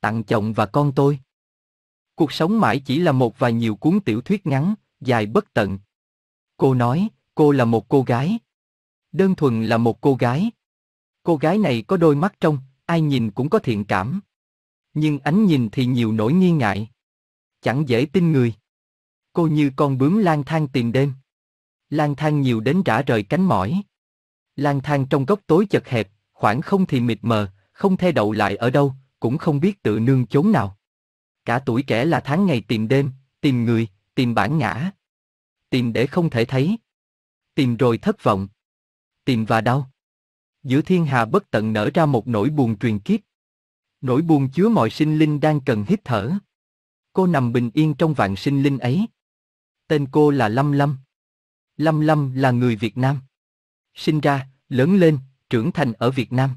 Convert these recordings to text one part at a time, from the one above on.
tặng chồng và con tôi. Cuộc sống mãi chỉ là một và nhiều cuốn tiểu thuyết ngắn, dài bất tận. Cô nói, cô là một cô gái. Đơn thuần là một cô gái. Cô gái này có đôi mắt trong, ai nhìn cũng có thiện cảm. Nhưng ánh nhìn thì nhiều nỗi nghi ngại. Chẳng dễ tin người. Cô như con bướm lang thang tìm đêm. Lang thang nhiều đến rã rời cánh mỏi. Lang thang trong góc tối chật hẹp, khoảng không thì mịt mờ, không thể đậu lại ở đâu, cũng không biết tự nương chốn nào. Cả tuổi trẻ là tháng ngày tìm đêm, tìm người, tìm bản ngã. Tìm để không thể thấy. Tìm rồi thất vọng. Tìm và đau. Giữa thiên hà bất tận nở ra một nỗi buồn truyền kiếp. Nỗi buồn chứa mọi sinh linh đang cần hít thở. Cô nằm bình yên trong vạn sinh linh ấy. Tên cô là Lâm Lâm. Lâm Lâm là người Việt Nam. Sinh ra, lớn lên, trưởng thành ở Việt Nam.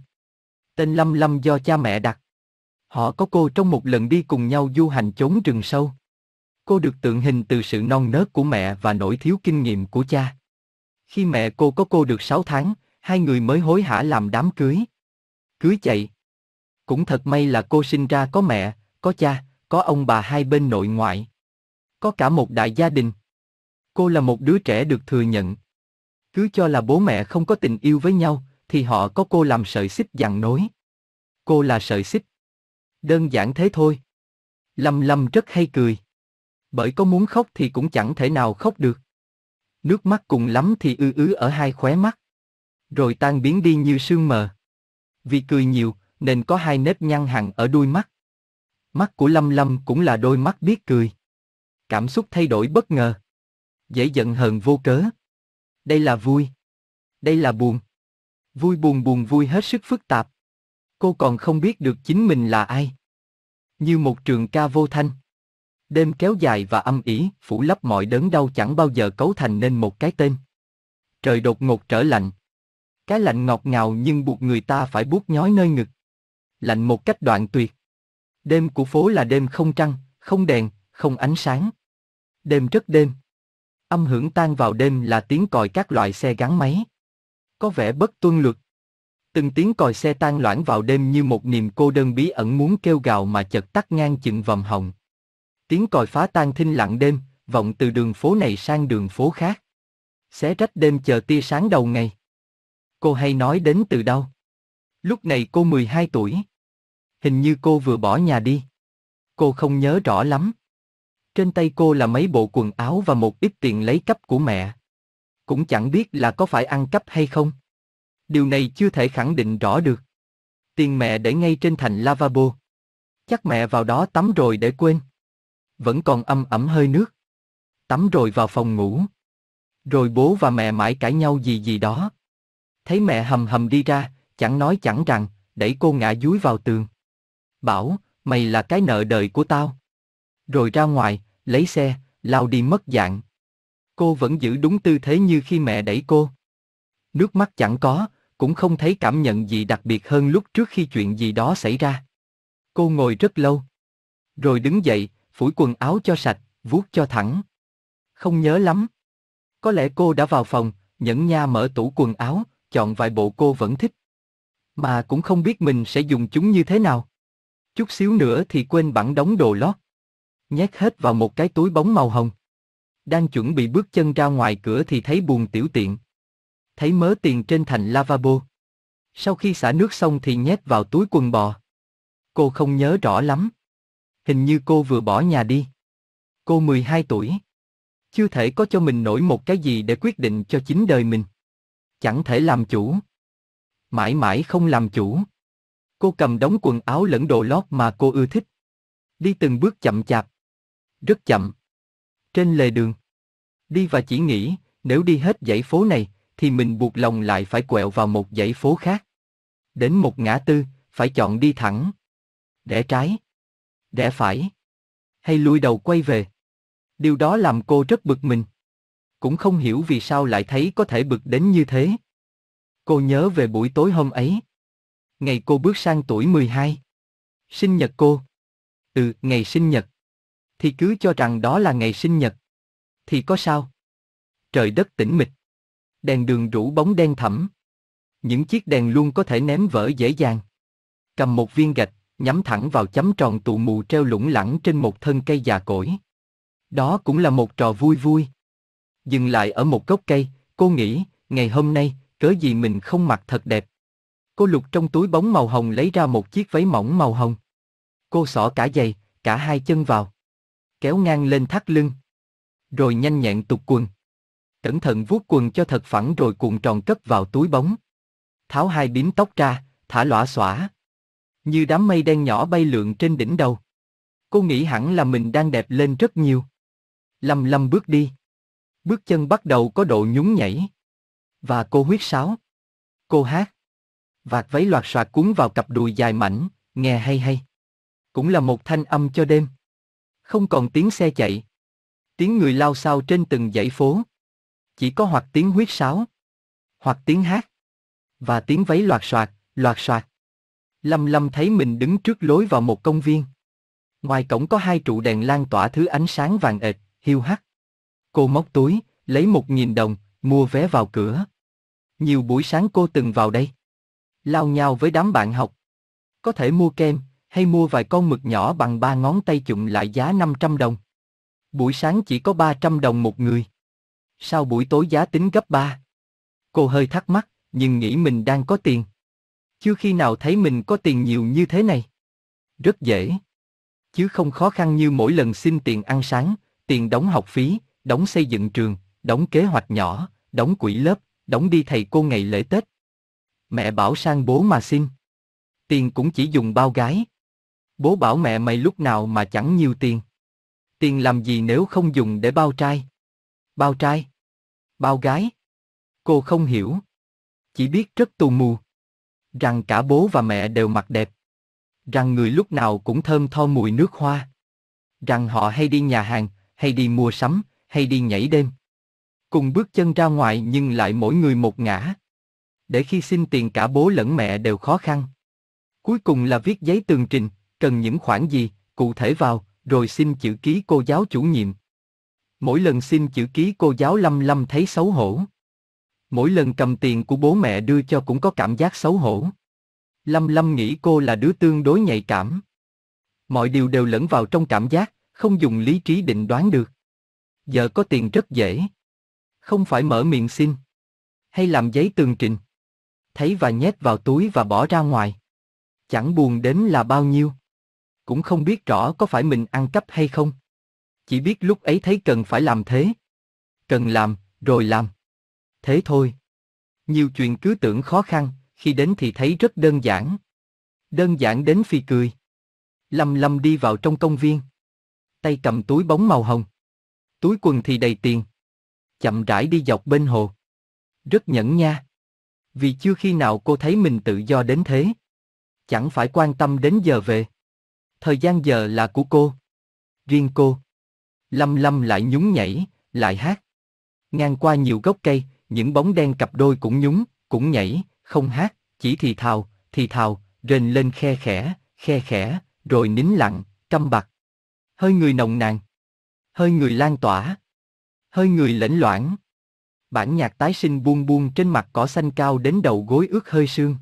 Tên Lâm Lâm do cha mẹ đặt. Họ có cô trong một lần đi cùng nhau du hành chốn rừng sâu. Cô được tượng hình từ sự non nớt của mẹ và nỗi thiếu kinh nghiệm của cha. Khi mẹ cô có cô được 6 tháng, hai người mới hối hả làm đám cưới. Cưới chạy. Cũng thật may là cô sinh ra có mẹ, có cha, có ông bà hai bên nội ngoại. Có cả một đại gia đình. Cô là một đứa trẻ được thừa nhận. Cứ cho là bố mẹ không có tình yêu với nhau, thì họ có cô làm sợi xích dằn nối. Cô là sợi xích. Đơn giản thế thôi. Lâm Lâm rất hay cười. Bởi có muốn khóc thì cũng chẳng thể nào khóc được. Nước mắt cùng lắm thì ư ứ ở hai khóe mắt. Rồi tan biến đi như sương mờ. Vì cười nhiều, nên có hai nếp nhăn hằn ở đuôi mắt. Mắt của Lâm Lâm cũng là đôi mắt biết cười. Cảm xúc thay đổi bất ngờ. Dễ giận hờn vô cớ. Đây là vui. Đây là buồn. Vui buồn buồn vui hết sức phức tạp. Cô còn không biết được chính mình là ai. Như một trường ca vô thanh. Đêm kéo dài và âm ỉ, phủ lấp mọi đớn đau chẳng bao giờ cấu thành nên một cái tên. Trời đột ngột trở lạnh. Cái lạnh ngọt ngào nhưng buộc người ta phải buốt nhói nơi ngực. Lạnh một cách đoạn tuyệt. Đêm của phố là đêm không trăng, không đèn, không ánh sáng. Đêm rất đêm. Âm hưởng tan vào đêm là tiếng còi các loại xe gắn máy. Có vẻ bất tuân luật. Từng tiếng còi xe tan loãng vào đêm như một niềm cô đơn bí ẩn muốn kêu gào mà chợt tắt ngang chừng vòng hồng. Tiếng còi phá tan thinh lặng đêm, vọng từ đường phố này sang đường phố khác. Xé rách đêm chờ tia sáng đầu ngày. Cô hay nói đến từ đâu? Lúc này cô 12 tuổi. Hình như cô vừa bỏ nhà đi. Cô không nhớ rõ lắm. Trên tay cô là mấy bộ quần áo và một ít tiền lấy cắp của mẹ. Cũng chẳng biết là có phải ăn cắp hay không. Điều này chưa thể khẳng định rõ được. Tiền mẹ để ngay trên thành lavabo. Chắc mẹ vào đó tắm rồi để quên. Vẫn còn âm ẩm hơi nước. Tắm rồi vào phòng ngủ. Rồi bố và mẹ mãi cãi nhau gì gì đó. Thấy mẹ hầm hầm đi ra, chẳng nói chẳng rằng, đẩy cô ngã dúi vào tường. Bảo, mày là cái nợ đời của tao. Rồi ra ngoài, lấy xe, lao đi mất dạng. Cô vẫn giữ đúng tư thế như khi mẹ đẩy cô. Nước mắt chẳng có, cũng không thấy cảm nhận gì đặc biệt hơn lúc trước khi chuyện gì đó xảy ra. Cô ngồi rất lâu. Rồi đứng dậy, phủi quần áo cho sạch, vuốt cho thẳng. Không nhớ lắm. Có lẽ cô đã vào phòng, nhẫn nha mở tủ quần áo, chọn vài bộ cô vẫn thích. Mà cũng không biết mình sẽ dùng chúng như thế nào. Chút xíu nữa thì quên bẵng đóng đồ lót. Nhét hết vào một cái túi bóng màu hồng. Đang chuẩn bị bước chân ra ngoài cửa thì thấy buồn tiểu tiện. Thấy mớ tiền trên thành lavabo. Sau khi xả nước xong thì nhét vào túi quần bò. Cô không nhớ rõ lắm. Hình như cô vừa bỏ nhà đi. Cô 12 tuổi. Chưa thể có cho mình nổi một cái gì để quyết định cho chính đời mình. Chẳng thể làm chủ. Mãi mãi không làm chủ. Cô cầm đống quần áo lẫn đồ lót mà cô ưa thích. Đi từng bước chậm chạp. Rất chậm. Trên lề đường. Đi và chỉ nghĩ, nếu đi hết dãy phố này, thì mình buộc lòng lại phải quẹo vào một dãy phố khác. Đến một ngã tư, phải chọn đi thẳng. đẻ trái. đẻ phải. Hay lui đầu quay về. Điều đó làm cô rất bực mình. Cũng không hiểu vì sao lại thấy có thể bực đến như thế. Cô nhớ về buổi tối hôm ấy. Ngày cô bước sang tuổi 12. Sinh nhật cô. Ừ, ngày sinh nhật. Thì cứ cho rằng đó là ngày sinh nhật. Thì có sao? Trời đất tĩnh mịch. Đèn đường rủ bóng đen thẳm. Những chiếc đèn luôn có thể ném vỡ dễ dàng. Cầm một viên gạch, nhắm thẳng vào chấm tròn tụ mù treo lủng lẳng trên một thân cây già cỗi. Đó cũng là một trò vui vui. Dừng lại ở một gốc cây, cô nghĩ, ngày hôm nay, cớ gì mình không mặc thật đẹp. Cô lục trong túi bóng màu hồng lấy ra một chiếc váy mỏng màu hồng. Cô xỏ cả giày, cả hai chân vào. Kéo ngang lên thắt lưng. Rồi nhanh nhẹn tục quần. Cẩn thận vuốt quần cho thật phẳng rồi cuộn tròn cất vào túi bóng. Tháo hai bím tóc ra, thả lõa xõa. Như đám mây đen nhỏ bay lượn trên đỉnh đầu. Cô nghĩ hẳn là mình đang đẹp lên rất nhiều. Lâm lâm bước đi. Bước chân bắt đầu có độ nhún nhảy. Và cô huyết sáo. Cô hát. Vạt váy loạt soạt cuốn vào cặp đùi dài mảnh, nghe hay hay. Cũng là một thanh âm cho đêm. Không còn tiếng xe chạy. Tiếng người lao sao trên từng dãy phố. Chỉ có hoặc tiếng huyết sáo. Hoặc tiếng hát. Và tiếng váy loạt soạt, loạt soạt. Lâm Lâm thấy mình đứng trước lối vào một công viên. Ngoài cổng có hai trụ đèn lan tỏa thứ ánh sáng vàng ệt, hiu hắt. Cô móc túi, lấy một nghìn đồng, mua vé vào cửa. Nhiều buổi sáng cô từng vào đây. Lao nhau với đám bạn học. Có thể mua kem, hay mua vài con mực nhỏ bằng ba ngón tay chụm lại giá 500 đồng. Buổi sáng chỉ có 300 đồng một người. Sau buổi tối giá tính gấp 3. Cô hơi thắc mắc, nhưng nghĩ mình đang có tiền. Chưa khi nào thấy mình có tiền nhiều như thế này. Rất dễ. Chứ không khó khăn như mỗi lần xin tiền ăn sáng, tiền đóng học phí, đóng xây dựng trường, đóng kế hoạch nhỏ, đóng quỹ lớp, đóng đi thầy cô ngày lễ Tết. Mẹ bảo sang bố mà xin. Tiền cũng chỉ dùng bao gái. Bố bảo mẹ mày lúc nào mà chẳng nhiều tiền. Tiền làm gì nếu không dùng để bao trai? Bao trai? Bao gái? Cô không hiểu. Chỉ biết rất tù mù. Rằng cả bố và mẹ đều mặc đẹp. Rằng người lúc nào cũng thơm tho mùi nước hoa. Rằng họ hay đi nhà hàng, hay đi mua sắm, hay đi nhảy đêm. Cùng bước chân ra ngoài nhưng lại mỗi người một ngã. Để khi xin tiền cả bố lẫn mẹ đều khó khăn. Cuối cùng là viết giấy tường trình, cần những khoản gì, cụ thể vào, rồi xin chữ ký cô giáo chủ nhiệm. Mỗi lần xin chữ ký cô giáo Lâm Lâm thấy xấu hổ. Mỗi lần cầm tiền của bố mẹ đưa cho cũng có cảm giác xấu hổ. Lâm Lâm nghĩ cô là đứa tương đối nhạy cảm. Mọi điều đều lẫn vào trong cảm giác, không dùng lý trí định đoán được. Giờ có tiền rất dễ. Không phải mở miệng xin. Hay làm giấy tường trình. Thấy và nhét vào túi và bỏ ra ngoài. Chẳng buồn đến là bao nhiêu. Cũng không biết rõ có phải mình ăn cắp hay không. Chỉ biết lúc ấy thấy cần phải làm thế. Cần làm, rồi làm. Thế thôi. Nhiều chuyện cứ tưởng khó khăn, khi đến thì thấy rất đơn giản. Đơn giản đến phi cười. Lâm Lâm đi vào trong công viên. Tay cầm túi bóng màu hồng. Túi quần thì đầy tiền. Chậm rãi đi dọc bên hồ. Rất nhẫn nha. Vì chưa khi nào cô thấy mình tự do đến thế. Chẳng phải quan tâm đến giờ về. Thời gian giờ là của cô. Riêng cô. Lâm Lâm lại nhún nhảy, lại hát. Ngang qua nhiều gốc cây, những bóng đen cặp đôi cũng nhún, cũng nhảy, không hát, chỉ thì thào, thì thào, rền lên khe khẽ, khe khẽ, rồi nín lặng, câm bặt. Hơi người nồng nàn. Hơi người lan tỏa. Hơi người lẫn loãng. Bản nhạc tái sinh buông buông trên mặt cỏ xanh cao đến đầu gối ướt hơi sương.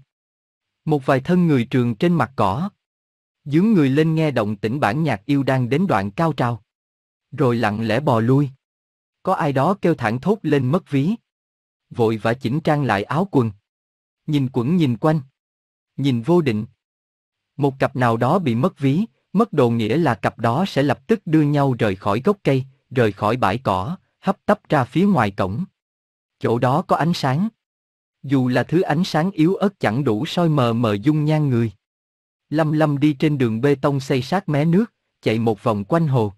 Một vài thân người trường trên mặt cỏ. Dướng người lên nghe động tĩnh bản nhạc yêu đang đến đoạn cao trào. Rồi lặng lẽ bò lui. Có ai đó kêu thẳng thốt lên mất ví. Vội vã chỉnh trang lại áo quần. Nhìn quẩn nhìn quanh. Nhìn vô định. Một cặp nào đó bị mất ví, mất đồ nghĩa là cặp đó sẽ lập tức đưa nhau rời khỏi gốc cây, rời khỏi bãi cỏ, hấp tấp ra phía ngoài cổng. Chỗ đó có ánh sáng. Dù là thứ ánh sáng yếu ớt chẳng đủ soi mờ mờ dung nhan người. Lâm lâm đi trên đường bê tông xây sát mé nước, chạy một vòng quanh hồ.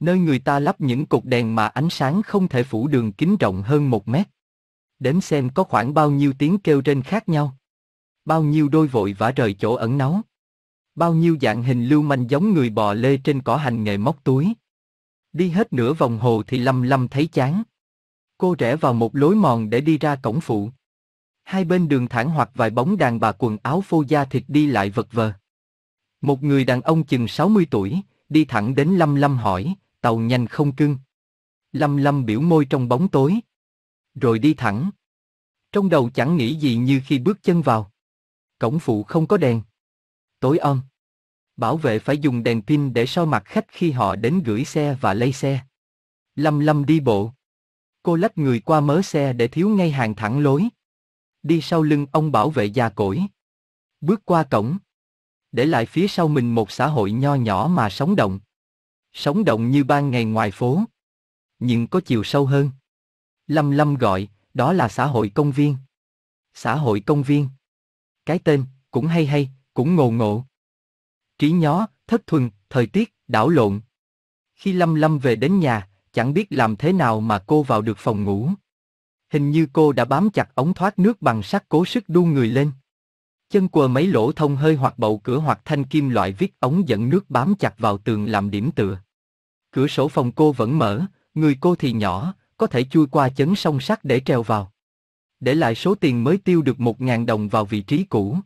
Nơi người ta lắp những cột đèn mà ánh sáng không thể phủ đường kính rộng hơn một mét. Đếm xem có khoảng bao nhiêu tiếng kêu trên khác nhau. Bao nhiêu đôi vội vã rời chỗ ẩn náu. Bao nhiêu dạng hình lưu manh giống người bò lê trên cỏ hành nghề móc túi. Đi hết nửa vòng hồ thì Lâm Lâm thấy chán. Cô rẽ vào một lối mòn để đi ra cổng phụ. Hai bên đường thẳng hoặc vài bóng đàn bà quần áo phô da thịt đi lại vật vờ. Một người đàn ông chừng 60 tuổi, đi thẳng đến Lâm Lâm hỏi, tàu nhanh không cưng. Lâm Lâm biểu môi trong bóng tối. Rồi đi thẳng. Trong đầu chẳng nghĩ gì như khi bước chân vào. Cổng phụ không có đèn. Tối om. Bảo vệ phải dùng đèn pin để soi mặt khách khi họ đến gửi xe và lấy xe. Lâm Lâm đi bộ. Cô lách người qua mớ xe để thiếu ngay hàng thẳng lối. Đi sau lưng ông bảo vệ già cỗi. Bước qua cổng. Để lại phía sau mình một xã hội nho nhỏ mà sống động. Sống động như ban ngày ngoài phố. Nhưng có chiều sâu hơn. Lâm Lâm gọi, đó là xã hội công viên. Xã hội công viên. Cái tên, cũng hay hay, cũng ngộ ngộ. Trí nhó, thất thuần, thời tiết, đảo lộn. Khi Lâm Lâm về đến nhà, chẳng biết làm thế nào mà cô vào được phòng ngủ. Hình như cô đã bám chặt ống thoát nước bằng sắt cố sức đu người lên. Chân quờ mấy lỗ thông hơi hoặc bậu cửa hoặc thanh kim loại viết ống dẫn nước bám chặt vào tường làm điểm tựa. Cửa sổ phòng cô vẫn mở, người cô thì nhỏ, có thể chui qua chấn song sắt để treo vào. Để lại số tiền mới tiêu được một ngàn đồng vào vị trí cũ.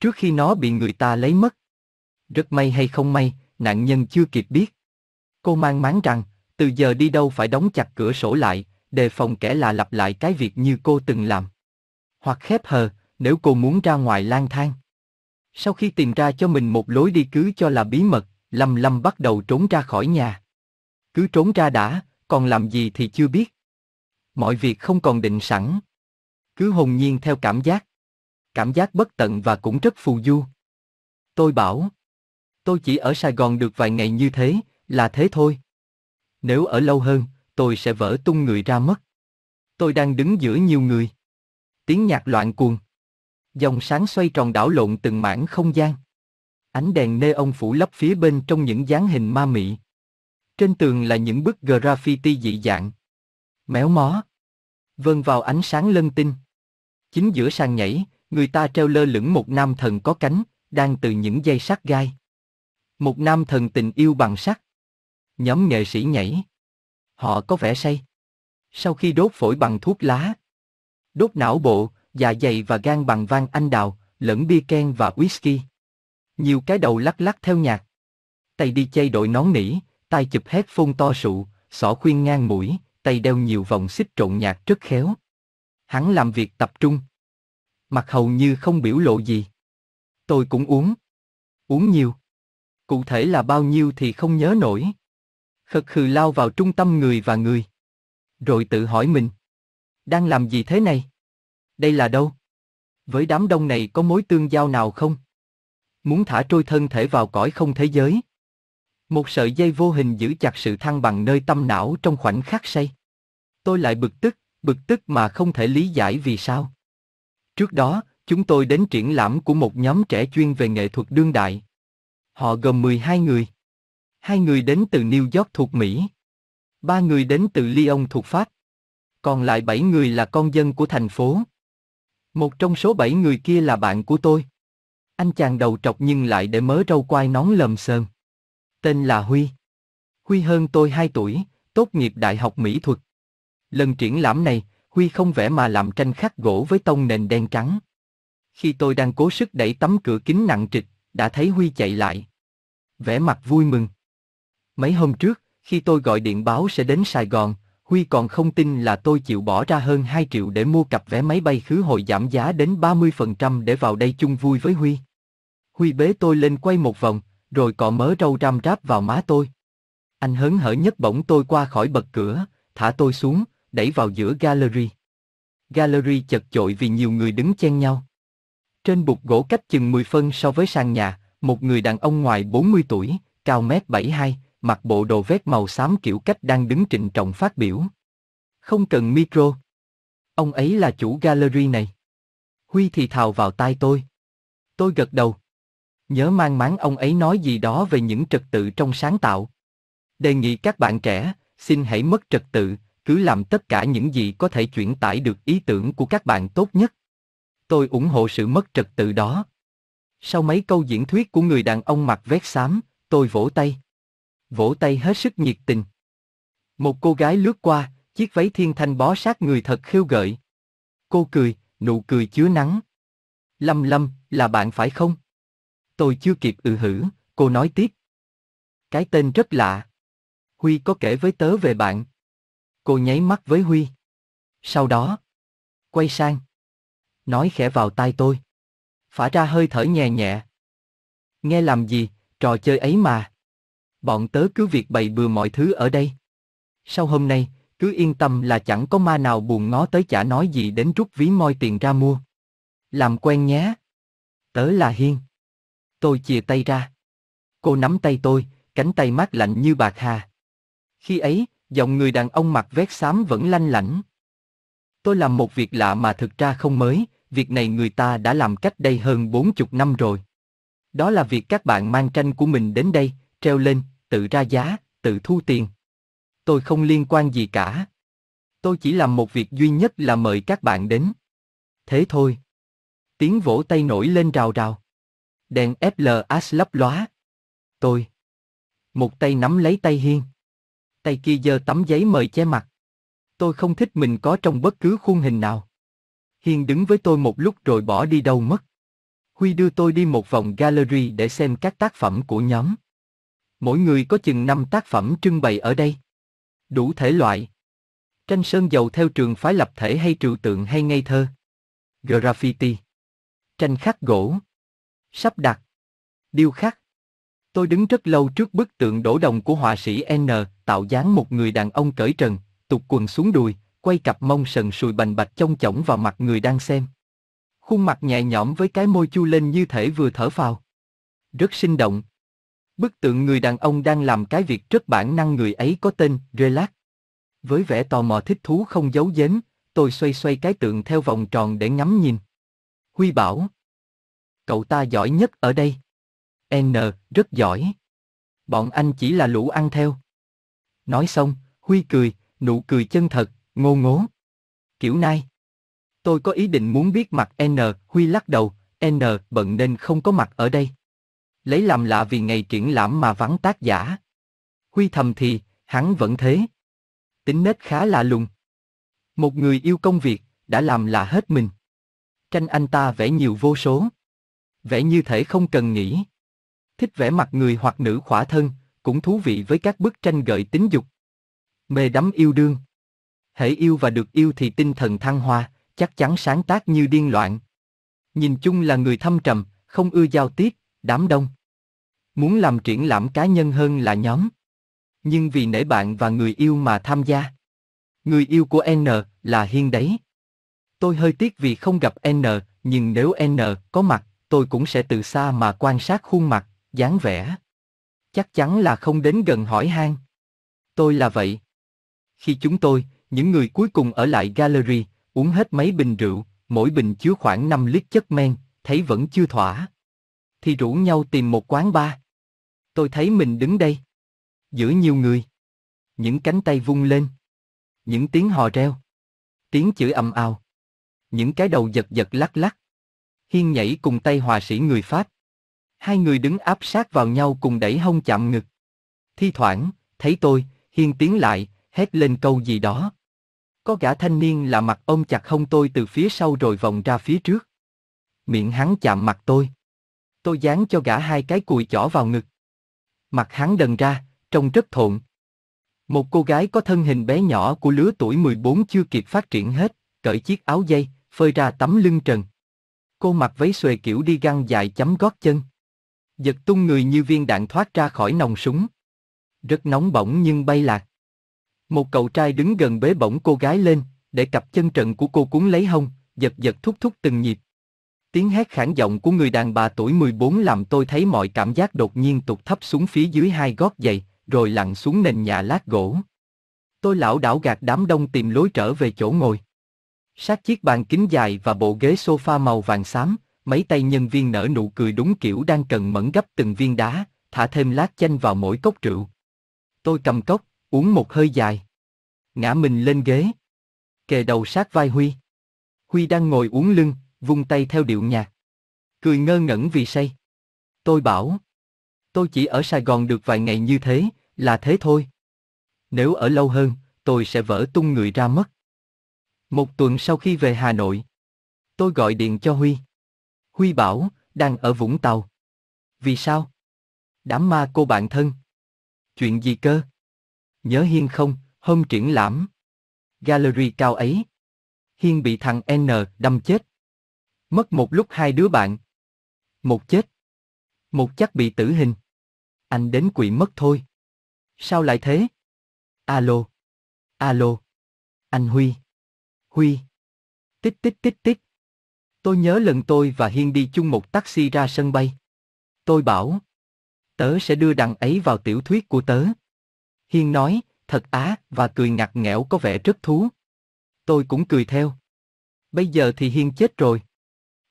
Trước khi nó bị người ta lấy mất. Rất may hay không may, nạn nhân chưa kịp biết. Cô mang máng rằng, từ giờ đi đâu phải đóng chặt cửa sổ lại, đề phòng kẻ lạ lặp lại cái việc như cô từng làm. Hoặc khép hờ, nếu cô muốn ra ngoài lang thang. Sau khi tìm ra cho mình một lối đi cứ cho là bí mật, Lâm Lâm bắt đầu trốn ra khỏi nhà. Cứ trốn ra đã, còn làm gì thì chưa biết. Mọi việc không còn định sẵn. Cứ hồn nhiên theo cảm giác. Cảm giác bất tận và cũng rất phù du. Tôi bảo, tôi chỉ ở Sài Gòn được vài ngày như thế, là thế thôi. Nếu ở lâu hơn, tôi sẽ vỡ tung người ra mất. Tôi đang đứng giữa nhiều người. Tiếng nhạc loạn cuồng. Dòng sáng xoay tròn đảo lộn từng mảng không gian. Ánh đèn neon phủ lấp phía bên trong những dáng hình ma mị. Trên tường là những bức graffiti dị dạng. Méo mó. Vân vào ánh sáng lân tinh. Chính giữa sàn nhảy, người ta treo lơ lửng một nam thần có cánh, đang từ những dây sắt gai. Một nam thần tình yêu bằng sắt. Nhóm nghệ sĩ nhảy. Họ có vẻ say. Sau khi đốt phổi bằng thuốc lá, đốt não bộ, dạ dày và gan bằng vang anh đào, lẫn bia ken và whisky. Nhiều cái đầu lắc lắc theo nhạc. Tay đi chơi đội nón nỉ, tay chụp hết phun to sụ, xỏ khuyên ngang mũi, tay đeo nhiều vòng xích trộn nhạc rất khéo. Hắn làm việc tập trung. Mặt hầu như không biểu lộ gì. Tôi cũng uống. Uống nhiều. Cụ thể là bao nhiêu thì không nhớ nổi. Khật khừ lao vào trung tâm người và người. Rồi tự hỏi mình. Đang làm gì thế này? Đây là đâu? Với đám đông này có mối tương giao nào không? Muốn thả trôi thân thể vào cõi không thế giới. Một sợi dây vô hình giữ chặt sự thăng bằng nơi tâm não trong khoảnh khắc say. Tôi lại bực tức, bực tức mà không thể lý giải vì sao. Trước đó, chúng tôi đến triển lãm của một nhóm trẻ chuyên về nghệ thuật đương đại. Họ gồm 12 người. Hai người đến từ New York thuộc Mỹ. Ba người đến từ Lyon thuộc Pháp. Còn lại bảy người là con dân của thành phố. Một trong số bảy người kia là bạn của tôi. Anh chàng đầu trọc nhưng lại để mớ râu quai nón lầm sơn. Tên là Huy. Huy hơn tôi 2 tuổi, tốt nghiệp Đại học Mỹ thuật. Lần triển lãm này, Huy không vẽ mà làm tranh khắc gỗ với tông nền đen trắng. Khi tôi đang cố sức đẩy tấm cửa kính nặng trịch, đã thấy Huy chạy lại. Vẽ mặt vui mừng. Mấy hôm trước, khi tôi gọi điện báo sẽ đến Sài Gòn, Huy còn không tin là tôi chịu bỏ ra hơn 2 triệu để mua cặp vé máy bay khứ hồi giảm giá đến 30% để vào đây chung vui với Huy. Huy bế tôi lên quay một vòng, rồi cọ mớ râu răm ráp vào má tôi. Anh hớn hở nhấc bổng tôi qua khỏi bật cửa, thả tôi xuống, đẩy vào giữa gallery. Gallery chật chội vì nhiều người đứng chen nhau. Trên bục gỗ cách chừng 10 phân so với sàn nhà, một người đàn ông ngoài 40 tuổi, cao mét 72, mặc bộ đồ vest màu xám kiểu cách đang đứng trịnh trọng phát biểu. Không cần micro. Ông ấy là chủ gallery này. Huy thì thào vào tai tôi. Tôi gật đầu. Nhớ mang máng ông ấy nói gì đó về những trật tự trong sáng tạo. Đề nghị các bạn trẻ, xin hãy mất trật tự, cứ làm tất cả những gì có thể chuyển tải được ý tưởng của các bạn tốt nhất. Tôi ủng hộ sự mất trật tự đó. Sau mấy câu diễn thuyết của người đàn ông mặc vest xám, tôi vỗ tay. Vỗ tay hết sức nhiệt tình. Một cô gái lướt qua, chiếc váy thiên thanh bó sát người thật khiêu gợi. Cô cười, nụ cười chứa nắng. Lâm Lâm, là bạn phải không? Tôi chưa kịp ừ hử, cô nói tiếp. Cái tên rất lạ. Huy có kể với tớ về bạn. Cô nháy mắt với Huy. Sau đó, quay sang. Nói khẽ vào tai tôi. Phả ra hơi thở nhẹ nhẹ. Nghe làm gì, trò chơi ấy mà. Bọn tớ cứ việc bày bừa mọi thứ ở đây. Sau hôm nay, cứ yên tâm là chẳng có ma nào buồn ngó tới chả nói gì đến rút ví moi tiền ra mua. Làm quen nhé. Tớ là Hiên. Tôi chìa tay ra. Cô nắm tay tôi, cánh tay mát lạnh như bạc hà. Khi ấy, giọng người đàn ông mặc vest xám vẫn lanh lảnh. Tôi làm một việc lạ mà thực ra không mới, việc này người ta đã làm cách đây hơn bốn chục năm rồi. Đó là việc các bạn mang tranh của mình đến đây, treo lên, tự ra giá, tự thu tiền. Tôi không liên quan gì cả. Tôi chỉ làm một việc duy nhất là mời các bạn đến. Thế thôi. Tiếng vỗ tay nổi lên rào rào. Đèn FLS lấp lóa. Tôi. Một tay nắm lấy tay Hiên. Tay kia giơ tấm giấy mời che mặt. Tôi không thích mình có trong bất cứ khuôn hình nào. Hiên đứng với tôi một lúc rồi bỏ đi đâu mất. Huy đưa tôi đi một vòng gallery để xem các tác phẩm của nhóm. Mỗi người có chừng 5 tác phẩm trưng bày ở đây. Đủ thể loại. Tranh sơn dầu theo trường phái lập thể hay trừu tượng hay ngây thơ. Graffiti. Tranh khắc gỗ. Sắp đặt. Điêu khắc. Tôi đứng rất lâu trước bức tượng đổ đồng của họa sĩ N, tạo dáng một người đàn ông cởi trần, tục quần xuống đùi, quay cặp mông sần sùi bành bạch trông chổng vào mặt người đang xem. Khuôn mặt nhẹ nhõm với cái môi chu lên như thể vừa thở phào. Rất sinh động. Bức tượng người đàn ông đang làm cái việc rất bản năng người ấy có tên Relax. Với vẻ tò mò thích thú không giấu giếm, tôi xoay xoay cái tượng theo vòng tròn để ngắm nhìn. Huy bảo. Cậu ta giỏi nhất ở đây. N, rất giỏi. Bọn anh chỉ là lũ ăn theo. Nói xong, Huy cười, nụ cười chân thật, ngô ngố. Kiểu này. Tôi có ý định muốn biết mặt N, Huy lắc đầu, N bận nên không có mặt ở đây. Lấy làm lạ vì ngày triển lãm mà vắng tác giả. Huy thầm thì, hắn vẫn thế. Tính nết khá lạ lùng. Một người yêu công việc, đã làm lạ hết mình. Tranh anh ta vẽ nhiều vô số. Vẽ như thể không cần nghĩ. Thích vẽ mặt người hoặc nữ khỏa thân, cũng thú vị với các bức tranh gợi tính dục. Mê đắm yêu đương. Hễ yêu và được yêu thì tinh thần thăng hoa, chắc chắn sáng tác như điên loạn. Nhìn chung là người thâm trầm, không ưa giao tiếp, đám đông. Muốn làm triển lãm cá nhân hơn là nhóm. Nhưng vì nể bạn và người yêu mà tham gia. Người yêu của N là Hiên đấy. Tôi hơi tiếc vì không gặp N, nhưng nếu N có mặt, tôi cũng sẽ từ xa mà quan sát khuôn mặt, dáng vẻ. Chắc chắn là không đến gần hỏi han. Tôi là vậy. Khi chúng tôi, những người cuối cùng ở lại gallery, uống hết mấy bình rượu, mỗi bình chứa khoảng 5 lít chất men, thấy vẫn chưa thỏa. Thì rủ nhau tìm một quán bar. Tôi thấy mình đứng đây. Giữa nhiều người. Những cánh tay vung lên. Những tiếng hò reo. Tiếng chửi ầm ào. Những cái đầu giật giật lắc lắc. Hiên nhảy cùng tay hòa sĩ người Pháp. Hai người đứng áp sát vào nhau cùng đẩy hông chạm ngực. Thi thoảng, thấy tôi, Hiên tiến lại, hét lên câu gì đó. Có gã thanh niên là mặt ôm chặt hông tôi từ phía sau rồi vòng ra phía trước. Miệng hắn chạm mặt tôi. Tôi dán cho gã hai cái cùi chỏ vào ngực. Mặt hắn đần ra, trông rất thộn. Một cô gái có thân hình bé nhỏ của lứa tuổi 14 chưa kịp phát triển hết, cởi chiếc áo dây, phơi ra tấm lưng trần. Cô mặc váy xuề kiểu đi găng dài chấm gót chân. Giật tung người như viên đạn thoát ra khỏi nòng súng. Rất nóng bỏng nhưng bay lạc. Một cậu trai đứng gần bế bổng cô gái lên, để cặp chân trận của cô cuốn lấy hông, giật giật thúc thúc từng nhịp. Tiếng hét khản giọng của người đàn bà tuổi 14 làm tôi thấy mọi cảm giác đột nhiên tụt thấp xuống phía dưới hai gót giày, rồi lặn xuống nền nhà lát gỗ. Tôi lão đảo gạt đám đông tìm lối trở về chỗ ngồi. Sát chiếc bàn kính dài và bộ ghế sofa màu vàng xám, mấy tay nhân viên nở nụ cười đúng kiểu đang cần mẫn gấp từng viên đá, thả thêm lát chanh vào mỗi cốc rượu. Tôi cầm cốc, uống một hơi dài. Ngã mình lên ghế. Kề đầu sát vai Huy. Huy đang ngồi uống lưng, vung tay theo điệu nhạc. Cười ngơ ngẩn vì say. Tôi bảo. Tôi chỉ ở Sài Gòn được vài ngày như thế, là thế thôi. Nếu ở lâu hơn, tôi sẽ vỡ tung người ra mất. Một tuần sau khi về Hà Nội, tôi gọi điện cho Huy. Huy bảo, đang ở Vũng Tàu. Vì sao? Đám ma cô bạn thân. Chuyện gì cơ? Nhớ Hiên không, hôm triển lãm. Gallery cao ấy. Hiên bị thằng N đâm chết. Mất một lúc hai đứa bạn. Một chết. Một chắc bị tử hình. Anh đến quỵ mất thôi. Sao lại thế? Alo. Alo. Anh Huy. Huy. Tích tích tích tích. Tôi nhớ lần tôi và Hiên đi chung một taxi ra sân bay. Tôi bảo. Tớ sẽ đưa đằng ấy vào tiểu thuyết của tớ. Hiên nói, thật á, và cười ngặt nghẽo có vẻ rất thú. Tôi cũng cười theo. Bây giờ thì Hiên chết rồi.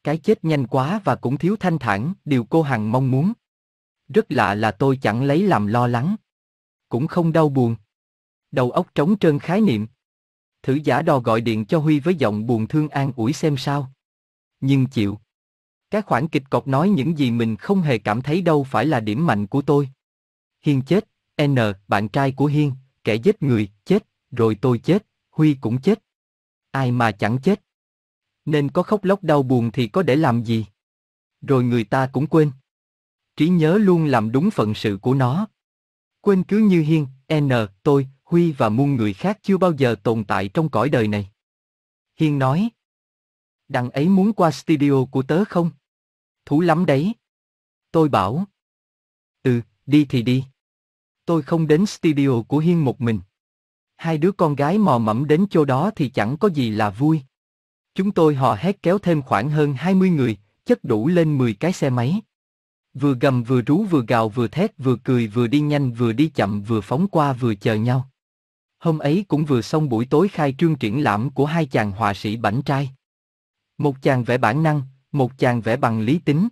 Cái chết nhanh quá và cũng thiếu thanh thản, điều cô Hằng mong muốn. Rất lạ là tôi chẳng lấy làm lo lắng. Cũng không đau buồn. Đầu óc trống trơn khái niệm. Thử giả đò gọi điện cho Huy với giọng buồn thương an ủi xem sao. Nhưng chịu. Các khoản kịch cọc nói những gì mình không hề cảm thấy đâu phải là điểm mạnh của tôi. Hiên chết, N, bạn trai của Hiên, kẻ giết người, chết, rồi tôi chết, Huy cũng chết. Ai mà chẳng chết. Nên có khóc lóc đau buồn thì có để làm gì? Rồi người ta cũng quên. Trí nhớ luôn làm đúng phận sự của nó. Quên cứ như Hiên, N, tôi, Huy và muôn người khác chưa bao giờ tồn tại trong cõi đời này. Hiên nói. Đằng ấy muốn qua studio của tớ không? Thú lắm đấy. Tôi bảo. Ừ, đi thì đi. Tôi không đến studio của Hiên một mình. Hai đứa con gái mò mẫm đến chỗ đó thì chẳng có gì là vui. Chúng tôi hò hét kéo thêm khoảng hơn 20 người, chất đủ lên 10 cái xe máy. Vừa gầm vừa rú vừa gào vừa thét vừa cười vừa đi nhanh vừa đi chậm vừa phóng qua vừa chờ nhau. Hôm ấy cũng vừa xong buổi tối khai trương triển lãm của hai chàng họa sĩ bảnh trai. Một chàng vẽ bản năng, một chàng vẽ bằng lý tính.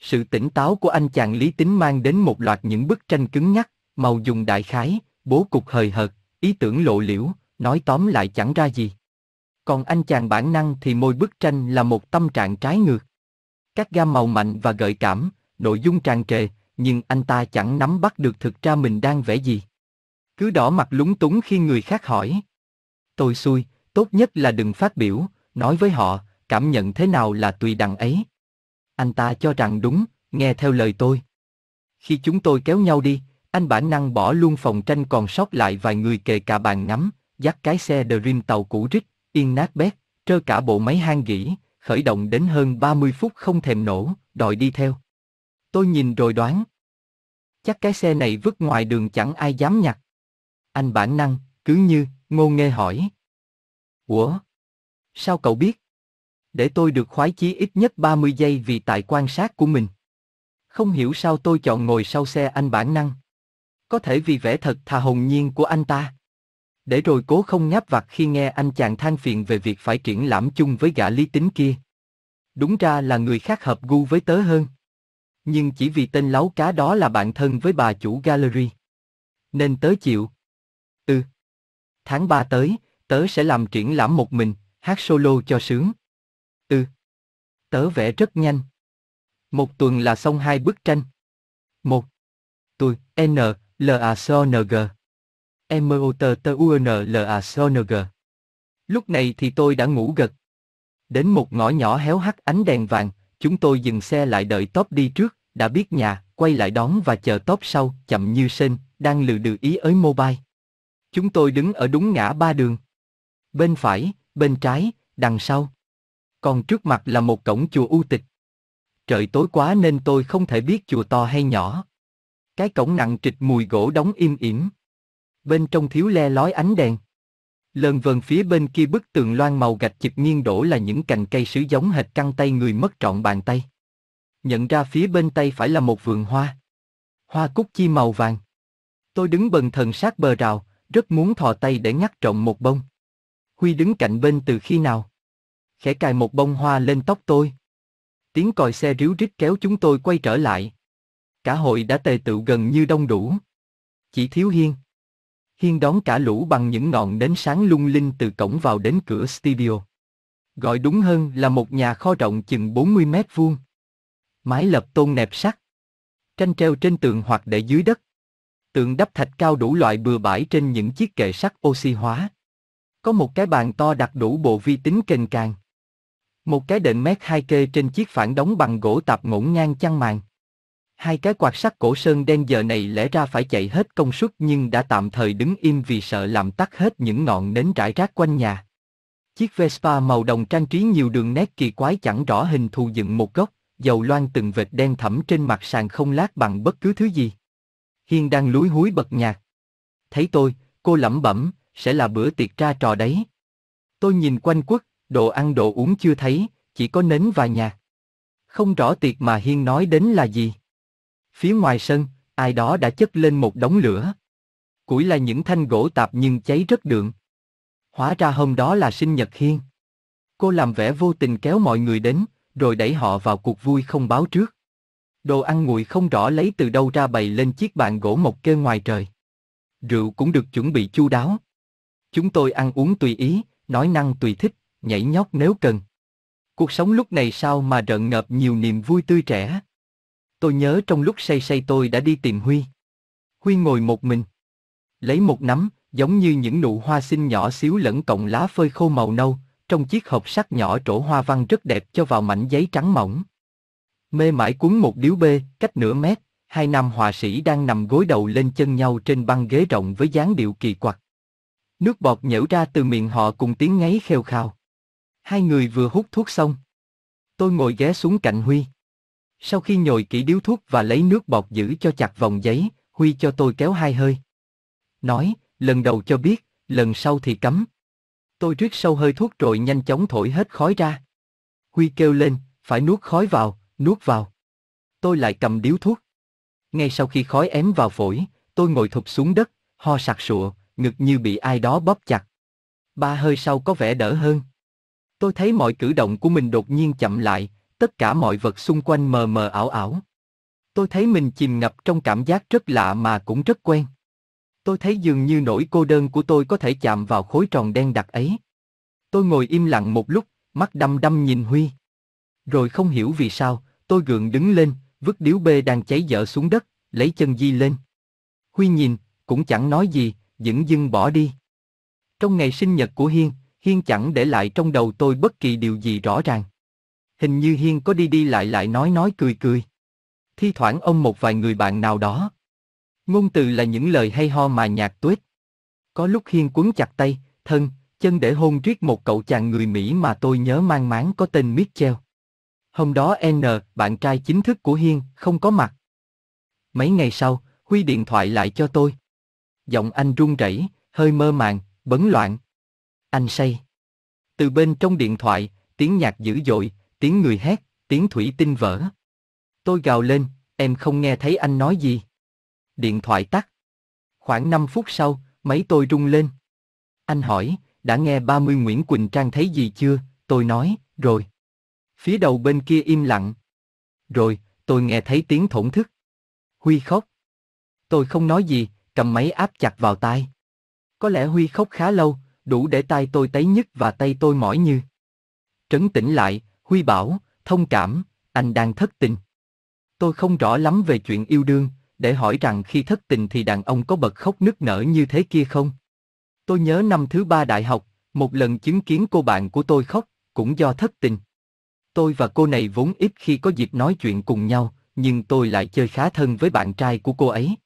Sự tỉnh táo của anh chàng lý tính mang đến một loạt những bức tranh cứng nhắc, màu dùng đại khái, bố cục hời hợt, ý tưởng lộ liễu, nói tóm lại chẳng ra gì. Còn anh chàng bản năng thì môi bức tranh là một tâm trạng trái ngược. Các gam màu mạnh và gợi cảm, nội dung tràn trề, nhưng anh ta chẳng nắm bắt được thực ra mình đang vẽ gì. Cứ đỏ mặt lúng túng khi người khác hỏi. Tôi xui, tốt nhất là đừng phát biểu, nói với họ, cảm nhận thế nào là tùy đằng ấy. Anh ta cho rằng đúng, nghe theo lời tôi. Khi chúng tôi kéo nhau đi, anh bản năng bỏ luôn phòng tranh còn sót lại vài người kề cả bàn ngắm, dắt cái xe Dream tàu cũ rích, yên nát bét, trơ cả bộ máy hang gỉ, khởi động đến hơn 30 phút không thèm nổ, đòi đi theo. Tôi nhìn rồi đoán. Chắc cái xe này vứt ngoài đường chẳng ai dám nhặt. Anh bản năng, cứ như, ngô nghê hỏi. Ủa? Sao cậu biết? Để tôi được khoái chí ít nhất 30 giây vì tại quan sát của mình. Không hiểu sao tôi chọn ngồi sau xe anh bản năng. Có thể vì vẻ thật thà hồn nhiên của anh ta. Để rồi cố không ngáp vặt khi nghe anh chàng than phiền về việc phải triển lãm chung với gã lý tính kia. Đúng ra là người khác hợp gu với tớ hơn. Nhưng chỉ vì tên láo cá đó là bạn thân với bà chủ gallery. Nên tớ chịu. Ừ. Tháng 3 tới, tớ sẽ làm triển lãm một mình, hát solo cho sướng. Ừ. Tớ vẽ rất nhanh. Một tuần là xong hai bức tranh. Một. Tôi, N, L A S O N G. M O T T U N L A S O N G. Lúc này thì tôi đã ngủ gật. Đến một ngõ nhỏ héo hắt ánh đèn vàng, chúng tôi dừng xe lại đợi top đi trước, đã biết nhà, quay lại đón và chờ top sau, chậm như sên, đang lừ đừ ý ới mobile. Chúng tôi đứng ở đúng ngã ba đường. Bên phải, bên trái, đằng sau. Còn trước mặt là một cổng chùa u tịch. Trời tối quá nên tôi không thể biết chùa to hay nhỏ. Cái cổng nặng trịch mùi gỗ đóng im ỉm. Bên trong thiếu le lói ánh đèn. Lơn vần phía bên kia bức tường loan màu gạch chịch nghiêng đổ là những cành cây sứ giống hệt căng tay người mất trọn bàn tay. Nhận ra phía bên tay phải là một vườn hoa. Hoa cúc chi màu vàng. Tôi đứng bần thần sát bờ rào, rất muốn thò tay để ngắt trộm một bông. Huy đứng cạnh bên từ khi nào? Khẽ cài một bông hoa lên tóc tôi. Tiếng còi xe ríu rít kéo chúng tôi quay trở lại. Cả hội đã tề tựu gần như đông đủ. Chỉ thiếu Hiên. Hiên đón cả lũ bằng những ngọn nến sáng lung linh từ cổng vào đến cửa studio. Gọi đúng hơn là một nhà kho rộng chừng 40 mét vuông. Mái lập tôn nẹp sắt. Tranh treo trên tường hoặc để dưới đất. Tượng đắp thạch cao đủ loại bừa bãi trên những chiếc kệ sắt oxy hóa. Có một cái bàn to đặt đủ bộ vi tính kềnh càng. Một cái đệm mét hai kê trên chiếc phản đóng bằng gỗ tạp ngổn ngang chăn màn. Hai cái quạt sắt cổ sơn đen giờ này lẽ ra phải chạy hết công suất nhưng đã tạm thời đứng im vì sợ làm tắt hết những ngọn nến rải rác quanh nhà. Chiếc Vespa màu đồng trang trí nhiều đường nét kỳ quái chẳng rõ hình thù dựng một góc, dầu loan từng vệt đen thẫm trên mặt sàn không lát bằng bất cứ thứ gì. Hiên đang lúi húi bật nhạc. Thấy tôi, cô lẩm bẩm, sẽ là bữa tiệc ra trò đấy. Tôi nhìn quanh quất, đồ ăn đồ uống chưa thấy, chỉ có nến và nhạc. Không rõ tiệc mà Hiên nói đến là gì. Phía ngoài sân, ai đó đã chất lên một đống lửa. Củi là những thanh gỗ tạp nhưng cháy rất đượm. Hóa ra hôm đó là sinh nhật Hiên. Cô làm vẻ vô tình kéo mọi người đến, rồi đẩy họ vào cuộc vui không báo trước. Đồ ăn nguội không rõ lấy từ đâu ra bày lên chiếc bàn gỗ mộc kê ngoài trời. Rượu cũng được chuẩn bị chu đáo. Chúng tôi ăn uống tùy ý, nói năng tùy thích, nhảy nhót nếu cần. Cuộc sống lúc này sao mà rợn ngợp nhiều niềm vui tươi trẻ. Tôi nhớ trong lúc say say tôi đã đi tìm Huy. Huy ngồi một mình. Lấy một nắm, giống như những nụ hoa xinh nhỏ xíu lẫn cộng lá phơi khô màu nâu, trong chiếc hộp sắt nhỏ trổ hoa văn rất đẹp cho vào mảnh giấy trắng mỏng. Mê mãi cuốn một điếu bê, cách nửa mét, hai nam họa sĩ đang nằm gối đầu lên chân nhau trên băng ghế rộng với dáng điệu kỳ quặc. Nước bọt nhễu ra từ miệng họ cùng tiếng ngáy khêu khao. Hai người vừa hút thuốc xong. Tôi ngồi ghé xuống cạnh Huy. Sau khi nhồi kỹ điếu thuốc và lấy nước bọt giữ cho chặt vòng giấy, Huy cho tôi kéo hai hơi. Nói, lần đầu cho biết, lần sau thì cấm. Tôi rít sâu hơi thuốc rồi nhanh chóng thổi hết khói ra. Huy kêu lên, phải nuốt khói vào, nuốt vào. Tôi lại cầm điếu thuốc. Ngay sau khi khói ém vào phổi, tôi ngồi thụp xuống đất, ho sặc sụa, ngực như bị ai đó bóp chặt. Ba hơi sau có vẻ đỡ hơn. Tôi thấy mọi cử động của mình đột nhiên chậm lại, tất cả mọi vật xung quanh mờ mờ ảo ảo. Tôi thấy mình chìm ngập trong cảm giác rất lạ mà cũng rất quen. Tôi thấy dường như nỗi cô đơn của tôi có thể chạm vào khối tròn đen đặc ấy. Tôi ngồi im lặng một lúc, mắt đăm đăm nhìn Huy. Rồi không hiểu vì sao, tôi gượng đứng lên, vứt điếu bê đang cháy dở xuống đất, lấy chân di lên. Huy nhìn, cũng chẳng nói gì, dững dưng bỏ đi. Trong ngày sinh nhật của Hiên, Hiên chẳng để lại trong đầu tôi bất kỳ điều gì rõ ràng. Hình như Hiên có đi đi lại lại nói nói cười cười. Thi thoảng ông một vài người bạn nào đó. Ngôn từ là những lời hay ho mà nhạt tuyết. Có lúc Hiên quấn chặt tay, thân, chân để hôn riết một cậu chàng người Mỹ mà tôi nhớ mang máng có tên Mitchell. Hôm đó N, bạn trai chính thức của Hiên, không có mặt. Mấy ngày sau, Huy điện thoại lại cho tôi. Giọng anh run rẩy, hơi mơ màng, bấn loạn. Anh say. Từ bên trong điện thoại, tiếng nhạc dữ dội, tiếng người hét, tiếng thủy tinh vỡ. Tôi gào lên, em không nghe thấy anh nói gì. Điện thoại tắt. Khoảng 5 phút sau, máy tôi rung lên. Anh hỏi, đã nghe 30 Nguyễn Quỳnh Trang thấy gì chưa? Tôi nói, rồi. Phía đầu bên kia im lặng. Rồi, tôi nghe thấy tiếng thổn thức. Huy khóc. Tôi không nói gì, cầm máy áp chặt vào tai. Có lẽ Huy khóc khá lâu, đủ để tai tôi tấy nhức và tay tôi mỏi như. Trấn tĩnh lại, Huy bảo, thông cảm, anh đang thất tình. Tôi không rõ lắm về chuyện yêu đương, để hỏi rằng khi thất tình thì đàn ông có bật khóc nức nở như thế kia không? Tôi nhớ năm thứ ba đại học, một lần chứng kiến cô bạn của tôi khóc, cũng do thất tình. Tôi và cô này vốn ít khi có dịp nói chuyện cùng nhau, nhưng tôi lại chơi khá thân với bạn trai của cô ấy.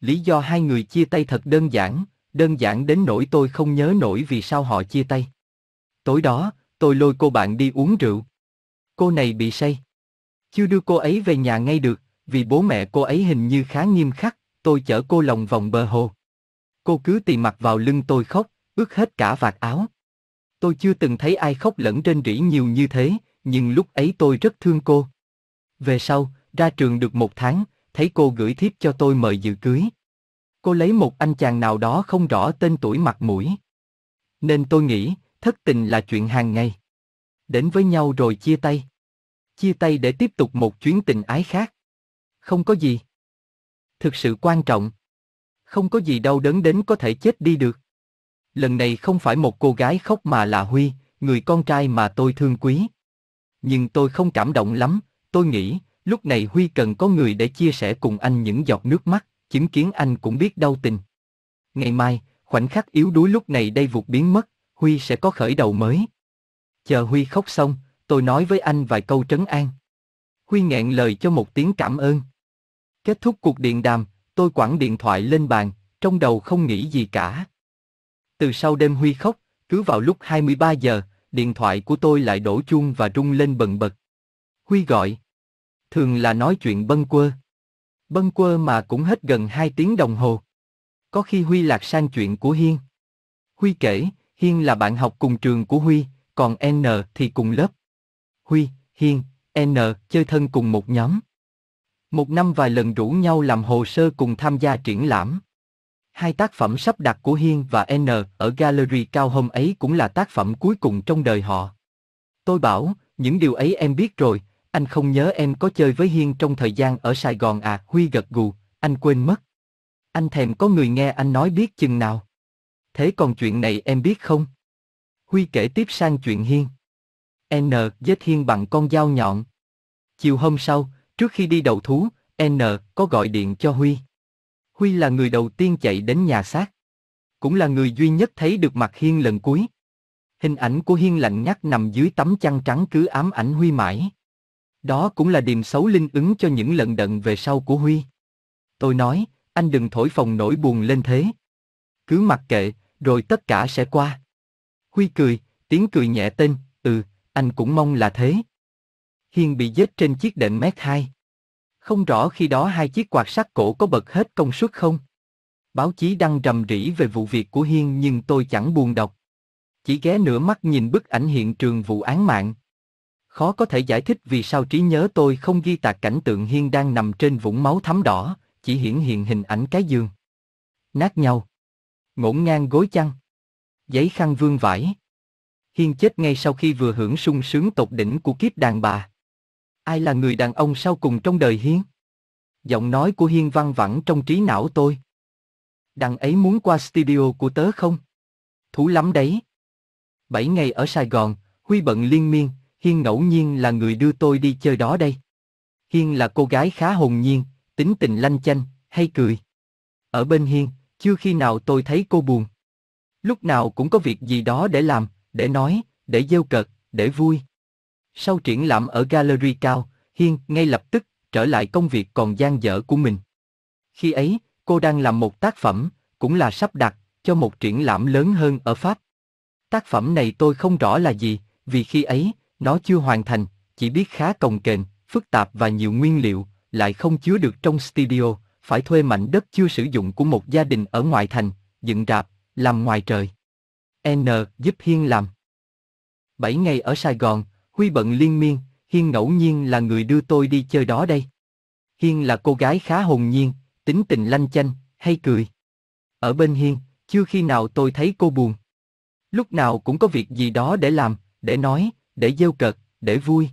Lý do hai người chia tay thật đơn giản, đơn giản đến nỗi tôi không nhớ nổi vì sao họ chia tay. Tối đó, tôi lôi cô bạn đi uống rượu. Cô này bị say. Chưa đưa cô ấy về nhà ngay được, vì bố mẹ cô ấy hình như khá nghiêm khắc, tôi chở cô lòng vòng bờ hồ. Cô cứ tì mặt vào lưng tôi khóc, ướt hết cả vạt áo. Tôi chưa từng thấy ai khóc lẫn trên rỉ nhiều như thế, nhưng lúc ấy tôi rất thương cô. Về sau, ra trường được một tháng, thấy cô gửi thiếp cho tôi mời dự cưới. Cô lấy một anh chàng nào đó không rõ tên tuổi mặt mũi. Nên tôi nghĩ, thất tình là chuyện hàng ngày. Đến với nhau rồi chia tay. Chia tay để tiếp tục một chuyến tình ái khác. Không có gì. Thực sự quan trọng. Không có gì đau đớn đến có thể chết đi được. Lần này không phải một cô gái khóc mà là Huy, người con trai mà tôi thương quý. Nhưng tôi không cảm động lắm, tôi nghĩ, lúc này Huy cần có người để chia sẻ cùng anh những giọt nước mắt, chứng kiến anh cũng biết đau tình. Ngày mai, khoảnh khắc yếu đuối lúc này đây vụt biến mất, Huy sẽ có khởi đầu mới. Chờ Huy khóc xong, tôi nói với anh vài câu trấn an. Huy nghẹn lời cho một tiếng cảm ơn. Kết thúc cuộc điện đàm, tôi quẳng điện thoại lên bàn, trong đầu không nghĩ gì cả. Từ sau đêm Huy khóc, cứ vào lúc 23 giờ, điện thoại của tôi lại đổ chuông và rung lên bần bật. Huy gọi. Thường là nói chuyện bâng quơ. Bâng quơ mà cũng hết gần 2 tiếng đồng hồ. Có khi Huy lạc sang chuyện của Hiên. Huy kể, Hiên là bạn học cùng trường của Huy, còn N thì cùng lớp. Huy, Hiên, N chơi thân cùng một nhóm. Một năm vài lần rủ nhau làm hồ sơ cùng tham gia triển lãm. Hai tác phẩm sắp đặt của Hiên và N ở gallery cao hôm ấy cũng là tác phẩm cuối cùng trong đời họ. Tôi bảo, những điều ấy em biết rồi, anh không nhớ em có chơi với Hiên trong thời gian ở Sài Gòn à, Huy gật gù, anh quên mất. Anh thèm có người nghe anh nói biết chừng nào. Thế còn chuyện này em biết không? Huy kể tiếp sang chuyện Hiên. N giết Hiên bằng con dao nhọn. Chiều hôm sau, trước khi đi đầu thú, N có gọi điện cho Huy. Huy là người đầu tiên chạy đến nhà xác. Cũng là người duy nhất thấy được mặt Hiên lần cuối. Hình ảnh của Hiên lạnh nhắt nằm dưới tấm chăn trắng cứ ám ảnh Huy mãi. Đó cũng là điềm xấu linh ứng cho những lần đận về sau của Huy. Tôi nói, anh đừng thổi phồng nỗi buồn lên thế. Cứ mặc kệ, rồi tất cả sẽ qua. Huy cười, tiếng cười nhẹ tên, ừ, anh cũng mong là thế. Hiên bị giết trên chiếc đệm mét 2. Không rõ khi đó hai chiếc quạt sắt cổ có bật hết công suất không? Báo chí đăng rầm rĩ về vụ việc của Hiên nhưng tôi chẳng buồn đọc. Chỉ ghé nửa mắt nhìn bức ảnh hiện trường vụ án mạng. Khó có thể giải thích vì sao trí nhớ tôi không ghi tạc cảnh tượng Hiên đang nằm trên vũng máu thắm đỏ, chỉ hiển hiện hình ảnh cái giường. Nát nhau. Ngổn ngang gối chăn. Giấy khăn vương vải. Hiên chết ngay sau khi vừa hưởng sung sướng tột đỉnh của kiếp đàn bà. Ai là người đàn ông sau cùng trong đời Hiên? Giọng nói của Hiên văng vẳng trong trí não tôi. Đằng ấy muốn qua studio của tớ không? Thú lắm đấy. Bảy ngày ở Sài Gòn, Huy bận liên miên, Hiên ngẫu nhiên là người đưa tôi đi chơi đó đây. Hiên là cô gái khá hồn nhiên, tính tình lanh chanh, hay cười. Ở bên Hiên, chưa khi nào tôi thấy cô buồn. Lúc nào cũng có việc gì đó để làm, để nói, để gieo cợt, để vui. Sau triển lãm ở gallery cao, Hiên ngay lập tức trở lại công việc còn gian dở của mình. Khi ấy, cô đang làm một tác phẩm, cũng là sắp đặt cho một triển lãm lớn hơn ở Pháp. Tác phẩm này tôi không rõ là gì, vì khi ấy, nó chưa hoàn thành, chỉ biết khá cồng kềnh, phức tạp và nhiều nguyên liệu, lại không chứa được trong studio, phải thuê mảnh đất chưa sử dụng của một gia đình ở ngoại thành, dựng rạp, làm ngoài trời. N giúp Hiên làm. Bảy ngày ở Sài Gòn, Huy bận liên miên, Hiên ngẫu nhiên là người đưa tôi đi chơi đó đây. Hiên là cô gái khá hồn nhiên, tính tình lanh chanh, hay cười. Ở bên Hiên, chưa khi nào tôi thấy cô buồn. Lúc nào cũng có việc gì đó để làm, để nói, để gieo cợt, để vui.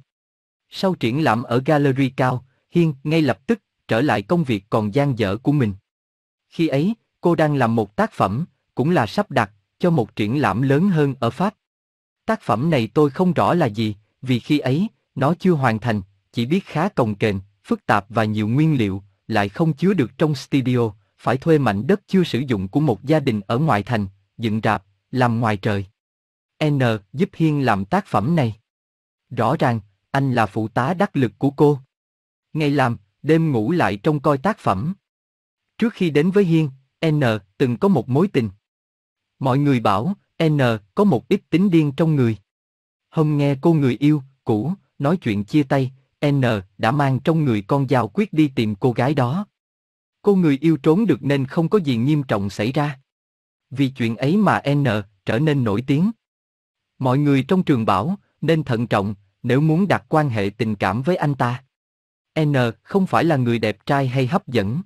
Sau triển lãm ở gallery cao, Hiên ngay lập tức trở lại công việc còn gian dở của mình. Khi ấy, cô đang làm một tác phẩm, cũng là sắp đặt cho một triển lãm lớn hơn ở Pháp. Tác phẩm này tôi không rõ là gì, vì khi ấy, nó chưa hoàn thành, chỉ biết khá cồng kềnh, phức tạp và nhiều nguyên liệu, lại không chứa được trong studio, phải thuê mảnh đất chưa sử dụng của một gia đình ở ngoại thành, dựng rạp, làm ngoài trời. N giúp Hiên làm tác phẩm này. Rõ ràng, anh là phụ tá đắc lực của cô. Ngày làm, đêm ngủ lại trông coi tác phẩm. Trước khi đến với Hiên, N từng có một mối tình. Mọi người bảo, N có một ít tính điên trong người. Hôm nghe cô người yêu, cũ, nói chuyện chia tay, N đã mang trong người con dao quyết đi tìm cô gái đó. Cô người yêu trốn được nên không có gì nghiêm trọng xảy ra. Vì chuyện ấy mà N trở nên nổi tiếng. Mọi người trong trường bảo, nên thận trọng, nếu muốn đặt quan hệ tình cảm với anh ta. N không phải là người đẹp trai hay hấp dẫn.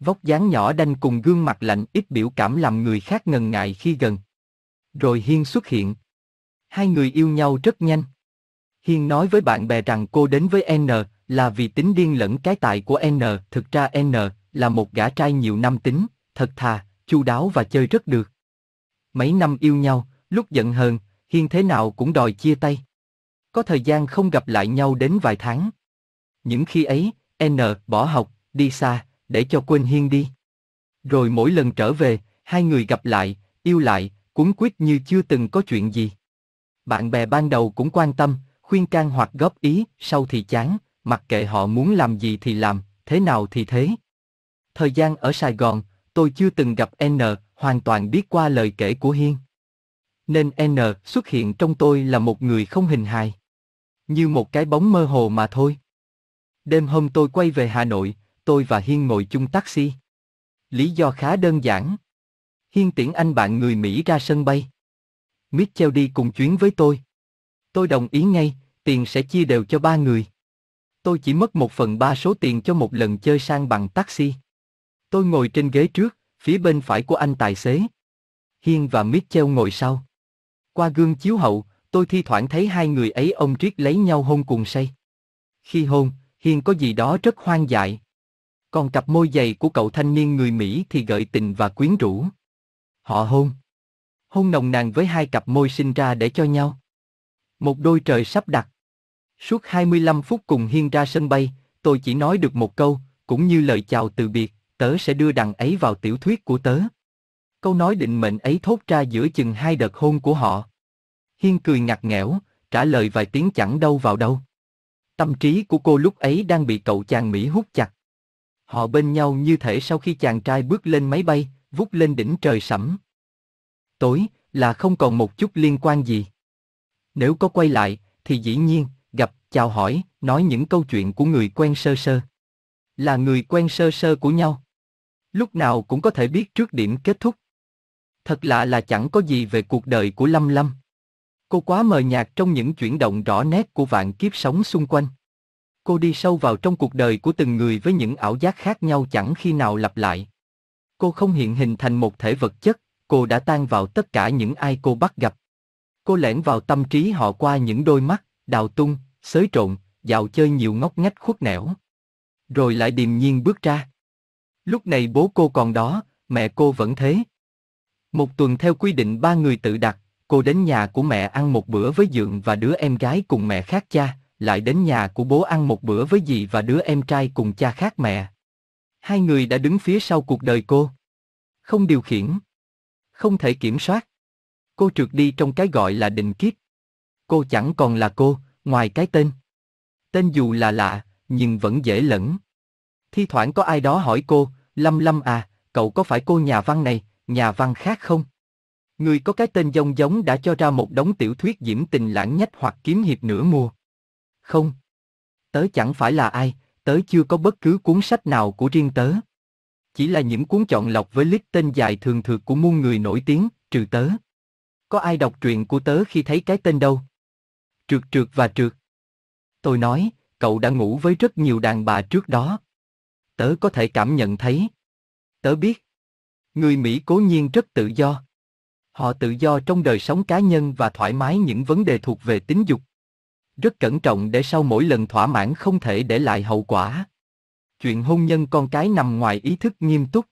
Vóc dáng nhỏ đanh cùng gương mặt lạnh ít biểu cảm làm người khác ngần ngại khi gần. Rồi Hiên xuất hiện. Hai người yêu nhau rất nhanh. Hiên nói với bạn bè rằng cô đến với N là vì tính điên lẫn cái tài của N. Thực ra N là một gã trai nhiều năm tính, thật thà, chu đáo và chơi rất được. Mấy năm yêu nhau, lúc giận hờn, Hiên thế nào cũng đòi chia tay. Có thời gian không gặp lại nhau đến vài tháng. Những khi ấy, N bỏ học, đi xa, để cho quên Hiên đi. Rồi mỗi lần trở về, hai người gặp lại, yêu lại, cuốn quýt như chưa từng có chuyện gì. Bạn bè ban đầu cũng quan tâm, khuyên can hoặc góp ý, sau thì chán, mặc kệ họ muốn làm gì thì làm, thế nào thì thế. Thời gian ở Sài Gòn, tôi chưa từng gặp N, hoàn toàn biết qua lời kể của Hiên. Nên N xuất hiện trong tôi là một người không hình hài. Như một cái bóng mơ hồ mà thôi. Đêm hôm tôi quay về Hà Nội, tôi và Hiên ngồi chung taxi. Lý do khá đơn giản. Hiên tiễn anh bạn người Mỹ ra sân bay. Mitchell đi cùng chuyến với tôi. Tôi đồng ý ngay, tiền sẽ chia đều cho ba người. Tôi chỉ mất một phần ba số tiền cho một lần chơi sang bằng taxi. Tôi ngồi trên ghế trước, phía bên phải của anh tài xế. Hiên và Mitchell ngồi sau. Qua gương chiếu hậu, tôi thi thoảng thấy hai người ấy ông triết lấy nhau hôn cùng say. Khi hôn, Hiên có gì đó rất hoang dại. Còn cặp môi dày của cậu thanh niên người Mỹ thì gợi tình và quyến rũ. Họ hôn. Hôn nồng nàn với hai cặp môi sinh ra để cho nhau. Một đôi trời sắp đặt. Suốt 25 phút cùng Hiên ra sân bay, tôi chỉ nói được một câu, cũng như lời chào từ biệt, tớ sẽ đưa đằng ấy vào tiểu thuyết của tớ. Câu nói định mệnh ấy thốt ra giữa chừng hai đợt hôn của họ. Hiên cười ngặt nghẽo, trả lời vài tiếng chẳng đâu vào đâu. Tâm trí của cô lúc ấy đang bị cậu chàng Mỹ hút chặt. Họ bên nhau như thể sau khi chàng trai bước lên máy bay, vút lên đỉnh trời sẫm. Tối, là không còn một chút liên quan gì. Nếu có quay lại, thì dĩ nhiên, gặp, chào hỏi, nói những câu chuyện của người quen sơ sơ. Là người quen sơ sơ của nhau. Lúc nào cũng có thể biết trước điểm kết thúc. Thật lạ là chẳng có gì về cuộc đời của Lâm Lâm. Cô quá mờ nhạt trong những chuyển động rõ nét của vạn kiếp sống xung quanh. Cô đi sâu vào trong cuộc đời của từng người với những ảo giác khác nhau chẳng khi nào lặp lại. Cô không hiện hình thành một thể vật chất, cô đã tan vào tất cả những ai cô bắt gặp. Cô lẻn vào tâm trí họ qua những đôi mắt, đào tung, xới trộn, dạo chơi nhiều ngóc ngách khuất nẻo. Rồi lại điềm nhiên bước ra. Lúc này bố cô còn đó, mẹ cô vẫn thế. Một tuần theo quy định ba người tự đặt, cô đến nhà của mẹ ăn một bữa với Dượng và đứa em gái cùng mẹ khác cha, lại đến nhà của bố ăn một bữa với dì và đứa em trai cùng cha khác mẹ. Hai người đã đứng phía sau cuộc đời cô. Không điều khiển. Không thể kiểm soát. Cô trượt đi trong cái gọi là định kiếp. Cô chẳng còn là cô, ngoài cái tên. Tên dù là lạ, nhưng vẫn dễ lẫn. Thi thoảng có ai đó hỏi cô, Lâm Lâm à, cậu có phải cô nhà văn này, nhà văn khác không? Người có cái tên giống giống đã cho ra một đống tiểu thuyết diễm tình lãng nhách hoặc kiếm hiệp nửa mùa. Không. Tớ chẳng phải là ai, tớ chưa có bất cứ cuốn sách nào của riêng tớ. Chỉ là những cuốn chọn lọc với list tên dài thường thượt của muôn người nổi tiếng, trừ tớ. Có ai đọc truyện của tớ khi thấy cái tên đâu? Trượt trượt và trượt. Tôi nói, cậu đã ngủ với rất nhiều đàn bà trước đó. Tớ có thể cảm nhận thấy. Tớ biết. Người Mỹ cố nhiên rất tự do. Họ tự do trong đời sống cá nhân và thoải mái những vấn đề thuộc về tính dục. Rất cẩn trọng để sau mỗi lần thỏa mãn không thể để lại hậu quả. Chuyện hôn nhân con cái nằm ngoài ý thức nghiêm túc.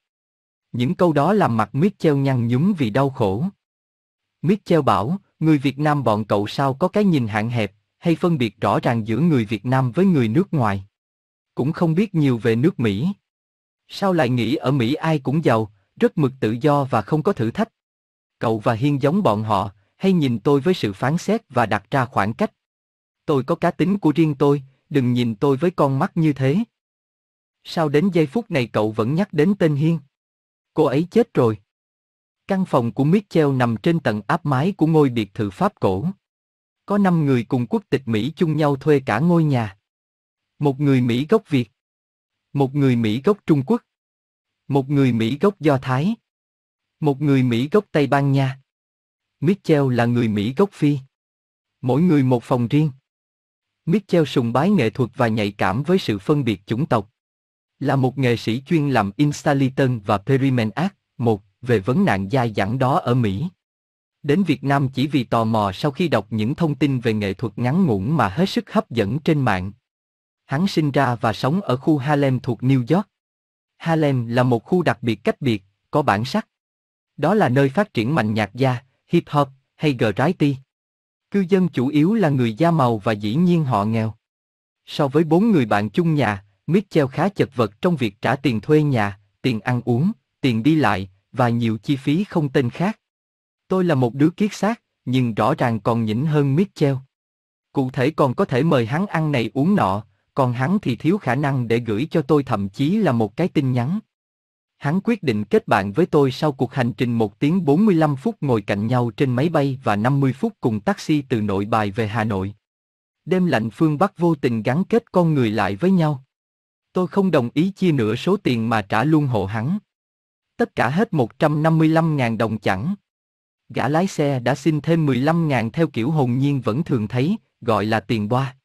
Những câu đó làm mặt Mitchell nhăn nhúm vì đau khổ. Mitchell bảo, người Việt Nam bọn cậu sao có cái nhìn hạn hẹp, hay phân biệt rõ ràng giữa người Việt Nam với người nước ngoài. Cũng không biết nhiều về nước Mỹ. Sao lại nghĩ ở Mỹ ai cũng giàu, rất mực tự do và không có thử thách? Cậu và Hiên giống bọn họ, hay nhìn tôi với sự phán xét và đặt ra khoảng cách? Tôi có cá tính của riêng tôi, đừng nhìn tôi với con mắt như thế. Sao đến giây phút này cậu vẫn nhắc đến tên Hiên? Cô ấy chết rồi. Căn phòng của Mitchell nằm trên tầng áp mái của ngôi biệt thự Pháp cổ. Có năm người cùng quốc tịch Mỹ chung nhau thuê cả ngôi nhà. Một người Mỹ gốc Việt. Một người Mỹ gốc Trung Quốc. Một người Mỹ gốc Do Thái. Một người Mỹ gốc Tây Ban Nha. Mitchell là người Mỹ gốc Phi. Mỗi người một phòng riêng. Mitchell sùng bái nghệ thuật và nhạy cảm với sự phân biệt chủng tộc. Là một nghệ sĩ chuyên làm Installation và Perryman Art, một, về vấn nạn dai dẳng đó ở Mỹ. Đến Việt Nam chỉ vì tò mò sau khi đọc những thông tin về nghệ thuật ngắn ngủn mà hết sức hấp dẫn trên mạng. Hắn sinh ra và sống ở khu Harlem thuộc New York. Harlem là một khu đặc biệt cách biệt, có bản sắc. Đó là nơi phát triển mạnh nhạc gia, hip hop hay graffiti. Cư dân chủ yếu là người da màu và dĩ nhiên họ nghèo. So với bốn người bạn chung nhà, Mitchell khá chật vật trong việc trả tiền thuê nhà, tiền ăn uống, tiền đi lại và nhiều chi phí không tên khác. Tôi là một đứa kiết xác, nhưng rõ ràng còn nhỉnh hơn Mitchell. Cụ thể còn có thể mời hắn ăn này uống nọ, còn hắn thì thiếu khả năng để gửi cho tôi thậm chí là một cái tin nhắn. Hắn quyết định kết bạn với tôi sau cuộc hành trình 1 tiếng 45 phút ngồi cạnh nhau trên máy bay và 50 phút cùng taxi từ nội bài về Hà Nội. Đêm lạnh phương Bắc vô tình gắn kết con người lại với nhau. Tôi không đồng ý chia nửa số tiền mà trả luôn hộ hắn. Tất cả hết 155.000 đồng chẳng. Gã lái xe đã xin thêm 15.000 theo kiểu hồn nhiên vẫn thường thấy, gọi là tiền boa.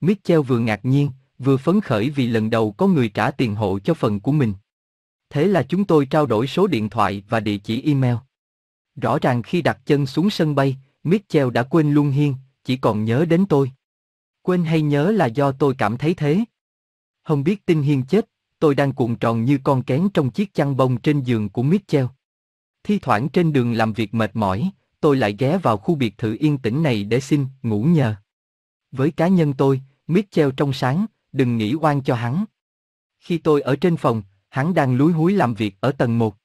Mitchell vừa ngạc nhiên, vừa phấn khởi vì lần đầu có người trả tiền hộ cho phần của mình. Thế là chúng tôi trao đổi số điện thoại và địa chỉ email. Rõ ràng khi đặt chân xuống sân bay, Mitchell đã quên luôn Hiên, chỉ còn nhớ đến tôi. Quên hay nhớ là do tôi cảm thấy thế. Không biết tinh Hiên chết, tôi đang cuộn tròn như con kén trong chiếc chăn bông trên giường của Mitchell. Thi thoảng trên đường làm việc mệt mỏi, tôi lại ghé vào khu biệt thự yên tĩnh này để xin ngủ nhờ. Với cá nhân tôi, Mitchell trong sáng, đừng nghĩ oan cho hắn. Khi tôi ở trên phòng, hắn đang lúi húi làm việc ở tầng 1.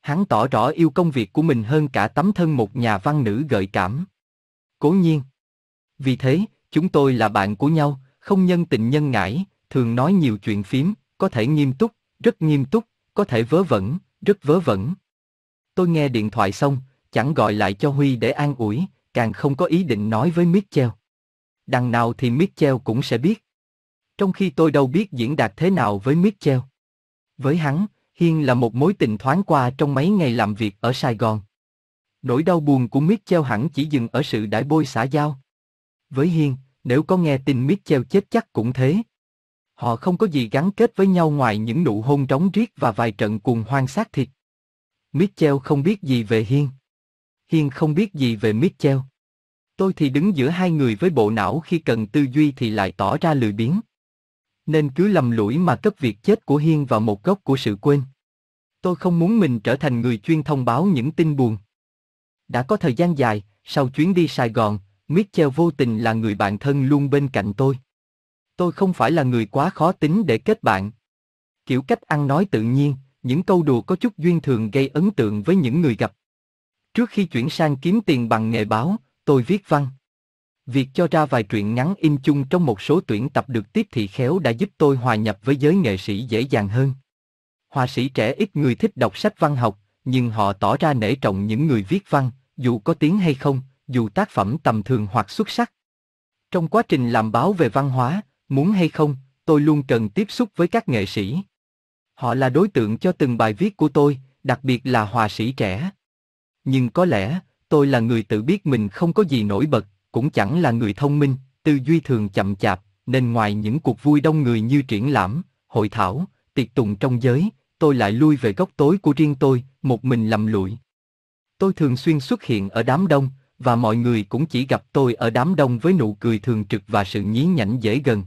Hắn tỏ rõ yêu công việc của mình hơn cả tấm thân một nhà văn nữ gợi cảm. Cố nhiên. Vì thế, chúng tôi là bạn của nhau, không nhân tình nhân ngãi, thường nói nhiều chuyện phím, có thể nghiêm túc, rất nghiêm túc, có thể vớ vẩn, rất vớ vẩn. Tôi nghe điện thoại xong, chẳng gọi lại cho Huy để an ủi, càng không có ý định nói với Mitchell. Đằng nào thì Mitchell cũng sẽ biết. Trong khi tôi đâu biết diễn đạt thế nào với Mitchell. Với hắn, Hiên là một mối tình thoáng qua trong mấy ngày làm việc ở Sài Gòn. Nỗi đau buồn của Mitchell hẳn chỉ dừng ở sự đãi bôi xã giao. Với Hiên, nếu có nghe tin Mitchell chết chắc cũng thế. Họ không có gì gắn kết với nhau ngoài những nụ hôn trống riết và vài trận cuồng hoang sát thịt. Mitchell không biết gì về Hiên. Hiên không biết gì về Mitchell. Tôi thì đứng giữa hai người với bộ não khi cần tư duy thì lại tỏ ra lười biếng. Nên cứ lầm lũi mà cất việc chết của Hiên vào một góc của sự quên. Tôi không muốn mình trở thành người chuyên thông báo những tin buồn. Đã có thời gian dài, sau chuyến đi Sài Gòn, Mitchell vô tình là người bạn thân luôn bên cạnh tôi. Tôi không phải là người quá khó tính để kết bạn. Kiểu cách ăn nói tự nhiên, những câu đùa có chút duyên thường gây ấn tượng với những người gặp. Trước khi chuyển sang kiếm tiền bằng nghề báo, tôi viết văn. Việc cho ra vài truyện ngắn in chung trong một số tuyển tập được tiếp thị khéo đã giúp tôi hòa nhập với giới nghệ sĩ dễ dàng hơn. Họa sĩ trẻ ít người thích đọc sách văn học, nhưng họ tỏ ra nể trọng những người viết văn, dù có tiếng hay không, dù tác phẩm tầm thường hoặc xuất sắc. Trong quá trình làm báo về văn hóa, muốn hay không, tôi luôn cần tiếp xúc với các nghệ sĩ. Họ là đối tượng cho từng bài viết của tôi, đặc biệt là họa sĩ trẻ. Nhưng có lẽ, tôi là người tự biết mình không có gì nổi bật, cũng chẳng là người thông minh, tư duy thường chậm chạp, nên ngoài những cuộc vui đông người như triển lãm, hội thảo, tiệc tùng trong giới, tôi lại lui về góc tối của riêng tôi, một mình lầm lụi. Tôi thường xuyên xuất hiện ở đám đông, và mọi người cũng chỉ gặp tôi ở đám đông với nụ cười thường trực và sự nhí nhảnh dễ gần.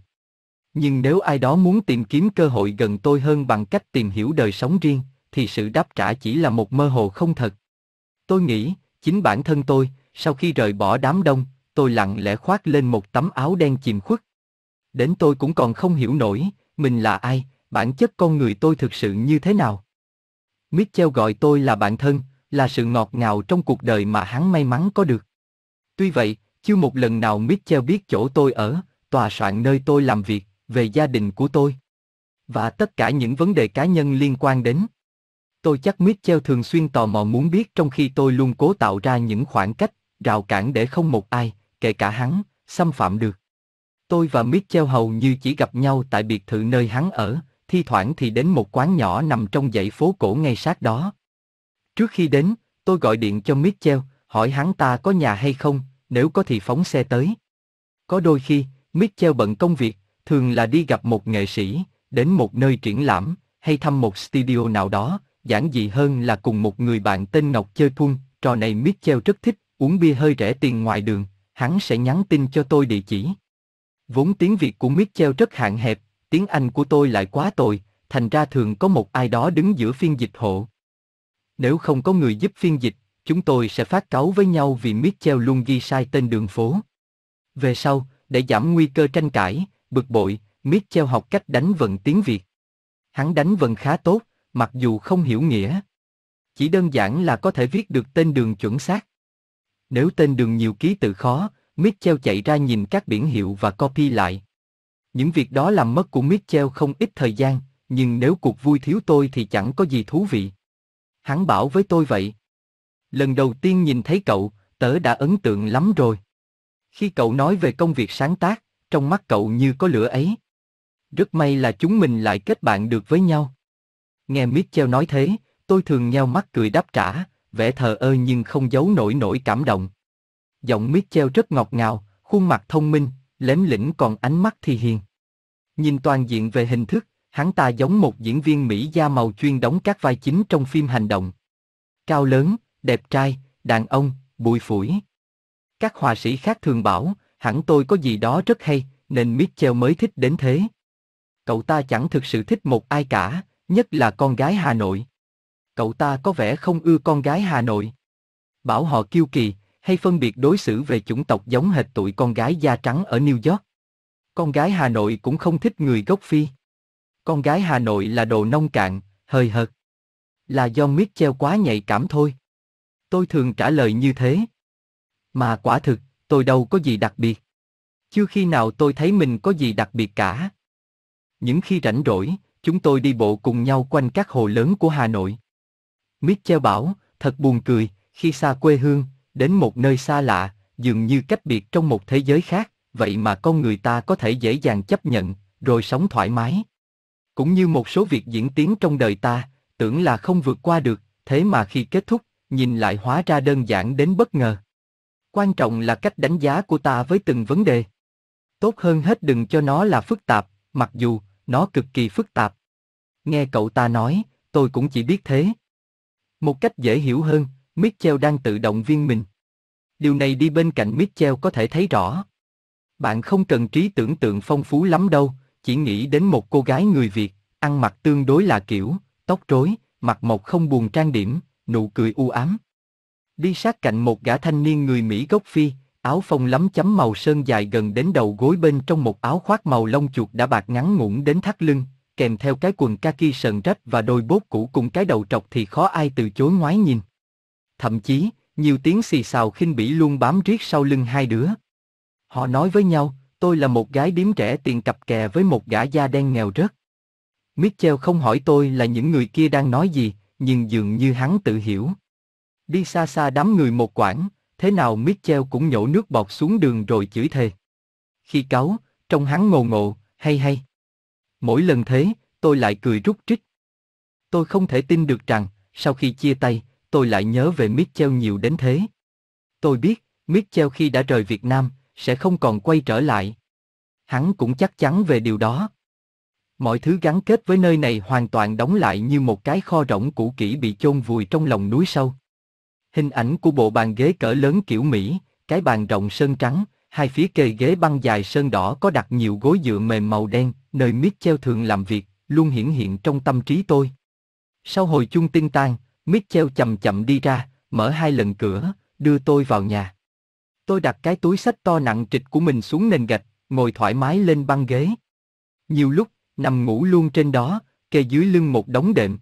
Nhưng nếu ai đó muốn tìm kiếm cơ hội gần tôi hơn bằng cách tìm hiểu đời sống riêng, thì sự đáp trả chỉ là một mơ hồ không thật. Tôi nghĩ, chính bản thân tôi, sau khi rời bỏ đám đông, tôi lặng lẽ khoác lên một tấm áo đen chìm khuất. Đến tôi cũng còn không hiểu nổi, mình là ai, bản chất con người tôi thực sự như thế nào. Mitchell gọi tôi là bạn thân, là sự ngọt ngào trong cuộc đời mà hắn may mắn có được. Tuy vậy, chưa một lần nào Mitchell biết chỗ tôi ở, tòa soạn nơi tôi làm việc, về gia đình của tôi. Và tất cả những vấn đề cá nhân liên quan đến. Tôi chắc Mitchell thường xuyên tò mò muốn biết trong khi tôi luôn cố tạo ra những khoảng cách, rào cản để không một ai, kể cả hắn, xâm phạm được. Tôi và Mitchell hầu như chỉ gặp nhau tại biệt thự nơi hắn ở, thi thoảng thì đến một quán nhỏ nằm trong dãy phố cổ ngay sát đó. Trước khi đến, tôi gọi điện cho Mitchell, hỏi hắn ta có nhà hay không, nếu có thì phóng xe tới. Có đôi khi, Mitchell bận công việc, thường là đi gặp một nghệ sĩ, đến một nơi triển lãm, hay thăm một studio nào đó, giản dị hơn là cùng một người bạn tên Ngọc chơi thun, trò này Mitchell rất thích, uống bia hơi rẻ tiền ngoài đường, hắn sẽ nhắn tin cho tôi địa chỉ. Vốn tiếng Việt của Mitchell rất hạn hẹp, tiếng Anh của tôi lại quá tồi, thành ra thường có một ai đó đứng giữa phiên dịch hộ. Nếu không có người giúp phiên dịch, chúng tôi sẽ phát cáu với nhau vì Mitchell luôn ghi sai tên đường phố. Về sau, để giảm nguy cơ tranh cãi, bực bội, Mitchell học cách đánh vần tiếng Việt. Hắn đánh vần khá tốt, mặc dù không hiểu nghĩa. Chỉ đơn giản là có thể viết được tên đường chuẩn xác. Nếu tên đường nhiều ký tự khó, Mitchell chạy ra nhìn các biển hiệu và copy lại. Những việc đó làm mất của Mitchell không ít thời gian, nhưng nếu cuộc vui thiếu tôi thì chẳng có gì thú vị. Hắn bảo với tôi vậy. Lần đầu tiên nhìn thấy cậu, tớ đã ấn tượng lắm rồi. Khi cậu nói về công việc sáng tác, trong mắt cậu như có lửa ấy. rất may là chúng mình lại kết bạn được với nhau. Nghe Mitchell nói thế, tôi thường nheo mắt cười đáp trả, vẻ thờ ơ nhưng không giấu nổi nỗi cảm động. Giọng Mitchell rất ngọt ngào, khuôn mặt thông minh, lém lĩnh còn ánh mắt thì hiền. Nhìn toàn diện về hình thức, hắn ta giống một diễn viên Mỹ da màu chuyên đóng các vai chính trong phim hành động. Cao lớn, đẹp trai, đàn ông, bụi phủi. Các họa sĩ khác thường bảo, hẳn tôi có gì đó rất hay, nên Mitchell mới thích đến thế. Cậu ta chẳng thực sự thích một ai cả, nhất là con gái Hà Nội. Cậu ta có vẻ không ưa con gái Hà Nội. Bảo họ kiêu kỳ, hay phân biệt đối xử về chủng tộc giống hệt tụi con gái da trắng ở New York. Con gái Hà Nội cũng không thích người gốc Phi. Con gái Hà Nội là đồ nông cạn, hơi hợt. Là do Mitchell quá nhạy cảm thôi. Tôi thường trả lời như thế. Mà quả thực, tôi đâu có gì đặc biệt. Chưa khi nào tôi thấy mình có gì đặc biệt cả. Những khi rảnh rỗi, chúng tôi đi bộ cùng nhau quanh các hồ lớn của Hà Nội. Mitchell bảo, thật buồn cười, khi xa quê hương, đến một nơi xa lạ, dường như cách biệt trong một thế giới khác, vậy mà con người ta có thể dễ dàng chấp nhận, rồi sống thoải mái. Cũng như một số việc diễn tiến trong đời ta, tưởng là không vượt qua được, thế mà khi kết thúc, nhìn lại hóa ra đơn giản đến bất ngờ. Quan trọng là cách đánh giá của ta với từng vấn đề. Tốt hơn hết đừng cho nó là phức tạp, mặc dù nó cực kỳ phức tạp. Nghe cậu ta nói, tôi cũng chỉ biết thế. Một cách dễ hiểu hơn, Mitchell đang tự động viên mình. Điều này đi bên cạnh Mitchell có thể thấy rõ. Bạn không cần trí tưởng tượng phong phú lắm đâu, chỉ nghĩ đến một cô gái người Việt, ăn mặc tương đối là kiểu, tóc rối, mặt mộc không buồn trang điểm, nụ cười u ám. Đi sát cạnh một gã thanh niên người Mỹ gốc Phi, áo phông lắm chấm màu sơn dài gần đến đầu gối bên trong một áo khoác màu lông chuột đã bạc ngắn ngủn đến thắt lưng, kèm theo cái quần kaki sờn rách và đôi bốt cũ cùng cái đầu trọc thì khó ai từ chối ngoái nhìn. Thậm chí, nhiều tiếng xì xào khinh bỉ luôn bám riết sau lưng hai đứa. Họ nói với nhau, tôi là một gái điếm trẻ tiền cặp kè với một gã da đen nghèo rớt. Mitchell không hỏi tôi là những người kia đang nói gì, nhưng dường như hắn tự hiểu. Đi xa xa đám người một quãng, thế nào Mitchell cũng nhổ nước bọt xuống đường rồi chửi thề. Khi cáu, trong hắn ngồ ngộ, hay hay. Mỗi lần thế, tôi lại cười rút trích. Tôi không thể tin được rằng, sau khi chia tay, tôi lại nhớ về Mitchell nhiều đến thế. Tôi biết, Mitchell khi đã rời Việt Nam, sẽ không còn quay trở lại. Hắn cũng chắc chắn về điều đó. Mọi thứ gắn kết với nơi này hoàn toàn đóng lại như một cái kho rỗng cũ kỹ bị chôn vùi trong lòng núi sâu. Hình ảnh của bộ bàn ghế cỡ lớn kiểu Mỹ, cái bàn rộng sơn trắng, hai phía kề ghế băng dài sơn đỏ có đặt nhiều gối dựa mềm màu đen, nơi Mitchell thường làm việc, luôn hiển hiện trong tâm trí tôi. Sau hồi chung tinh tan, Mitchell chậm chậm đi ra, mở hai lần cửa, đưa tôi vào nhà. Tôi đặt cái túi sách to nặng trịch của mình xuống nền gạch, ngồi thoải mái lên băng ghế. Nhiều lúc, nằm ngủ luôn trên đó, kề dưới lưng một đống đệm.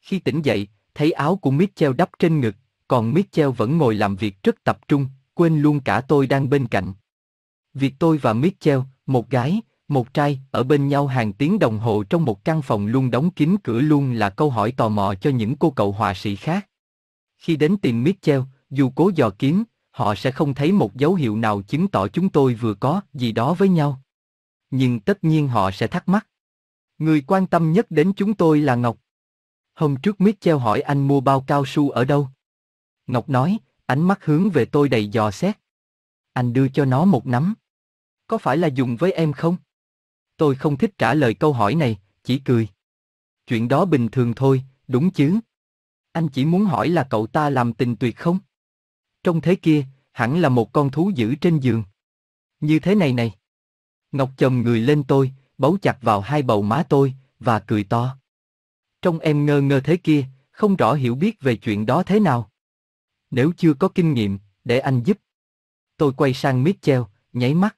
Khi tỉnh dậy, thấy áo của Mitchell đắp trên ngực, còn Mitchell vẫn ngồi làm việc rất tập trung, quên luôn cả tôi đang bên cạnh. Việc tôi và Mitchell, một gái, một trai, ở bên nhau hàng tiếng đồng hồ trong một căn phòng luôn đóng kín cửa luôn là câu hỏi tò mò cho những cô cậu họa sĩ khác. Khi đến tìm Mitchell, dù cố dò kiếm, họ sẽ không thấy một dấu hiệu nào chứng tỏ chúng tôi vừa có gì đó với nhau. Nhưng tất nhiên họ sẽ thắc mắc. Người quan tâm nhất đến chúng tôi là Ngọc. Hôm trước Mitchell hỏi anh mua bao cao su ở đâu. Ngọc nói, ánh mắt hướng về tôi đầy dò xét. Anh đưa cho nó một nắm. Có phải là dùng với em không? Tôi không thích trả lời câu hỏi này, chỉ cười. Chuyện đó bình thường thôi, đúng chứ? Anh chỉ muốn hỏi là cậu ta làm tình tuyệt không? Trong thế kia, hẳn là một con thú dữ trên giường. Như thế này này. Ngọc chồng người lên tôi, bấu chặt vào hai bầu má tôi, và cười to. Trong em ngơ ngơ thế kia, không rõ hiểu biết về chuyện đó thế nào. Nếu chưa có kinh nghiệm, để anh giúp. Tôi quay sang Mitchell, nháy mắt.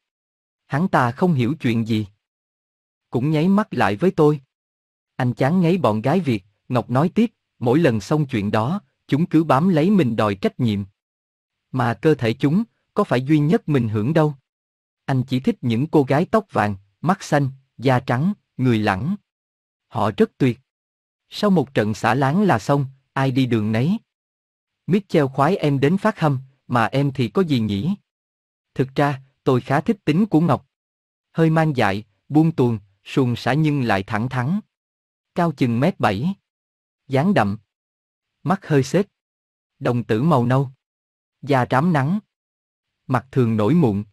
Hắn ta không hiểu chuyện gì. Cũng nháy mắt lại với tôi. Anh chán ngấy bọn gái Việt, Ngọc nói tiếp, mỗi lần xong chuyện đó, chúng cứ bám lấy mình đòi trách nhiệm. Mà cơ thể chúng, có phải duy nhất mình hưởng đâu. Anh chỉ thích những cô gái tóc vàng, mắt xanh, da trắng, người lẳng. Họ rất tuyệt. Sau một trận xả láng là xong, ai đi đường nấy. Mitchell khoái em đến phát hâm, mà em thì có gì nhỉ? Thực ra, tôi khá thích tính của Ngọc. Hơi mang dại, buông tuồng, Suồng sả nhưng lại thẳng thắn. Cao chừng mét bảy. dáng đậm. Mắt hơi xếp. Đồng tử màu nâu. Da trám nắng. Mặt thường nổi mụn.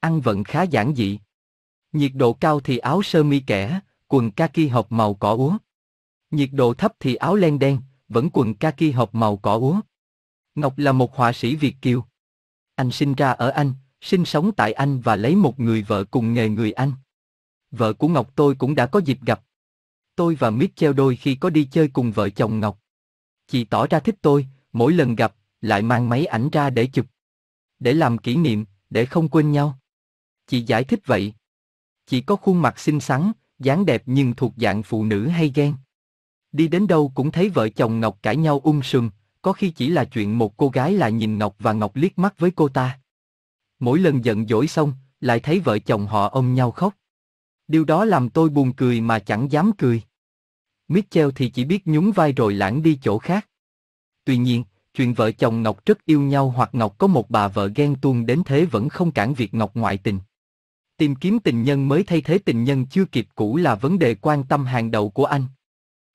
Ăn vận khá giản dị. Nhiệt độ cao thì áo sơ mi kẻ, quần kaki hộp màu cỏ úa. Nhiệt độ thấp thì áo len đen, vẫn quần kaki hộp màu cỏ úa. Ngọc là một họa sĩ Việt kiều. Anh sinh ra ở Anh, sinh sống tại Anh và lấy một người vợ cùng nghề người Anh. Vợ của Ngọc tôi cũng đã có dịp gặp. Tôi và Mitchell đôi khi có đi chơi cùng vợ chồng Ngọc. Chị tỏ ra thích tôi, mỗi lần gặp, lại mang máy ảnh ra để chụp. Để làm kỷ niệm, để không quên nhau. Chị giải thích vậy. Chị có khuôn mặt xinh xắn, dáng đẹp nhưng thuộc dạng phụ nữ hay ghen. Đi đến đâu cũng thấy vợ chồng Ngọc cãi nhau um sùm, có khi chỉ là chuyện một cô gái là nhìn Ngọc và Ngọc liếc mắt với cô ta. Mỗi lần giận dỗi xong, lại thấy vợ chồng họ ôm nhau khóc. Điều đó làm tôi buồn cười mà chẳng dám cười. Mitchell thì chỉ biết nhún vai rồi lãng đi chỗ khác. Tuy nhiên, chuyện vợ chồng Ngọc rất yêu nhau hoặc Ngọc có một bà vợ ghen tuông đến thế vẫn không cản việc Ngọc ngoại tình. Tìm kiếm tình nhân mới thay thế tình nhân chưa kịp cũ là vấn đề quan tâm hàng đầu của anh.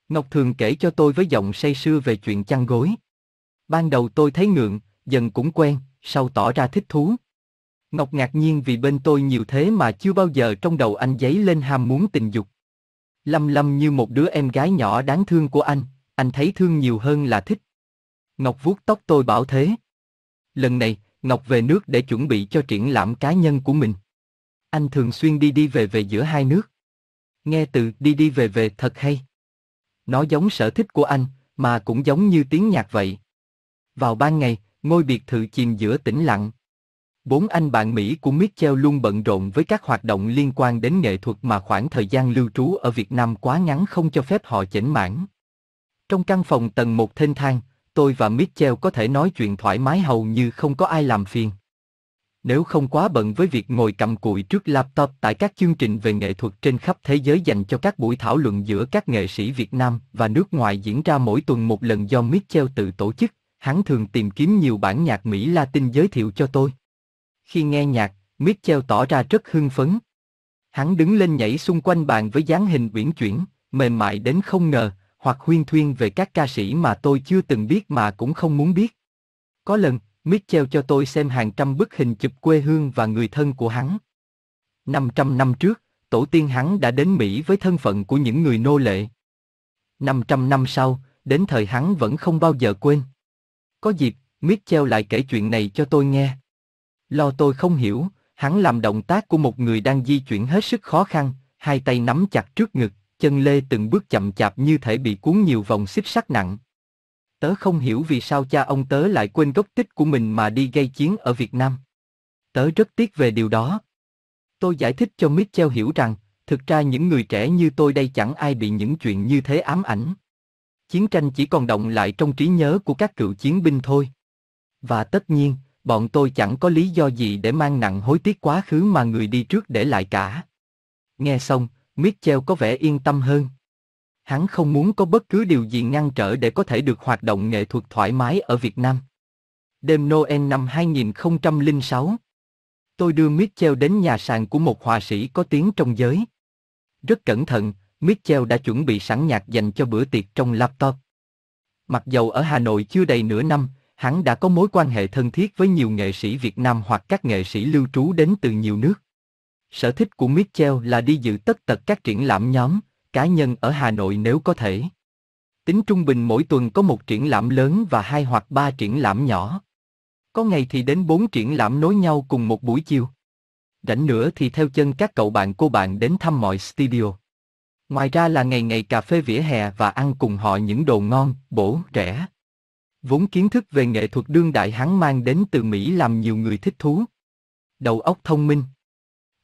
Ngọc thường kể cho tôi với giọng say sưa về chuyện chăn gối. Ban đầu tôi thấy ngượng, dần cũng quen, sau tỏ ra thích thú. Ngọc ngạc nhiên vì bên tôi nhiều thế mà chưa bao giờ trong đầu anh dấy lên ham muốn tình dục. Lâm lâm như một đứa em gái nhỏ đáng thương của anh, anh thấy thương nhiều hơn là thích. Ngọc vuốt tóc tôi bảo thế. Lần này, Ngọc về nước để chuẩn bị cho triển lãm cá nhân của mình. Anh thường xuyên đi đi về về giữa hai nước. Nghe từ đi đi về về thật hay. Nó giống sở thích của anh, mà cũng giống như tiếng nhạc vậy. Vào ban ngày, ngôi biệt thự chìm giữa tĩnh lặng. Bốn anh bạn Mỹ của Mitchell luôn bận rộn với các hoạt động liên quan đến nghệ thuật mà khoảng thời gian lưu trú ở Việt Nam quá ngắn không cho phép họ chỉnh mãn. Trong căn phòng tầng một thênh thang, tôi và Mitchell có thể nói chuyện thoải mái hầu như không có ai làm phiền. Nếu không quá bận với việc ngồi cầm cụi trước laptop tại các chương trình về nghệ thuật trên khắp thế giới dành cho các buổi thảo luận giữa các nghệ sĩ Việt Nam và nước ngoài diễn ra mỗi tuần một lần do Mitchell tự tổ chức, hắn thường tìm kiếm nhiều bản nhạc Mỹ Latin giới thiệu cho tôi. Khi nghe nhạc, Mitchell tỏ ra rất hưng phấn. Hắn đứng lên nhảy xung quanh bàn với dáng hình uyển chuyển, mềm mại đến không ngờ, hoặc huyên thuyên về các ca sĩ mà tôi chưa từng biết mà cũng không muốn biết. Có lần, Mitchell cho tôi xem hàng trăm bức hình chụp quê hương và người thân của hắn. 500 năm trước, tổ tiên hắn đã đến Mỹ với thân phận của những người nô lệ. 500 năm sau, đến thời hắn vẫn không bao giờ quên. Có dịp, Mitchell lại kể chuyện này cho tôi nghe. Lo tôi không hiểu, hắn làm động tác của một người đang di chuyển hết sức khó khăn, hai tay nắm chặt trước ngực, chân lê từng bước chậm chạp như thể bị cuốn nhiều vòng xích sắt nặng. Tớ không hiểu vì sao cha ông tớ lại quên gốc tích của mình mà đi gây chiến ở Việt Nam. Tớ rất tiếc về điều đó. Tôi giải thích cho Mitchell hiểu rằng, thực ra những người trẻ như tôi đây chẳng ai bị những chuyện như thế ám ảnh. Chiến tranh chỉ còn động lại trong trí nhớ của các cựu chiến binh thôi. Và tất nhiên, bọn tôi chẳng có lý do gì để mang nặng hối tiếc quá khứ mà người đi trước để lại cả. Nghe xong, Mitchell có vẻ yên tâm hơn. Hắn không muốn có bất cứ điều gì ngăn trở để có thể được hoạt động nghệ thuật thoải mái ở Việt Nam. Đêm Noel năm 2006 Tôi đưa Mitchell đến nhà sàn của một họa sĩ có tiếng trong giới. Rất cẩn thận, Mitchell đã chuẩn bị sẵn nhạc dành cho bữa tiệc trong laptop. Mặc dầu ở Hà Nội chưa đầy nửa năm, hắn đã có mối quan hệ thân thiết với nhiều nghệ sĩ Việt Nam hoặc các nghệ sĩ lưu trú đến từ nhiều nước. Sở thích của Mitchell là đi dự tất tật các triển lãm nhóm, cá nhân ở Hà Nội nếu có thể. Tính trung bình mỗi tuần có một triển lãm lớn và hai hoặc ba triển lãm nhỏ. Có ngày thì đến bốn triển lãm nối nhau cùng một buổi chiều. Rảnh nữa thì theo chân các cậu bạn cô bạn đến thăm mọi studio. Ngoài ra là ngày ngày cà phê vỉa hè và ăn cùng họ những đồ ngon, bổ, rẻ. Vốn kiến thức về nghệ thuật đương đại hắn mang đến từ Mỹ làm nhiều người thích thú. Đầu óc thông minh.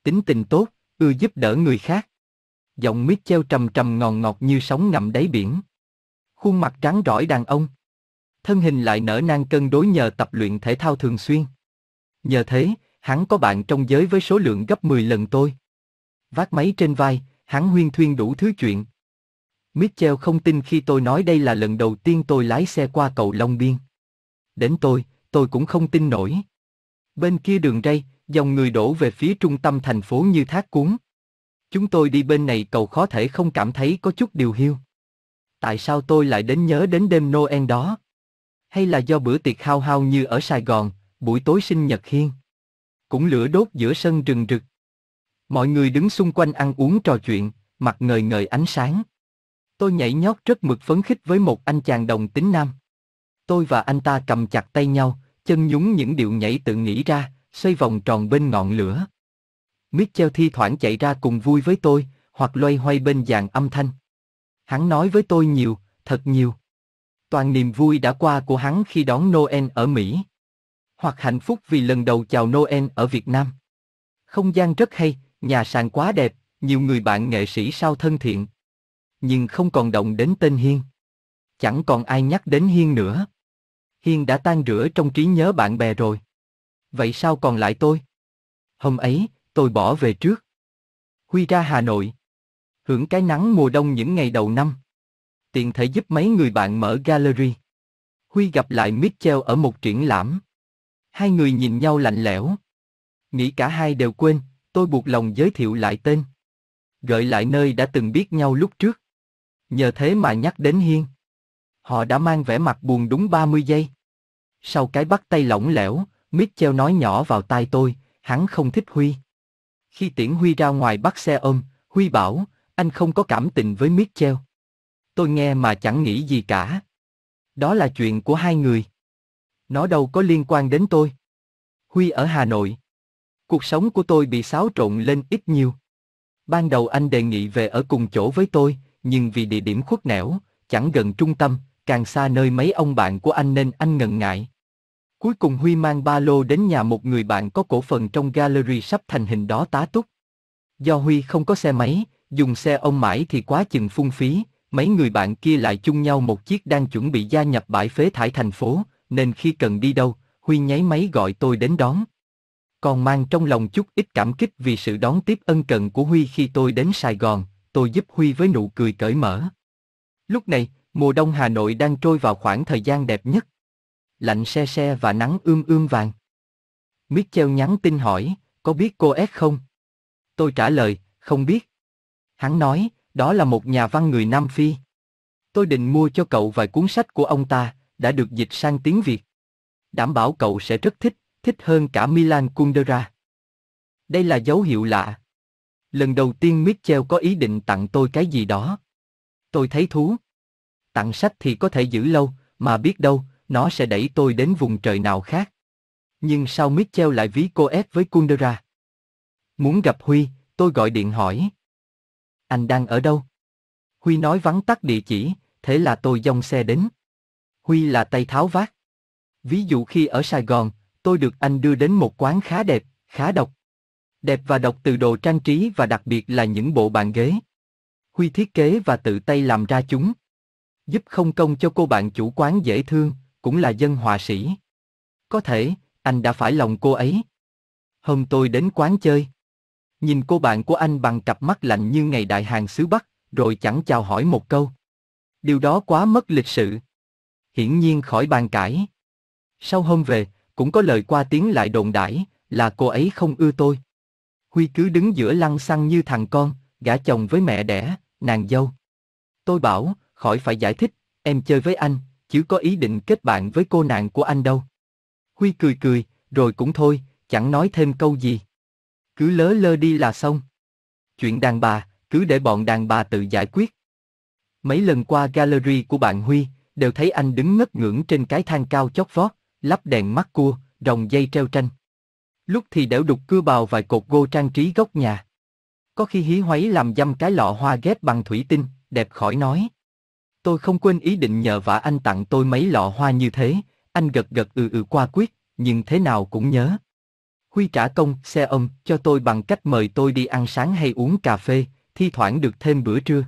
Tính tình tốt, ưa giúp đỡ người khác. Giọng treo trầm trầm ngòn ngọt như sóng ngầm đáy biển. Khuôn mặt trắng rõi đàn ông. Thân hình lại nở nang cân đối nhờ tập luyện thể thao thường xuyên. Nhờ thế, hắn có bạn trong giới với số lượng gấp 10 lần tôi. Vác máy trên vai, hắn huyên thuyên đủ thứ chuyện. Mitchell không tin khi tôi nói đây là lần đầu tiên tôi lái xe qua cầu Long Biên. Đến tôi, tôi cũng không tin nổi. Bên kia đường ray, dòng người đổ về phía trung tâm thành phố như thác cuốn. Chúng tôi đi bên này cầu khó thể không cảm thấy có chút điều hiu. Tại sao tôi lại đến nhớ đến đêm Noel đó? Hay là do bữa tiệc hao hao như ở Sài Gòn, buổi tối sinh nhật hiên? Cũng lửa đốt giữa sân rừng rực. Mọi người đứng xung quanh ăn uống trò chuyện, mặt ngời ngời ánh sáng. Tôi nhảy nhót rất mực phấn khích với một anh chàng đồng tính nam. Tôi và anh ta cầm chặt tay nhau, chân nhún những điệu nhảy tự nghĩ ra, xoay vòng tròn bên ngọn lửa. Mitchell thi thoảng chạy ra cùng vui với tôi, hoặc loay hoay bên dàn âm thanh. Hắn nói với tôi nhiều, thật nhiều. Toàn niềm vui đã qua của hắn khi đón Noel ở Mỹ. Hoặc hạnh phúc vì lần đầu chào Noel ở Việt Nam. Không gian rất hay, nhà sàn quá đẹp, nhiều người bạn nghệ sĩ sao thân thiện. Nhưng không còn động đến tên Hiên. Chẳng còn ai nhắc đến Hiên nữa. Hiên đã tan rửa trong trí nhớ bạn bè rồi. Vậy sao còn lại tôi? Hôm ấy, tôi bỏ về trước. Huy ra Hà Nội. Hưởng cái nắng mùa đông những ngày đầu năm. Tiện thể giúp mấy người bạn mở gallery. Huy gặp lại Mitchell ở một triển lãm. Hai người nhìn nhau lạnh lẽo. Nghĩ cả hai đều quên, tôi buộc lòng giới thiệu lại tên. Gợi lại nơi đã từng biết nhau lúc trước. Nhờ thế mà nhắc đến Hiên. Họ đã mang vẻ mặt buồn đúng 30 giây. Sau cái bắt tay lỏng lẻo, Mitchell nói nhỏ vào tai tôi, hắn không thích Huy. Khi tiễn Huy ra ngoài bắt xe ôm, Huy bảo, anh không có cảm tình với Mitchell. Tôi nghe mà chẳng nghĩ gì cả. Đó là chuyện của hai người. Nó đâu có liên quan đến tôi. Huy ở Hà Nội. Cuộc sống của tôi bị xáo trộn lên ít nhiều. Ban đầu anh đề nghị về ở cùng chỗ với tôi, nhưng vì địa điểm khuất nẻo, chẳng gần trung tâm, càng xa nơi mấy ông bạn của anh nên anh ngần ngại. Cuối cùng Huy mang ba lô đến nhà một người bạn có cổ phần trong gallery sắp thành hình đó tá túc. Do Huy không có xe máy, dùng xe ông mãi thì quá chừng phung phí, mấy người bạn kia lại chung nhau một chiếc đang chuẩn bị gia nhập bãi phế thải thành phố, nên khi cần đi đâu, Huy nháy máy gọi tôi đến đón. Còn mang trong lòng chút ít cảm kích vì sự đón tiếp ân cần của Huy khi tôi đến Sài Gòn, tôi giúp Huy với nụ cười cởi mở. Lúc này, mùa đông Hà Nội đang trôi vào khoảng thời gian đẹp nhất. Lạnh se se và nắng ươm ươm vàng. Mitchell nhắn tin hỏi, có biết cô S không? Tôi trả lời, không biết. Hắn nói, đó là một nhà văn người Nam Phi. Tôi định mua cho cậu vài cuốn sách của ông ta, đã được dịch sang tiếng Việt. Đảm bảo cậu sẽ rất thích, thích hơn cả Milan Kundera. Đây là dấu hiệu lạ. Lần đầu tiên Mitchell có ý định tặng tôi cái gì đó. Tôi thấy thú. Tặng sách thì có thể giữ lâu, mà biết đâu, nó sẽ đẩy tôi đến vùng trời nào khác. Nhưng sao Mitchell lại ví cô ép với Kundera? Muốn gặp Huy, tôi gọi điện hỏi. Anh đang ở đâu? Huy nói vắng tắt địa chỉ, thế là tôi dông xe đến. Huy là tay tháo vát. Ví dụ khi ở Sài Gòn, tôi được anh đưa đến một quán khá đẹp, khá độc. Đẹp và độc từ đồ trang trí và đặc biệt là những bộ bàn ghế. Huy thiết kế và tự tay làm ra chúng. Giúp không công cho cô bạn chủ quán dễ thương, cũng là dân họa sĩ. Có thể, anh đã phải lòng cô ấy. Hôm tôi đến quán chơi. Nhìn cô bạn của anh bằng cặp mắt lạnh như ngày đại hàng xứ Bắc, rồi chẳng chào hỏi một câu. Điều đó quá mất lịch sự. Hiển nhiên khỏi bàn cãi. Sau hôm về, cũng có lời qua tiếng lại đồn đãi là cô ấy không ưa tôi. Huy cứ đứng giữa lăng xăng như thằng con, gả chồng với mẹ đẻ, nàng dâu. Tôi bảo, khỏi phải giải thích, em chơi với anh, chứ có ý định kết bạn với cô nàng của anh đâu. Huy cười cười, rồi cũng thôi, chẳng nói thêm câu gì. Cứ lớ lơ đi là xong. Chuyện đàn bà, cứ để bọn đàn bà tự giải quyết. Mấy lần qua gallery của bạn Huy, đều thấy anh đứng ngất ngưỡng trên cái thang cao chót vót, lắp đèn mắt cua, rồng dây treo tranh. Lúc thì đẽo đục cưa bào vài cột gô trang trí góc nhà. Có khi hí hoáy làm dăm cái lọ hoa ghép bằng thủy tinh, đẹp khỏi nói. Tôi không quên ý định nhờ vả anh tặng tôi mấy lọ hoa như thế, anh gật gật ừ ừ qua quyết, nhưng thế nào cũng nhớ. Huy trả công xe ôm cho tôi bằng cách mời tôi đi ăn sáng hay uống cà phê, thi thoảng được thêm bữa trưa.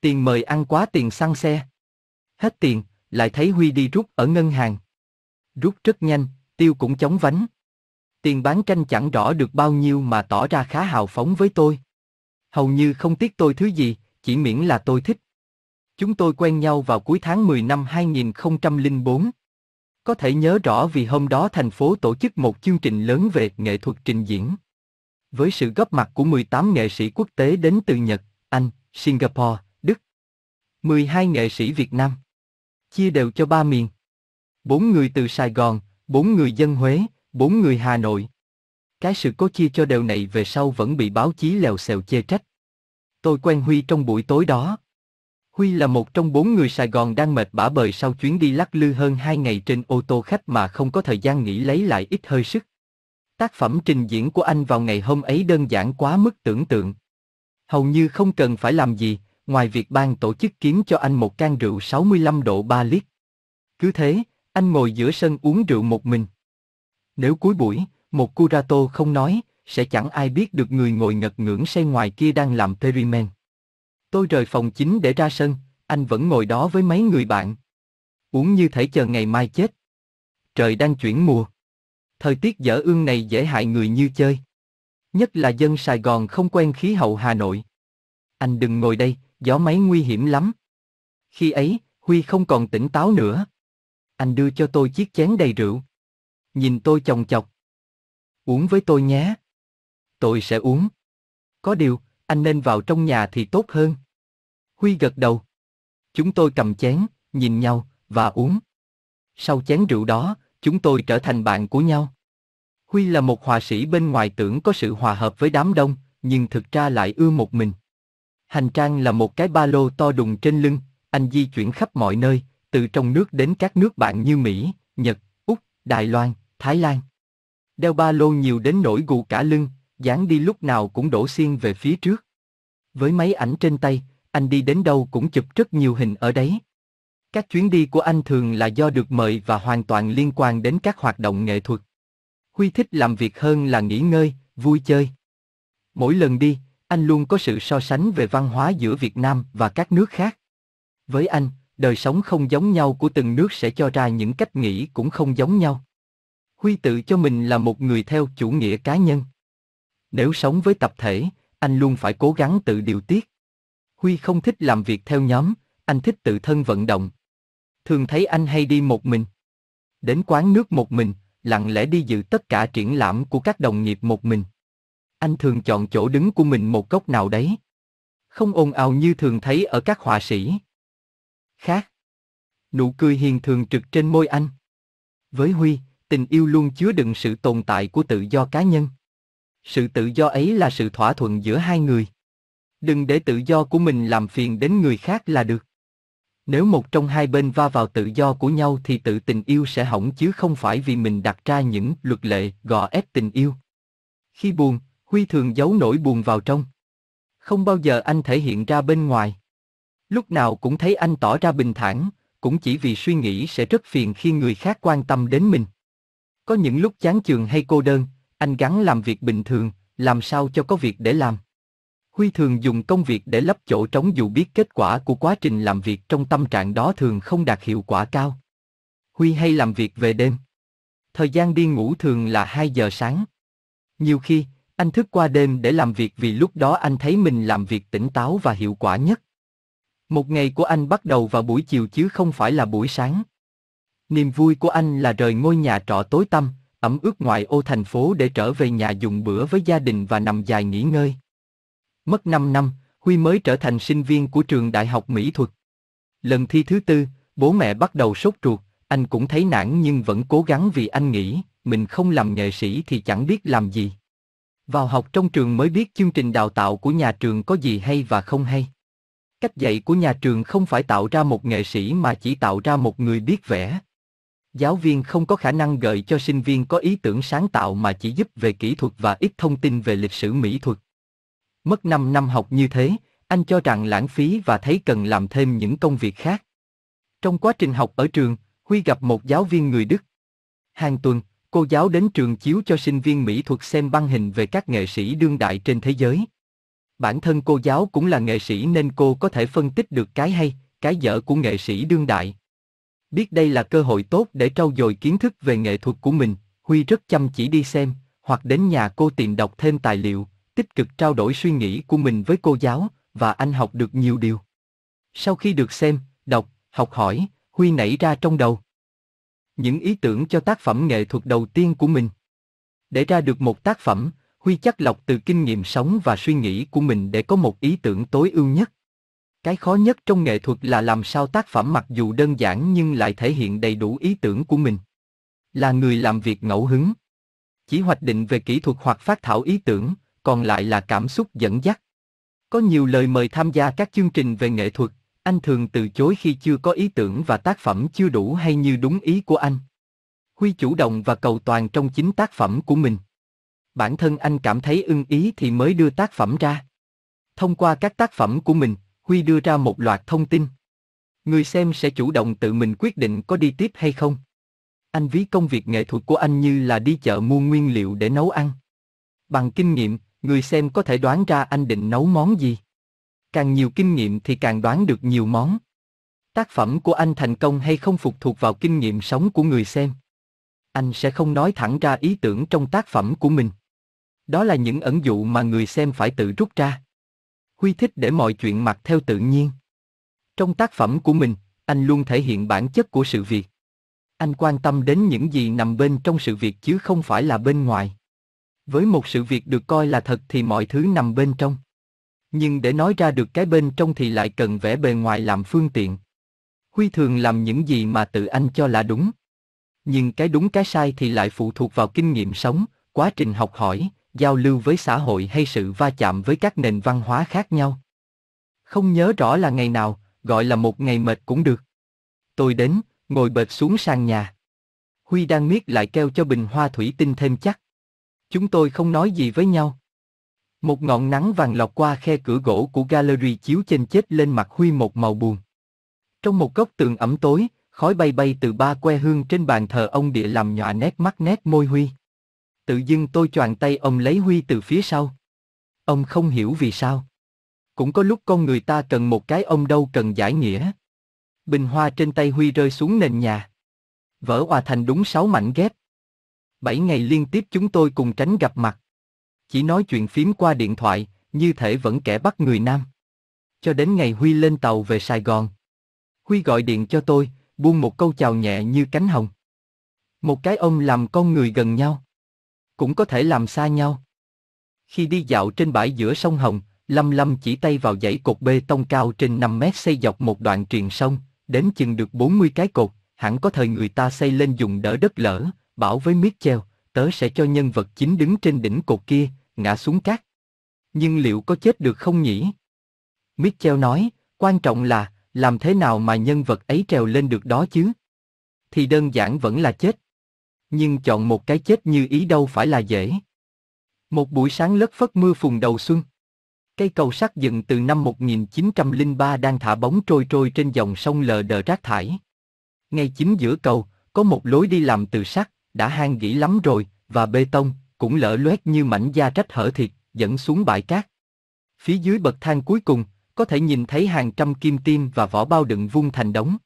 Tiền mời ăn quá tiền xăng xe. Hết tiền, lại thấy Huy đi rút ở ngân hàng. Rút rất nhanh, tiêu cũng chóng vánh. Tiền bán tranh chẳng rõ được bao nhiêu mà tỏ ra khá hào phóng với tôi. Hầu như không tiếc tôi thứ gì, chỉ miễn là tôi thích. Chúng tôi quen nhau vào cuối tháng 10 năm 2004. Có thể nhớ rõ vì hôm đó thành phố tổ chức một chương trình lớn về nghệ thuật trình diễn. Với sự góp mặt của 18 nghệ sĩ quốc tế đến từ Nhật, Anh, Singapore, Đức. 12 nghệ sĩ Việt Nam. Chia đều cho ba miền bốn người từ Sài Gòn, bốn người dân Huế, bốn người Hà Nội. Cái sự cố chia cho đều này về sau vẫn bị báo chí lèo xèo chê trách. Tôi quen Huy trong buổi tối đó. Huy là một trong bốn người Sài Gòn đang mệt bã bời sau chuyến đi lắc lư hơn hai ngày trên ô tô khách mà không có thời gian nghỉ lấy lại ít hơi sức. Tác phẩm trình diễn của anh vào ngày hôm ấy đơn giản quá mức tưởng tượng. Hầu như không cần phải làm gì, ngoài việc ban tổ chức kiếm cho anh một can rượu 65 độ 3 lít. Cứ thế, anh ngồi giữa sân uống rượu một mình. Nếu cuối buổi, một curato không nói, sẽ chẳng ai biết được người ngồi ngật ngưỡng say ngoài kia đang làm perimen. Tôi rời phòng chính để ra sân, anh vẫn ngồi đó với mấy người bạn. Uống như thể chờ ngày mai chết. Trời đang chuyển mùa. Thời tiết dở ương này dễ hại người như chơi. Nhất là dân Sài Gòn không quen khí hậu Hà Nội. Anh đừng ngồi đây, gió máy nguy hiểm lắm. Khi ấy, Huy không còn tỉnh táo nữa. Anh đưa cho tôi chiếc chén đầy rượu. Nhìn tôi chồng chọc. Uống với tôi nhé. Tôi sẽ uống. Có điều, anh nên vào trong nhà thì tốt hơn. Huy gật đầu. Chúng tôi cầm chén, nhìn nhau, và uống. Sau chén rượu đó, chúng tôi trở thành bạn của nhau. Huy là một họa sĩ bên ngoài tưởng có sự hòa hợp với đám đông, nhưng thực ra lại ưa một mình. Hành trang là một cái ba lô to đùng trên lưng, anh di chuyển khắp mọi nơi, từ trong nước đến các nước bạn như Mỹ, Nhật, Úc, Đài Loan, Thái Lan. Đeo ba lô nhiều đến nỗi gù cả lưng, dáng đi lúc nào cũng đổ xiên về phía trước. Với máy ảnh trên tay, anh đi đến đâu cũng chụp rất nhiều hình ở đấy. Các chuyến đi của anh thường là do được mời và hoàn toàn liên quan đến các hoạt động nghệ thuật. Huy thích làm việc hơn là nghỉ ngơi, vui chơi. Mỗi lần đi, anh luôn có sự so sánh về văn hóa giữa Việt Nam và các nước khác. Với anh, đời sống không giống nhau của từng nước sẽ cho ra những cách nghĩ cũng không giống nhau. Huy tự cho mình là một người theo chủ nghĩa cá nhân. Nếu sống với tập thể, anh luôn phải cố gắng tự điều tiết. Huy không thích làm việc theo nhóm, anh thích tự thân vận động. Thường thấy anh hay đi một mình. Đến quán nước một mình, lặng lẽ đi dự tất cả triển lãm của các đồng nghiệp một mình. Anh thường chọn chỗ đứng của mình một góc nào đấy. Không ồn ào như thường thấy ở các họa sĩ. Khác. Nụ cười hiền thường trực trên môi anh. Với Huy, tình yêu luôn chứa đựng sự tồn tại của tự do cá nhân. Sự tự do ấy là sự thỏa thuận giữa hai người. Đừng để tự do của mình làm phiền đến người khác là được. Nếu một trong hai bên va vào tự do của nhau thì tự tình yêu sẽ hỏng chứ không phải vì mình đặt ra những luật lệ gò ép tình yêu. Khi buồn, Huy thường giấu nỗi buồn vào trong. Không bao giờ anh thể hiện ra bên ngoài. Lúc nào cũng thấy anh tỏ ra bình thản, cũng chỉ vì suy nghĩ sẽ rất phiền khi người khác quan tâm đến mình. Có những lúc chán chường hay cô đơn, anh gắng làm việc bình thường, làm sao cho có việc để làm. Huy thường dùng công việc để lấp chỗ trống dù biết kết quả của quá trình làm việc trong tâm trạng đó thường không đạt hiệu quả cao. Huy hay làm việc về đêm. Thời gian đi ngủ thường là 2 giờ sáng. Nhiều khi, anh thức qua đêm để làm việc vì lúc đó anh thấy mình làm việc tỉnh táo và hiệu quả nhất. Một ngày của anh bắt đầu vào buổi chiều chứ không phải là buổi sáng. Niềm vui của anh là rời ngôi nhà trọ tối tăm, ẩm ướt ngoài ô thành phố để trở về nhà dùng bữa với gia đình và nằm dài nghỉ ngơi. Mất 5 năm, Huy mới trở thành sinh viên của trường Đại học Mỹ thuật. Lần thi thứ tư, bố mẹ bắt đầu sốt ruột, anh cũng thấy nản nhưng vẫn cố gắng vì anh nghĩ, mình không làm nghệ sĩ thì chẳng biết làm gì. Vào học trong trường mới biết chương trình đào tạo của nhà trường có gì hay và không hay. Cách dạy của nhà trường không phải tạo ra một nghệ sĩ mà chỉ tạo ra một người biết vẽ. Giáo viên không có khả năng gợi cho sinh viên có ý tưởng sáng tạo mà chỉ giúp về kỹ thuật và ít thông tin về lịch sử mỹ thuật. Mất 5 năm học như thế, anh cho rằng lãng phí và thấy cần làm thêm những công việc khác. Trong quá trình học ở trường, Huy gặp một giáo viên người Đức. Hàng tuần, cô giáo đến trường chiếu cho sinh viên mỹ thuật xem băng hình về các nghệ sĩ đương đại trên thế giới. Bản thân cô giáo cũng là nghệ sĩ nên cô có thể phân tích được cái hay, cái dở của nghệ sĩ đương đại. Biết đây là cơ hội tốt để trau dồi kiến thức về nghệ thuật của mình, Huy rất chăm chỉ đi xem, hoặc đến nhà cô tìm đọc thêm tài liệu, tích cực trao đổi suy nghĩ của mình với cô giáo, và anh học được nhiều điều. Sau khi được xem, đọc, học hỏi, Huy nảy ra trong đầu những ý tưởng cho tác phẩm nghệ thuật đầu tiên của mình. Để ra được một tác phẩm, Huy chắc lọc từ kinh nghiệm sống và suy nghĩ của mình để có một ý tưởng tối ưu nhất. Cái khó nhất trong nghệ thuật là làm sao tác phẩm mặc dù đơn giản nhưng lại thể hiện đầy đủ ý tưởng của mình. Là người làm việc ngẫu hứng. Chỉ hoạch định về kỹ thuật hoặc phát thảo ý tưởng, còn lại là cảm xúc dẫn dắt. Có nhiều lời mời tham gia các chương trình về nghệ thuật, anh thường từ chối khi chưa có ý tưởng và tác phẩm chưa đủ hay như đúng ý của anh. Huy chủ động và cầu toàn trong chính tác phẩm của mình. Bản thân anh cảm thấy ưng ý thì mới đưa tác phẩm ra. Thông qua các tác phẩm của mình, Huy đưa ra một loạt thông tin. Người xem sẽ chủ động tự mình quyết định có đi tiếp hay không. Anh ví công việc nghệ thuật của anh như là đi chợ mua nguyên liệu để nấu ăn. Bằng kinh nghiệm, người xem có thể đoán ra anh định nấu món gì. Càng nhiều kinh nghiệm thì càng đoán được nhiều món. Tác phẩm của anh thành công hay không phụ thuộc vào kinh nghiệm sống của người xem. Anh sẽ không nói thẳng ra ý tưởng trong tác phẩm của mình. Đó là những ẩn dụ mà người xem phải tự rút ra. Huy thích để mọi chuyện mặc theo tự nhiên. Trong tác phẩm của mình, anh luôn thể hiện bản chất của sự việc. Anh quan tâm đến những gì nằm bên trong sự việc chứ không phải là bên ngoài. Với một sự việc được coi là thật thì mọi thứ nằm bên trong. Nhưng để nói ra được cái bên trong thì lại cần vẽ bề ngoài làm phương tiện. Huy thường làm những gì mà tự anh cho là đúng. Nhưng cái đúng cái sai thì lại phụ thuộc vào kinh nghiệm sống, quá trình học hỏi, giao lưu với xã hội hay sự va chạm với các nền văn hóa khác nhau. Không nhớ rõ là ngày nào, gọi là một ngày mệt cũng được. Tôi đến, ngồi bệt xuống sàn nhà. Huy đang miết lại keo cho bình hoa thủy tinh thêm chắc. Chúng tôi không nói gì với nhau. Một ngọn nắng vàng lọt qua khe cửa gỗ của gallery chiếu trên chết lên mặt Huy một màu buồn. Trong một góc tường ẩm tối, khói bay bay từ ba que hương trên bàn thờ ông địa làm nhọa nét mắt nét môi Huy. Tự dưng tôi choàng tay ông lấy Huy từ phía sau. Ông không hiểu vì sao. Cũng có lúc con người ta cần một cái ông đâu cần giải nghĩa. Bình hoa trên tay Huy rơi xuống nền nhà. Vỡ hòa thành đúng sáu mảnh ghép. Bảy ngày liên tiếp chúng tôi cùng tránh gặp mặt. Chỉ nói chuyện phím qua điện thoại, như thể vẫn kẻ bắt người Nam. Cho đến ngày Huy lên tàu về Sài Gòn. Huy gọi điện cho tôi, buông một câu chào nhẹ như cánh hồng. Một cái ông làm con người gần nhau. Cũng có thể làm xa nhau. Khi đi dạo trên bãi giữa sông Hồng, Lâm Lâm chỉ tay vào dãy cột bê tông cao trên 5 mét xây dọc một đoạn triền sông, đến chừng được 40 cái cột, hẳn có thời người ta xây lên dùng đỡ đất lở, bảo với Mitchell, tớ sẽ cho nhân vật chính đứng trên đỉnh cột kia, ngã xuống cát. Nhưng liệu có chết được không nhỉ? Mitchell nói, quan trọng là, làm thế nào mà nhân vật ấy trèo lên được đó chứ? Thì đơn giản vẫn là chết. Nhưng chọn một cái chết như ý đâu phải là dễ. Một buổi sáng lất phất mưa phùn đầu xuân. Cây cầu sắt dựng từ năm 1903 đang thả bóng trôi trôi trên dòng sông lờ đờ rác thải. Ngay chính giữa cầu, có một lối đi làm từ sắt, đã hang gỉ lắm rồi, và bê tông, cũng lở loét như mảnh da trách hở thịt, dẫn xuống bãi cát. Phía dưới bậc thang cuối cùng, có thể nhìn thấy hàng trăm kim tiêm và vỏ bao đựng vung thành đống.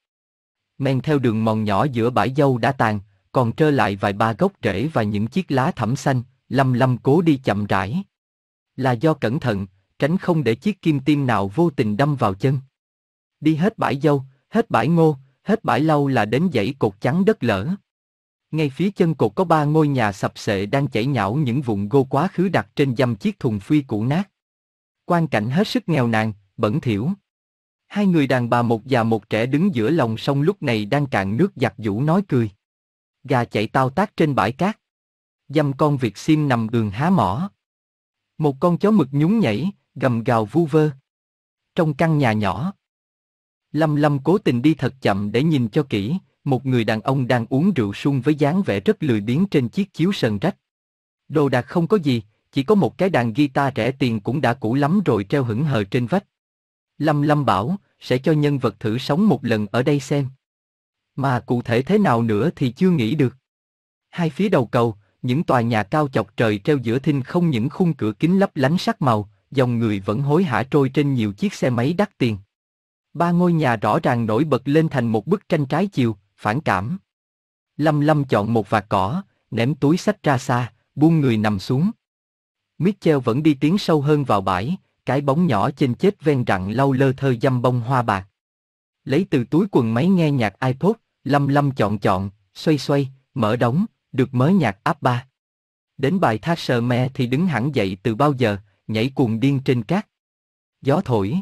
Men theo đường mòn nhỏ giữa bãi dâu đã tàn, còn trơ lại vài ba gốc rễ và những chiếc lá thẫm xanh, lâm lâm cố đi chậm rãi. Là do cẩn thận, tránh không để chiếc kim tiêm nào vô tình đâm vào chân. Đi hết bãi dâu, hết bãi ngô, hết bãi lau là đến dãy cột trắng đất lở. Ngay phía chân cột có ba ngôi nhà sập sệ đang chảy nhão những vụn gô quá khứ đặt trên dăm chiếc thùng phi cũ nát. Quan cảnh hết sức nghèo nàn, bẩn thỉu. Hai người đàn bà một già một trẻ đứng giữa lòng sông lúc này đang cạn nước giặt giũ nói cười. Gà chạy tao tác trên bãi cát. Dăm con việt sim nằm đường há mỏ. Một con chó mực nhún nhảy, gầm gào vu vơ. Trong căn nhà nhỏ. Lâm Lâm cố tình đi thật chậm để nhìn cho kỹ, một người đàn ông đang uống rượu sung với dáng vẻ rất lười biếng trên chiếc chiếu sần rách. Đồ đạc không có gì, chỉ có một cái đàn guitar rẻ tiền cũng đã cũ lắm rồi treo hững hờ trên vách. Lâm Lâm bảo, sẽ cho nhân vật thử sống một lần ở đây xem. Mà cụ thể thế nào nữa thì chưa nghĩ được. Hai phía đầu cầu, những tòa nhà cao chọc trời treo giữa thinh không những khung cửa kính lấp lánh sắc màu, dòng người vẫn hối hả trôi trên nhiều chiếc xe máy đắt tiền. Ba ngôi nhà rõ ràng nổi bật lên thành một bức tranh trái chiều, phản cảm. Lâm Lâm chọn một vạt cỏ, ném túi sách ra xa, buông người nằm xuống. Mitchell vẫn đi tiến sâu hơn vào bãi, cái bóng nhỏ trên chết ven rặng lau lơ thơ dăm bông hoa bạc. Lấy từ túi quần máy nghe nhạc iPod, Lâm Lâm chọn chọn, xoay xoay, mở đóng, được mới nhạc app ba. Đến bài thác sờ me thì đứng hẳn dậy từ bao giờ, nhảy cuồng điên trên cát. Gió thổi.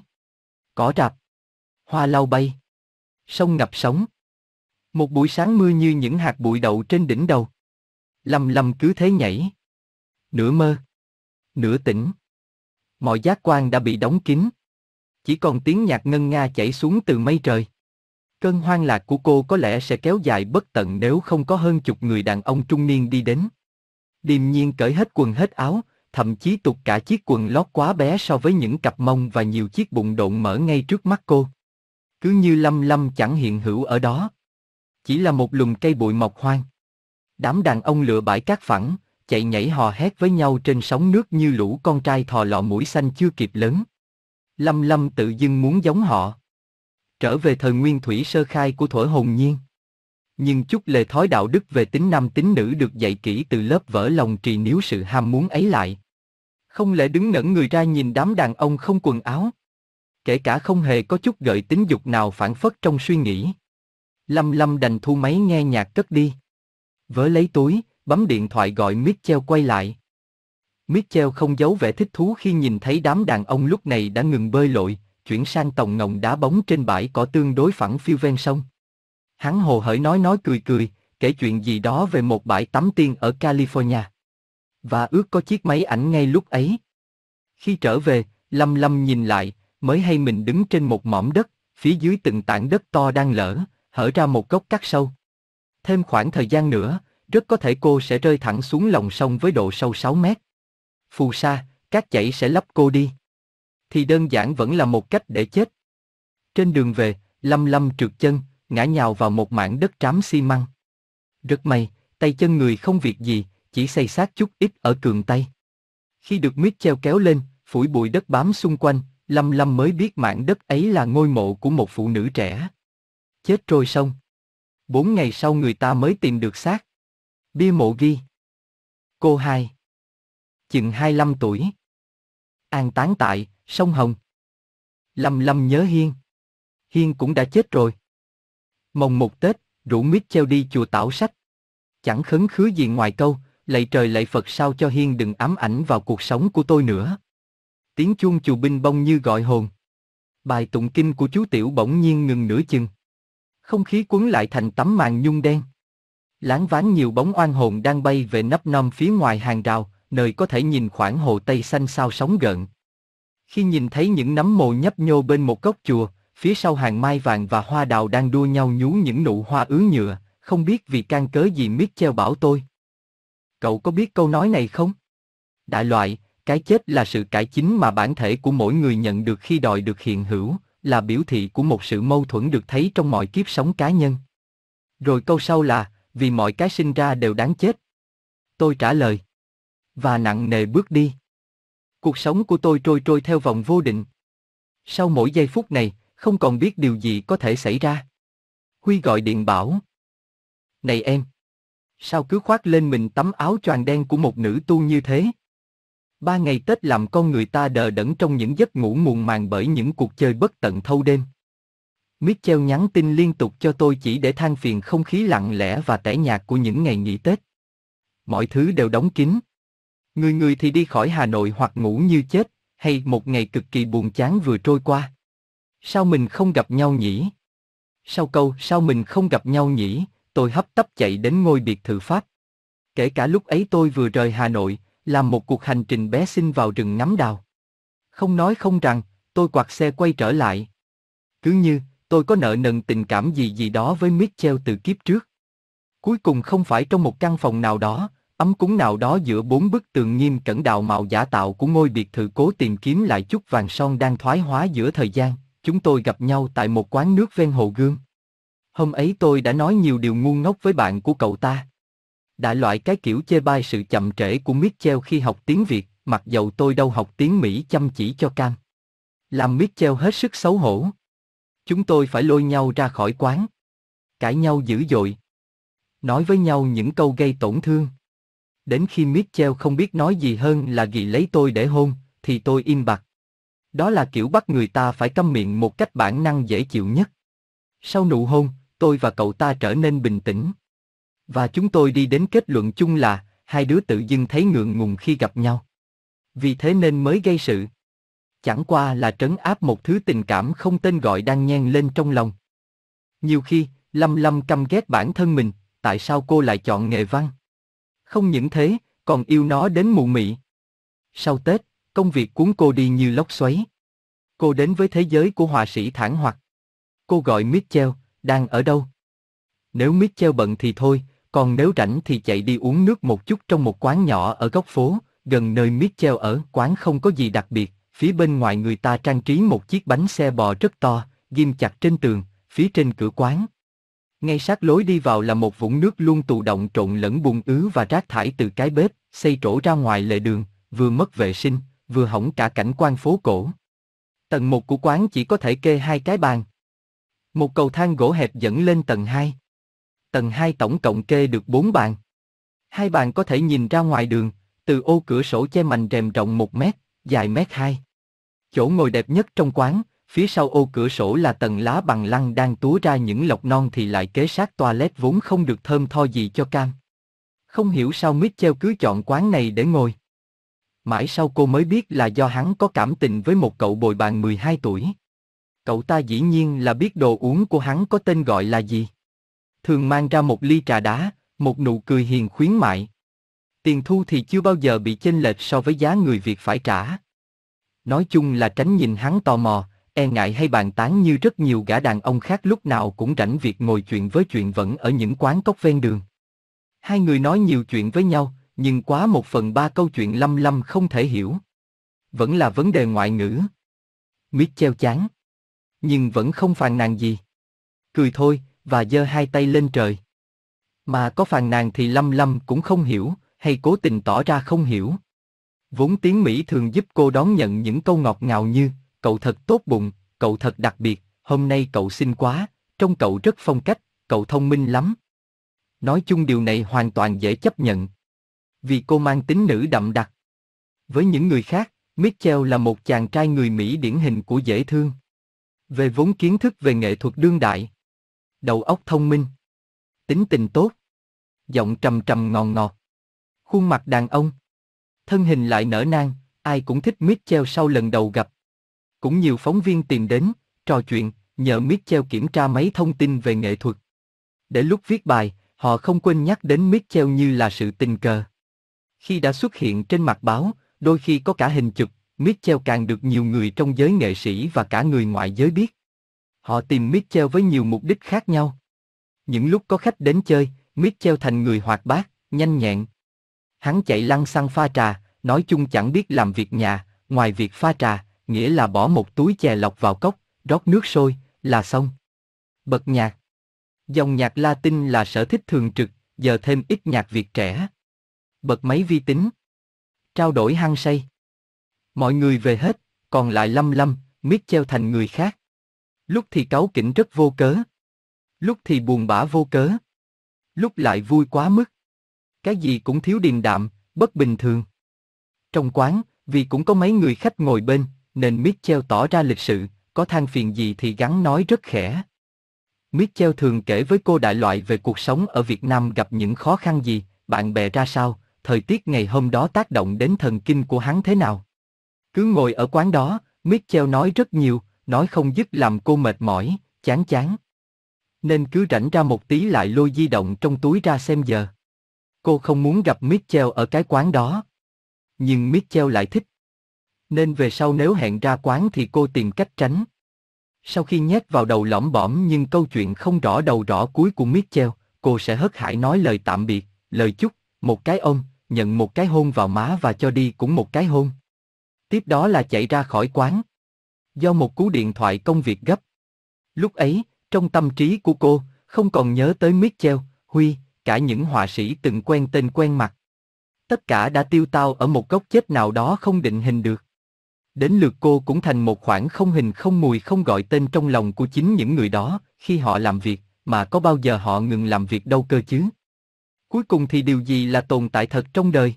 Cỏ rạp. Hoa lau bay. Sông ngập sóng. Một buổi sáng mưa như những hạt bụi đậu trên đỉnh đầu. Lâm lâm cứ thế nhảy. Nửa mơ. Nửa tỉnh. Mọi giác quan đã bị đóng kín. Chỉ còn tiếng nhạc ngân nga chảy xuống từ mây trời. Cơn hoang lạc của cô có lẽ sẽ kéo dài bất tận nếu không có hơn chục người đàn ông trung niên đi đến. Điềm nhiên cởi hết quần hết áo, thậm chí tục cả chiếc quần lót quá bé so với những cặp mông và nhiều chiếc bụng độn mở ngay trước mắt cô. Cứ như lâm lâm chẳng hiện hữu ở đó. Chỉ là một lùm cây bụi mọc hoang. Đám đàn ông lựa bãi cát phẳng, chạy nhảy hò hét với nhau trên sóng nước như lũ con trai thò lọ mũi xanh chưa kịp lớn. Lâm lâm tự dưng muốn giống họ. Trở về thời nguyên thủy sơ khai của thuở hồn nhiên. Nhưng chút lề thói đạo đức về tính nam tính nữ được dạy kỹ từ lớp vỡ lòng trì níu sự ham muốn ấy lại. Không lẽ đứng ngẩn người ra nhìn đám đàn ông không quần áo? Kể cả không hề có chút gợi tính dục nào phản phất trong suy nghĩ. Lâm Lâm đành thu máy nghe nhạc cất đi. Vớ lấy túi, bấm điện thoại gọi Mitchell quay lại. Mitchell không giấu vẻ thích thú khi nhìn thấy đám đàn ông lúc này đã ngừng bơi lội, chuyển sang tòng ngồng đá bóng trên bãi cỏ tương đối phẳng phiêu ven sông. Hắn hồ hởi nói nói cười cười, kể chuyện gì đó về một bãi tắm tiên ở California. Và ước có chiếc máy ảnh ngay lúc ấy. Khi trở về, Lâm Lâm nhìn lại, mới hay mình đứng trên một mỏm đất, phía dưới từng tảng đất to đang lở, hở ra một gốc cắt sâu. Thêm khoảng thời gian nữa, rất có thể cô sẽ rơi thẳng xuống lòng sông với độ sâu 6 mét. Phù sa, cát chảy sẽ lấp cô đi. Thì đơn giản vẫn là một cách để chết. Trên đường về, Lâm Lâm trượt chân, ngã nhào vào một mảng đất trám xi măng. Rất may, tay chân người không việc gì, chỉ xây sát chút ít ở cường tay. Khi được Mitchell treo kéo lên, phủi bụi đất bám xung quanh, Lâm Lâm mới biết mảng đất ấy là ngôi mộ của một phụ nữ trẻ. Chết trôi sông. Bốn ngày sau người ta mới tìm được xác. Bia mộ ghi. Cô hai. Chừng 25 tuổi. An táng tại, sông Hồng. Lâm Lâm nhớ Hiên. Hiên cũng đã chết rồi. Mồng một Tết, rủ mít treo đi chùa tảo sách. Chẳng khấn khứ gì ngoài câu, lạy trời lạy Phật sao cho Hiên đừng ám ảnh vào cuộc sống của tôi nữa. Tiếng chuông chùa binh bông như gọi hồn. Bài tụng kinh của chú Tiểu bỗng nhiên ngừng nửa chừng. Không khí cuốn lại thành tấm màn nhung đen. Láng ván nhiều bóng oan hồn đang bay về nấp nom phía ngoài hàng rào, nơi có thể nhìn khoảng hồ Tây xanh sao sóng gợn. Khi nhìn thấy những nấm mồ nhấp nhô bên một góc chùa, phía sau hàng mai vàng và hoa đào đang đua nhau nhú những nụ hoa ứ nhựa, không biết vì can cớ gì Mitchell bảo tôi. Cậu có biết câu nói này không? Đại loại, cái chết là sự cải chính mà bản thể của mỗi người nhận được khi đòi được hiện hữu, là biểu thị của một sự mâu thuẫn được thấy trong mọi kiếp sống cá nhân. Rồi câu sau là, vì mọi cái sinh ra đều đáng chết. Tôi trả lời. Và nặng nề bước đi. Cuộc sống của tôi trôi trôi theo vòng vô định. Sau mỗi giây phút này, không còn biết điều gì có thể xảy ra. Huy gọi điện bảo. Này em! Sao cứ khoác lên mình tấm áo choàng đen của một nữ tu như thế? Ba ngày Tết làm con người ta đờ đẫn trong những giấc ngủ muộn màng bởi những cuộc chơi bất tận thâu đêm. Mitchell nhắn tin liên tục cho tôi chỉ để than phiền không khí lặng lẽ và tẻ nhạt của những ngày nghỉ Tết. Mọi thứ đều đóng kín. Người người thì đi khỏi Hà Nội hoặc ngủ như chết, hay một ngày cực kỳ buồn chán vừa trôi qua. Sao mình không gặp nhau nhỉ? Sau câu sao mình không gặp nhau nhỉ, tôi hấp tấp chạy đến ngôi biệt thự Pháp. Kể cả lúc ấy tôi vừa rời Hà Nội, làm một cuộc hành trình bé xinh vào rừng ngắm đào. Không nói không rằng, tôi quạt xe quay trở lại. Cứ như, tôi có nợ nần tình cảm gì gì đó với Mitchell từ kiếp trước. Cuối cùng không phải trong một căn phòng nào đó, ấm cúng nào đó giữa bốn bức tường nghiêm cẩn đạo mạo giả tạo của ngôi biệt thự cố tìm kiếm lại chút vàng son đang thoái hóa giữa thời gian, chúng tôi gặp nhau tại một quán nước ven hồ gương. Hôm ấy tôi đã nói nhiều điều ngu ngốc với bạn của cậu ta. Đại loại cái kiểu chê bai sự chậm trễ của Mitchell khi học tiếng Việt, mặc dầu tôi đâu học tiếng Mỹ chăm chỉ cho cam. Làm Mitchell hết sức xấu hổ. Chúng tôi phải lôi nhau ra khỏi quán. Cãi nhau dữ dội. Nói với nhau những câu gây tổn thương. Đến khi Mitchell không biết nói gì hơn là ghi lấy tôi để hôn, thì tôi im bặt. Đó là kiểu bắt người ta phải câm miệng một cách bản năng dễ chịu nhất. Sau nụ hôn, tôi và cậu ta trở nên bình tĩnh. Và chúng tôi đi đến kết luận chung là, hai đứa tự dưng thấy ngượng ngùng khi gặp nhau. Vì thế nên mới gây sự. Chẳng qua là trấn áp một thứ tình cảm không tên gọi đang nhen lên trong lòng. Nhiều khi, Lâm Lâm căm ghét bản thân mình, tại sao cô lại chọn nghề văn? Không những thế, còn yêu nó đến mù mị. Sau Tết, công việc cuốn cô đi như lốc xoáy. Cô đến với thế giới của họa sĩ thản hoặc. Cô gọi Mitchell, đang ở đâu? Nếu Mitchell bận thì thôi, còn nếu rảnh thì chạy đi uống nước một chút trong một quán nhỏ ở góc phố, gần nơi Mitchell ở. Quán không có gì đặc biệt, phía bên ngoài người ta trang trí một chiếc bánh xe bò rất to, ghim chặt trên tường, phía trên cửa quán. Ngay sát lối đi vào là một vũng nước luôn tù động trộn lẫn bùn ứ và rác thải từ cái bếp, xây trổ ra ngoài lề đường, vừa mất vệ sinh, vừa hỏng cả cảnh quan phố cổ. Tầng một của quán chỉ có thể kê hai cái bàn. Một cầu thang gỗ hẹp dẫn lên tầng 2. Tầng 2 tổng cộng kê được 4 bàn. Hai bàn có thể nhìn ra ngoài đường, từ ô cửa sổ che mành rèm rộng 1 mét, dài mét 2. Chỗ ngồi đẹp nhất trong quán, phía sau ô cửa sổ là tầng lá bằng lăng đang túa ra những lọc non thì lại kế sát toilet vốn không được thơm tho gì cho cam. Không hiểu sao Mitchell cứ chọn quán này để ngồi. Mãi sau cô mới biết là do hắn có cảm tình với một cậu bồi bàn 12 tuổi. Cậu ta dĩ nhiên là biết đồ uống của hắn có tên gọi là gì. Thường mang ra một ly trà đá, một nụ cười hiền khuyến mại. Tiền thu thì chưa bao giờ bị chênh lệch so với giá người Việt phải trả. Nói chung là tránh nhìn hắn tò mò, e ngại hay bàn tán như rất nhiều gã đàn ông khác lúc nào cũng rảnh việc ngồi chuyện với chuyện vẫn ở những quán cốc ven đường. Hai người nói nhiều chuyện với nhau, nhưng quá một phần ba câu chuyện lâm lâm không thể hiểu. Vẫn là vấn đề ngoại ngữ. Mít treo chán. Nhưng vẫn không phàn nàn gì. Cười thôi, và giơ hai tay lên trời. Mà có phàn nàn thì lâm lâm cũng không hiểu, hay cố tình tỏ ra không hiểu. Vốn tiếng Mỹ thường giúp cô đón nhận những câu ngọt ngào như, cậu thật tốt bụng, cậu thật đặc biệt, hôm nay cậu xinh quá, trông cậu rất phong cách, cậu thông minh lắm. Nói chung điều này hoàn toàn dễ chấp nhận. Vì cô mang tính nữ đậm đặc. Với những người khác, Mitchell là một chàng trai người Mỹ điển hình của dễ thương. Về vốn kiến thức về nghệ thuật đương đại. Đầu óc thông minh. Tính tình tốt. Giọng trầm trầm ngọt ngọt. Khuôn mặt đàn ông. Thân hình lại nở nang, ai cũng thích Mitchell sau lần đầu gặp. Cũng nhiều phóng viên tìm đến, trò chuyện, nhờ Mitchell kiểm tra mấy thông tin về nghệ thuật. Để lúc viết bài, họ không quên nhắc đến Mitchell như là sự tình cờ. Khi đã xuất hiện trên mặt báo, đôi khi có cả hình chụp, Mitchell càng được nhiều người trong giới nghệ sĩ và cả người ngoại giới biết. Họ tìm Mitchell với nhiều mục đích khác nhau. Những lúc có khách đến chơi, Mitchell thành người hoạt bát, nhanh nhẹn. Hắn chạy lăng xăng pha trà, nói chung chẳng biết làm việc nhà, ngoài việc pha trà, nghĩa là bỏ một túi chè lọc vào cốc, rót nước sôi, là xong. Bật nhạc. Dòng nhạc Latin là sở thích thường trực, giờ thêm ít nhạc Việt trẻ. Bật máy vi tính. Trao đổi hăng say. Mọi người về hết, còn lại lâm lâm, miết treo thành người khác. Lúc thì cáu kỉnh rất vô cớ. Lúc thì buồn bã vô cớ. Lúc lại vui quá mức. Cái gì cũng thiếu điềm đạm, bất bình thường. Trong quán, vì cũng có mấy người khách ngồi bên, nên Mitchell tỏ ra lịch sự, có than phiền gì thì gắn nói rất khẽ. Mitchell thường kể với cô đại loại về cuộc sống ở Việt Nam gặp những khó khăn gì, bạn bè ra sao, thời tiết ngày hôm đó tác động đến thần kinh của hắn thế nào. Cứ ngồi ở quán đó, Mitchell nói rất nhiều, nói không dứt làm cô mệt mỏi, chán chán. Nên cứ rảnh ra một tí lại lôi di động trong túi ra xem giờ. Cô không muốn gặp Mitchell ở cái quán đó. Nhưng Mitchell lại thích. Nên về sau nếu hẹn ra quán thì cô tìm cách tránh. Sau khi nhét vào đầu lõm bõm nhưng câu chuyện không rõ đầu rõ cuối của Mitchell, cô sẽ hớt hải nói lời tạm biệt, lời chúc, một cái ôm, nhận một cái hôn vào má và cho đi cũng một cái hôn. Tiếp đó là chạy ra khỏi quán. Do một cú điện thoại công việc gấp. Lúc ấy, trong tâm trí của cô, không còn nhớ tới Mitchell, Huy, cả những họa sĩ từng quen tên quen mặt. Tất cả đã tiêu tao ở một góc chết nào đó không định hình được. Đến lượt cô cũng thành một khoảng không hình không mùi không gọi tên trong lòng của chính những người đó, khi họ làm việc, mà có bao giờ họ ngừng làm việc đâu cơ chứ? Cuối cùng thì điều gì là tồn tại thật trong đời?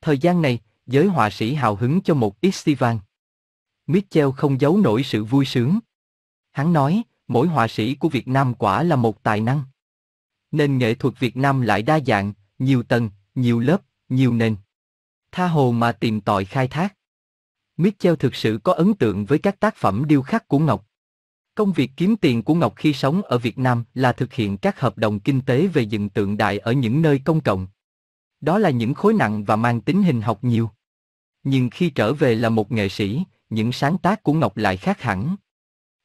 Thời gian này, giới họa sĩ hào hứng cho một festival. Mitchell không giấu nổi sự vui sướng. Hắn nói, mỗi họa sĩ của Việt Nam quả là một tài năng. Nên nghệ thuật Việt Nam lại đa dạng, nhiều tầng, nhiều lớp, nhiều nền. Tha hồ mà tìm tòi khai thác. Mitchell thực sự có ấn tượng với các tác phẩm điêu khắc của Ngọc. Công việc kiếm tiền của Ngọc khi sống ở Việt Nam là thực hiện các hợp đồng kinh tế về dựng tượng đại ở những nơi công cộng. Đó là những khối nặng và mang tính hình học nhiều. Nhưng khi trở về là một nghệ sĩ, những sáng tác của Ngọc lại khác hẳn.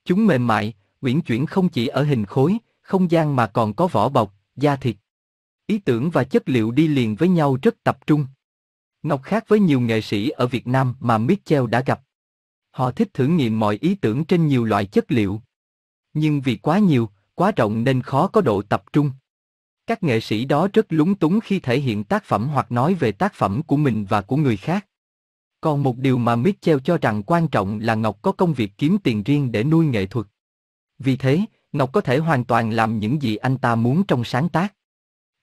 Chúng mềm mại, uyển chuyển không chỉ ở hình khối, không gian mà còn có vỏ bọc, da thịt. Ý tưởng và chất liệu đi liền với nhau rất tập trung. Ngọc khác với nhiều nghệ sĩ ở Việt Nam mà Mitchell đã gặp. Họ thích thử nghiệm mọi ý tưởng trên nhiều loại chất liệu. Nhưng vì quá nhiều, quá rộng nên khó có độ tập trung. Các nghệ sĩ đó rất lúng túng khi thể hiện tác phẩm hoặc nói về tác phẩm của mình và của người khác. Còn một điều mà Mitchell cho rằng quan trọng là Ngọc có công việc kiếm tiền riêng để nuôi nghệ thuật. Vì thế, Ngọc có thể hoàn toàn làm những gì anh ta muốn trong sáng tác.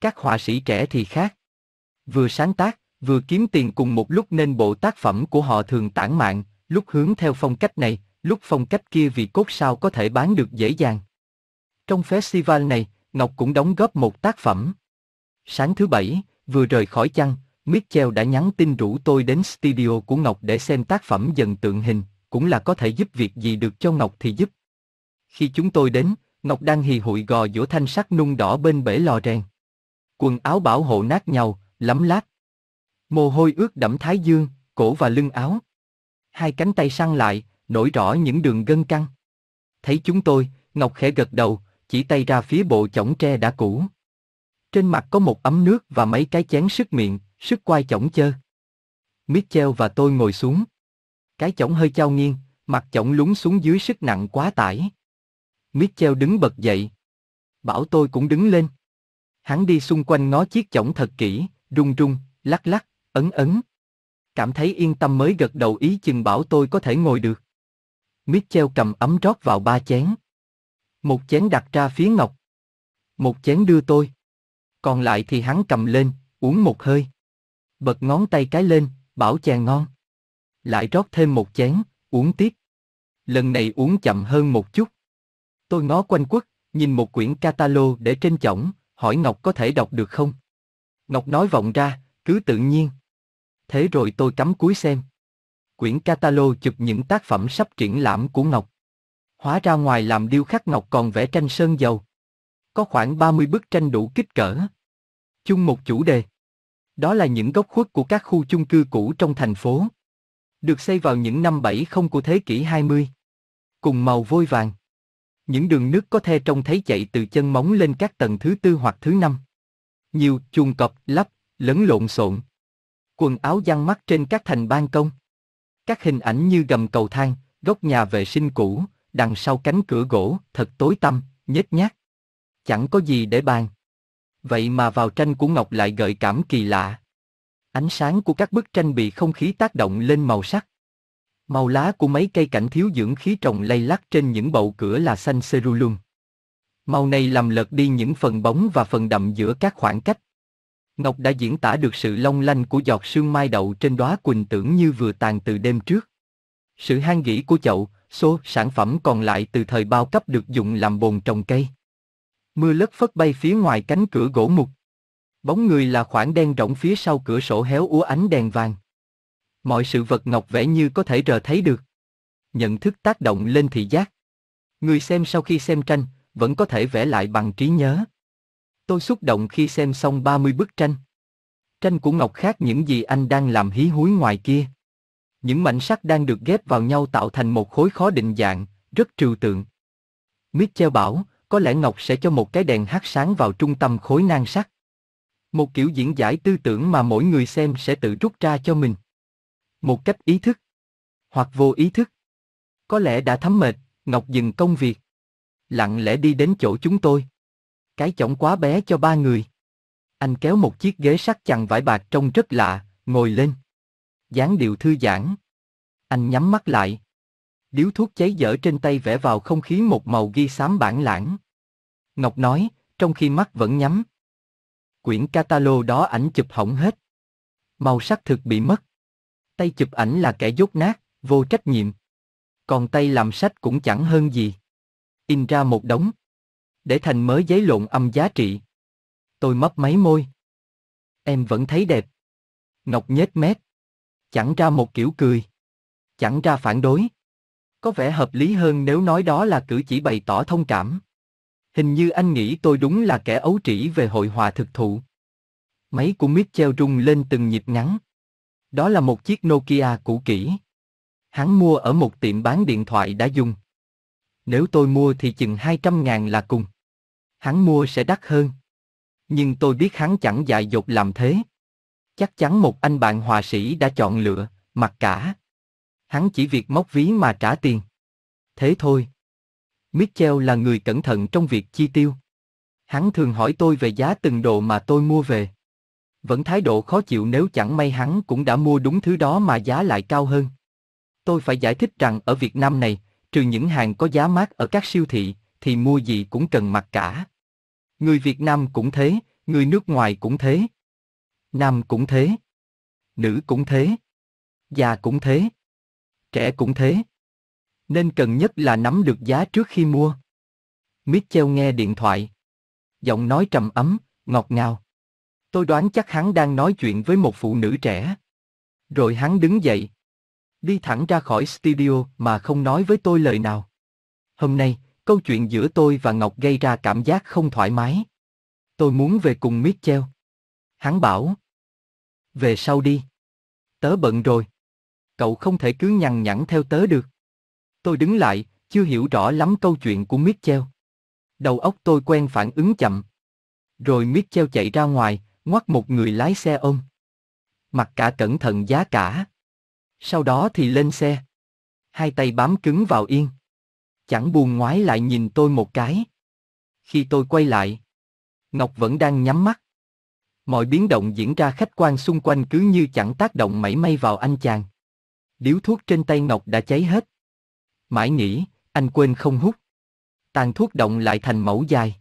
Các họa sĩ trẻ thì khác. Vừa sáng tác, vừa kiếm tiền cùng một lúc nên bộ tác phẩm của họ thường tản mạn, lúc hướng theo phong cách này, lúc phong cách kia vì cốt sao có thể bán được dễ dàng. Trong festival này, Ngọc cũng đóng góp một tác phẩm. Sáng thứ bảy, vừa rời khỏi chăn, Mitchell đã nhắn tin rủ tôi đến studio của Ngọc để xem tác phẩm dần tượng hình, cũng là có thể giúp việc gì được cho Ngọc thì giúp. Khi chúng tôi đến, Ngọc đang hì hụi gò giữa thanh sắt nung đỏ bên bể lò rèn. Quần áo bảo hộ nát nhau, lấm lát. Mồ hôi ướt đẫm thái dương, cổ và lưng áo. Hai cánh tay săn lại, nổi rõ những đường gân căng. Thấy chúng tôi, Ngọc khẽ gật đầu, chỉ tay ra phía bộ chõng tre đã cũ. Trên mặt có một ấm nước và mấy cái chén sức miệng, sức quai chõng chơ. Mitchell và tôi ngồi xuống. Cái chõng hơi trao nghiêng, mặt chõng lún xuống dưới sức nặng quá tải. Mitchell đứng bật dậy. Bảo tôi cũng đứng lên. Hắn đi xung quanh ngó chiếc chõng thật kỹ, rung rung, lắc lắc, ấn ấn. Cảm thấy yên tâm mới gật đầu ý chừng bảo tôi có thể ngồi được. Mitchell cầm ấm rót vào ba chén. Một chén đặt ra phía Ngọc. Một chén đưa tôi. Còn lại thì hắn cầm lên, uống một hơi. Bật ngón tay cái lên, bảo chàng ngon. Lại rót thêm một chén, uống tiếp. Lần này uống chậm hơn một chút. Tôi ngó quanh quất, nhìn một quyển catalog để trên chổng, hỏi Ngọc có thể đọc được không? Ngọc nói vọng ra, cứ tự nhiên. Thế rồi tôi cắm cúi xem. Quyển catalog chụp những tác phẩm sắp triển lãm của Ngọc. Hóa ra ngoài làm điêu khắc Ngọc còn vẽ tranh sơn dầu. Có khoảng 30 bức tranh đủ kích cỡ. Chung một chủ đề. Đó là những góc khuất của các khu chung cư cũ trong thành phố. Được xây vào những năm 70 của thế kỷ 20. Cùng màu vôi vàng. Những đường nước có the trông thấy chạy từ chân móng lên các tầng thứ tư hoặc thứ năm. Nhiều chuồng cọp, lắp, lẫn lộn xộn. Quần áo giăng mắt trên các thành ban công. Các hình ảnh như gầm cầu thang, góc nhà vệ sinh cũ, đằng sau cánh cửa gỗ, thật tối tăm, nhếch nhác. Chẳng có gì để bàn. Vậy mà vào tranh của Ngọc lại gợi cảm kỳ lạ. Ánh sáng của các bức tranh bị không khí tác động lên màu sắc. Màu lá của mấy cây cảnh thiếu dưỡng khí trồng lay lắc trên những bậu cửa là xanh cerulum. Màu này làm lật đi những phần bóng và phần đậm giữa các khoảng cách. Ngọc đã diễn tả được sự long lanh của giọt sương mai đậu trên đóa quỳnh tưởng như vừa tàn từ đêm trước. Sự hang gỉ của chậu, số sản phẩm còn lại từ thời bao cấp được dùng làm bồn trồng cây. Mưa lất phất bay phía ngoài cánh cửa gỗ mục. Bóng người là khoảng đen rộng phía sau cửa sổ héo úa ánh đèn vàng. Mọi sự vật ngọc vẽ như có thể rờ thấy được. Nhận thức tác động lên thị giác. Người xem sau khi xem tranh, vẫn có thể vẽ lại bằng trí nhớ. Tôi xúc động khi xem xong 30 bức tranh. Tranh của Ngọc khác những gì anh đang làm hí húi ngoài kia. Những mảnh sắt đang được ghép vào nhau tạo thành một khối khó định dạng, rất trừu tượng. Mitchell bảo, có lẽ Ngọc sẽ cho một cái đèn hắt sáng vào trung tâm khối nan sắt. Một kiểu diễn giải tư tưởng mà mỗi người xem sẽ tự rút ra cho mình. Một cách ý thức, hoặc vô ý thức. Có lẽ đã thấm mệt, Ngọc dừng công việc. Lặng lẽ đi đến chỗ chúng tôi. Cái chõng quá bé cho ba người. Anh kéo một chiếc ghế sắt chằng vải bạc trông rất lạ, ngồi lên. dáng điệu thư giãn. Anh nhắm mắt lại. Điếu thuốc cháy dở trên tay vẽ vào không khí một màu ghi xám bản lãng. Ngọc nói, trong khi mắt vẫn nhắm. Quyển catalog đó ảnh chụp hỏng hết. Màu sắc thực bị mất. Tay chụp ảnh là kẻ dốt nát, vô trách nhiệm. Còn tay làm sách cũng chẳng hơn gì. In ra một đống. Để thành mới giấy lộn âm giá trị. Tôi mấp máy môi. Em vẫn thấy đẹp. Ngọc nhếch mép. Chẳng ra một kiểu cười. Chẳng ra phản đối. Có vẻ hợp lý hơn nếu nói đó là cử chỉ bày tỏ thông cảm. Hình như anh nghĩ tôi đúng là kẻ ấu trĩ về hội họa thực thụ. Máy của Mitchell rung lên từng nhịp ngắn. Đó là một chiếc Nokia cũ kỹ. Hắn mua ở một tiệm bán điện thoại đã dùng. Nếu tôi mua thì chừng 200 ngàn là cùng. Hắn mua sẽ đắt hơn. Nhưng tôi biết hắn chẳng dại dột làm thế. Chắc chắn một anh bạn họa sĩ đã chọn lựa, mặc cả. Hắn chỉ việc móc ví mà trả tiền. Thế thôi. Mitchell là người cẩn thận trong việc chi tiêu. Hắn thường hỏi tôi về giá từng đồ mà tôi mua về. Vẫn thái độ khó chịu nếu chẳng may hắn cũng đã mua đúng thứ đó mà giá lại cao hơn. Tôi phải giải thích rằng ở Việt Nam này, trừ những hàng có giá mát ở các siêu thị, thì mua gì cũng cần mặt cả. Người Việt Nam cũng thế, người nước ngoài cũng thế. Nam cũng thế. Nữ cũng thế. Già cũng thế. Trẻ cũng thế. Nên cần nhất là nắm được giá trước khi mua. Mitchell nghe điện thoại. Giọng nói trầm ấm, ngọt ngào. Tôi đoán chắc hắn đang nói chuyện với một phụ nữ trẻ. Rồi hắn đứng dậy. Đi thẳng ra khỏi studio mà không nói với tôi lời nào. Hôm nay, câu chuyện giữa tôi và Ngọc gây ra cảm giác không thoải mái. Tôi muốn về cùng Mitchell. Hắn bảo. Về sau đi. Tớ bận rồi. Cậu không thể cứ nhằn nhẵn theo tớ được. Tôi đứng lại, chưa hiểu rõ lắm câu chuyện của Mitchell. Đầu óc tôi quen phản ứng chậm. Rồi Mitchell chạy ra ngoài, ngoắt một người lái xe ôm. Mặc cả cẩn thận giá cả. Sau đó thì lên xe. Hai tay bám cứng vào yên. Chẳng buồn ngoái lại nhìn tôi một cái. Khi tôi quay lại, Ngọc vẫn đang nhắm mắt. Mọi biến động diễn ra khách quan xung quanh cứ như chẳng tác động mảy may vào anh chàng. Điếu thuốc trên tay Ngọc đã cháy hết. Mãi nghĩ, anh quên không hút. Tàn thuốc động lại thành mẫu dài.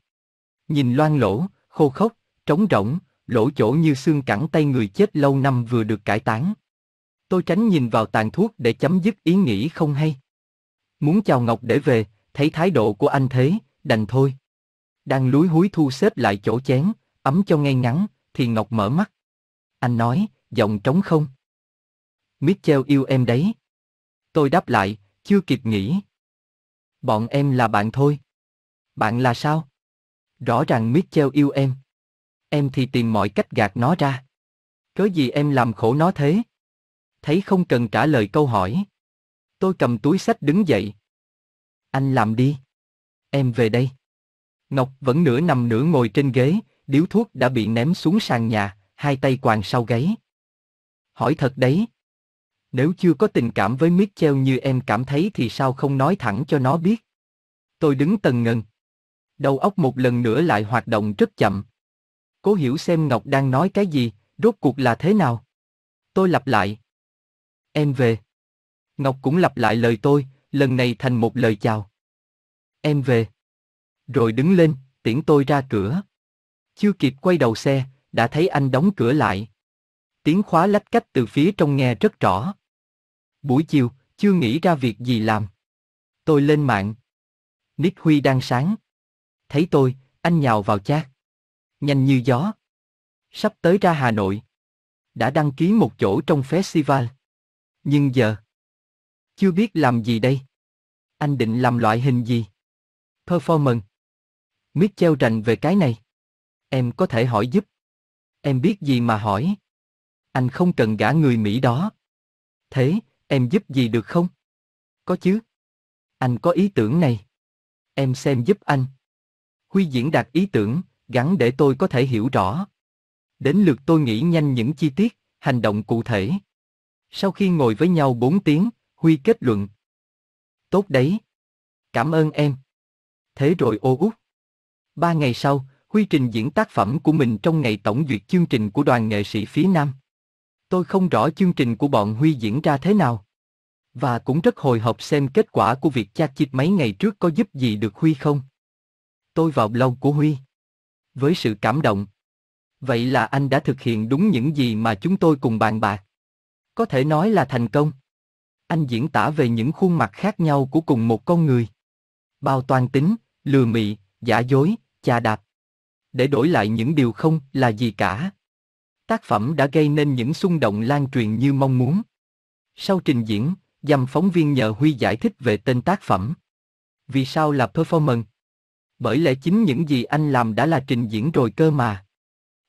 Nhìn loang lỗ, khô khốc, trống rỗng, lỗ chỗ như xương cẳng tay người chết lâu năm vừa được cải tán. Tôi tránh nhìn vào tàn thuốc để chấm dứt ý nghĩ không hay. Muốn chào Ngọc để về, thấy thái độ của anh thế, đành thôi. Đang lúi húi thu xếp lại chỗ chén, ấm cho ngay ngắn, thì Ngọc mở mắt. Anh nói, giọng trống không. Mitchell yêu em đấy. Tôi đáp lại, chưa kịp nghĩ. Bọn em là bạn thôi. Bạn là sao? Rõ ràng Mitchell yêu em. Em thì tìm mọi cách gạt nó ra. Cớ gì em làm khổ nó thế? Thấy không cần trả lời câu hỏi. Tôi cầm túi sách đứng dậy. Anh làm đi. Em về đây. Ngọc vẫn nửa nằm nửa ngồi trên ghế, điếu thuốc đã bị ném xuống sàn nhà, hai tay quàng sau gáy. Hỏi thật đấy. Nếu chưa có tình cảm với Mitchell như em cảm thấy thì sao không nói thẳng cho nó biết? Tôi đứng tần ngần. Đầu óc một lần nữa lại hoạt động rất chậm. Cố hiểu xem Ngọc đang nói cái gì, rốt cuộc là thế nào. Tôi lặp lại. Em về. Ngọc cũng lặp lại lời tôi, lần này thành một lời chào. Em về. Rồi đứng lên, tiễn tôi ra cửa. Chưa kịp quay đầu xe, đã thấy anh đóng cửa lại. Tiếng khóa lách cách từ phía trong nghe rất rõ. Buổi chiều, chưa nghĩ ra việc gì làm. Tôi lên mạng. Nick Huy đang sáng. Thấy tôi, anh nhào vào chat. Nhanh như gió. Sắp tới ra Hà Nội. Đã đăng ký một chỗ trong festival. Nhưng giờ, chưa biết làm gì đây. Anh định làm loại hình gì? Performance. Mitchell rành về cái này. Em có thể hỏi giúp. Em biết gì mà hỏi. Anh không cần gả người Mỹ đó. Thế, em giúp gì được không? Có chứ. Anh có ý tưởng này. Em xem giúp anh. Huy diễn đạt ý tưởng, gắn để tôi có thể hiểu rõ. Đến lượt tôi nghĩ nhanh những chi tiết, hành động cụ thể. Sau khi ngồi với nhau 4 tiếng, Huy kết luận. Tốt đấy. Cảm ơn em. Thế rồi ô út. Ba ngày sau, Huy trình diễn tác phẩm của mình trong ngày tổng duyệt chương trình của đoàn nghệ sĩ phía Nam. Tôi không rõ chương trình của bọn Huy diễn ra thế nào. Và cũng rất hồi hộp xem kết quả của việc chat chít mấy ngày trước có giúp gì được Huy không. Tôi vào blog của Huy. Với sự cảm động. Vậy là anh đã thực hiện đúng những gì mà chúng tôi cùng bàn bạc. Có thể nói là thành công. Anh diễn tả về những khuôn mặt khác nhau của cùng một con người. Bao toàn tính, lừa mị, giả dối, chà đạp. Để đổi lại những điều không là gì cả. Tác phẩm đã gây nên những xung động lan truyền như mong muốn. Sau trình diễn, dằm phóng viên nhờ Huy giải thích về tên tác phẩm. Vì sao là performance? Bởi lẽ chính những gì anh làm đã là trình diễn rồi cơ mà.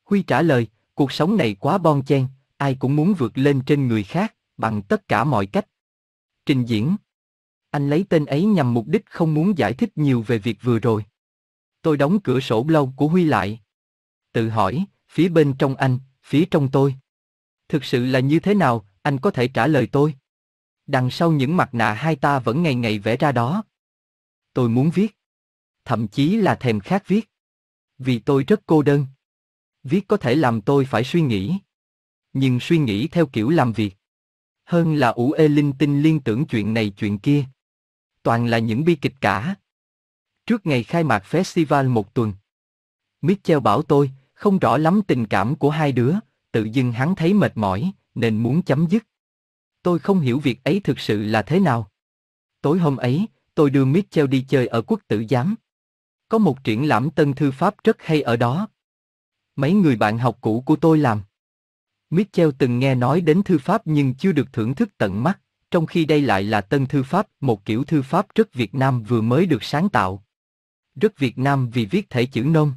Huy trả lời, cuộc sống này quá bon chen, ai cũng muốn vượt lên trên người khác, bằng tất cả mọi cách. Trình diễn. Anh lấy tên ấy nhằm mục đích không muốn giải thích nhiều về việc vừa rồi. Tôi đóng cửa sổ lâu của Huy lại. Tự hỏi, phía bên trong anh, phía trong tôi. Thực sự là như thế nào, anh có thể trả lời tôi. Đằng sau những mặt nạ hai ta vẫn ngày ngày vẽ ra đó. Tôi muốn viết. Thậm chí là thèm khát viết. Vì tôi rất cô đơn. Viết có thể làm tôi phải suy nghĩ. Nhưng suy nghĩ theo kiểu làm việc. Hơn là ủ ê linh tinh liên tưởng chuyện này chuyện kia. Toàn là những bi kịch cả. Trước ngày khai mạc festival một tuần. Mitchell bảo tôi, không rõ lắm tình cảm của hai đứa, tự dưng hắn thấy mệt mỏi, nên muốn chấm dứt. Tôi không hiểu việc ấy thực sự là thế nào. Tối hôm ấy, tôi đưa Mitchell đi chơi ở quốc tử giám. Có một triển lãm tân thư pháp rất hay ở đó. Mấy người bạn học cũ của tôi làm. Mitchell từng nghe nói đến thư pháp nhưng chưa được thưởng thức tận mắt, trong khi đây lại là tân thư pháp, một kiểu thư pháp rất Việt Nam vừa mới được sáng tạo. Rất Việt Nam vì viết thể chữ nôm.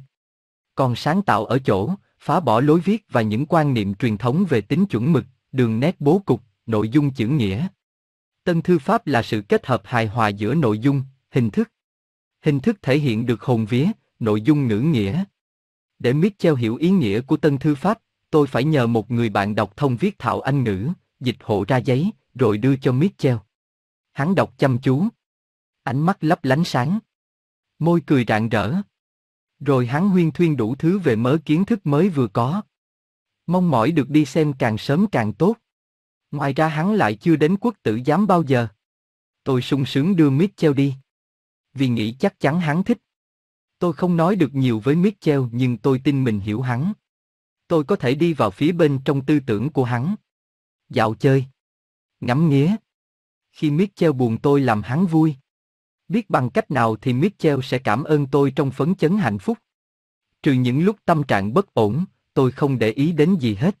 Còn sáng tạo ở chỗ, phá bỏ lối viết và những quan niệm truyền thống về tính chuẩn mực, đường nét bố cục, nội dung chữ nghĩa. Tân thư pháp là sự kết hợp hài hòa giữa nội dung, hình thức. Hình thức thể hiện được hồn vía, nội dung ngữ nghĩa. Để Mitchell hiểu ý nghĩa của tân thư pháp, tôi phải nhờ một người bạn đọc thông viết thạo Anh ngữ, dịch hộ ra giấy, rồi đưa cho Mitchell. Hắn đọc chăm chú. Ánh mắt lấp lánh sáng. Môi cười rạng rỡ. Rồi hắn huyên thuyên đủ thứ về mớ kiến thức mới vừa có. Mong mỏi được đi xem càng sớm càng tốt. Ngoài ra hắn lại chưa đến quốc tử giám bao giờ. Tôi sung sướng đưa Mitchell đi. Vì nghĩ chắc chắn hắn thích. Tôi không nói được nhiều với Mitchell nhưng tôi tin mình hiểu hắn. Tôi có thể đi vào phía bên trong tư tưởng của hắn. Dạo chơi. Ngắm nghía. Khi Mitchell buồn tôi làm hắn vui. Biết bằng cách nào thì Mitchell sẽ cảm ơn tôi trong phấn chấn hạnh phúc. Trừ những lúc tâm trạng bất ổn, tôi không để ý đến gì hết.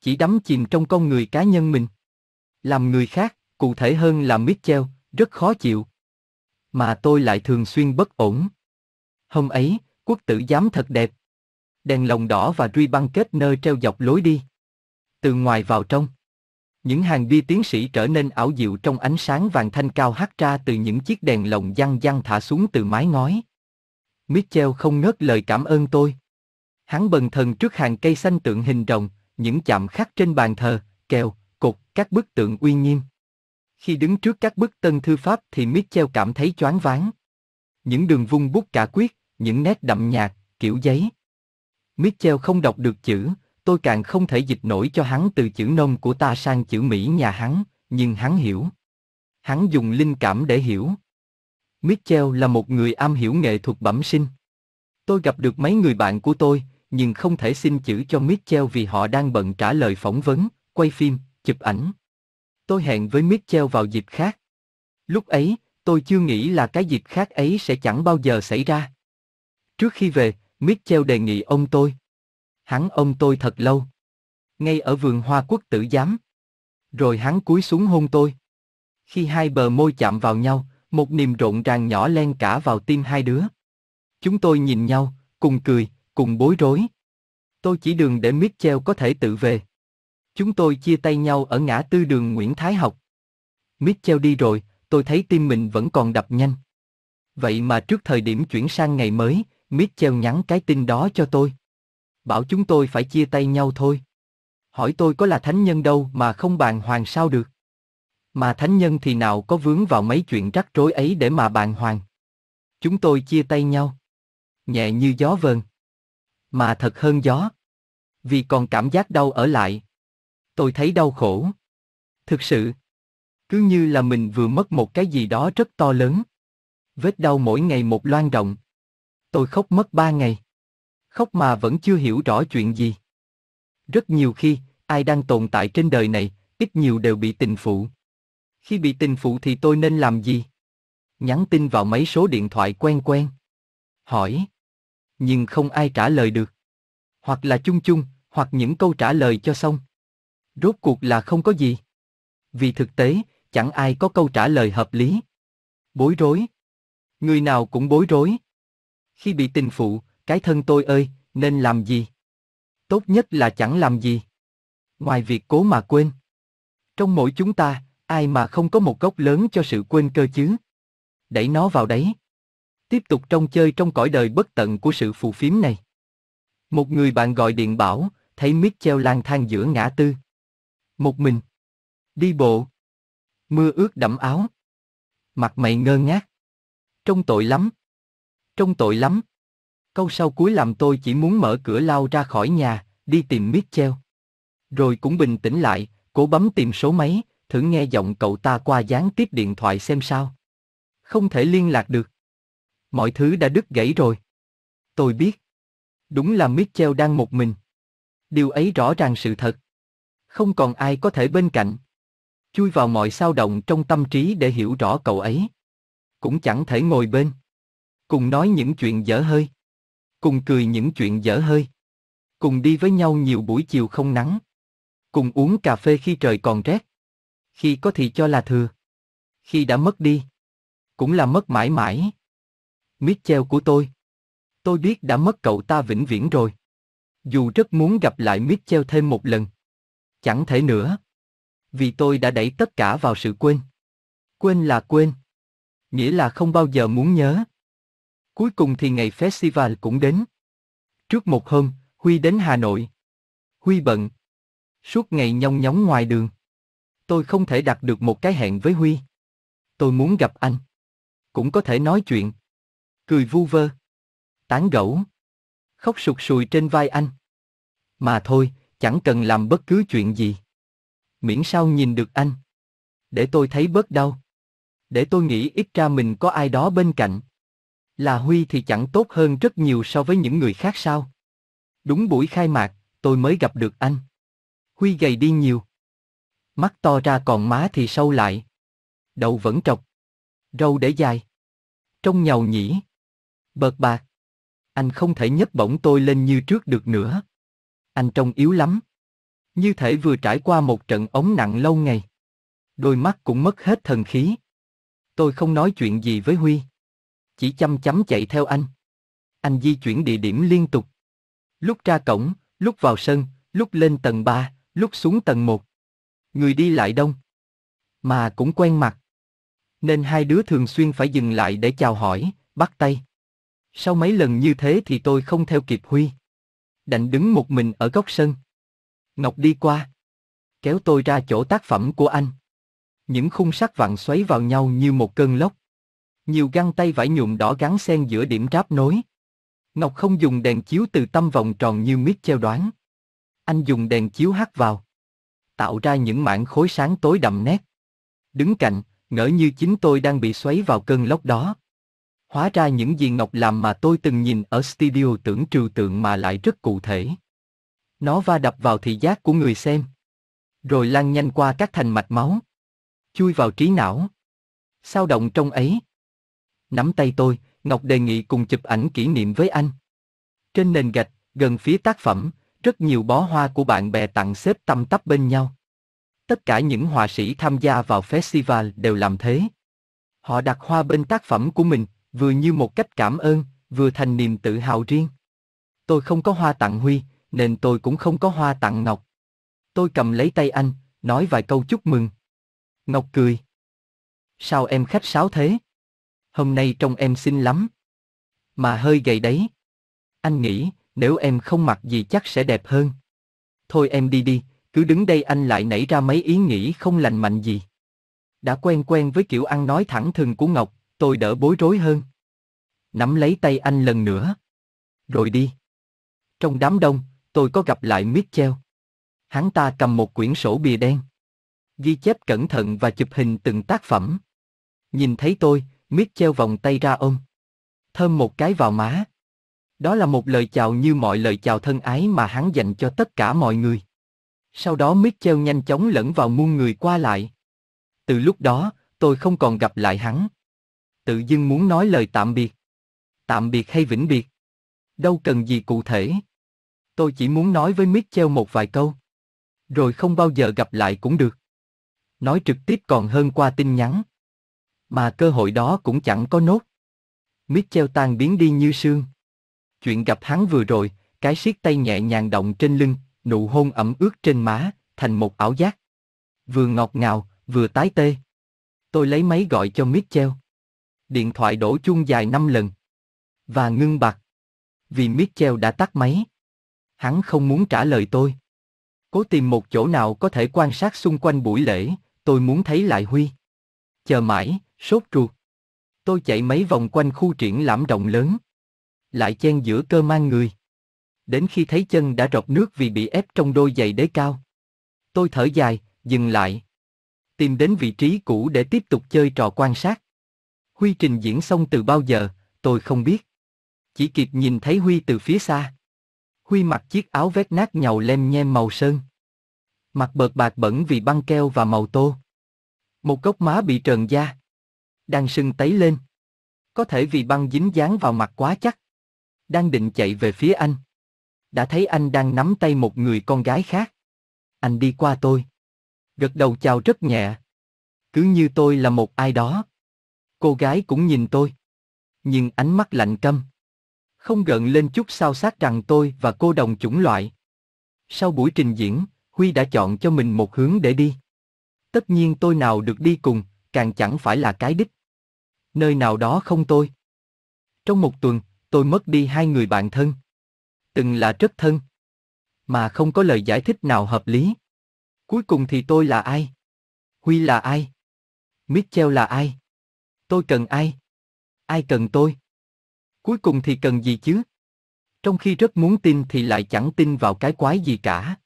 Chỉ đắm chìm trong con người cá nhân mình. Làm người khác, cụ thể hơn là Mitchell, rất khó chịu. Mà tôi lại thường xuyên bất ổn. Hôm ấy, quốc tử giám thật đẹp. Đèn lồng đỏ và ruy băng kết nơ treo dọc lối đi. Từ ngoài vào trong. Những hàng bia tiến sĩ trở nên ảo diệu trong ánh sáng vàng thanh cao hắt ra từ những chiếc đèn lồng văng văng thả xuống từ mái ngói. Mitchell không ngớt lời cảm ơn tôi. Hắn bần thần trước hàng cây xanh tượng hình rồng, những chạm khắc trên bàn thờ, kèo, cột, các bức tượng uy nghiêm. Khi đứng trước các bức tân thư pháp thì Mitchell cảm thấy choáng váng. Những đường vung bút cả quyết, những nét đậm nhạt, kiểu giấy. Mitchell không đọc được chữ, tôi càng không thể dịch nổi cho hắn từ chữ nôm của ta sang chữ Mỹ nhà hắn, nhưng hắn hiểu. Hắn dùng linh cảm để hiểu. Mitchell là một người am hiểu nghệ thuật bẩm sinh. Tôi gặp được mấy người bạn của tôi, nhưng không thể xin chữ cho Mitchell vì họ đang bận trả lời phỏng vấn, quay phim, chụp ảnh. Tôi hẹn với Mitchell vào dịp khác. Lúc ấy, tôi chưa nghĩ là cái dịp khác ấy sẽ chẳng bao giờ xảy ra. Trước khi về, Mitchell đề nghị ông tôi. Hắn ôm tôi thật lâu. Ngay ở vườn hoa quốc tử giám. Rồi hắn cúi xuống hôn tôi. Khi hai bờ môi chạm vào nhau, một niềm rộn ràng nhỏ len cả vào tim hai đứa. Chúng tôi nhìn nhau, cùng cười, cùng bối rối. Tôi chỉ đường để Mitchell có thể tự về. Chúng tôi chia tay nhau ở ngã tư đường Nguyễn Thái Học. Mitchell đi rồi, tôi thấy tim mình vẫn còn đập nhanh. Vậy mà trước thời điểm chuyển sang ngày mới, Mitchell nhắn cái tin đó cho tôi bảo chúng tôi phải chia tay nhau thôi. Hỏi tôi có là thánh nhân đâu mà không bàn hoàng sao được. Mà thánh nhân thì nào có vướng vào mấy chuyện rắc rối ấy để mà bàn hoàng. Chúng tôi chia tay nhau. Nhẹ như gió vờn. Mà thật hơn gió. Vì còn cảm giác đau ở lại. Tôi thấy đau khổ. Thực sự. Cứ như là mình vừa mất một cái gì đó rất to lớn. Vết đau mỗi ngày một loan rộng. Tôi khóc mất ba ngày. Khóc mà vẫn chưa hiểu rõ chuyện gì. Rất nhiều khi, ai đang tồn tại trên đời này, ít nhiều đều bị tình phụ. Khi bị tình phụ thì tôi nên làm gì? Nhắn tin vào mấy số điện thoại quen quen. Hỏi. Nhưng không ai trả lời được. Hoặc là chung chung, Hoặc những câu trả lời cho xong. Rốt cuộc là không có gì. Vì thực tế, chẳng ai có câu trả lời hợp lý. Bối rối. Người nào cũng bối rối. Khi bị tình phụ, cái thân tôi ơi, nên làm gì? Tốt nhất là chẳng làm gì. Ngoài việc cố mà quên. Trong mỗi chúng ta, ai mà không có một gốc lớn cho sự quên cơ chứ? Đẩy nó vào đấy. Tiếp tục trong chơi trong cõi đời bất tận của sự phù phiếm này. Một người bạn gọi điện bảo, thấy Mitchell lang thang giữa ngã tư. Một mình. Đi bộ. Mưa ướt đẫm áo. Mặt mày ngơ ngác. Trông tội lắm. Trông tội lắm. Câu sau cuối làm tôi chỉ muốn mở cửa lao ra khỏi nhà, đi tìm Mitchell. Rồi cũng bình tĩnh lại, cố bấm tìm số máy, thử nghe giọng cậu ta qua gián tiếp điện thoại xem sao. Không thể liên lạc được. Mọi thứ đã đứt gãy rồi. Tôi biết. Đúng là Mitchell đang một mình. Điều ấy rõ ràng sự thật. Không còn ai có thể bên cạnh. Chui vào mọi sao động trong tâm trí để hiểu rõ cậu ấy. Cũng chẳng thể ngồi bên. Cùng nói những chuyện dở hơi. Cùng cười những chuyện dở hơi. Cùng đi với nhau nhiều buổi chiều không nắng. Cùng uống cà phê khi trời còn rét. Khi có thì cho là thừa. Khi đã mất đi. Cũng là mất mãi mãi. Mitchell của tôi. Tôi biết đã mất cậu ta vĩnh viễn rồi. Dù rất muốn gặp lại Mitchell thêm một lần. Chẳng thể nữa. Vì tôi đã đẩy tất cả vào sự quên. Quên là quên. Nghĩa là không bao giờ muốn nhớ. Cuối cùng thì ngày festival cũng đến. Trước một hôm, Huy đến Hà Nội. Huy bận. Suốt ngày nhong nhóng ngoài đường. Tôi không thể đặt được một cái hẹn với Huy. Tôi muốn gặp anh. Cũng có thể nói chuyện. Cười vu vơ. Tán gẫu. Khóc sụt sùi trên vai anh. Mà thôi, chẳng cần làm bất cứ chuyện gì. Miễn sao nhìn được anh. Để tôi thấy bớt đau. Để tôi nghĩ ít ra mình có ai đó bên cạnh. Là Huy thì chẳng tốt hơn rất nhiều so với những người khác sao? Đúng buổi khai mạc, tôi mới gặp được anh. Huy gầy đi nhiều. Mắt to ra còn má thì sâu lại. Đầu vẫn trọc. Râu để dài. Trông nhàu nhĩ. Bợt bạc. Anh không thể nhấc bổng tôi lên như trước được nữa. Anh trông yếu lắm. Như thể vừa trải qua một trận ống nặng lâu ngày. Đôi mắt cũng mất hết thần khí. Tôi không nói chuyện gì với Huy. Chỉ chăm chăm chạy theo anh. Anh di chuyển địa điểm liên tục. Lúc ra cổng, lúc vào sân, lúc lên tầng 3, lúc xuống tầng 1. Người đi lại đông. Mà cũng quen mặt. Nên hai đứa thường xuyên phải dừng lại để chào hỏi, bắt tay. Sau mấy lần như thế thì tôi không theo kịp Huy. Đành đứng một mình ở góc sân. Ngọc đi qua. Kéo tôi ra chỗ tác phẩm của anh. Những khung sắt vặn xoáy vào nhau như một cơn lốc. Nhiều găng tay vải nhuộm đỏ gắn xen giữa điểm ráp nối. Ngọc không dùng đèn chiếu từ tâm vòng tròn như Mitchell đoán. Anh dùng đèn chiếu hắt vào. Tạo ra những mảng khối sáng tối đậm nét. Đứng cạnh, ngỡ như chính tôi đang bị xoáy vào cơn lốc đó. Hóa ra những gì Ngọc làm mà tôi từng nhìn ở studio tưởng trừu tượng mà lại rất cụ thể. Nó va đập vào thị giác của người xem. Rồi lan nhanh qua các thành mạch máu. Chui vào trí não. Sao động trong ấy. Nắm tay tôi, Ngọc đề nghị cùng chụp ảnh kỷ niệm với anh. Trên nền gạch, gần phía tác phẩm, rất nhiều bó hoa của bạn bè tặng xếp tăm tắp bên nhau. Tất cả những họa sĩ tham gia vào festival đều làm thế. Họ đặt hoa bên tác phẩm của mình, vừa như một cách cảm ơn, vừa thành niềm tự hào riêng. Tôi không có hoa tặng Huy, nên tôi cũng không có hoa tặng Ngọc. Tôi cầm lấy tay anh, nói vài câu chúc mừng. Ngọc cười. Sao em khách sáo thế? Hôm nay trông em xinh lắm. Mà hơi gầy đấy. Anh nghĩ, nếu em không mặc gì chắc sẽ đẹp hơn. Thôi em đi đi, cứ đứng đây anh lại nảy ra mấy ý nghĩ không lành mạnh gì. Đã quen quen với kiểu ăn nói thẳng thừng của Ngọc, tôi đỡ bối rối hơn. Nắm lấy tay anh lần nữa. Rồi đi. Trong đám đông, tôi có gặp lại Mitchell. Hắn ta cầm một quyển sổ bìa đen. Ghi chép cẩn thận và chụp hình từng tác phẩm. Nhìn thấy tôi, Mitchell vòng tay ra ôm. Thơm một cái vào má. Đó là một lời chào như mọi lời chào thân ái mà hắn dành cho tất cả mọi người. Sau đó Mitchell nhanh chóng lẫn vào muôn người qua lại. Từ lúc đó, tôi không còn gặp lại hắn. Tự dưng muốn nói lời tạm biệt. Tạm biệt hay vĩnh biệt? Đâu cần gì cụ thể. Tôi chỉ muốn nói với Mitchell một vài câu. Rồi không bao giờ gặp lại cũng được. Nói trực tiếp còn hơn qua tin nhắn. Mà cơ hội đó cũng chẳng có nốt. Mitchell tan biến đi như sương. Chuyện gặp hắn vừa rồi, cái siết tay nhẹ nhàng động trên lưng, nụ hôn ẩm ướt trên má, thành một ảo giác. Vừa ngọt ngào, vừa tái tê. Tôi lấy máy gọi cho Mitchell. Điện thoại đổ chuông dài năm lần. Và ngưng bặt. Vì Mitchell đã tắt máy. Hắn không muốn trả lời tôi. Cố tìm một chỗ nào có thể quan sát xung quanh buổi lễ, tôi muốn thấy lại Huy. Chờ mãi, sốt ruột. Tôi chạy mấy vòng quanh khu triển lãm rộng lớn. Lại chen giữa cơ mang người. Đến khi thấy chân đã rọc nước vì bị ép trong đôi giày đế cao. Tôi thở dài, dừng lại. Tìm đến vị trí cũ để tiếp tục chơi trò quan sát. Huy trình diễn xong từ bao giờ, tôi không biết. Chỉ kịp nhìn thấy Huy từ phía xa. Huy mặc chiếc áo vét nát nhàu lem nhem màu sơn. Mặt bợt bạc bẩn vì băng keo và màu tô. Một góc má bị trần da. Đang sưng tấy lên. Có thể vì băng dính dán vào mặt quá chắc. Đang định chạy về phía anh. Đã thấy anh đang nắm tay một người con gái khác. Anh đi qua tôi. Gật đầu chào rất nhẹ. Cứ như tôi là một ai đó. Cô gái cũng nhìn tôi. Nhưng ánh mắt lạnh căm. Không gợn lên chút sao sát rằng tôi và cô đồng chủng loại. Sau buổi trình diễn, Huy đã chọn cho mình một hướng để đi. Tất nhiên tôi nào được đi cùng, càng chẳng phải là cái đích. Nơi nào đó không tôi. Trong một tuần, tôi mất đi hai người bạn thân. Từng là rất thân. Mà không có lời giải thích nào hợp lý. Cuối cùng thì tôi là ai? Huy là ai? Mitchell là ai? Tôi cần ai? Ai cần tôi? Cuối cùng thì cần gì chứ? Trong khi rất muốn tin thì lại chẳng tin vào cái quái gì cả.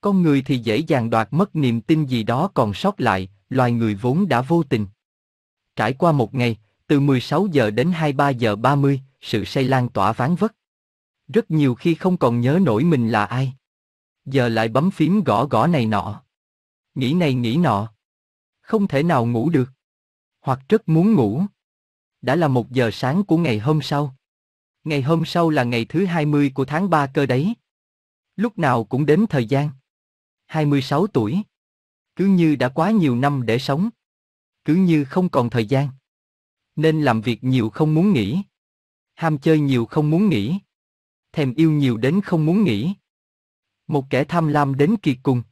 Con người thì dễ dàng đoạt mất niềm tin gì đó còn sót lại, loài người vốn đã vô tình. Trải qua một ngày, từ 16 giờ đến 23 giờ 30, sự say lan tỏa ván vất. Rất nhiều khi không còn nhớ nổi mình là ai. Giờ lại bấm phím gõ gõ này nọ. Nghĩ này nghĩ nọ. Không thể nào ngủ được. Hoặc rất muốn ngủ. Đã là một giờ sáng của ngày hôm sau. Ngày hôm sau là ngày thứ 20 của tháng 3 cơ đấy. Lúc nào cũng đến thời gian. 26 tuổi. Cứ như đã quá nhiều năm để sống. Cứ như không còn thời gian. Nên làm việc nhiều không muốn nghỉ. Ham chơi nhiều không muốn nghỉ. Thèm yêu nhiều đến không muốn nghỉ. Một kẻ tham lam đến kiệt cùng.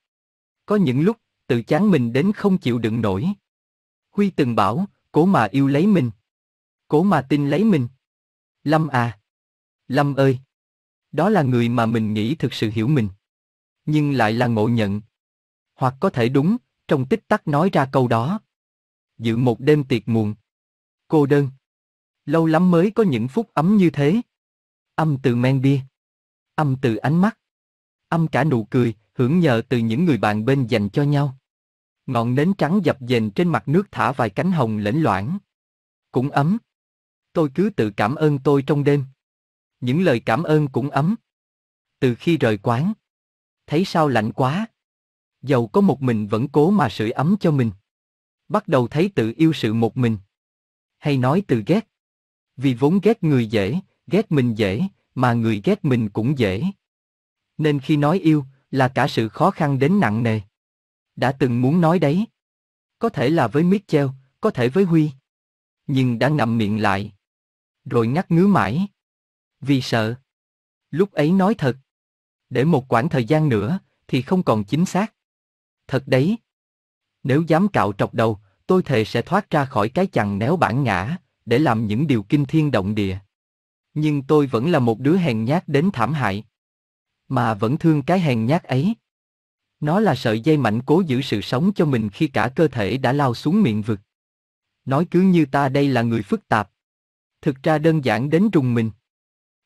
Có những lúc, tự chán mình đến không chịu đựng nổi. Huy từng bảo, cố mà yêu lấy mình. Cố mà tin lấy mình. Lâm à. Lâm ơi. Đó là người mà mình nghĩ thực sự hiểu mình. Nhưng lại là ngộ nhận. Hoặc có thể đúng, trong tích tắc nói ra câu đó. Dự một đêm tiệc muộn. Cô đơn. Lâu lắm mới có những phút ấm như thế. Âm từ men bia. Âm từ ánh mắt. Âm cả nụ cười, hưởng nhờ từ những người bạn bên dành cho nhau. Ngọn nến trắng dập dềnh trên mặt nước thả vài cánh hồng lẫn loãng. Cũng ấm. Tôi cứ tự cảm ơn tôi trong đêm. Những lời cảm ơn cũng ấm. Từ khi rời quán. Thấy sao lạnh quá. Dầu có một mình vẫn cố mà sưởi ấm cho mình. Bắt đầu thấy tự yêu sự một mình. Hay nói từ ghét. Vì vốn ghét người dễ, ghét mình dễ, mà người ghét mình cũng dễ. Nên khi nói yêu, là cả sự khó khăn đến nặng nề. Đã từng muốn nói đấy. Có thể là với Mitchell, có thể với Huy. Nhưng đã ngậm miệng lại. Rồi ngắt ngứa mãi. Vì sợ. Lúc ấy nói thật. Để một quãng thời gian nữa, thì không còn chính xác. Thật đấy. Nếu dám cạo trọc đầu, tôi thề sẽ thoát ra khỏi cái chằng néo bản ngã, để làm những điều kinh thiên động địa. Nhưng tôi vẫn là một đứa hèn nhát đến thảm hại. Mà vẫn thương cái hèn nhát ấy. Nó là sợi dây mạnh cố giữ sự sống cho mình khi cả cơ thể đã lao xuống miệng vực. Nói cứ như ta đây là người phức tạp. Thực ra đơn giản đến rùng mình.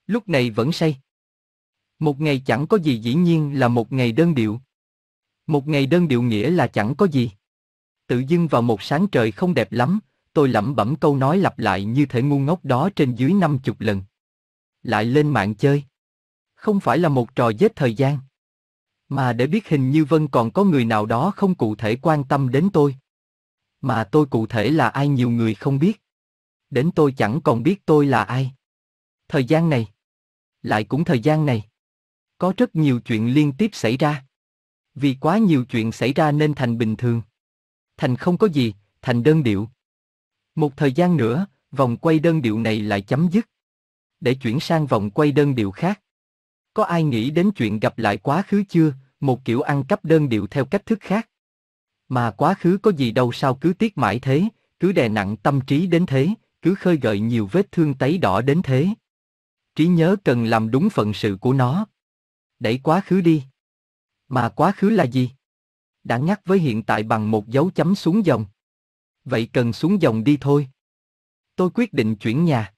Lúc này vẫn say. Một ngày chẳng có gì dĩ nhiên là một ngày đơn điệu. Một ngày đơn điệu nghĩa là chẳng có gì. Tự dưng vào một sáng trời không đẹp lắm, tôi lẩm bẩm câu nói lặp lại như thể ngu ngốc đó trên dưới năm chục lần. Lại lên mạng chơi. Không phải là một trò giết thời gian. Mà để biết hình như Vân còn có người nào đó không cụ thể quan tâm đến tôi. Mà tôi cụ thể là ai nhiều người không biết. Đến tôi chẳng còn biết tôi là ai. Thời gian này. Lại cũng thời gian này. Có rất nhiều chuyện liên tiếp xảy ra. Vì quá nhiều chuyện xảy ra nên thành bình thường. Thành không có gì, thành đơn điệu. Một thời gian nữa, vòng quay đơn điệu này lại chấm dứt. Để chuyển sang vòng quay đơn điệu khác. Có ai nghĩ đến chuyện gặp lại quá khứ chưa, một kiểu ăn cắp đơn điệu theo cách thức khác. Mà quá khứ có gì đâu sao cứ tiếc mãi thế, cứ đè nặng tâm trí đến thế, cứ khơi gợi nhiều vết thương tấy đỏ đến thế. Trí nhớ cần làm đúng phận sự của nó. Đẩy quá khứ đi. Mà quá khứ là gì? Đã nhắc với hiện tại bằng một dấu chấm xuống dòng. Vậy cần xuống dòng đi thôi. Tôi quyết định chuyển nhà.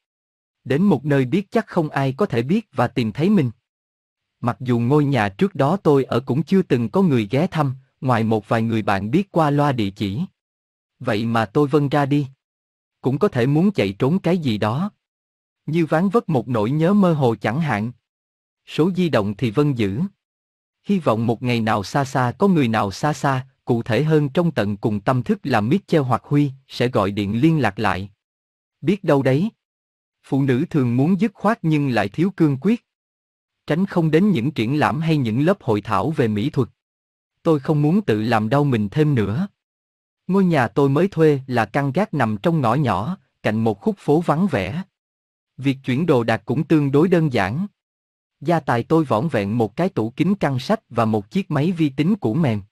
Đến một nơi biết chắc không ai có thể biết và tìm thấy mình. Mặc dù ngôi nhà trước đó tôi ở cũng chưa từng có người ghé thăm, ngoài một vài người bạn biết qua loa địa chỉ. Vậy mà tôi vân ra đi. Cũng có thể muốn chạy trốn cái gì đó. Như ván vất một nỗi nhớ mơ hồ chẳng hạn. Số di động thì vân giữ. Hy vọng một ngày nào xa xa có người nào xa xa, cụ thể hơn trong tận cùng tâm thức là Mitchell hoặc Huy, sẽ gọi điện liên lạc lại. Biết đâu đấy. Phụ nữ thường muốn dứt khoát nhưng lại thiếu cương quyết. Tránh không đến những triển lãm hay những lớp hội thảo về mỹ thuật. Tôi không muốn tự làm đau mình thêm nữa. Ngôi nhà tôi mới thuê là căn gác nằm trong ngõ nhỏ, cạnh một khúc phố vắng vẻ. Việc chuyển đồ đạc cũng tương đối đơn giản. Gia tài tôi vỏn vẹn một cái tủ kính căng sách và một chiếc máy vi tính cũ mềm.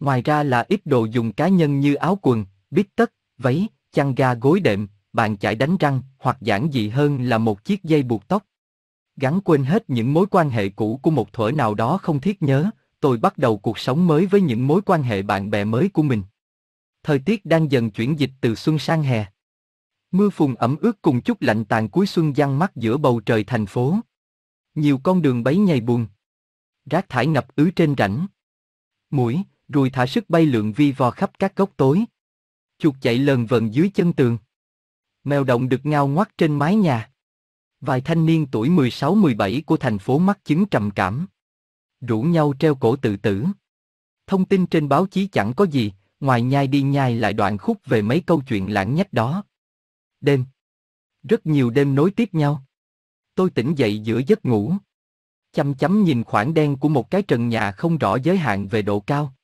Ngoài ra là ít đồ dùng cá nhân như áo quần, bít tất, váy, chăn ga gối đệm, bàn chải đánh răng, hoặc giản dị hơn là một chiếc dây buộc tóc. Gắn quên hết những mối quan hệ cũ của một thuở nào đó không thiết nhớ, tôi bắt đầu cuộc sống mới với những mối quan hệ bạn bè mới của mình. Thời tiết đang dần chuyển dịch từ xuân sang hè. Mưa phùn ẩm ướt cùng chút lạnh tàn cuối xuân giăng mắt giữa bầu trời thành phố. Nhiều con đường bấy nhầy buồn. Rác thải ngập ứ trên rãnh. Mũi, ruồi thả sức bay lượn vi vò khắp các góc tối. Chuột chạy lờn vần dưới chân tường. Mèo động được ngao ngoắt trên mái nhà. Vài thanh niên tuổi 16-17 của thành phố mắc chứng trầm cảm. Rủ nhau treo cổ tự tử. Thông tin trên báo chí chẳng có gì, ngoài nhai đi nhai lại đoạn khúc về mấy câu chuyện lãng nhách đó. Đêm. Rất nhiều đêm nối tiếp nhau. Tôi tỉnh dậy giữa giấc ngủ. Chăm chăm nhìn khoảng đen của một cái trần nhà không rõ giới hạn về độ cao.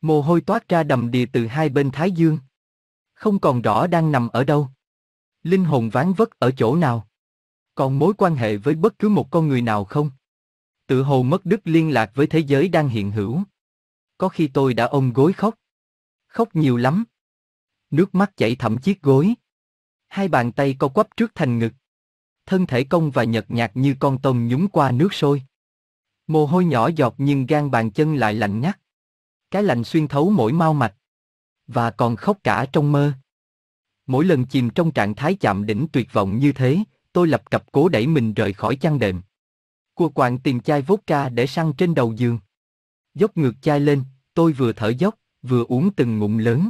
Mồ hôi toát ra đầm đìa từ hai bên thái dương. Không còn rõ đang nằm ở đâu. Linh hồn ván vất ở chỗ nào. Còn mối quan hệ với bất cứ một con người nào không? Tự hồ mất đứt liên lạc với thế giới đang hiện hữu. Có khi tôi đã ôm gối khóc. Khóc nhiều lắm. Nước mắt chảy thẳm chiếc gối. Hai bàn tay co quắp trước thành ngực. Thân thể cong và nhợt nhạt như con tôm nhúng qua nước sôi. Mồ hôi nhỏ giọt nhưng gan bàn chân lại lạnh ngắt. Cái lạnh xuyên thấu mỗi mau mạch. Và còn khóc cả trong mơ. Mỗi lần chìm trong trạng thái chạm đỉnh tuyệt vọng như thế, tôi lập cập cố đẩy mình rời khỏi chăn đệm. Cua quạng tìm chai vodka để săn trên đầu giường. Dốc ngược chai lên, tôi vừa thở dốc, vừa uống từng ngụm lớn.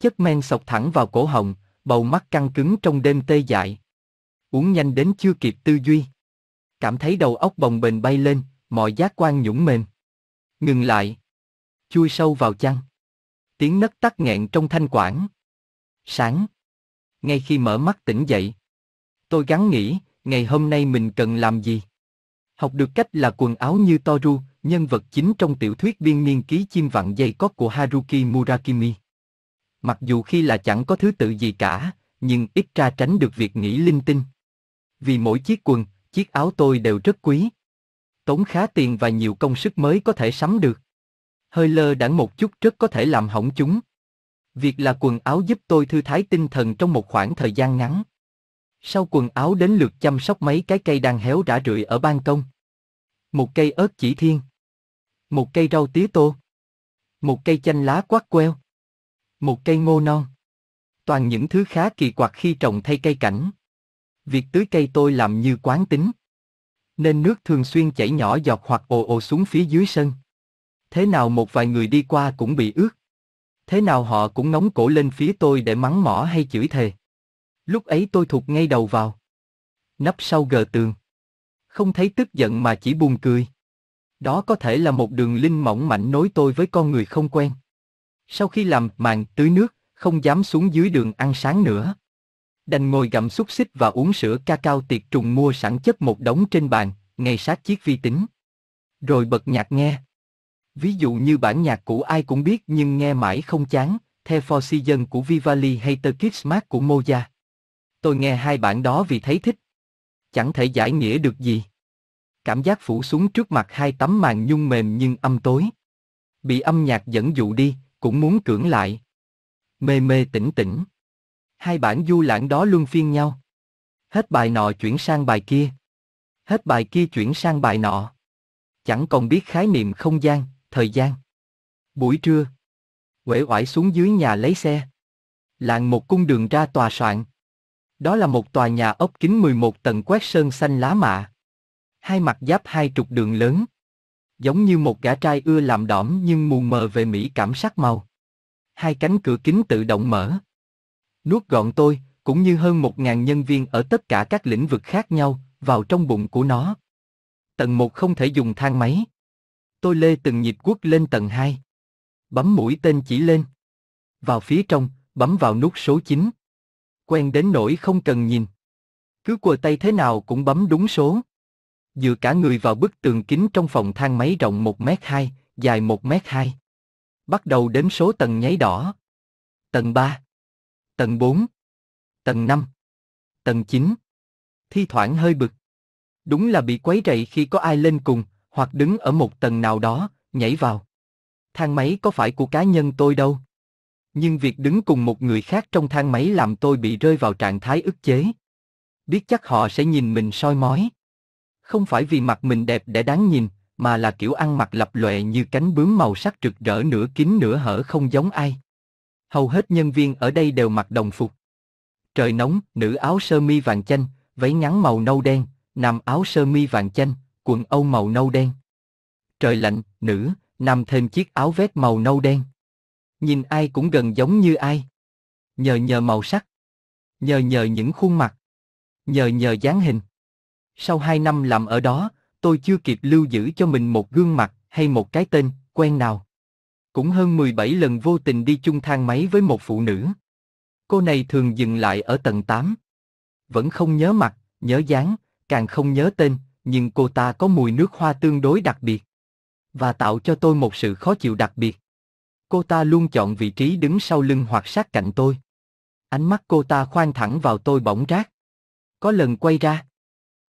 Chất men sọc thẳng vào cổ họng, bầu mắt căng cứng trong đêm tê dại. Uống nhanh đến chưa kịp tư duy. Cảm thấy đầu óc bồng bềnh bay lên, mọi giác quan nhũng mềm. Ngừng lại. Chui sâu vào chăn. Tiếng nấc tắc nghẹn trong thanh quản. Sáng. Ngay khi mở mắt tỉnh dậy. Tôi gắng nghĩ, ngày hôm nay mình cần làm gì? Học được cách là quần áo như Toru, nhân vật chính trong tiểu thuyết biên niên ký chim vặn dây cót của Haruki Murakami. Mặc dù khi là chẳng có thứ tự gì cả, nhưng ít ra tránh được việc nghĩ linh tinh. Vì mỗi chiếc quần, chiếc áo tôi đều rất quý. Tốn khá tiền và nhiều công sức mới có thể sắm được. Hơi lơ đãng một chút rất có thể làm hỏng chúng. Việc là quần áo giúp tôi thư thái tinh thần trong một khoảng thời gian ngắn. Sau quần áo đến lượt chăm sóc mấy cái cây đang héo rã rượi ở ban công. Một cây ớt chỉ thiên. Một cây rau tía tô. Một cây chanh lá quát queo. Một cây ngô non. Toàn những thứ khá kỳ quặc khi trồng thay cây cảnh. Việc tưới cây tôi làm như quán tính. Nên nước thường xuyên chảy nhỏ giọt hoặc ồ ồ xuống phía dưới sân. Thế nào một vài người đi qua cũng bị ướt. Thế nào họ cũng ngóng cổ lên phía tôi để mắng mỏ hay chửi thề. Lúc ấy tôi thụt ngay đầu vào. Nấp sau gờ tường. Không thấy tức giận mà chỉ buồn cười. Đó có thể là một đường linh mỏng mảnh nối tôi với con người không quen. Sau khi làm màn tưới nước, không dám xuống dưới đường ăn sáng nữa. Đành ngồi gặm xúc xích và uống sữa ca cao tiệt trùng mua sẵn chất một đống trên bàn, ngay sát chiếc vi tính. Rồi bật nhạc nghe. Ví dụ như bản nhạc cũ ai cũng biết nhưng nghe mãi không chán, The Four Seasons của Vivaldi hay The Kismet của Moja. Tôi nghe hai bản đó vì thấy thích. Chẳng thể giải nghĩa được gì. Cảm giác phủ xuống trước mặt hai tấm màn nhung mềm nhưng âm tối. Bị âm nhạc dẫn dụ đi, cũng muốn cưỡng lại. Mê mê tỉnh tỉnh. Hai bản du lãng đó luân phiên nhau. Hết bài nọ chuyển sang bài kia. Hết bài kia chuyển sang bài nọ. Chẳng còn biết khái niệm không gian, thời gian. Buổi trưa. Quể oải xuống dưới nhà lấy xe. Lạng một cung đường ra tòa soạn. Đó là một tòa nhà ốc kính 11 tầng quét sơn xanh lá mạ. Hai mặt giáp hai trục đường lớn. Giống như một gã trai ưa làm đỏm nhưng mù mờ về mỹ cảm sắc màu. Hai cánh cửa kính tự động mở. Nuốt gọn tôi, cũng như hơn một ngàn nhân viên ở tất cả các lĩnh vực khác nhau, vào trong bụng của nó. Tầng 1 không thể dùng thang máy. Tôi lê từng nhịp quất lên tầng 2. Bấm mũi tên chỉ lên. Vào phía trong, bấm vào nút số 9. Quen đến nỗi không cần nhìn. Cứ quờ tay thế nào cũng bấm đúng số. Dựa cả người vào bức tường kính trong phòng thang máy rộng 1m2, dài 1m2. Bắt đầu đếm số tầng nháy đỏ. Tầng 3. Tầng 4. Tầng 5. Tầng 9. Thi thoảng hơi bực. Đúng là bị quấy rầy khi có ai lên cùng, hoặc đứng ở một tầng nào đó, nhảy vào. Thang máy có phải của cá nhân tôi đâu. Nhưng việc đứng cùng một người khác trong thang máy làm tôi bị rơi vào trạng thái ức chế. Biết chắc họ sẽ nhìn mình soi mói. Không phải vì mặt mình đẹp để đáng nhìn, mà là kiểu ăn mặc lập lòe như cánh bướm màu sắc rực rỡ nửa kín nửa hở không giống ai. Hầu hết nhân viên ở đây đều mặc đồng phục. Trời nóng, nữ áo sơ mi vàng chanh, váy ngắn màu nâu đen, nam áo sơ mi vàng chanh, quần âu màu nâu đen. Trời lạnh, nữ, nam thêm chiếc áo vest màu nâu đen. Nhìn ai cũng gần giống như ai. Nhờ nhờ màu sắc. Nhờ nhờ những khuôn mặt. Nhờ nhờ dáng hình. Sau hai năm làm ở đó, tôi chưa kịp lưu giữ cho mình một gương mặt hay một cái tên quen nào. Cũng hơn 17 lần vô tình đi chung thang máy với một phụ nữ. Cô này thường dừng lại ở tầng 8. Vẫn không nhớ mặt, nhớ dáng, càng không nhớ tên, nhưng cô ta có mùi nước hoa tương đối đặc biệt. Và tạo cho tôi một sự khó chịu đặc biệt. Cô ta luôn chọn vị trí đứng sau lưng hoặc sát cạnh tôi. Ánh mắt cô ta khoan thẳng vào tôi bỗng rác. Có lần quay ra,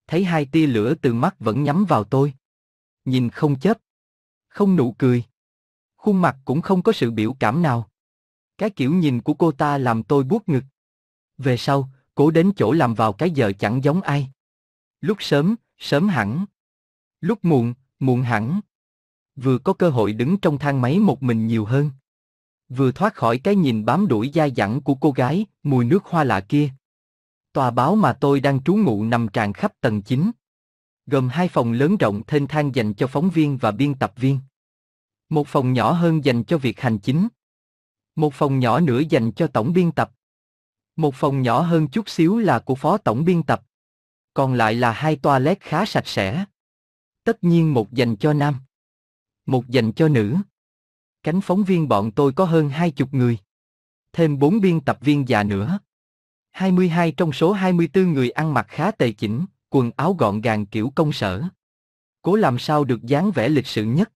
thấy hai tia lửa từ mắt vẫn nhắm vào tôi. Nhìn không chớp, không nụ cười. Khuôn mặt cũng không có sự biểu cảm nào. Cái kiểu nhìn của cô ta làm tôi buốt ngực. Về sau, cố đến chỗ làm vào cái giờ chẳng giống ai. Lúc sớm, sớm hẳn. Lúc muộn, muộn hẳn. Vừa có cơ hội đứng trong thang máy một mình nhiều hơn. Vừa thoát khỏi cái nhìn bám đuổi dai dẳng của cô gái, mùi nước hoa lạ kia. Tòa báo mà tôi đang trú ngụ nằm tràn khắp tầng 9. Gồm hai phòng lớn rộng thênh thang dành cho phóng viên và biên tập viên. Một phòng nhỏ hơn dành cho việc hành chính. Một phòng nhỏ nữa dành cho tổng biên tập. Một phòng nhỏ hơn chút xíu là của phó tổng biên tập. Còn lại là hai toilet khá sạch sẽ. Tất nhiên một dành cho nam. Một dành cho nữ. Cánh phóng viên bọn tôi có hơn hai chục người. Thêm bốn biên tập viên già nữa. 22 trong số 24 người ăn mặc khá tề chỉnh, quần áo gọn gàng kiểu công sở. Cố làm sao được dáng vẻ lịch sự nhất.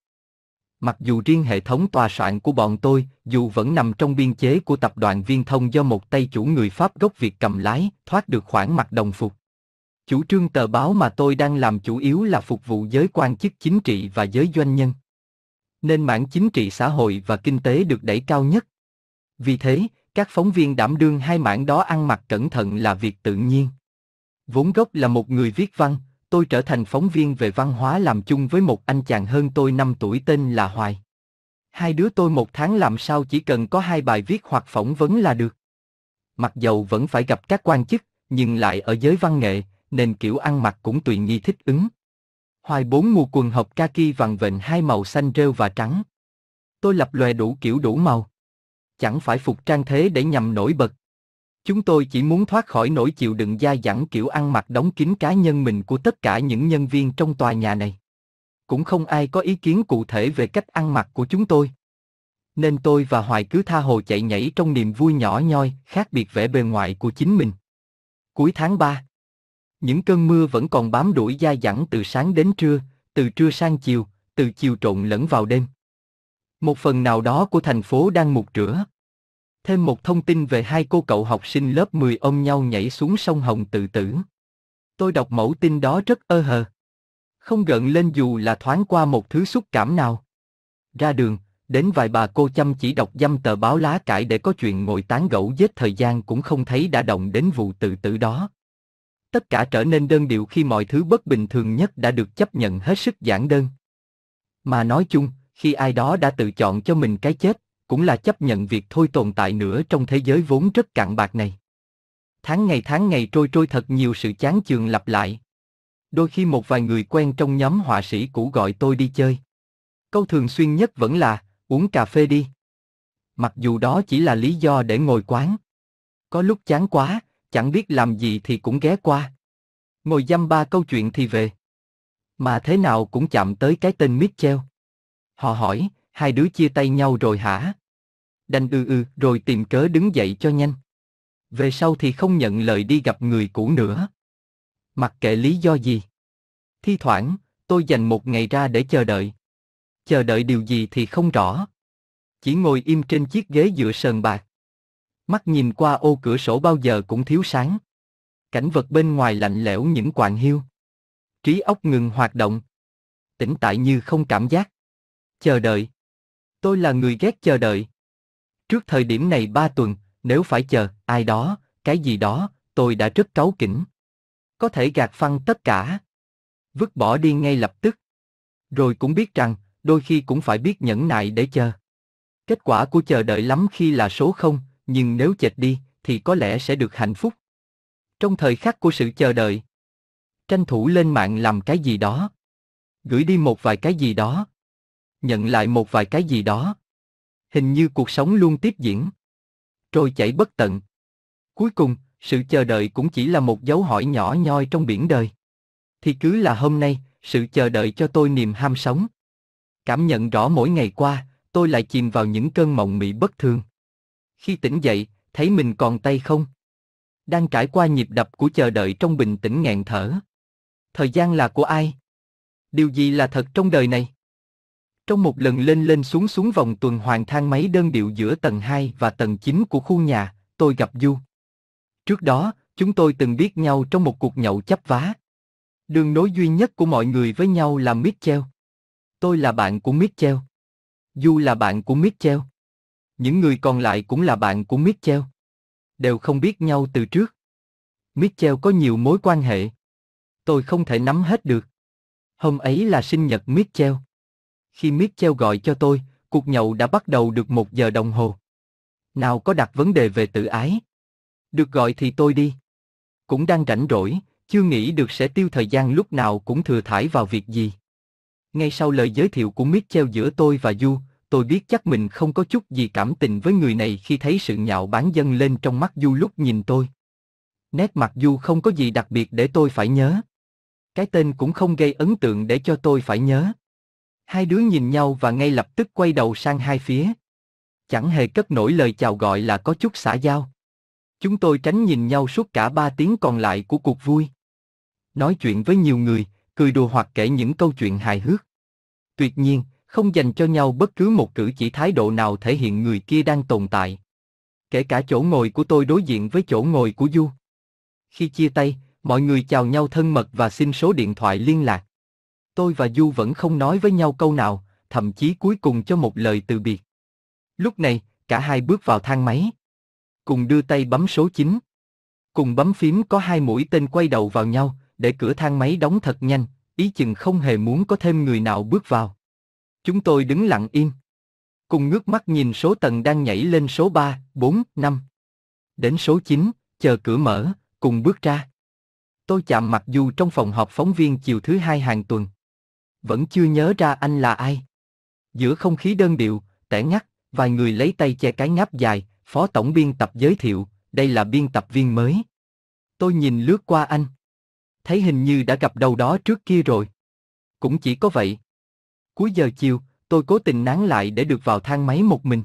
Mặc dù riêng hệ thống tòa soạn của bọn tôi, dù vẫn nằm trong biên chế của tập đoàn Viên Thông do một tay chủ người Pháp gốc Việt cầm lái, thoát được khoản mặt đồng phục. Chủ trương tờ báo mà tôi đang làm chủ yếu là phục vụ giới quan chức chính trị và giới doanh nhân. Nên mảng chính trị xã hội và kinh tế được đẩy cao nhất. Vì thế, các phóng viên đảm đương hai mảng đó ăn mặc cẩn thận là việc tự nhiên. Vốn gốc là một người viết văn, tôi trở thành phóng viên về văn hóa làm chung với một anh chàng hơn tôi 5 tuổi tên là Hoài. Hai đứa tôi một tháng làm sao chỉ cần có hai bài viết hoặc phỏng vấn là được. Mặc dầu vẫn phải gặp các quan chức, nhưng lại ở giới văn nghệ, nên kiểu ăn mặc cũng tùy nghi thích ứng. Hoài bốn mùa quần hộp kaki vằn vện hai màu xanh rêu và trắng. Tôi lập lòe đủ kiểu đủ màu. Chẳng phải phục trang thế để nhằm nổi bật. Chúng tôi chỉ muốn thoát khỏi nỗi chịu đựng dai dẳng kiểu ăn mặc đóng kín cá nhân mình của tất cả những nhân viên trong tòa nhà này. Cũng không ai có ý kiến cụ thể về cách ăn mặc của chúng tôi. Nên tôi và Hoài cứ tha hồ chạy nhảy trong niềm vui nhỏ nhoi, khác biệt vẻ bề ngoài của chính mình. Cuối tháng 3 Những cơn mưa vẫn còn bám đuổi dai dẳng từ sáng đến trưa, từ trưa sang chiều, từ chiều trộn lẫn vào đêm. Một phần nào đó của thành phố đang mục rửa. Thêm một thông tin về hai cô cậu học sinh lớp 10 ôm nhau nhảy xuống sông Hồng tự tử. Tôi đọc mẫu tin đó rất ơ hờ. Không gợn lên dù là thoáng qua một thứ xúc cảm nào. Ra đường, đến vài bà cô chăm chỉ đọc dăm tờ báo lá cải để có chuyện ngồi tán gẫu giết thời gian cũng không thấy đã động đến vụ tự tử đó. Tất cả trở nên đơn điệu khi mọi thứ bất bình thường nhất đã được chấp nhận hết sức giản đơn. Mà nói chung, khi ai đó đã tự chọn cho mình cái chết, cũng là chấp nhận việc thôi tồn tại nữa trong thế giới vốn rất cạn bạc này. Tháng ngày tháng ngày trôi trôi thật nhiều sự chán chường lặp lại. Đôi khi một vài người quen trong nhóm họa sĩ cũ gọi tôi đi chơi. Câu thường xuyên nhất vẫn là, uống cà phê đi. Mặc dù đó chỉ là lý do để ngồi quán. Có lúc chán quá, chẳng biết làm gì thì cũng ghé qua. Ngồi dăm ba câu chuyện thì về. Mà thế nào cũng chạm tới cái tên Mitchell. Họ hỏi, hai đứa chia tay nhau rồi hả? Đành ư ư, rồi tìm cớ đứng dậy cho nhanh. Về sau thì không nhận lời đi gặp người cũ nữa. Mặc kệ lý do gì. Thi thoảng, tôi dành một ngày ra để chờ đợi. Chờ đợi điều gì thì không rõ. Chỉ ngồi im trên chiếc ghế dựa sờn bạc. Mắt nhìn qua ô cửa sổ bao giờ cũng thiếu sáng. Cảnh vật bên ngoài lạnh lẽo những quạng hiu. Trí óc ngừng hoạt động. Tĩnh tại như không cảm giác. Chờ đợi. Tôi là người ghét chờ đợi. Trước thời điểm này ba tuần, nếu phải chờ, ai đó, cái gì đó, tôi đã rất cáu kỉnh. Có thể gạt phăng tất cả. Vứt bỏ đi ngay lập tức. Rồi cũng biết rằng, đôi khi cũng phải biết nhẫn nại để chờ. Kết quả của chờ đợi lắm khi là số không, nhưng nếu chệch đi, thì có lẽ sẽ được hạnh phúc. Trong thời khắc của sự chờ đợi, tranh thủ lên mạng làm cái gì đó, gửi đi một vài cái gì đó, nhận lại một vài cái gì đó. Hình như cuộc sống luôn tiếp diễn, trôi chảy bất tận. Cuối cùng, sự chờ đợi cũng chỉ là một dấu hỏi nhỏ nhoi trong biển đời. Thì cứ là hôm nay, sự chờ đợi cho tôi niềm ham sống. Cảm nhận rõ mỗi ngày qua, tôi lại chìm vào những cơn mộng mị bất thường. Khi tỉnh dậy, thấy mình còn tay không. Đang trải qua nhịp đập của chờ đợi trong bình tĩnh nghẹn thở. Thời gian là của ai? Điều gì là thật trong đời này? Trong một lần lên lên xuống xuống vòng tuần hoàn thang máy đơn điệu giữa tầng 2 và tầng 9 của khu nhà, tôi gặp Du. Trước đó, chúng tôi từng biết nhau trong một cuộc nhậu chấp vá. Đường nối duy nhất của mọi người với nhau là Mitchell. Tôi là bạn của Mitchell. Du là bạn của Mitchell. Những người còn lại cũng là bạn của Mitchell. Đều không biết nhau từ trước. Mitchell có nhiều mối quan hệ. Tôi không thể nắm hết được. Hôm ấy là sinh nhật Mitchell. Khi Mitchell gọi cho tôi, cuộc nhậu đã bắt đầu được một giờ đồng hồ. Nào có đặt vấn đề về tự ái. Được gọi thì tôi đi. Cũng đang rảnh rỗi, chưa nghĩ được sẽ tiêu thời gian lúc nào cũng thừa thải vào việc gì. Ngay sau lời giới thiệu của Mitchell giữa tôi và Du, tôi biết chắc mình không có chút gì cảm tình với người này khi thấy sự nhạo báng dâng lên trong mắt Du lúc nhìn tôi. Nét mặt Du không có gì đặc biệt để tôi phải nhớ. Cái tên cũng không gây ấn tượng để cho tôi phải nhớ. Hai đứa nhìn nhau và ngay lập tức quay đầu sang hai phía. Chẳng hề cất nổi lời chào gọi là có chút xã giao. Chúng tôi tránh nhìn nhau suốt cả ba tiếng còn lại của cuộc vui. Nói chuyện với nhiều người, cười đùa hoặc kể những câu chuyện hài hước. Tuyệt nhiên, không dành cho nhau bất cứ một cử chỉ thái độ nào thể hiện người kia đang tồn tại. Kể cả chỗ ngồi của tôi đối diện với chỗ ngồi của Du. Khi chia tay, mọi người chào nhau thân mật và xin số điện thoại liên lạc. Tôi và Du vẫn không nói với nhau câu nào, thậm chí cuối cùng cho một lời từ biệt. Lúc này, cả hai bước vào thang máy. Cùng đưa tay bấm số 9. Cùng bấm phím có hai mũi tên quay đầu vào nhau, để cửa thang máy đóng thật nhanh, ý chừng không hề muốn có thêm người nào bước vào. Chúng tôi đứng lặng im. Cùng ngước mắt nhìn số tầng đang nhảy lên số 3, 4, 5. Đến số 9, chờ cửa mở, cùng bước ra. Tôi chạm mặt Du trong phòng họp phóng viên chiều thứ hai hàng tuần. Vẫn chưa nhớ ra anh là ai. Giữa không khí đơn điệu, tẻ ngắt, vài người lấy tay che cái ngáp dài, phó tổng biên tập giới thiệu, đây là biên tập viên mới. Tôi nhìn lướt qua anh. Thấy hình như đã gặp đâu đó trước kia rồi. Cũng chỉ có vậy. Cuối giờ chiều, tôi cố tình nán lại để được vào thang máy một mình.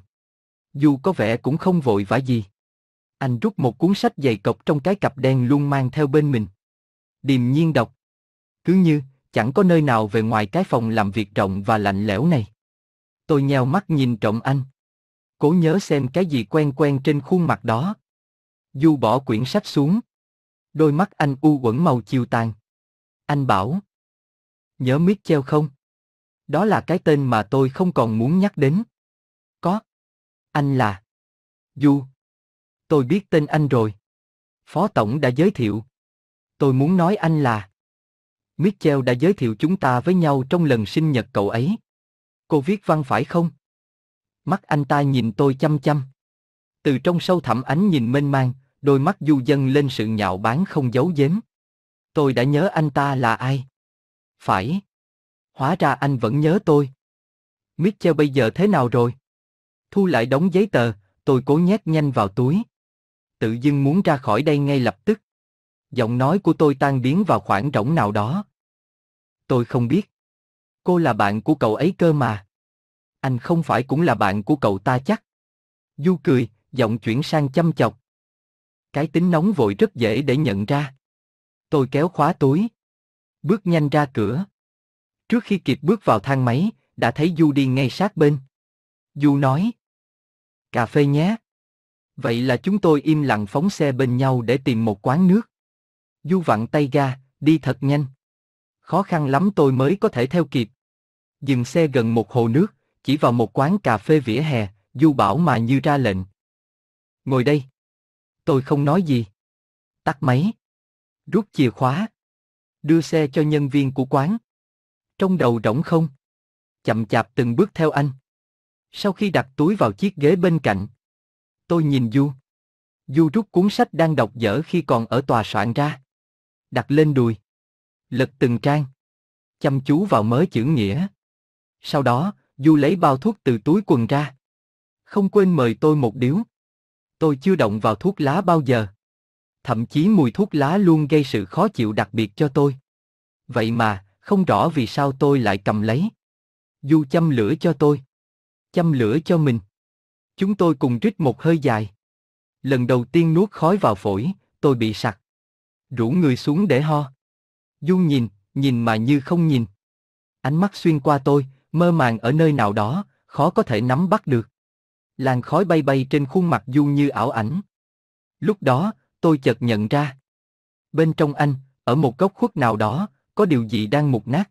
Dù có vẻ cũng không vội vã gì. Anh rút một cuốn sách dày cộc trong cái cặp đen luôn mang theo bên mình. Điềm nhiên đọc. Cứ như, chẳng có nơi nào về ngoài cái phòng làm việc rộng và lạnh lẽo này. Tôi nheo mắt nhìn trọng anh. Cố nhớ xem cái gì quen quen trên khuôn mặt đó. Du bỏ quyển sách xuống. Đôi mắt anh u quẩn màu chiều tàn. Anh bảo. Nhớ Mitchell không? Đó là cái tên mà tôi không còn muốn nhắc đến. Có. Anh là. Du. Tôi biết tên anh rồi. Phó Tổng đã giới thiệu. Tôi muốn nói anh là. Mitchell đã giới thiệu chúng ta với nhau trong lần sinh nhật cậu ấy. Cô viết văn phải không? Mắt anh ta nhìn tôi chăm chăm. Từ trong sâu thẳm ánh nhìn mênh mang, đôi mắt du dân lên sự nhạo báng không giấu giếm. Tôi đã nhớ anh ta là ai? Phải. Hóa ra anh vẫn nhớ tôi. Mitchell bây giờ thế nào rồi? Thu lại đóng giấy tờ, tôi cố nhét nhanh vào túi. Tự dưng muốn ra khỏi đây ngay lập tức. Giọng nói của tôi tan biến vào khoảng rỗng nào đó. Tôi không biết. Cô là bạn của cậu ấy cơ mà. Anh không phải cũng là bạn của cậu ta chắc. Du cười, giọng chuyển sang chăm chọc. Cái tính nóng vội rất dễ để nhận ra. Tôi kéo khóa túi. Bước nhanh ra cửa. Trước khi kịp bước vào thang máy, đã thấy Du đi ngay sát bên. Du nói. Cà phê nhé. Vậy là chúng tôi im lặng phóng xe bên nhau để tìm một quán nước. Du vặn tay ga, đi thật nhanh. Khó khăn lắm tôi mới có thể theo kịp. Dừng xe gần một hồ nước, chỉ vào một quán cà phê vỉa hè, Du bảo mà như ra lệnh. Ngồi đây. Tôi không nói gì. Tắt máy. Rút chìa khóa. Đưa xe cho nhân viên của quán. Trong đầu rỗng không. Chậm chạp từng bước theo anh. Sau khi đặt túi vào chiếc ghế bên cạnh, tôi nhìn Du. Du rút cuốn sách đang đọc dở khi còn ở tòa soạn ra. Đặt lên đùi. Lật từng trang. Chăm chú vào mớ chữ nghĩa. Sau đó, Du lấy bao thuốc từ túi quần ra. Không quên mời tôi một điếu. Tôi chưa động vào thuốc lá bao giờ. Thậm chí mùi thuốc lá luôn gây sự khó chịu đặc biệt cho tôi. Vậy mà, không rõ vì sao tôi lại cầm lấy. Du châm lửa cho tôi. Châm lửa cho mình. Chúng tôi cùng rít một hơi dài. Lần đầu tiên nuốt khói vào phổi, tôi bị sặc. Rủ người xuống để ho. Du nhìn, nhìn mà như không nhìn. Ánh mắt xuyên qua tôi, mơ màng ở nơi nào đó, khó có thể nắm bắt được. Làn khói bay bay trên khuôn mặt Du như ảo ảnh. Lúc đó, tôi chợt nhận ra. Bên trong anh, ở một góc khuất nào đó, có điều gì đang mục nát.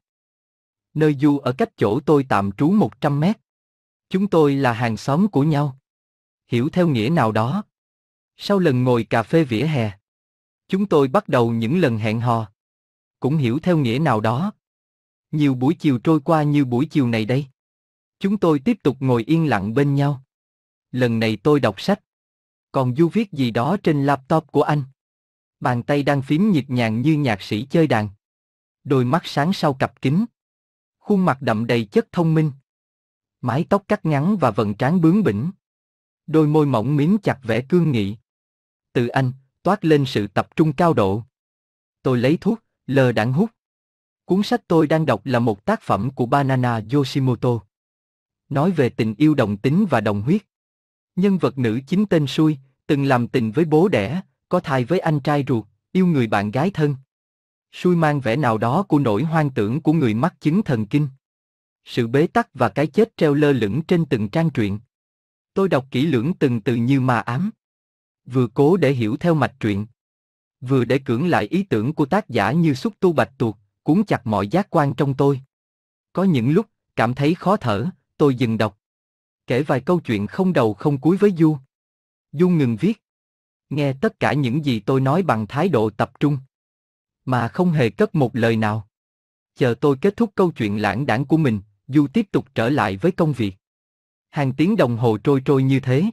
Nơi Du ở cách chỗ tôi tạm trú 100 mét. Chúng tôi là hàng xóm của nhau. Hiểu theo nghĩa nào đó. Sau lần ngồi cà phê vỉa hè, chúng tôi bắt đầu những lần hẹn hò. Cũng hiểu theo nghĩa nào đó. Nhiều buổi chiều trôi qua như buổi chiều này đây. Chúng tôi tiếp tục ngồi yên lặng bên nhau. Lần này tôi đọc sách. Còn Du viết gì đó trên laptop của anh. Bàn tay đang phím nhịp nhàng như nhạc sĩ chơi đàn. Đôi mắt sáng sau cặp kính. Khuôn mặt đậm đầy chất thông minh. Mái tóc cắt ngắn và vần trán bướng bỉnh. Đôi môi mỏng miếm chặt vẻ cương nghị. Từ anh, toát lên sự tập trung cao độ. Tôi lấy thuốc, lờ đạn hút. Cuốn sách tôi đang đọc là một tác phẩm của Banana Yoshimoto. Nói về tình yêu đồng tính và đồng huyết. Nhân vật nữ chính tên Sui, từng làm tình với bố đẻ, có thai với anh trai ruột, yêu người bạn gái thân. Sui mang vẻ nào đó của nỗi hoang tưởng của người mắc chứng thần kinh. Sự bế tắc và cái chết treo lơ lửng trên từng trang truyện. Tôi đọc kỹ lưỡng từng từ như ma ám. Vừa cố để hiểu theo mạch truyện. Vừa để cưỡng lại ý tưởng của tác giả như xúc tu bạch tuộc, cuốn chặt mọi giác quan trong tôi. Có những lúc, cảm thấy khó thở, tôi dừng đọc. Kể vài câu chuyện không đầu không cuối với Du. Du ngừng viết. Nghe tất cả những gì tôi nói bằng thái độ tập trung. Mà không hề cất một lời nào. Chờ tôi kết thúc câu chuyện lãng đảng của mình, Du tiếp tục trở lại với công việc. Hàng tiếng đồng hồ trôi trôi như thế.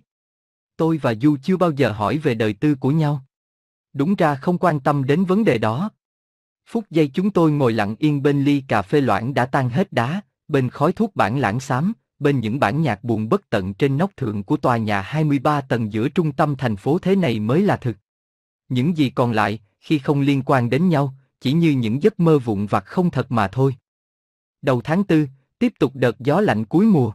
Tôi và Du chưa bao giờ hỏi về đời tư của nhau. Đúng ra không quan tâm đến vấn đề đó. Phút giây chúng tôi ngồi lặng yên bên ly cà phê loãng đã tan hết đá, bên khói thuốc bản lãng xám, bên những bản nhạc buồn bất tận trên nóc thượng của tòa nhà 23 tầng giữa trung tâm thành phố thế này mới là thực. Những gì còn lại, khi không liên quan đến nhau, chỉ như những giấc mơ vụn vặt không thật mà thôi. Đầu tháng tư, tiếp tục đợt gió lạnh cuối mùa.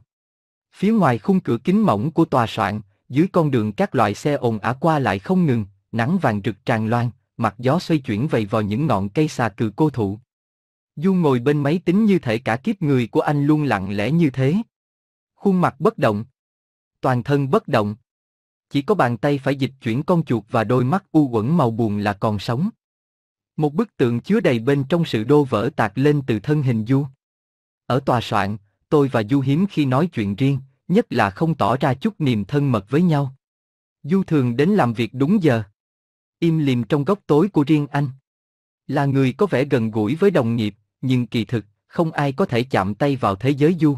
Phía ngoài khung cửa kính mỏng của tòa soạn, dưới con đường các loại xe ồn ả qua lại không ngừng, nắng vàng rực tràn loan, mặt gió xoay chuyển vầy vào những ngọn cây xà cừ cô thụ. Du ngồi bên máy tính như thể cả kiếp người của anh luôn lặng lẽ như thế. Khuôn mặt bất động. Toàn thân bất động. Chỉ có bàn tay phải dịch chuyển con chuột và đôi mắt u uẩn màu buồn là còn sống. Một bức tượng chứa đầy bên trong sự đô vỡ tạc lên từ thân hình Du. Ở tòa soạn, tôi và Du hiếm khi nói chuyện riêng, nhất là không tỏ ra chút niềm thân mật với nhau. Du thường đến làm việc đúng giờ. Im lìm trong góc tối của riêng anh. Là người có vẻ gần gũi với đồng nghiệp, nhưng kỳ thực, không ai có thể chạm tay vào thế giới Du.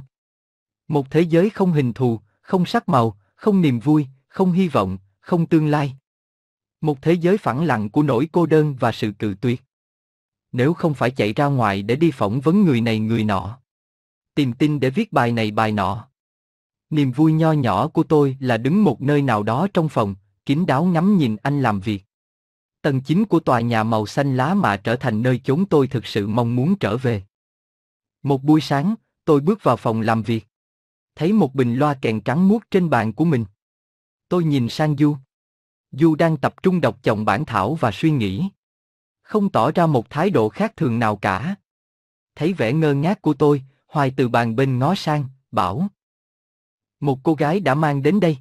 Một thế giới không hình thù, không sắc màu, không niềm vui, không hy vọng, không tương lai. Một thế giới phẳng lặng của nỗi cô đơn và sự cự tuyệt. Nếu không phải chạy ra ngoài để đi phỏng vấn người này người nọ, tìm tin để viết bài này bài nọ. Niềm vui nho nhỏ của tôi là đứng một nơi nào đó trong phòng, kín đáo ngắm nhìn anh làm việc. Tầng chính của tòa nhà màu xanh lá mà trở thành nơi chốn tôi thực sự mong muốn trở về. Một buổi sáng, tôi bước vào phòng làm việc. Thấy một bình loa kèn trắng muốt trên bàn của mình. Tôi nhìn sang Du. Du đang tập trung đọc chồng bản thảo và suy nghĩ. Không tỏ ra một thái độ khác thường nào cả. Thấy vẻ ngơ ngác của tôi, Hoài từ bàn bên ngó sang, bảo. Một cô gái đã mang đến đây.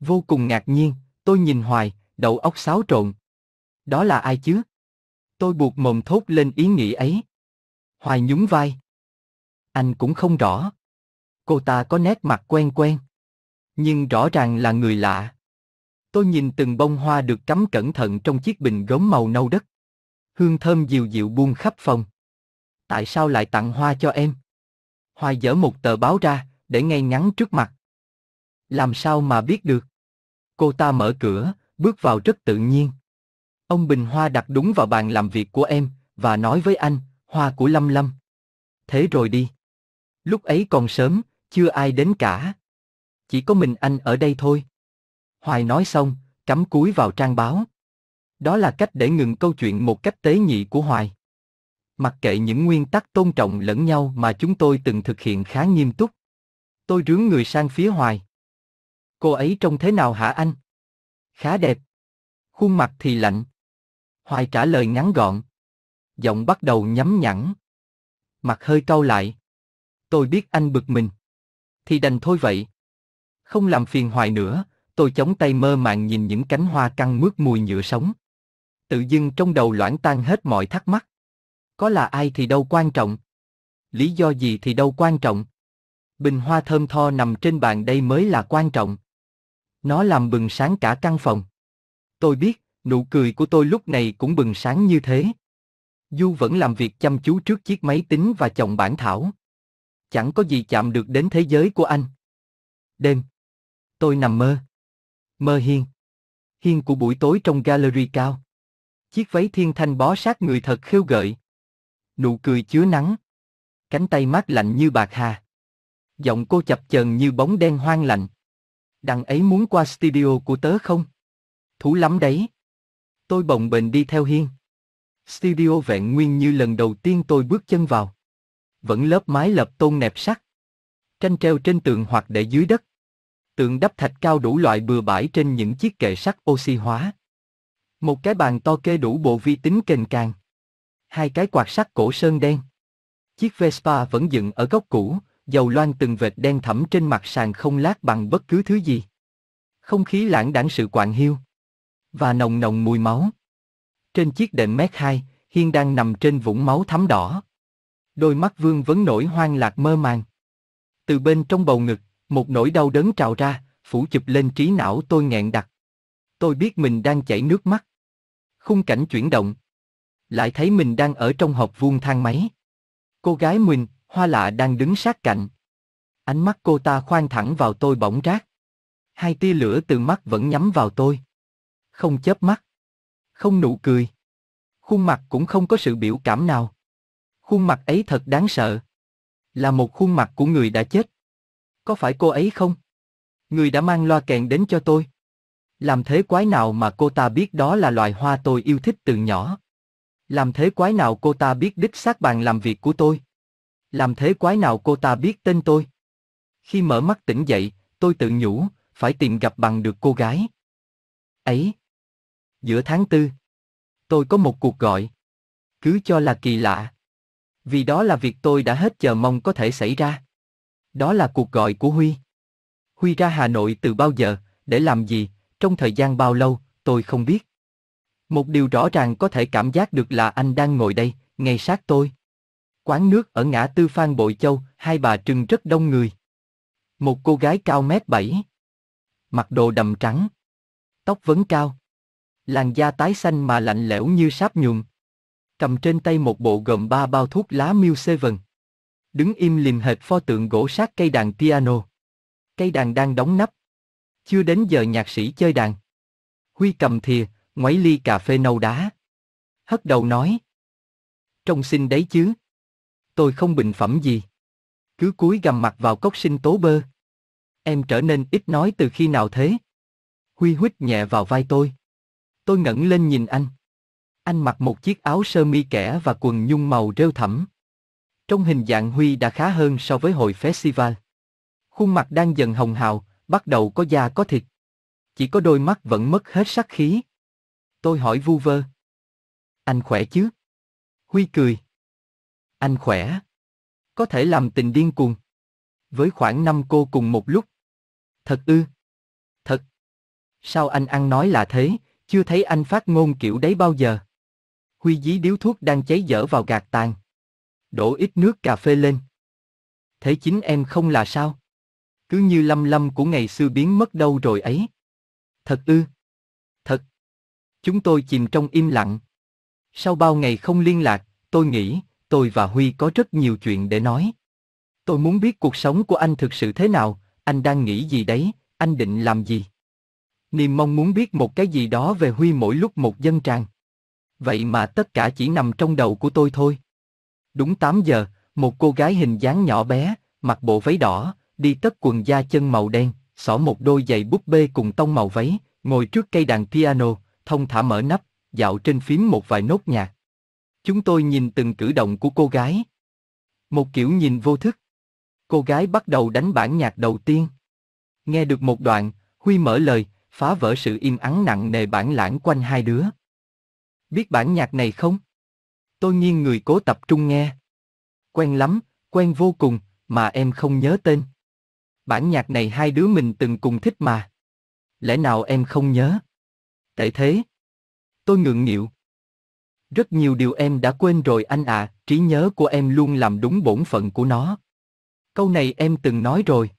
Vô cùng ngạc nhiên, tôi nhìn Hoài, đầu óc xáo trộn. Đó là ai chứ? Tôi buộc mồm thốt lên ý nghĩ ấy. Hoài nhún vai. Anh cũng không rõ. Cô ta có nét mặt quen quen. Nhưng rõ ràng là người lạ. Tôi nhìn từng bông hoa được cắm cẩn thận trong chiếc bình gốm màu nâu đất. Hương thơm dịu dịu buông khắp phòng. Tại sao lại tặng hoa cho em? Hoài dở một tờ báo ra, để ngay ngắn trước mặt. Làm sao mà biết được? Cô ta mở cửa, bước vào rất tự nhiên. Ông Bình Hoa đặt đúng vào bàn làm việc của em, và nói với anh, hoa của Lâm Lâm. Thế rồi đi. Lúc ấy còn sớm, chưa ai đến cả. Chỉ có mình anh ở đây thôi. Hoài nói xong, cắm cúi vào trang báo. Đó là cách để ngừng câu chuyện một cách tế nhị của Hoài. Mặc kệ những nguyên tắc tôn trọng lẫn nhau mà chúng tôi từng thực hiện khá nghiêm túc. Tôi rướn người sang phía Hoài. Cô ấy trông thế nào hả anh? Khá đẹp. Khuôn mặt thì lạnh. Hoài trả lời ngắn gọn. Giọng bắt đầu nhắm nhẵn. Mặt hơi cau lại. Tôi biết anh bực mình. Thì đành thôi vậy. Không làm phiền Hoài nữa, tôi chống tay mơ màng nhìn những cánh hoa căng mướt mùi nhựa sống. Tự dưng trong đầu loãng tan hết mọi thắc mắc. Có là ai thì đâu quan trọng. Lý do gì thì đâu quan trọng. Bình hoa thơm tho nằm trên bàn đây mới là quan trọng. Nó làm bừng sáng cả căn phòng. Tôi biết, nụ cười của tôi lúc này cũng bừng sáng như thế. Du vẫn làm việc chăm chú trước chiếc máy tính và chồng bản thảo. Chẳng có gì chạm được đến thế giới của anh. Đêm. Tôi nằm mơ. Mơ hiên. Hiên của buổi tối trong gallery cao. Chiếc váy thiên thanh bó sát người thật khêu gợi. Nụ cười chứa nắng. Cánh tay mát lạnh như bạc hà. Giọng cô chập chờn như bóng đen hoang lạnh. Đằng ấy muốn qua studio của tớ không? Thú lắm đấy. Tôi bồng bềnh đi theo Hiên. Studio vẹn nguyên như lần đầu tiên tôi bước chân vào. Vẫn lớp mái lập tôn nẹp sắt. Tranh treo trên tường hoặc để dưới đất. Tượng đắp thạch cao đủ loại bừa bãi trên những chiếc kệ sắt oxy hóa. Một cái bàn to kê đủ bộ vi tính kềnh càng. Hai cái quạt sắt cổ sơn đen. Chiếc Vespa vẫn dựng ở góc cũ, dầu loang từng vệt đen thẫm trên mặt sàn không lát bằng bất cứ thứ gì. Không khí lãng đãng sự quạng hiu. Và nồng nồng mùi máu. Trên chiếc đệm mét hai, Hiên đang nằm trên vũng máu thắm đỏ. Đôi mắt vương vấn nổi hoang lạc mơ màng. Từ bên trong bầu ngực, một nỗi đau đớn trào ra, phủ chụp lên trí não tôi nghẹn đặc. Tôi biết mình đang chảy nước mắt. Khung cảnh chuyển động. Lại thấy mình đang ở trong hộp vuông thang máy. Cô gái mình, hoa lạ đang đứng sát cạnh. Ánh mắt cô ta khoan thẳng vào tôi bỗng rát. Hai tia lửa từ mắt vẫn nhắm vào tôi. Không chớp mắt. Không nụ cười. Khuôn mặt cũng không có sự biểu cảm nào. Khuôn mặt ấy thật đáng sợ. Là một khuôn mặt của người đã chết. Có phải cô ấy không? Người đã mang loa kèn đến cho tôi. Làm thế quái nào mà cô ta biết đó là loài hoa tôi yêu thích từ nhỏ? Làm thế quái nào cô ta biết đích xác bàn làm việc của tôi? Làm thế quái nào cô ta biết tên tôi? Khi mở mắt tỉnh dậy, tôi tự nhủ, phải tìm gặp bằng được cô gái. Ấy. Giữa tháng tư, tôi có một cuộc gọi. Cứ cho là kỳ lạ. Vì đó là việc tôi đã hết chờ mong có thể xảy ra. Đó là cuộc gọi của Huy. Huy ra Hà Nội từ bao giờ, để làm gì, trong thời gian bao lâu, tôi không biết. Một điều rõ ràng có thể cảm giác được là anh đang ngồi đây, ngay sát tôi. Quán nước ở ngã tư Phan Bội Châu, hai bà trưng rất đông người. Một cô gái cao mét bảy. Mặc đồ đầm trắng. Tóc vấn cao. Làn da tái xanh mà lạnh lẽo như sáp nhuộm. Cầm trên tay một bộ gồm ba bao thuốc lá Miu Seven. Đứng im lìm hệt pho tượng gỗ sát cây đàn piano. Cây đàn đang đóng nắp. Chưa đến giờ nhạc sĩ chơi đàn. Huy cầm thìa, ngoáy ly cà phê nâu đá. Hất đầu nói. Trông xinh đấy chứ. Tôi không bình phẩm gì. Cứ cúi gầm mặt vào cốc sinh tố bơ. Em trở nên ít nói từ khi nào thế? Huy huýt nhẹ vào vai tôi. Tôi ngẩng lên nhìn anh. Anh mặc một chiếc áo sơ mi kẻ và quần nhung màu rêu thẳm. Trong hình dạng Huy đã khá hơn so với hồi festival. Khuôn mặt đang dần hồng hào, bắt đầu có da có thịt. Chỉ có đôi mắt vẫn mất hết sắc khí. Tôi hỏi vu vơ. Anh khỏe chứ? Huy cười. Anh khỏe. Có thể làm tình điên cuồng. Với khoảng năm cô cùng một lúc. Thật ư? Thật. Sao anh ăn nói là thế, chưa thấy anh phát ngôn kiểu đấy bao giờ. Huy dí điếu thuốc đang cháy dở vào gạt tàn. Đổ ít nước cà phê lên. Thế chính em không là sao? Cứ như lâm lâm của ngày xưa biến mất đâu rồi ấy. Thật ư? Thật. Chúng tôi chìm trong im lặng. Sau bao ngày không liên lạc, tôi nghĩ, tôi và Huy có rất nhiều chuyện để nói. Tôi muốn biết cuộc sống của anh thực sự thế nào, anh đang nghĩ gì đấy, anh định làm gì. Niềm mong muốn biết một cái gì đó về Huy mỗi lúc một dân tràn. Vậy mà tất cả chỉ nằm trong đầu của tôi thôi. Đúng 8 giờ, một cô gái hình dáng nhỏ bé, mặc bộ váy đỏ, đi tất quần da chân màu đen, xỏ một đôi giày búp bê cùng tông màu váy, ngồi trước cây đàn piano, thông thả mở nắp, dạo trên phím một vài nốt nhạc. Chúng tôi nhìn từng cử động của cô gái. Một kiểu nhìn vô thức. Cô gái bắt đầu đánh bản nhạc đầu tiên. Nghe được một đoạn, Huy mở lời, phá vỡ sự im ắng nặng nề bản lãng quanh hai đứa. Biết bản nhạc này không? Tôi nghiêng người cố tập trung nghe. Quen lắm, quen vô cùng, mà em không nhớ tên. Bản nhạc này hai đứa mình từng cùng thích mà. Lẽ nào em không nhớ? Tệ thế. Tôi ngượng nghịu. Rất nhiều điều em đã quên rồi anh à, trí nhớ của em luôn làm đúng bổn phận của nó. Câu này em từng nói rồi.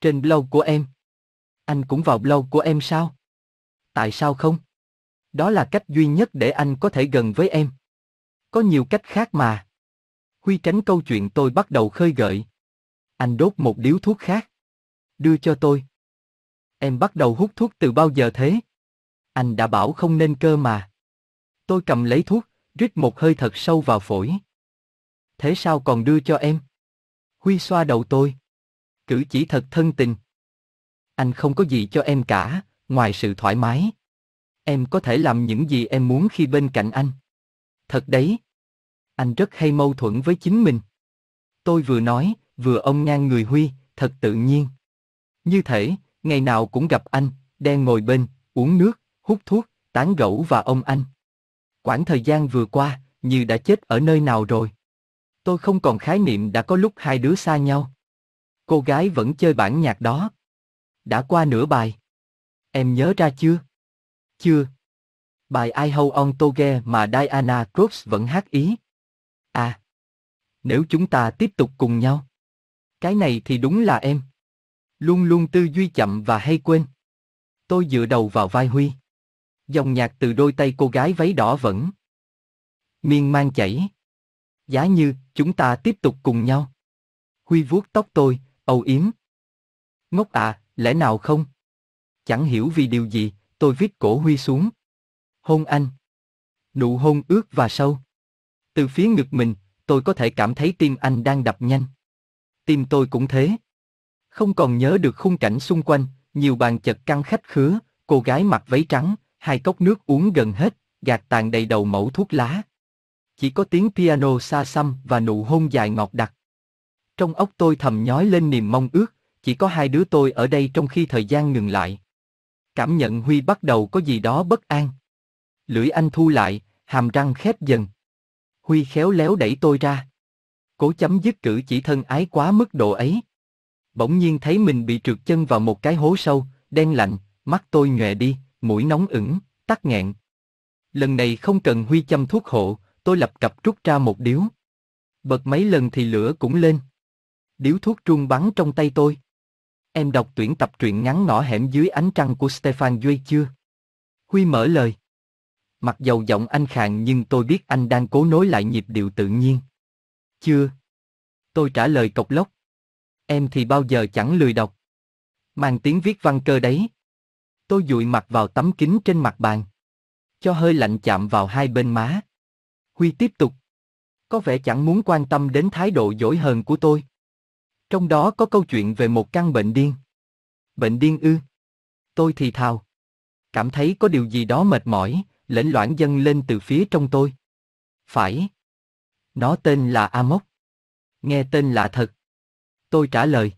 Trên blog của em. Anh cũng vào blog của em sao? Tại sao không? Đó là cách duy nhất để anh có thể gần với em. Có nhiều cách khác mà. Huy tránh câu chuyện tôi bắt đầu khơi gợi. Anh đốt một điếu thuốc khác. Đưa cho tôi. Em bắt đầu hút thuốc từ bao giờ thế? Anh đã bảo không nên cơ mà. Tôi cầm lấy thuốc, rít một hơi thật sâu vào phổi. Thế sao còn đưa cho em? Huy xoa đầu tôi. Cử chỉ thật thân tình. Anh không có gì cho em cả, ngoài sự thoải mái. Em có thể làm những gì em muốn khi bên cạnh anh. Thật đấy. Anh rất hay mâu thuẫn với chính mình. Tôi vừa nói, vừa ông ngang người Huy, thật tự nhiên. Như thể, ngày nào cũng gặp anh, đen ngồi bên, uống nước, hút thuốc, tán gẫu và ông anh. Quãng thời gian vừa qua, như đã chết ở nơi nào rồi. Tôi không còn khái niệm đã có lúc hai đứa xa nhau. Cô gái vẫn chơi bản nhạc đó. Đã qua nửa bài. Em nhớ ra chưa? Chưa. Bài I Hold On Toge mà Diana Crooks vẫn hát ý. À. Nếu chúng ta tiếp tục cùng nhau. Cái này thì đúng là em. Luôn luôn tư duy chậm và hay quên. Tôi dựa đầu vào vai Huy. Dòng nhạc từ đôi tay cô gái váy đỏ vẫn. Miên man chảy. Giá như, chúng ta tiếp tục cùng nhau. Huy vuốt tóc tôi, âu yếm. Ngốc à, lẽ nào không? Chẳng hiểu vì điều gì, tôi viết cổ Huy xuống. Hôn anh. Nụ hôn ướt và sâu. Từ phía ngực mình, tôi có thể cảm thấy tim anh đang đập nhanh. Tim tôi cũng thế. Không còn nhớ được khung cảnh xung quanh, nhiều bàn chật căng khách khứa, cô gái mặc váy trắng, hai cốc nước uống gần hết, gạt tàn đầy đầu mẫu thuốc lá. Chỉ có tiếng piano xa xăm và nụ hôn dài ngọt đặc. Trong óc tôi thầm nhói lên niềm mong ước, chỉ có hai đứa tôi ở đây trong khi thời gian ngừng lại. Cảm nhận Huy bắt đầu có gì đó bất an. Lưỡi anh thu lại, hàm răng khép dần. Huy khéo léo đẩy tôi ra. Cố chấm dứt cử chỉ thân ái quá mức độ ấy. Bỗng nhiên thấy mình bị trượt chân vào một cái hố sâu, đen lạnh, mắt tôi nhòe đi, mũi nóng ửng, tắc nghẹn. Lần này không cần Huy châm thuốc hộ, tôi lập cập rút ra một điếu. Bật mấy lần thì lửa cũng lên. Điếu thuốc trung bắn trong tay tôi. Em đọc tuyển tập truyện ngắn ngõ hẻm dưới ánh trăng của Stefan Duy chưa? Huy mở lời. Mặc dầu giọng anh khàn nhưng tôi biết anh đang cố nối lại nhịp điệu tự nhiên. Chưa. Tôi trả lời cộc lốc. Em thì bao giờ chẳng lười đọc. Mang tiếng viết văn cơ đấy. Tôi dụi mặt vào tấm kính trên mặt bàn. Cho hơi lạnh chạm vào hai bên má. Huy tiếp tục. Có vẻ chẳng muốn quan tâm đến thái độ dỗi hờn của tôi. Trong đó có câu chuyện về một căn bệnh điên. Bệnh điên ư? Tôi thì thào. Cảm thấy có điều gì đó mệt mỏi, lẫn loãng dâng lên từ phía trong tôi. Phải. Nó tên là Amok. Nghe tên lạ thật. Tôi trả lời.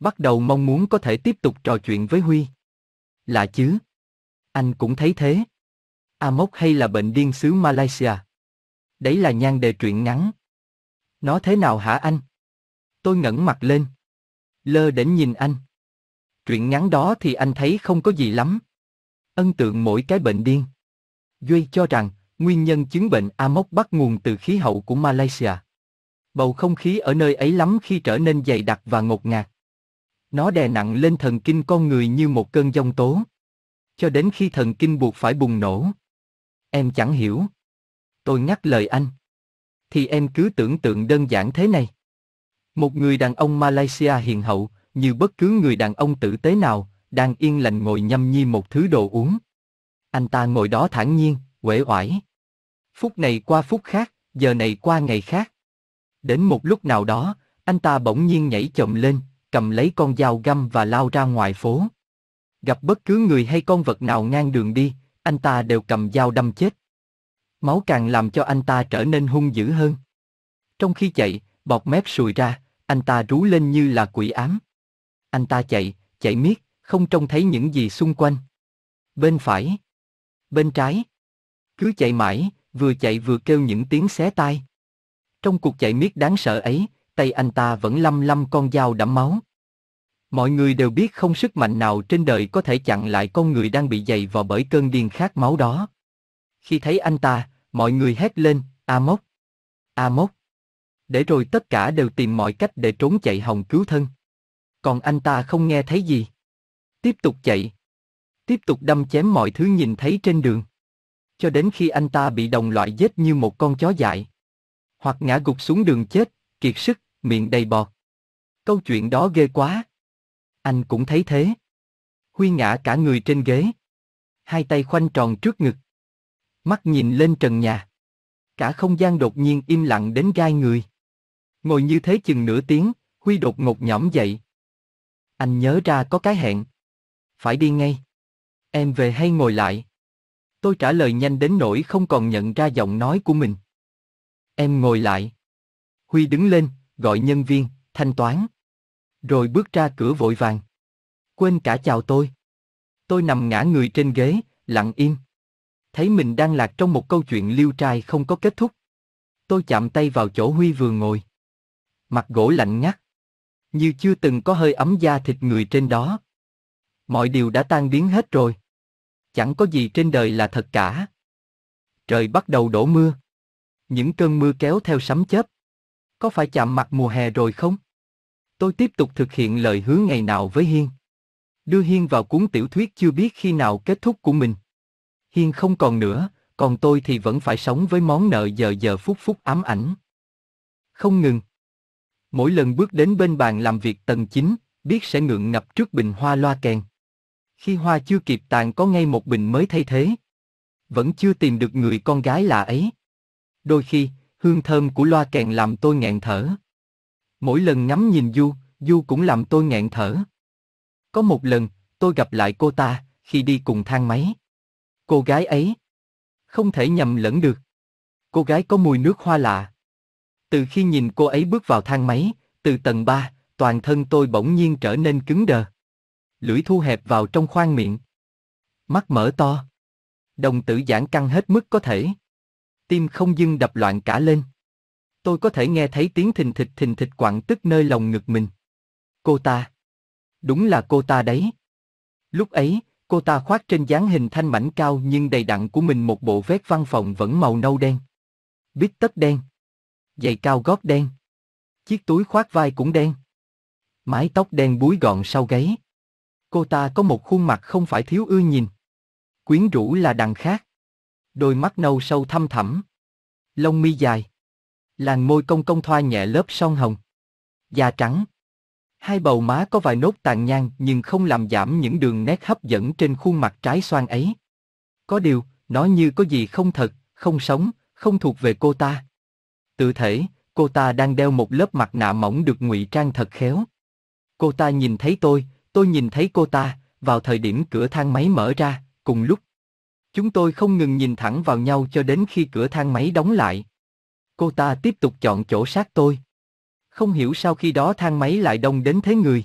Bắt đầu mong muốn có thể tiếp tục trò chuyện với Huy. Lạ chứ. Anh cũng thấy thế. Amok hay là bệnh điên xứ Malaysia? Đấy là nhan đề truyện ngắn. Nó thế nào hả anh? Tôi ngẩng mặt lên. Lơ đến nhìn anh. Truyện ngắn đó thì anh thấy không có gì lắm. Ân tượng mỗi cái bệnh điên. Duy cho rằng, nguyên nhân chứng bệnh Amok bắt nguồn từ khí hậu của Malaysia. Bầu không khí ở nơi ấy lắm khi trở nên dày đặc và ngột ngạt. Nó đè nặng lên thần kinh con người như một cơn giông tố. Cho đến khi thần kinh buộc phải bùng nổ. Em chẳng hiểu. Tôi nhắc lời anh. Thì em cứ tưởng tượng đơn giản thế này. Một người đàn ông Malaysia hiền hậu, như bất cứ người đàn ông tử tế nào, đang yên lành ngồi nhâm nhi một thứ đồ uống. Anh ta ngồi đó thản nhiên, uể oải. Phút này qua phút khác, giờ này qua ngày khác. Đến một lúc nào đó, anh ta bỗng nhiên nhảy chồm lên, cầm lấy con dao găm và lao ra ngoài phố. Gặp bất cứ người hay con vật nào ngang đường đi, anh ta đều cầm dao đâm chết. Máu càng làm cho anh ta trở nên hung dữ hơn. Trong khi chạy, bọt mép sùi ra, anh ta rú lên như là quỷ ám. Anh ta chạy, chạy miết, không trông thấy những gì xung quanh. Bên phải, bên trái, cứ chạy mãi, vừa chạy vừa kêu những tiếng xé tai. Trong cuộc chạy miết đáng sợ ấy, tay anh ta vẫn lăm lăm con dao đẫm máu. Mọi người đều biết không sức mạnh nào trên đời có thể chặn lại con người đang bị dày vò bởi cơn điên khát máu đó. Khi thấy anh ta, mọi người hét lên, Amok! Amok! Để rồi tất cả đều tìm mọi cách để trốn chạy hòng cứu thân. Còn anh ta không nghe thấy gì. Tiếp tục chạy. Tiếp tục đâm chém mọi thứ nhìn thấy trên đường. Cho đến khi anh ta bị đồng loại giết như một con chó dại. Hoặc ngã gục xuống đường chết, kiệt sức, miệng đầy bọt. Câu chuyện đó ghê quá. Anh cũng thấy thế. Huy ngã cả người trên ghế. Hai tay khoanh tròn trước ngực. Mắt nhìn lên trần nhà. Cả không gian đột nhiên im lặng đến gai người. Ngồi như thế chừng nửa tiếng, Huy đột ngột nhõm dậy. Anh nhớ ra có cái hẹn. Phải đi ngay. Em về hay ngồi lại? Tôi trả lời nhanh đến nỗi không còn nhận ra giọng nói của mình. Em ngồi lại. Huy đứng lên, gọi nhân viên, thanh toán. Rồi bước ra cửa vội vàng. Quên cả chào tôi. Tôi nằm ngã người trên ghế, lặng im. Thấy mình đang lạc trong một câu chuyện liêu trai không có kết thúc. Tôi chạm tay vào chỗ Huy vừa ngồi. Mặt gỗ lạnh ngắt. Như chưa từng có hơi ấm da thịt người trên đó. Mọi điều đã tan biến hết rồi. Chẳng có gì trên đời là thật cả. Trời bắt đầu đổ mưa. Những cơn mưa kéo theo sấm chớp. Có phải chạm mặt mùa hè rồi không? Tôi tiếp tục thực hiện lời hứa ngày nào với Hiên. Đưa Hiên vào cuốn tiểu thuyết chưa biết khi nào kết thúc của mình. Hiên không còn nữa, còn tôi thì vẫn phải sống với món nợ giờ giờ phút phút ám ảnh. Không ngừng. Mỗi lần bước đến bên bàn làm việc tầng 9, biết sẽ ngượng ngập trước bình hoa loa kèn. Khi hoa chưa kịp tàn có ngay một bình mới thay thế. Vẫn chưa tìm được người con gái lạ ấy. Đôi khi, hương thơm của loa kèn làm tôi nghẹn thở. Mỗi lần ngắm nhìn Du, Du cũng làm tôi nghẹn thở. Có một lần, tôi gặp lại cô ta, khi đi cùng thang máy. Cô gái ấy. Không thể nhầm lẫn được. Cô gái có mùi nước hoa lạ. Từ khi nhìn cô ấy bước vào thang máy, từ tầng 3, toàn thân tôi bỗng nhiên trở nên cứng đờ. Lưỡi thu hẹp vào trong khoang miệng. Mắt mở to. Đồng tử giãn căng hết mức có thể. Tim không dưng đập loạn cả lên. Tôi có thể nghe thấy tiếng thình thịch thình thịch quặn tức nơi lòng ngực mình. Cô ta. Đúng là cô ta đấy. Lúc ấy, cô ta khoác trên dáng hình thanh mảnh cao nhưng đầy đặn của mình một bộ vest văn phòng vẫn màu nâu đen. Bít tất đen. Giày cao gót đen. Chiếc túi khoác vai cũng đen. Mái tóc đen búi gọn sau gáy. Cô ta có một khuôn mặt không phải thiếu ưa nhìn. Quyến rũ là đằng khác. Đôi mắt nâu sâu thăm thẳm. Lông mi dài. Làn môi cong cong thoa nhẹ lớp son hồng. Da trắng. Hai bầu má có vài nốt tàn nhang nhưng không làm giảm những đường nét hấp dẫn trên khuôn mặt trái xoan ấy. Có điều, nó như có gì không thật, không sống, không thuộc về cô ta. Tự thể, cô ta đang đeo một lớp mặt nạ mỏng được ngụy trang thật khéo. Cô ta nhìn thấy tôi, tôi nhìn thấy cô ta, vào thời điểm cửa thang máy mở ra, cùng lúc. Chúng tôi không ngừng nhìn thẳng vào nhau cho đến khi cửa thang máy đóng lại. Cô ta tiếp tục chọn chỗ sát tôi. Không hiểu sao khi đó thang máy lại đông đến thế người.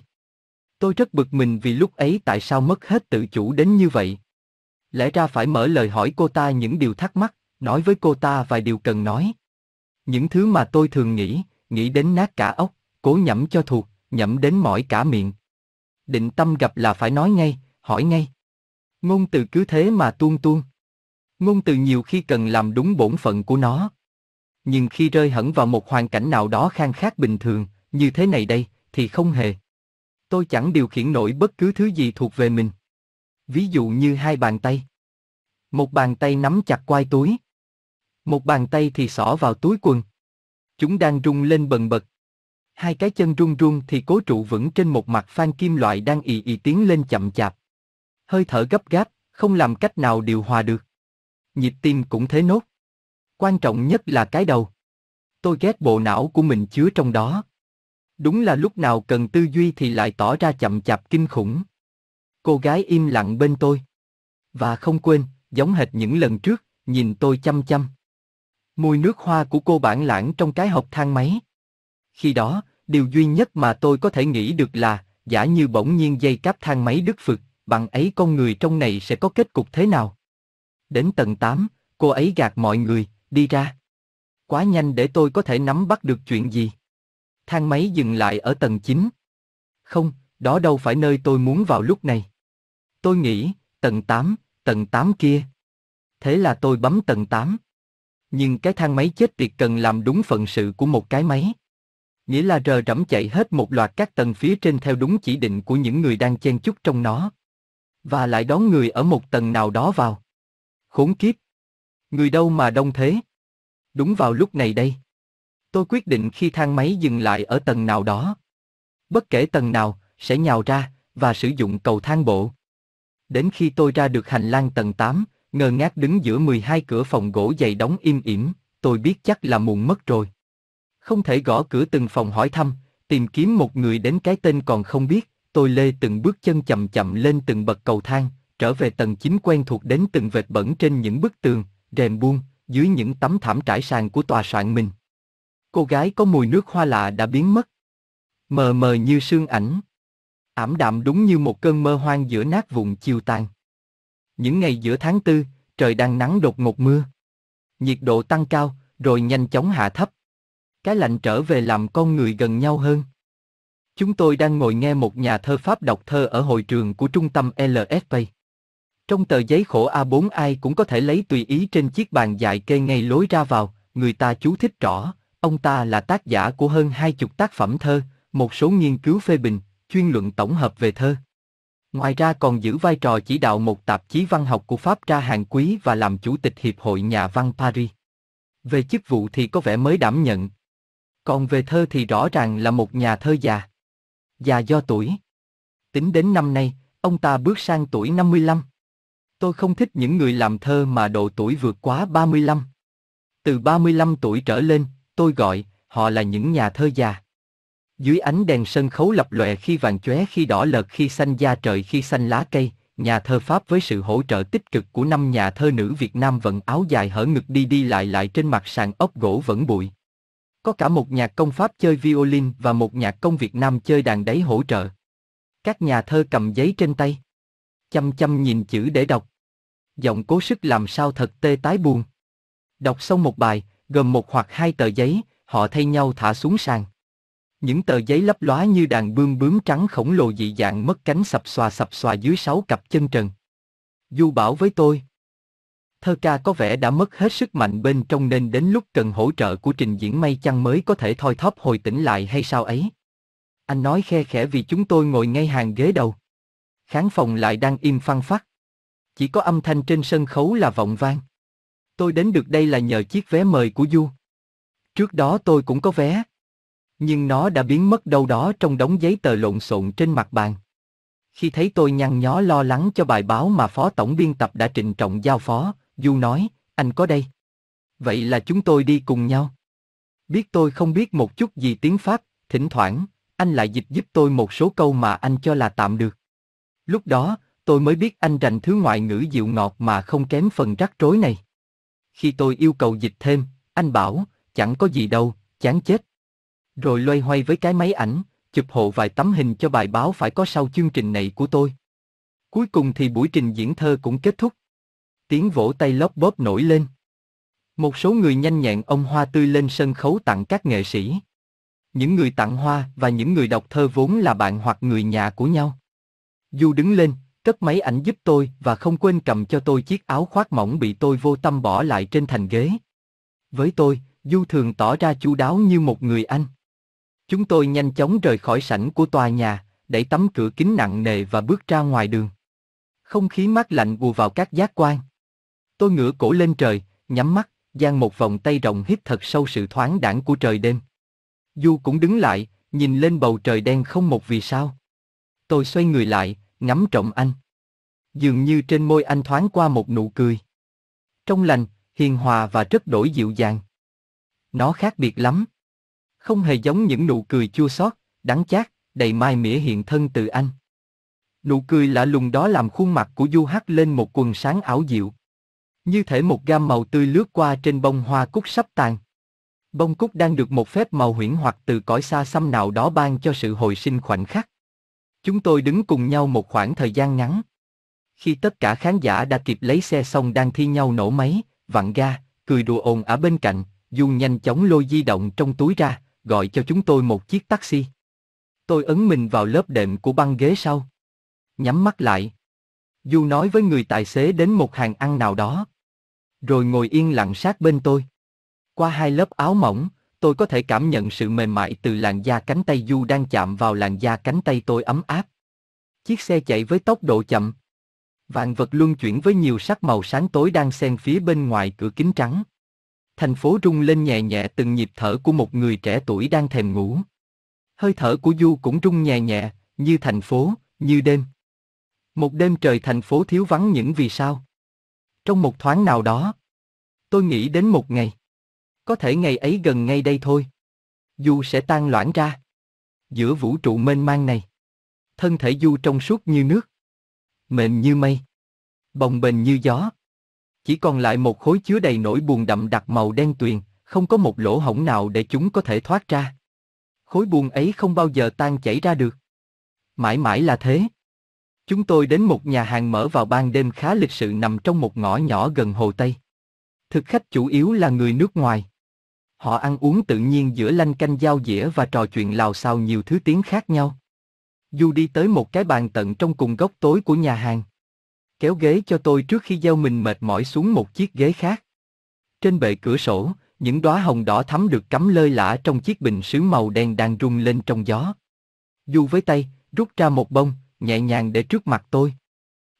Tôi rất bực mình vì lúc ấy tại sao mất hết tự chủ đến như vậy. Lẽ ra phải mở lời hỏi cô ta những điều thắc mắc, nói với cô ta vài điều cần nói. Những thứ mà tôi thường nghĩ, nghĩ đến nát cả óc, cố nhẩm cho thuộc, nhẩm đến mỏi cả miệng. Định tâm gặp là phải nói ngay, hỏi ngay. Ngôn từ cứ thế mà tuôn tuôn. Ngôn từ nhiều khi cần làm đúng bổn phận của nó. Nhưng khi rơi hẳn vào một hoàn cảnh nào đó khang khác bình thường, như thế này đây, thì không hề. Tôi chẳng điều khiển nổi bất cứ thứ gì thuộc về mình. Ví dụ như hai bàn tay. Một bàn tay nắm chặt quai túi. Một bàn tay thì xỏ vào túi quần. Chúng đang rung lên bần bật. Hai cái chân run run thì cố trụ vững trên một mặt phan kim loại đang ì ì tiến lên chậm chạp. Hơi thở gấp gáp, không làm cách nào điều hòa được. Nhịp tim cũng thế nốt. Quan trọng nhất là cái đầu. Tôi ghét bộ não của mình chứa trong đó. Đúng là lúc nào cần tư duy thì lại tỏ ra chậm chạp kinh khủng. Cô gái im lặng bên tôi. Và không quên, giống hệt những lần trước, nhìn tôi chăm chăm. Mùi nước hoa của cô bản lãng trong cái hộp thang máy. Khi đó, điều duy nhất mà tôi có thể nghĩ được là, giả như bỗng nhiên dây cáp thang máy đứt phực, bằng ấy con người trong này sẽ có kết cục thế nào? Đến tầng 8, cô ấy gạt mọi người, đi ra. Quá nhanh để tôi có thể nắm bắt được chuyện gì. Thang máy dừng lại ở tầng 9. Không, đó đâu phải nơi tôi muốn vào lúc này. Tôi nghĩ, tầng 8, tầng 8 kia. Thế là tôi bấm tầng 8. Nhưng cái thang máy chết tiệt cần làm đúng phận sự của một cái máy. Nghĩa là rờ rẫm chạy hết một loạt các tầng phía trên theo đúng chỉ định của những người đang chen chúc trong nó. Và lại đón người ở một tầng nào đó vào. Khốn kiếp. Người đâu mà đông thế? Đúng vào lúc này đây. Tôi quyết định khi thang máy dừng lại ở tầng nào đó. Bất kể tầng nào, sẽ nhào ra, và sử dụng cầu thang bộ. Đến khi tôi ra được hành lang tầng 8, ngơ ngác đứng giữa 12 cửa phòng gỗ dày đóng im ỉm, tôi biết chắc là muộn mất rồi. Không thể gõ cửa từng phòng hỏi thăm, tìm kiếm một người đến cái tên còn không biết, tôi lê từng bước chân chậm chậm lên từng bậc cầu thang, trở về tầng chính quen thuộc đến từng vệt bẩn trên những bức tường, rèm buông, dưới những tấm thảm trải sàn của tòa soạn mình. Cô gái có mùi nước hoa lạ đã biến mất. Mờ mờ như sương ảnh. Ảm đạm đúng như một cơn mơ hoang giữa nát vùng chiều tàn. Những ngày giữa tháng tư, trời đang nắng đột ngột mưa. Nhiệt độ tăng cao, rồi nhanh chóng hạ thấp. Cái lạnh trở về làm con người gần nhau hơn. Chúng tôi đang ngồi nghe một nhà thơ Pháp đọc thơ ở hội trường của trung tâm LSP. Trong tờ giấy khổ A4 ai cũng có thể lấy tùy ý trên chiếc bàn dài kê ngay lối ra vào, người ta chú thích rõ, ông ta là tác giả của hơn hai chục tác phẩm thơ, một số nghiên cứu phê bình, chuyên luận tổng hợp về thơ. Ngoài ra còn giữ vai trò chỉ đạo một tạp chí văn học của Pháp ra hàng quý và làm chủ tịch Hiệp hội Nhà văn Paris. Về chức vụ thì có vẻ mới đảm nhận. Còn về thơ thì rõ ràng là một nhà thơ già. Già do tuổi. Tính đến năm nay, ông ta bước sang tuổi 55. Tôi không thích những người làm thơ mà độ tuổi vượt quá 35. Từ 35 tuổi trở lên, tôi gọi, họ là những nhà thơ già. Dưới ánh đèn sân khấu lập lòe khi vàng chóe khi đỏ lợt khi xanh da trời khi xanh lá cây, nhà thơ Pháp với sự hỗ trợ tích cực của năm nhà thơ nữ Việt Nam vận áo dài hở ngực đi đi lại lại trên mặt sàn ốc gỗ vẫn bụi. Có cả một nhạc công Pháp chơi violin và một nhạc công Việt Nam chơi đàn đáy hỗ trợ. Các nhà thơ cầm giấy trên tay. Chăm chăm nhìn chữ để đọc. Giọng cố sức làm sao thật tê tái buồn. Đọc xong một bài, gồm một hoặc hai tờ giấy, họ thay nhau thả xuống sàn. Những tờ giấy lấp lóa như đàn bươm bướm trắng khổng lồ dị dạng mất cánh sập xòa sập xòa dưới sáu cặp chân trần. Du bảo với tôi. Thơ ca có vẻ đã mất hết sức mạnh bên trong nên đến lúc cần hỗ trợ của trình diễn may chăng mới có thể thoi thóp hồi tỉnh lại hay sao ấy. Anh nói khe khẽ vì chúng tôi ngồi ngay hàng ghế đầu. Khán phòng lại đang im phăng phát, Chỉ có âm thanh trên sân khấu là vọng vang. Tôi đến được đây là nhờ chiếc vé mời của Du. Trước đó tôi cũng có vé. Nhưng nó đã biến mất đâu đó trong đống giấy tờ lộn xộn trên mặt bàn. Khi thấy tôi nhăn nhó lo lắng cho bài báo mà phó tổng biên tập đã trịnh trọng giao phó, Du nói, anh có đây. Vậy là chúng tôi đi cùng nhau. Biết tôi không biết một chút gì tiếng Pháp, thỉnh thoảng, anh lại dịch giúp tôi một số câu mà anh cho là tạm được. Lúc đó, tôi mới biết anh rành thứ ngoại ngữ dịu ngọt mà không kém phần rắc rối này. Khi tôi yêu cầu dịch thêm, anh bảo, chẳng có gì đâu, chán chết. Rồi loay hoay với cái máy ảnh, chụp hộ vài tấm hình cho bài báo phải có sau chương trình này của tôi. Cuối cùng thì buổi trình diễn thơ cũng kết thúc. Tiếng vỗ tay lóp bóp nổi lên. Một số người nhanh nhẹn ông hoa tươi lên sân khấu tặng các nghệ sĩ. Những người tặng hoa và những người đọc thơ vốn là bạn hoặc người nhà của nhau. Du đứng lên, cất máy ảnh giúp tôi và không quên cầm cho tôi chiếc áo khoác mỏng bị tôi vô tâm bỏ lại trên thành ghế. Với tôi, Du thường tỏ ra chu đáo như một người anh. Chúng tôi nhanh chóng rời khỏi sảnh của tòa nhà, đẩy tấm cửa kính nặng nề và bước ra ngoài đường. Không khí mát lạnh bù vào các giác quan. Tôi ngửa cổ lên trời, nhắm mắt, giang một vòng tay rộng hít thật sâu sự thoáng đãng của trời đêm. Du cũng đứng lại, nhìn lên bầu trời đen không một vì sao. Tôi xoay người lại, ngắm trọng anh. Dường như trên môi anh thoáng qua một nụ cười. Trong lành, hiền hòa và rất đổi dịu dàng. Nó khác biệt lắm. Không hề giống những nụ cười chua xót, đắng chát, đầy mai mỉa hiện thân từ anh. Nụ cười lạ lùng đó làm khuôn mặt của Du hắt lên một quần sáng ảo diệu. Như thể một gam màu tươi lướt qua trên bông hoa cúc sắp tàn. Bông cúc đang được một phép màu huyễn hoặc từ cõi xa xăm nào đó ban cho sự hồi sinh khoảnh khắc. Chúng tôi đứng cùng nhau một khoảng thời gian ngắn. Khi tất cả khán giả đã kịp lấy xe xong đang thi nhau nổ máy, vặn ga, cười đùa ồn ở bên cạnh, Du nhanh chóng lôi di động trong túi ra, gọi cho chúng tôi một chiếc taxi. Tôi ấn mình vào lớp đệm của băng ghế sau. Nhắm mắt lại. Du nói với người tài xế đến một hàng ăn nào đó. Rồi ngồi yên lặng sát bên tôi. Qua hai lớp áo mỏng, tôi có thể cảm nhận sự mềm mại từ làn da cánh tay Du đang chạm vào làn da cánh tay tôi ấm áp. Chiếc xe chạy với tốc độ chậm. Vạn vật luân chuyển với nhiều sắc màu sáng tối đang xen phía bên ngoài cửa kính trắng. Thành phố rung lên nhẹ nhẹ từng nhịp thở của một người trẻ tuổi đang thèm ngủ. Hơi thở của Du cũng rung nhẹ nhẹ, như thành phố, như đêm. Một đêm trời thành phố thiếu vắng những vì sao. Trong một thoáng nào đó, tôi nghĩ đến một ngày. Có thể ngày ấy gần ngay đây thôi. Du sẽ tan loãng ra. Giữa vũ trụ mênh mang này. Thân thể Du trong suốt như nước. Mềm như mây. Bồng bềnh như gió. Chỉ còn lại một khối chứa đầy nỗi buồn đậm đặc màu đen tuyền, không có một lỗ hổng nào để chúng có thể thoát ra. Khối buồn ấy không bao giờ tan chảy ra được. Mãi mãi là thế. Chúng tôi đến một nhà hàng mở vào ban đêm khá lịch sự nằm trong một ngõ nhỏ gần Hồ Tây. Thực khách chủ yếu là người nước ngoài. Họ ăn uống tự nhiên giữa lanh canh giao dĩa và trò chuyện lào xào nhiều thứ tiếng khác nhau. Du đi tới một cái bàn tận trong cùng góc tối của nhà hàng. Kéo ghế cho tôi trước khi gieo mình mệt mỏi xuống một chiếc ghế khác. Trên bệ cửa sổ, những đóa hồng đỏ thắm được cắm lơi lả trong chiếc bình sứ màu đen đang rung lên trong gió. Du với tay, rút ra một bông, nhẹ nhàng để trước mặt tôi.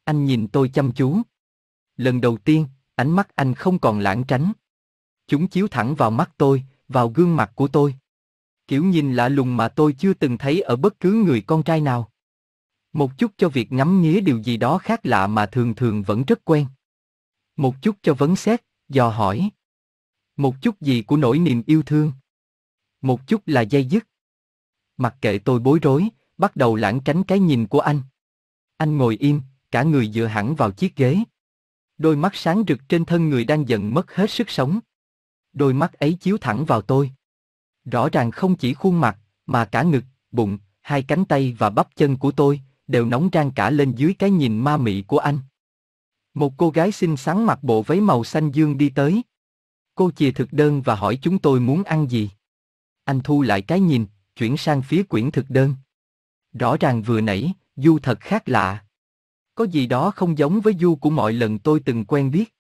Anh nhìn tôi chăm chú. Lần đầu tiên, ánh mắt anh không còn lãng tránh. Chúng chiếu thẳng vào mắt tôi, vào gương mặt của tôi. Kiểu nhìn lạ lùng mà tôi chưa từng thấy ở bất cứ người con trai nào. Một chút cho việc ngắm nghía điều gì đó khác lạ mà thường thường vẫn rất quen. Một chút cho vấn xét, dò hỏi. Một chút gì của nỗi niềm yêu thương. Một chút là dây dứt. Mặc kệ tôi bối rối, bắt đầu lãng tránh cái nhìn của anh. Anh ngồi im, cả người dựa hẳn vào chiếc ghế. Đôi mắt sáng rực trên thân người đang dần mất hết sức sống. Đôi mắt ấy chiếu thẳng vào tôi. Rõ ràng không chỉ khuôn mặt, mà cả ngực, bụng, hai cánh tay và bắp chân của tôi, đều nóng rang cả lên dưới cái nhìn ma mị của anh. Một cô gái xinh xắn mặc bộ váy màu xanh dương đi tới. Cô chìa thực đơn và hỏi chúng tôi muốn ăn gì. Anh thu lại cái nhìn, chuyển sang phía quyển thực đơn. Rõ ràng vừa nãy, Du thật khác lạ. Có gì đó không giống với Du của mọi lần tôi từng quen biết.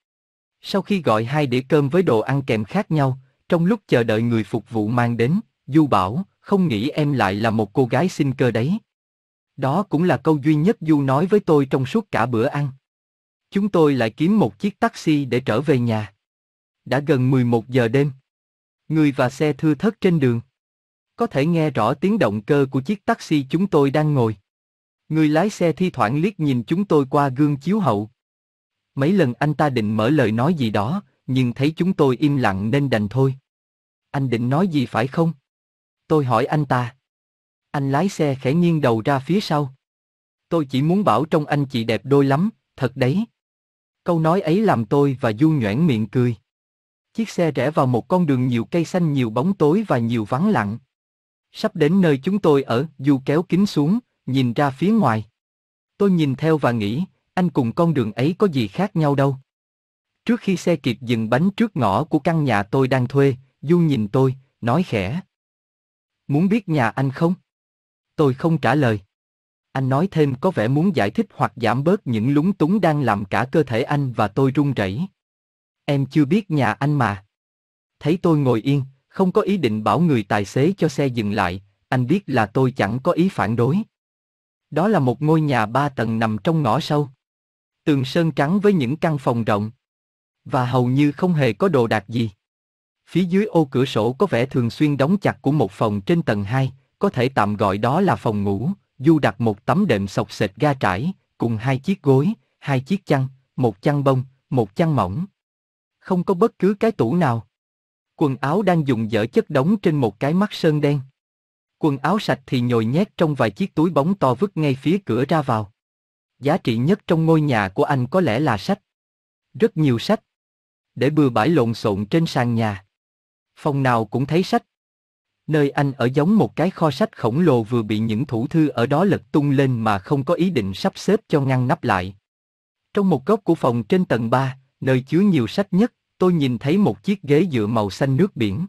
Sau khi gọi hai đĩa cơm với đồ ăn kèm khác nhau, trong lúc chờ đợi người phục vụ mang đến, Du bảo, không nghĩ em lại là một cô gái xinh cơ đấy. Đó cũng là câu duy nhất Du nói với tôi trong suốt cả bữa ăn. Chúng tôi lại kiếm một chiếc taxi để trở về nhà. Đã gần 11 giờ đêm. Người và xe thưa thớt trên đường. Có thể nghe rõ tiếng động cơ của chiếc taxi chúng tôi đang ngồi. Người lái xe thi thoảng liếc nhìn chúng tôi qua gương chiếu hậu. Mấy lần anh ta định mở lời nói gì đó, nhưng thấy chúng tôi im lặng nên đành thôi. Anh định nói gì phải không? Tôi hỏi anh ta. Anh lái xe khẽ nghiêng đầu ra phía sau. Tôi chỉ muốn bảo trong anh chị đẹp đôi lắm, thật đấy. Câu nói ấy làm tôi và Du nhoẻn miệng cười. Chiếc xe rẽ vào một con đường nhiều cây xanh nhiều bóng tối và nhiều vắng lặng. Sắp đến nơi chúng tôi ở, Du kéo kính xuống, nhìn ra phía ngoài. Tôi nhìn theo và nghĩ, anh cùng con đường ấy có gì khác nhau đâu. Trước khi xe kịp dừng bánh trước ngõ của căn nhà tôi đang thuê, Du nhìn tôi, nói khẽ. Muốn biết nhà anh không? Tôi không trả lời. Anh nói thêm có vẻ muốn giải thích hoặc giảm bớt những lúng túng đang làm cả cơ thể anh và tôi run rẩy. Em chưa biết nhà anh mà. Thấy tôi ngồi yên, không có ý định bảo người tài xế cho xe dừng lại, anh biết là tôi chẳng có ý phản đối. Đó là một ngôi nhà ba tầng nằm trong ngõ sâu. Tường sơn trắng với những căn phòng rộng. Và hầu như không hề có đồ đạc gì. Phía dưới ô cửa sổ có vẻ thường xuyên đóng chặt của một phòng trên tầng 2, có thể tạm gọi đó là phòng ngủ, Du đặt một tấm đệm sọc sệt ga trải, cùng hai chiếc gối, hai chiếc chăn, một chăn bông, một chăn mỏng. Không có bất cứ cái tủ nào. Quần áo đang dùng dở chất đống trên một cái mắt sơn đen. Quần áo sạch thì nhồi nhét trong vài chiếc túi bóng to vứt ngay phía cửa ra vào. Giá trị nhất trong ngôi nhà của anh có lẽ là sách. Rất nhiều sách. Để bừa bãi lộn xộn trên sàn nhà. Phòng nào cũng thấy sách. Nơi anh ở giống một cái kho sách khổng lồ vừa bị những thủ thư ở đó lật tung lên mà không có ý định sắp xếp cho ngăn nắp lại. Trong một góc của phòng trên tầng 3, nơi chứa nhiều sách nhất, tôi nhìn thấy một chiếc ghế dựa màu xanh nước biển.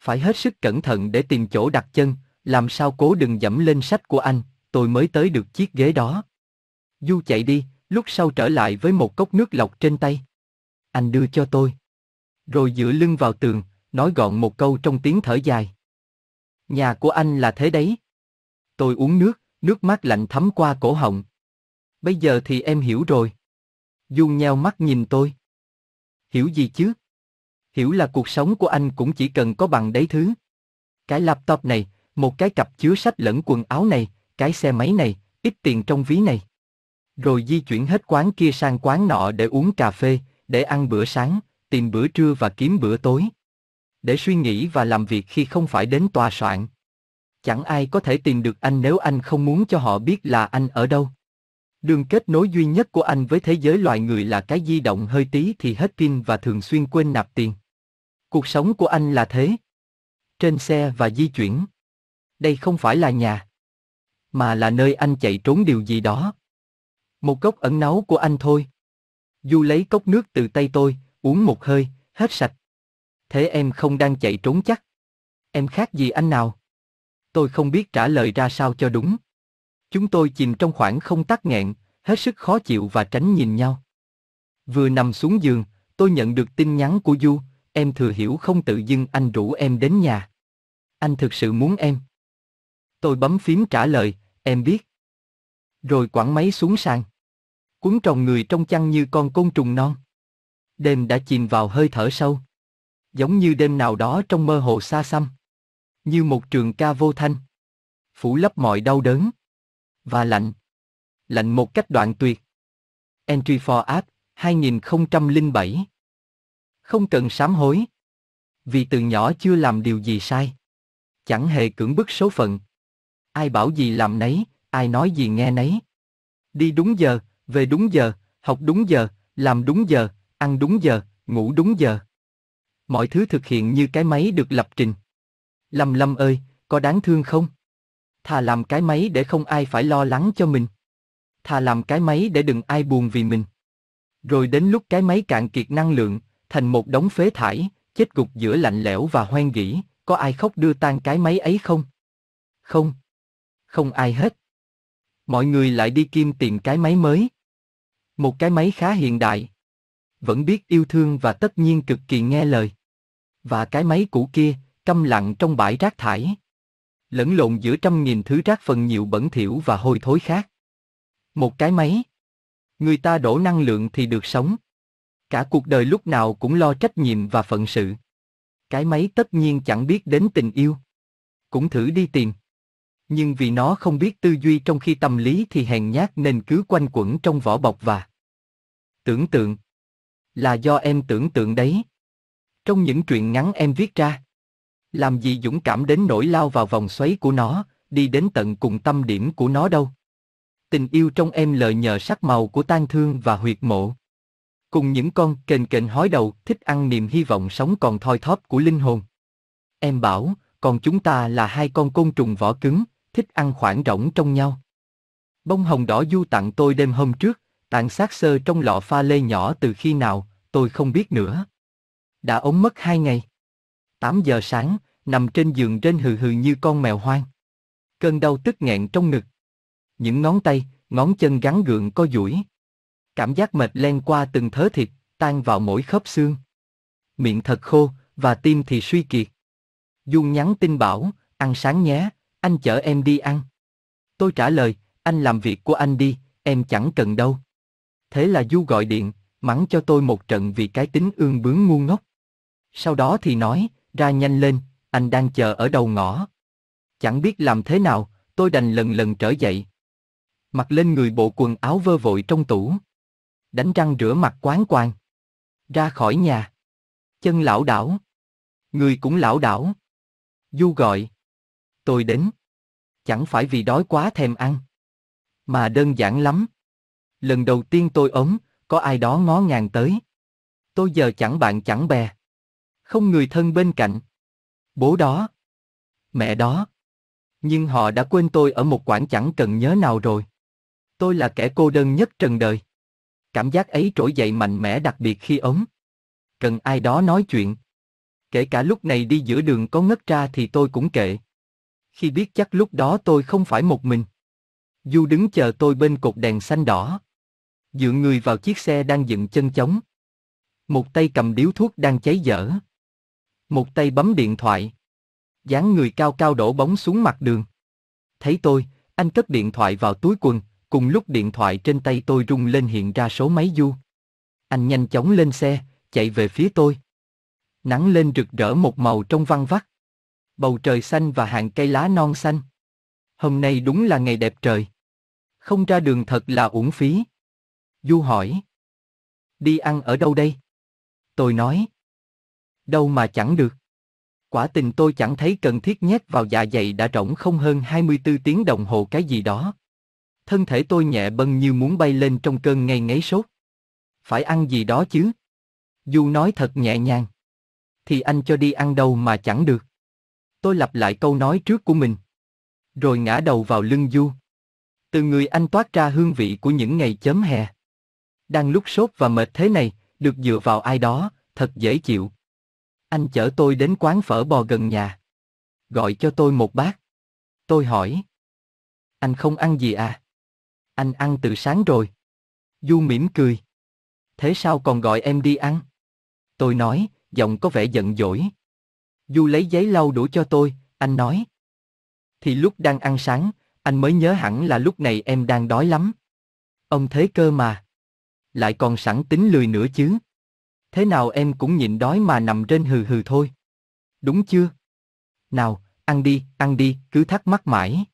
Phải hết sức cẩn thận để tìm chỗ đặt chân, làm sao cố đừng dẫm lên sách của anh, tôi mới tới được chiếc ghế đó. Du chạy đi, lúc sau trở lại với một cốc nước lọc trên tay. Anh đưa cho tôi. Rồi dựa lưng vào tường, nói gọn một câu trong tiếng thở dài. Nhà của anh là thế đấy. Tôi uống nước, nước mát lạnh thấm qua cổ họng. Bây giờ thì em hiểu rồi. Du nheo mắt nhìn tôi. Hiểu gì chứ? Hiểu là cuộc sống của anh cũng chỉ cần có bằng đấy thứ. Cái laptop này, một cái cặp chứa sách lẫn quần áo này, cái xe máy này, ít tiền trong ví này. Rồi di chuyển hết quán kia sang quán nọ để uống cà phê, để ăn bữa sáng, tìm bữa trưa và kiếm bữa tối. Để suy nghĩ và làm việc khi không phải đến tòa soạn. Chẳng ai có thể tìm được anh nếu anh không muốn cho họ biết là anh ở đâu. Đường kết nối duy nhất của anh với thế giới loài người là cái di động hơi tí thì hết pin và thường xuyên quên nạp tiền. Cuộc sống của anh là thế. Trên xe và di chuyển. Đây không phải là nhà. Mà là nơi anh chạy trốn điều gì đó. Một cốc ẩn náu của anh thôi. Du lấy cốc nước từ tay tôi, uống một hơi, hết sạch. Thế em không đang chạy trốn chắc. Em khác gì anh nào? Tôi không biết trả lời ra sao cho đúng. Chúng tôi chìm trong khoảng không tắc nghẹn, hết sức khó chịu và tránh nhìn nhau. Vừa nằm xuống giường, tôi nhận được tin nhắn của Du, em thừa hiểu không tự dưng anh rủ em đến nhà. Anh thực sự muốn em. Tôi bấm phím trả lời, em biết. Rồi quẳng máy xuống sàn. Cuốn tròn người trong chăn như con côn trùng non. Đêm đã chìm vào hơi thở sâu. Giống như đêm nào đó trong mơ hồ xa xăm. Như một trường ca vô thanh. Phủ lấp mọi đau đớn. Và lạnh. Lạnh một cách đoạn tuyệt. Entry for App 2007 Không cần sám hối. Vì từ nhỏ chưa làm điều gì sai. Chẳng hề cưỡng bức số phận. Ai bảo gì làm nấy, ai nói gì nghe nấy. Đi đúng giờ, về đúng giờ, học đúng giờ, làm đúng giờ, ăn đúng giờ, ngủ đúng giờ. Mọi thứ thực hiện như cái máy được lập trình. Lâm Lâm ơi, có đáng thương không? Thà làm cái máy để không ai phải lo lắng cho mình. Thà làm cái máy để đừng ai buồn vì mình. Rồi đến lúc cái máy cạn kiệt năng lượng, thành một đống phế thải, chết gục giữa lạnh lẽo và hoang dĩ, có ai khóc đưa tan cái máy ấy không? Không. Không ai hết. Mọi người lại đi kim tìm cái máy mới. Một cái máy khá hiện đại. Vẫn biết yêu thương và tất nhiên cực kỳ nghe lời. Và cái máy cũ kia, câm lặng trong bãi rác thải. Lẫn lộn giữa trăm nghìn thứ rác phần nhiều bẩn thỉu và hôi thối khác. Một cái máy. Người ta đổ năng lượng thì được sống. Cả cuộc đời lúc nào cũng lo trách nhiệm và phận sự. Cái máy tất nhiên chẳng biết đến tình yêu. Cũng thử đi tìm. Nhưng vì nó không biết tư duy trong khi tâm lý thì hèn nhát nên cứ quanh quẩn trong vỏ bọc và tưởng tượng. Là do em tưởng tượng đấy. Trong những truyện ngắn em viết ra. Làm gì dũng cảm đến nỗi lao vào vòng xoáy của nó, đi đến tận cùng tâm điểm của nó đâu. Tình yêu trong em lờ nhờ sắc màu của tan thương và huyệt mộ. Cùng những con kền kền hói đầu thích ăn niềm hy vọng sống còn thoi thóp của linh hồn. Em bảo, còn chúng ta là hai con côn trùng vỏ cứng, thích ăn khoảng rỗng trong nhau. Bông hồng đỏ du tặng tôi đêm hôm trước, tàn sát sơ trong lọ pha lê nhỏ từ khi nào, tôi không biết nữa. Đã ống mất hai ngày. 8 giờ sáng, nằm trên giường trên hừ hừ như con mèo hoang. Cơn đau tức nghẹn trong ngực. Những ngón tay, ngón chân gắn gượng co duỗi. Cảm giác mệt len qua từng thớ thịt, tan vào mỗi khớp xương. Miệng thật khô, và tim thì suy kiệt. Dung nhắn tin bảo, ăn sáng nhé, anh chở em đi ăn. Tôi trả lời, anh làm việc của anh đi, em chẳng cần đâu. Thế là Du gọi điện, mắng cho tôi một trận vì cái tính ương bướng ngu ngốc. Sau đó thì nói, ra nhanh lên, anh đang chờ ở đầu ngõ. Chẳng biết làm thế nào, tôi đành lần lần trở dậy. Mặc lên người bộ quần áo vơ vội trong tủ. Đánh răng rửa mặt quán quàng. Ra khỏi nhà. Chân lão đảo. Người cũng lão đảo. Du gọi. Tôi đến. Chẳng phải vì đói quá thèm ăn. Mà đơn giản lắm. Lần đầu tiên tôi ốm, có ai đó ngó ngàng tới. Tôi giờ chẳng bạn chẳng bè. Không người thân bên cạnh. Bố đó. Mẹ đó. Nhưng họ đã quên tôi ở một quãng chẳng cần nhớ nào rồi. Tôi là kẻ cô đơn nhất trần đời. Cảm giác ấy trỗi dậy mạnh mẽ đặc biệt khi ốm. Cần ai đó nói chuyện. Kể cả lúc này đi giữa đường có ngất ra thì tôi cũng kệ. Khi biết chắc lúc đó tôi không phải một mình. Du đứng chờ tôi bên cột đèn xanh đỏ. Dựa người vào chiếc xe đang dựng chân chống. Một tay cầm điếu thuốc đang cháy dở. Một tay bấm điện thoại. dáng người cao cao đổ bóng xuống mặt đường. Thấy tôi, anh cất điện thoại vào túi quần, cùng lúc điện thoại trên tay tôi rung lên hiện ra số máy du. Anh nhanh chóng lên xe, chạy về phía tôi. Nắng lên rực rỡ một màu trong văn vắt. Bầu trời xanh và hàng cây lá non xanh. Hôm nay đúng là ngày đẹp trời. Không ra đường thật là uổng phí. Du hỏi. Đi ăn ở đâu đây? Tôi nói. Đâu mà chẳng được. Quả tình tôi chẳng thấy cần thiết nhét vào dạ dày đã rỗng không hơn 24 tiếng đồng hồ cái gì đó. Thân thể tôi nhẹ bâng như muốn bay lên trong cơn ngay ngấy sốt. Phải ăn gì đó chứ? Du nói thật nhẹ nhàng. Thì anh cho đi ăn đâu mà chẳng được. Tôi lặp lại câu nói trước của mình. Rồi ngã đầu vào lưng Du. Từ người anh toát ra hương vị của những ngày chớm hè. Đang lúc sốt và mệt thế này, được dựa vào ai đó, thật dễ chịu. Anh chở tôi đến quán phở bò gần nhà. Gọi cho tôi một bát. Tôi hỏi. Anh không ăn gì à? Anh ăn từ sáng rồi. Du mỉm cười. Thế sao còn gọi em đi ăn? Tôi nói, giọng có vẻ giận dỗi. Du lấy giấy lau đũa cho tôi, anh nói. Thì lúc đang ăn sáng, anh mới nhớ hẳn là lúc này em đang đói lắm. Ông thế cơ mà. Lại còn sẵn tính lười nữa chứ. Thế nào em cũng nhịn đói mà nằm trên hừ hừ thôi. Đúng chưa? Nào, ăn đi, ăn đi, cứ thắc mắc mãi.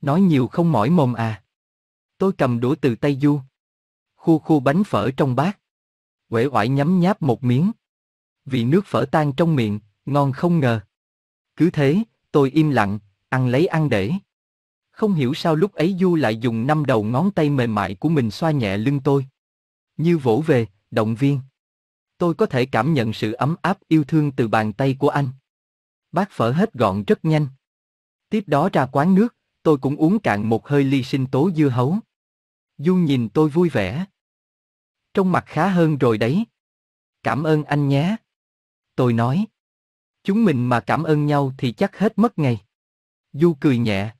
Nói nhiều không mỏi mồm à. Tôi cầm đũa từ tay Du. Khu khu bánh phở trong bát. Quể oải nhấm nháp một miếng. Vị nước phở tan trong miệng, ngon không ngờ. Cứ thế, tôi im lặng, ăn lấy ăn để. Không hiểu sao lúc ấy Du lại dùng năm đầu ngón tay mềm mại của mình xoa nhẹ lưng tôi. Như vỗ về, động viên. Tôi có thể cảm nhận sự ấm áp yêu thương từ bàn tay của anh. Bát phở hết gọn rất nhanh. Tiếp đó ra quán nước, tôi cũng uống cạn một hơi ly sinh tố dưa hấu. Du nhìn tôi vui vẻ. Trong mặt khá hơn rồi đấy. Cảm ơn anh nhé. Tôi nói. Chúng mình mà cảm ơn nhau thì chắc hết mất ngày. Du cười nhẹ.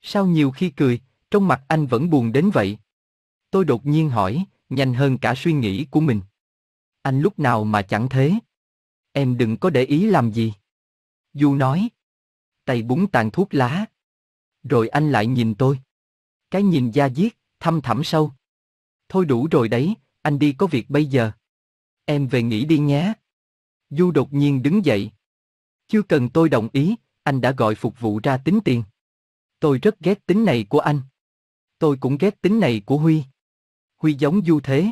Sao nhiều khi cười, trong mặt anh vẫn buồn đến vậy? Tôi đột nhiên hỏi, nhanh hơn cả suy nghĩ của mình. Anh lúc nào mà chẳng thế? Em đừng có để ý làm gì. Du nói. Tay búng tàn thuốc lá. Rồi anh lại nhìn tôi. Cái nhìn da diết, thâm thẳm sâu. Thôi đủ rồi đấy, anh đi có việc bây giờ. Em về nghỉ đi nhé. Du đột nhiên đứng dậy. Chưa cần tôi đồng ý, anh đã gọi phục vụ ra tính tiền. Tôi rất ghét tính này của anh. Tôi cũng ghét tính này của Huy. Huy giống Du thế.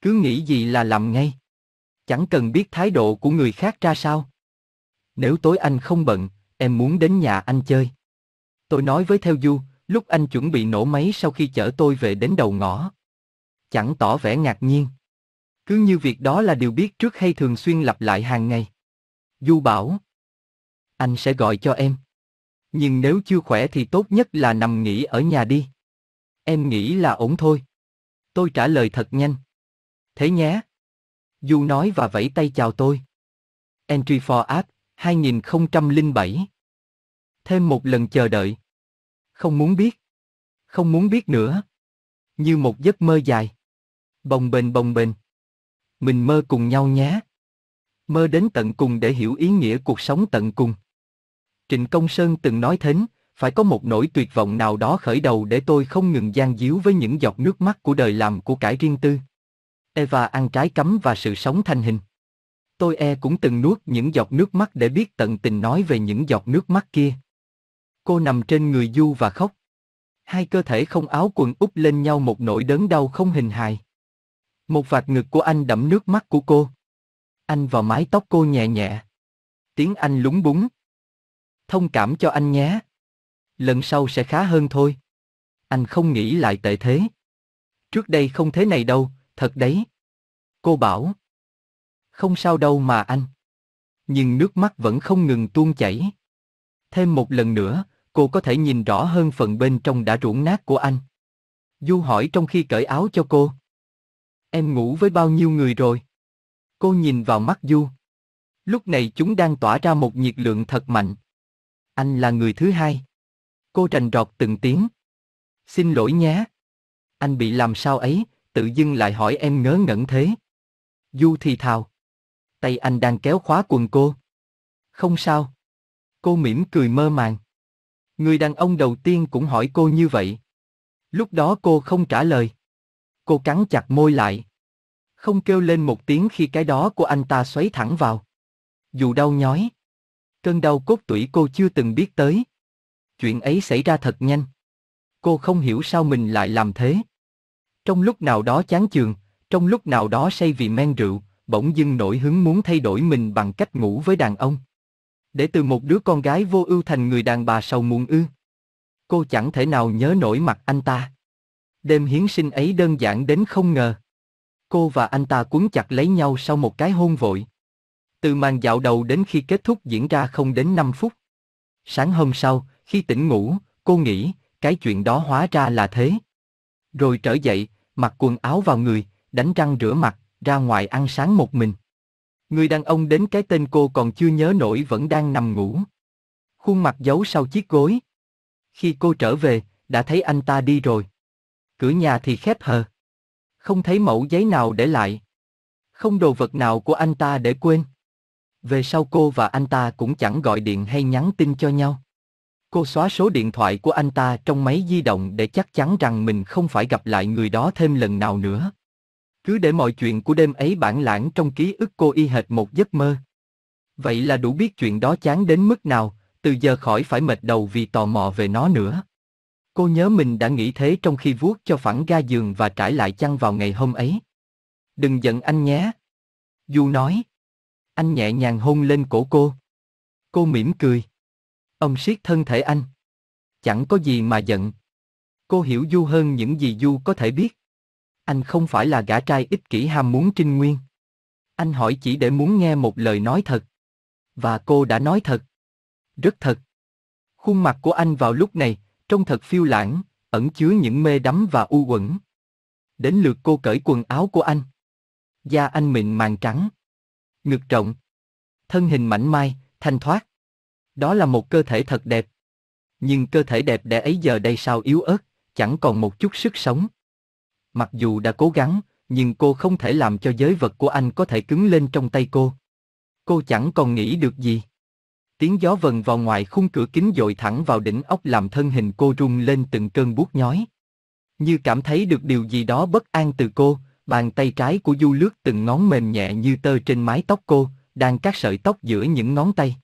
Cứ nghĩ gì là làm ngay. Chẳng cần biết thái độ của người khác ra sao. Nếu tối anh không bận, em muốn đến nhà anh chơi. Tôi nói với theo Du, lúc anh chuẩn bị nổ máy sau khi chở tôi về đến đầu ngõ. Chẳng tỏ vẻ ngạc nhiên. Cứ như việc đó là điều biết trước hay thường xuyên lặp lại hàng ngày. Du bảo. Anh sẽ gọi cho em. Nhưng nếu chưa khỏe thì tốt nhất là nằm nghỉ ở nhà đi. Em nghĩ là ổn thôi. Tôi trả lời thật nhanh. Thế nhé. Du nói và vẫy tay chào tôi. Entry for app 2007 Thêm một lần chờ đợi. Không muốn biết. Không muốn biết nữa. Như một giấc mơ dài. Bồng bềnh bồng bềnh. Mình mơ cùng nhau nhé. Mơ đến tận cùng để hiểu ý nghĩa cuộc sống tận cùng. Trịnh Công Sơn từng nói thến, phải có một nỗi tuyệt vọng nào đó khởi đầu để tôi không ngừng gian díu với những giọt nước mắt của đời làm của cải riêng tư. Eva ăn trái cấm và sự sống thành hình. Tôi e cũng từng nuốt những giọt nước mắt để biết tận tình nói về những giọt nước mắt kia. Cô nằm trên người Du và khóc. Hai cơ thể không áo quần úp lên nhau một nỗi đớn đau không hình hài. Một vạt ngực của anh đẫm nước mắt của cô. Anh vào mái tóc cô nhẹ nhẹ. Tiếng anh lúng búng. Thông cảm cho anh nhé. Lần sau sẽ khá hơn thôi. Anh không nghĩ lại tệ thế. Trước đây không thế này đâu, thật đấy. Cô bảo. Không sao đâu mà anh. Nhưng nước mắt vẫn không ngừng tuôn chảy. Thêm một lần nữa, cô có thể nhìn rõ hơn phần bên trong đã rũ nát của anh. Du hỏi trong khi cởi áo cho cô. Em ngủ với bao nhiêu người rồi? Cô nhìn vào mắt Du. Lúc này chúng đang tỏa ra một nhiệt lượng thật mạnh. Anh là người thứ hai. Cô trành rọt từng tiếng. Xin lỗi nhé. Anh bị làm sao ấy, tự dưng lại hỏi em ngớ ngẩn thế. Du thì thào. Tay anh đang kéo khóa quần cô. Không sao. Cô mỉm cười mơ màng. Người đàn ông đầu tiên cũng hỏi cô như vậy. Lúc đó cô không trả lời. Cô cắn chặt môi lại. Không kêu lên một tiếng khi cái đó của anh ta xoáy thẳng vào. Dù đau nhói. Cơn đau cốt tủy cô chưa từng biết tới. Chuyện ấy xảy ra thật nhanh. Cô không hiểu sao mình lại làm thế. Trong lúc nào đó chán chường, trong lúc nào đó say vì men rượu, bỗng dưng nổi hứng muốn thay đổi mình bằng cách ngủ với đàn ông. Để từ một đứa con gái vô ưu thành người đàn bà sầu muộn ư. Cô chẳng thể nào nhớ nổi mặt anh ta. Đêm hiến sinh ấy đơn giản đến không ngờ. Cô và anh ta cuốn chặt lấy nhau sau một cái hôn vội. Từ màn dạo đầu đến khi kết thúc diễn ra không đến 5 phút. Sáng hôm sau, khi tỉnh ngủ, cô nghĩ, cái chuyện đó hóa ra là thế. Rồi trở dậy, mặc quần áo vào người, đánh răng rửa mặt, ra ngoài ăn sáng một mình. Người đàn ông đến cái tên cô còn chưa nhớ nổi vẫn đang nằm ngủ. Khuôn mặt giấu sau chiếc gối. Khi cô trở về, đã thấy anh ta đi rồi. Cửa nhà thì khép hờ. Không thấy mẫu giấy nào để lại. Không đồ vật nào của anh ta để quên. Về sau cô và anh ta cũng chẳng gọi điện hay nhắn tin cho nhau. Cô xóa số điện thoại của anh ta trong máy di động để chắc chắn rằng mình không phải gặp lại người đó thêm lần nào nữa. Cứ để mọi chuyện của đêm ấy bản lãng trong ký ức cô y hệt một giấc mơ. Vậy là đủ biết chuyện đó chán đến mức nào, từ giờ khỏi phải mệt đầu vì tò mò về nó nữa. Cô nhớ mình đã nghĩ thế trong khi vuốt cho phẳng ga giường và trải lại chăn vào ngày hôm ấy. Đừng giận anh nhé. Du nói. Anh nhẹ nhàng hôn lên cổ cô. Cô mỉm cười. Ông siết thân thể anh. Chẳng có gì mà giận. Cô hiểu Du hơn những gì Du có thể biết. Anh không phải là gã trai ích kỷ ham muốn trinh nguyên. Anh hỏi chỉ để muốn nghe một lời nói thật. Và cô đã nói thật. Rất thật. Khuôn mặt của anh vào lúc này, trông thật phiêu lãng, ẩn chứa những mê đắm và u uẩn. Đến lượt cô cởi quần áo của anh. Da anh mịn màng trắng. Ngực rộng. Thân hình mảnh mai, thanh thoát. Đó là một cơ thể thật đẹp. Nhưng cơ thể đẹp đẽ ấy giờ đây sao yếu ớt, chẳng còn một chút sức sống. Mặc dù đã cố gắng, nhưng cô không thể làm cho giới vật của anh có thể cứng lên trong tay cô. Cô chẳng còn nghĩ được gì. Tiếng gió vần vào ngoài khung cửa kính dội thẳng vào đỉnh ốc làm thân hình cô rung lên từng cơn buốt nhói. Như cảm thấy được điều gì đó bất an từ cô, bàn tay trái của Du lướt từng ngón mềm nhẹ như tơ trên mái tóc cô, đang cắt sợi tóc giữa những ngón tay.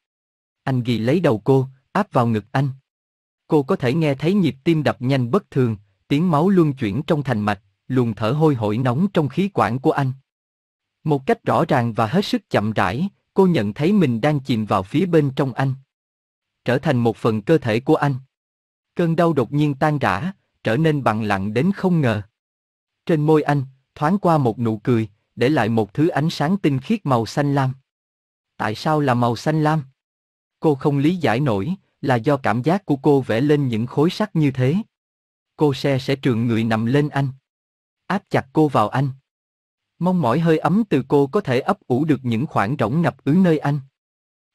Anh ghi lấy đầu cô, áp vào ngực anh. Cô có thể nghe thấy nhịp tim đập nhanh bất thường, tiếng máu luân chuyển trong thành mạch, luồng thở hôi hổi nóng trong khí quản của anh. Một cách rõ ràng và hết sức chậm rãi, cô nhận thấy mình đang chìm vào phía bên trong anh. Trở thành một phần cơ thể của anh. Cơn đau đột nhiên tan rã, trở nên bằng lặng đến không ngờ. Trên môi anh, thoáng qua một nụ cười, để lại một thứ ánh sáng tinh khiết màu xanh lam. Tại sao là màu xanh lam? Cô không lý giải nổi, là do cảm giác của cô vẽ lên những khối sắt như thế. Cô xe sẽ trường người nằm lên anh. Áp chặt cô vào anh. Mong mỏi hơi ấm từ cô có thể ấp ủ được những khoảng rỗng ngập ứ nơi anh.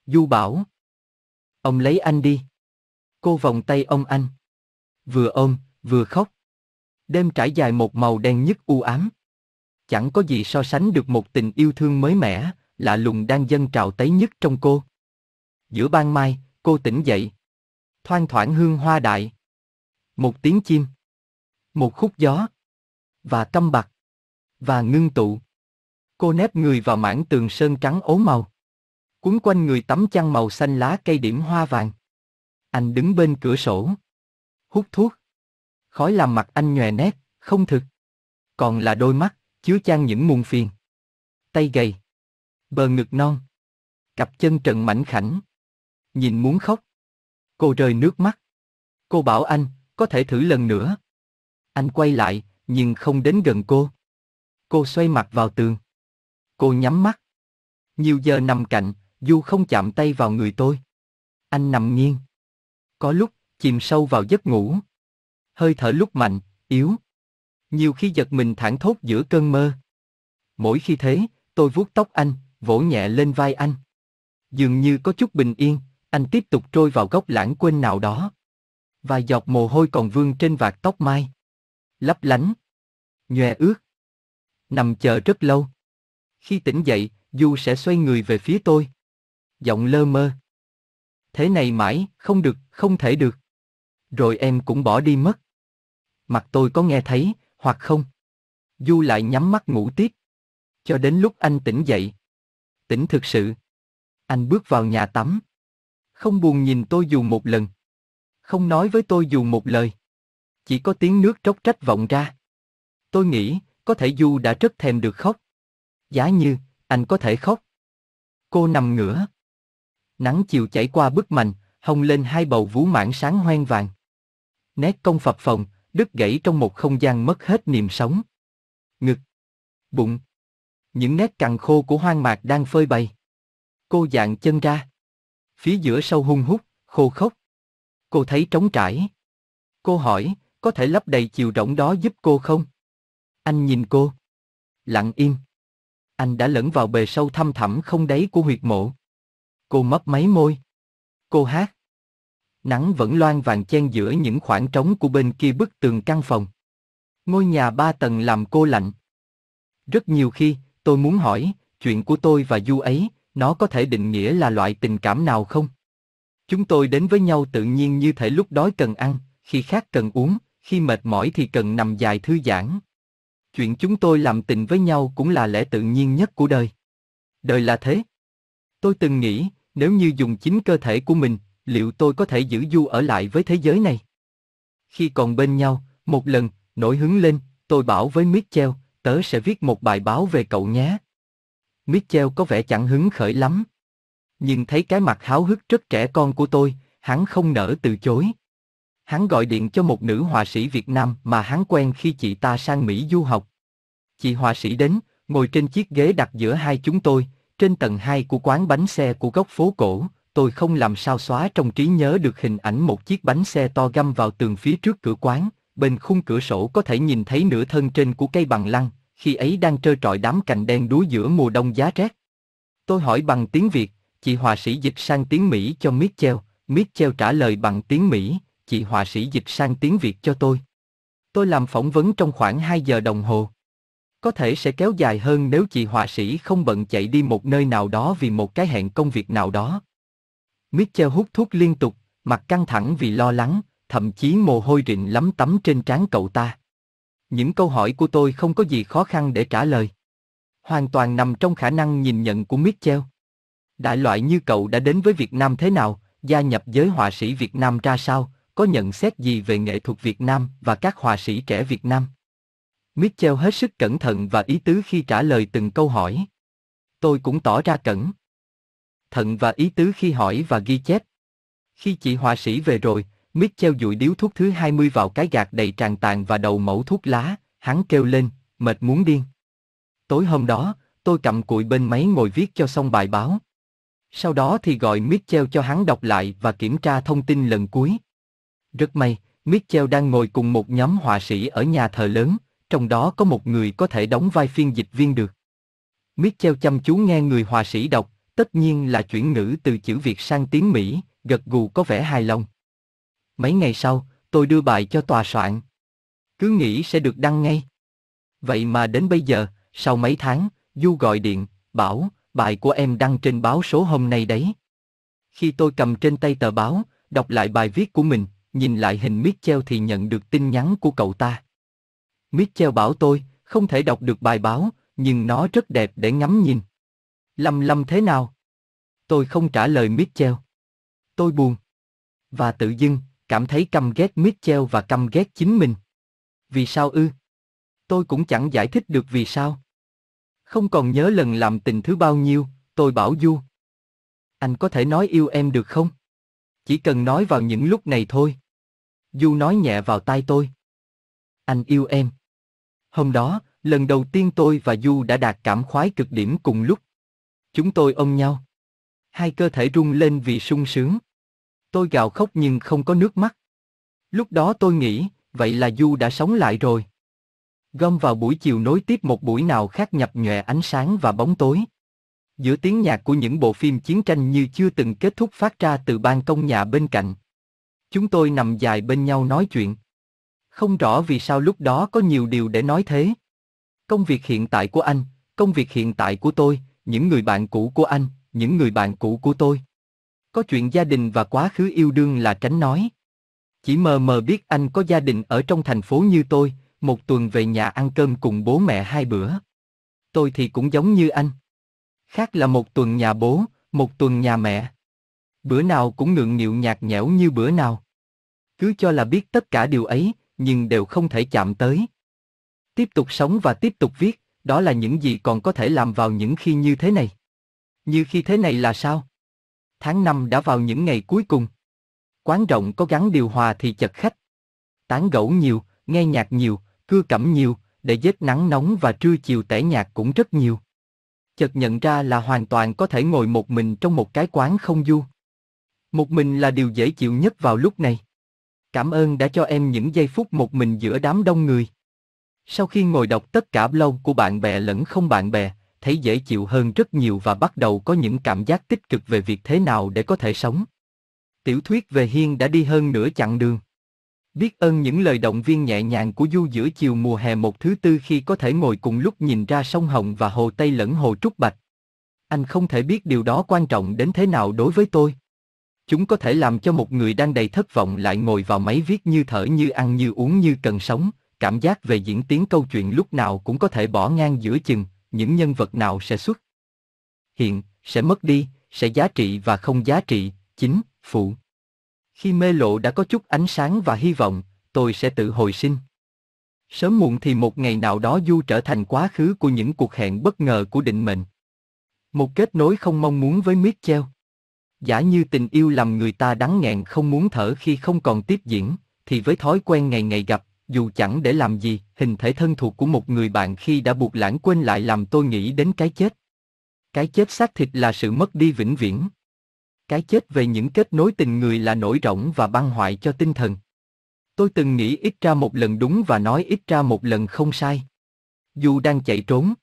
Du bảo. Ông lấy anh đi. Cô vòng tay ông anh. Vừa ôm, vừa khóc. Đêm trải dài một màu đen nhất u ám. Chẳng có gì so sánh được một tình yêu thương mới mẻ, lạ lùng đang dâng trào tấy nhất trong cô. Giữa ban mai, cô tỉnh dậy. Thoang thoảng hương hoa đại. Một tiếng chim. Một khúc gió. Và câm bạc, Và ngưng tụ. Cô nép người vào mảng tường sơn trắng ố màu. Cuốn quanh người tấm chăn màu xanh lá cây điểm hoa vàng. Anh đứng bên cửa sổ. Hút thuốc. Khói làm mặt anh nhòe nét, không thực. Còn là đôi mắt, chứa chan những muôn phiền. Tay gầy. Bờ ngực non. Cặp chân trần mảnh khảnh. Nhìn muốn khóc. Cô rơi nước mắt. Cô bảo anh, có thể thử lần nữa. Anh quay lại, nhưng không đến gần cô. Cô xoay mặt vào tường. Cô nhắm mắt. Nhiều giờ nằm cạnh, dù không chạm tay vào người tôi. Anh nằm nghiêng. Có lúc, chìm sâu vào giấc ngủ. Hơi thở lúc mạnh, yếu. Nhiều khi giật mình thẳng thốt giữa cơn mơ. Mỗi khi thế, tôi vuốt tóc anh, vỗ nhẹ lên vai anh. Dường như có chút bình yên, anh tiếp tục trôi vào góc lãng quên nào đó. Vài giọt mồ hôi còn vương trên vạt tóc mai. Lấp lánh. Nhòe ướt. Nằm chờ rất lâu. Khi tỉnh dậy, Du sẽ xoay người về phía tôi. Giọng lơ mơ. Thế này mãi, không được, không thể được. Rồi em cũng bỏ đi mất. Mặt tôi có nghe thấy, hoặc không. Du lại nhắm mắt ngủ tiếp. Cho đến lúc anh tỉnh dậy. Tỉnh thực sự. Anh bước vào nhà tắm. Không buồn nhìn tôi dù một lần. Không nói với tôi dù một lời. Chỉ có tiếng nước tróc trách vọng ra. Tôi nghĩ, có thể Du đã rất thèm được khóc. Giá như, anh có thể khóc. Cô nằm ngửa. Nắng chiều chảy qua bức mành, hồng lên hai bầu vú mãn sáng hoang vàng. Nét công phập phồng, đứt gãy trong một không gian mất hết niềm sống. Ngực, bụng, những nét cằn khô của hoang mạc đang phơi bày. Cô dạng chân ra. Phía giữa sâu hung hút, khô khốc. Cô thấy trống trải. Cô hỏi, có thể lấp đầy chiều rộng đó giúp cô không? Anh nhìn cô. Lặng im. Anh đã lẫn vào bề sâu thăm thẳm không đáy của huyệt mộ. Cô mấp máy môi. Cô hát. Nắng vẫn loan vàng chen giữa những khoảng trống của bên kia bức tường căn phòng. Ngôi nhà ba tầng làm cô lạnh. Rất nhiều khi, tôi muốn hỏi, chuyện của tôi và Du ấy, nó có thể định nghĩa là loại tình cảm nào không? Chúng tôi đến với nhau tự nhiên như thể lúc đói cần ăn, khi khát cần uống, khi mệt mỏi thì cần nằm dài thư giãn. Chuyện chúng tôi làm tình với nhau cũng là lẽ tự nhiên nhất của đời. Đời là thế. Tôi từng nghĩ, nếu như dùng chính cơ thể của mình, liệu tôi có thể giữ Du ở lại với thế giới này? Khi còn bên nhau, một lần, nổi hứng lên, tôi bảo với Mitchell, tớ sẽ viết một bài báo về cậu nhé. Mitchell có vẻ chẳng hứng khởi lắm. Nhưng thấy cái mặt háo hức rất trẻ con của tôi, hắn không nỡ từ chối. Hắn gọi điện cho một nữ họa sĩ Việt Nam mà hắn quen khi chị ta sang Mỹ du học. Chị họa sĩ đến, ngồi trên chiếc ghế đặt giữa hai chúng tôi, trên tầng 2 của quán bánh xe của góc phố cổ, tôi không làm sao xóa trong trí nhớ được hình ảnh một chiếc bánh xe to găm vào tường phía trước cửa quán, bên khung cửa sổ có thể nhìn thấy nửa thân trên của cây bằng lăng, khi ấy đang trơ trọi đám cành đen đúa giữa mùa đông giá rét. Tôi hỏi bằng tiếng Việt, chị họa sĩ dịch sang tiếng Mỹ cho Mitchell, Mitchell trả lời bằng tiếng Mỹ, chị họa sĩ dịch sang tiếng Việt cho tôi. Tôi làm phỏng vấn trong khoảng 2 giờ đồng hồ. Có thể sẽ kéo dài hơn nếu chị họa sĩ không bận chạy đi một nơi nào đó vì một cái hẹn công việc nào đó. Mitchell hút thuốc liên tục, mặt căng thẳng vì lo lắng, thậm chí mồ hôi rịn lắm tắm trên trán cậu ta. Những câu hỏi của tôi không có gì khó khăn để trả lời. Hoàn toàn nằm trong khả năng nhìn nhận của Mitchell. Đại loại như cậu đã đến với Việt Nam thế nào, gia nhập giới họa sĩ Việt Nam ra sao, có nhận xét gì về nghệ thuật Việt Nam và các họa sĩ trẻ Việt Nam? Mitchell hết sức cẩn thận và ý tứ khi trả lời từng câu hỏi. Tôi cũng tỏ ra cẩn thận và ý tứ khi hỏi và ghi chép. Khi chị họa sĩ về rồi, Mitchell dụi điếu thuốc thứ 20 vào cái gạt đầy tràn tàn và đầu mẫu thuốc lá, hắn kêu lên, mệt muốn điên. Tối hôm đó, tôi cầm cụi bên máy ngồi viết cho xong bài báo. Sau đó thì gọi Mitchell cho hắn đọc lại và kiểm tra thông tin lần cuối. Rất may, Mitchell đang ngồi cùng một nhóm họa sĩ ở nhà thờ lớn, trong đó có một người có thể đóng vai phiên dịch viên được. Mitchell chăm chú nghe người họa sĩ đọc, tất nhiên là chuyển ngữ từ chữ Việt sang tiếng Mỹ, gật gù có vẻ hài lòng. Mấy ngày sau, tôi đưa bài cho tòa soạn. Cứ nghĩ sẽ được đăng ngay. Vậy mà đến bây giờ, sau mấy tháng, Du gọi điện, bảo, bài của em đăng trên báo số hôm nay đấy. Khi tôi cầm trên tay tờ báo, đọc lại bài viết của mình, nhìn lại hình Mitchell thì nhận được tin nhắn của cậu ta. Mitchell bảo tôi, không thể đọc được bài báo, nhưng nó rất đẹp để ngắm nhìn. Lâm lâm thế nào? Tôi không trả lời Mitchell. Tôi buồn. Và tự dưng, cảm thấy căm ghét Mitchell và căm ghét chính mình. Vì sao ư? Tôi cũng chẳng giải thích được vì sao. Không còn nhớ lần làm tình thứ bao nhiêu, tôi bảo Du. Anh có thể nói yêu em được không? Chỉ cần nói vào những lúc này thôi. Du nói nhẹ vào tai tôi. Anh yêu em. Hôm đó, lần đầu tiên tôi và Du đã đạt cảm khoái cực điểm cùng lúc. Chúng tôi ôm nhau. Hai cơ thể rung lên vì sung sướng. Tôi gào khóc nhưng không có nước mắt. Lúc đó tôi nghĩ, vậy là Du đã sống lại rồi. Gom vào buổi chiều nối tiếp một buổi nào khác nhập nhòe ánh sáng và bóng tối. Giữa tiếng nhạc của những bộ phim chiến tranh như chưa từng kết thúc phát ra từ ban công nhà bên cạnh. Chúng tôi nằm dài bên nhau nói chuyện. Không rõ vì sao lúc đó có nhiều điều để nói thế. Công việc hiện tại của anh, công việc hiện tại của tôi, những người bạn cũ của anh, những người bạn cũ của tôi. Có chuyện gia đình và quá khứ yêu đương là tránh nói. Chỉ mờ mờ biết anh có gia đình ở trong thành phố như tôi, một tuần về nhà ăn cơm cùng bố mẹ hai bữa. Tôi thì cũng giống như anh. Khác là một tuần nhà bố, một tuần nhà mẹ. Bữa nào cũng ngượng nghịu nhạt nhẽo như bữa nào. Cứ cho là biết tất cả điều ấy, nhưng đều không thể chạm tới. Tiếp tục sống và tiếp tục viết, đó là những gì còn có thể làm vào những khi như thế này. Như khi thế này là sao? Tháng năm đã vào những ngày cuối cùng. Quán rộng có gắn điều hòa thì chật khách. Tán gẫu nhiều, nghe nhạc nhiều, cưa cẩm nhiều, để dết nắng nóng và trưa chiều tẻ nhạc cũng rất nhiều. Chợt nhận ra là hoàn toàn có thể ngồi một mình trong một cái quán không du. Một mình là điều dễ chịu nhất vào lúc này. Cảm ơn đã cho em những giây phút một mình giữa đám đông người. Sau khi ngồi đọc tất cả blog của bạn bè lẫn không bạn bè, thấy dễ chịu hơn rất nhiều và bắt đầu có những cảm giác tích cực về việc thế nào để có thể sống. Tiểu thuyết về Hiên đã đi hơn nửa chặng đường. Biết ơn những lời động viên nhẹ nhàng của Du giữa chiều mùa hè một thứ tư khi có thể ngồi cùng lúc nhìn ra sông Hồng và hồ Tây lẫn hồ Trúc Bạch. Anh không thể biết điều đó quan trọng đến thế nào đối với tôi. Chúng có thể làm cho một người đang đầy thất vọng lại ngồi vào máy viết như thở như ăn như uống như cần sống, cảm giác về diễn tiến câu chuyện lúc nào cũng có thể bỏ ngang giữa chừng, những nhân vật nào sẽ xuất hiện, sẽ mất đi, sẽ giá trị và không giá trị, chính, phụ. Khi mê lộ đã có chút ánh sáng và hy vọng, tôi sẽ tự hồi sinh. Sớm muộn thì một ngày nào đó Du trở thành quá khứ của những cuộc hẹn bất ngờ của định mệnh. Một kết nối không mong muốn với miết treo. Giả như tình yêu làm người ta đắng nghẹn không muốn thở khi không còn tiếp diễn, thì với thói quen ngày ngày gặp, dù chẳng để làm gì, hình thể thân thuộc của một người bạn khi đã buộc lãng quên lại làm tôi nghĩ đến cái chết. Cái chết xác thịt là sự mất đi vĩnh viễn. Cái chết về những kết nối tình người là nỗi rỗng và băng hoại cho tinh thần. Tôi từng nghĩ ít ra một lần đúng và nói ít ra một lần không sai. Dù đang chạy trốn.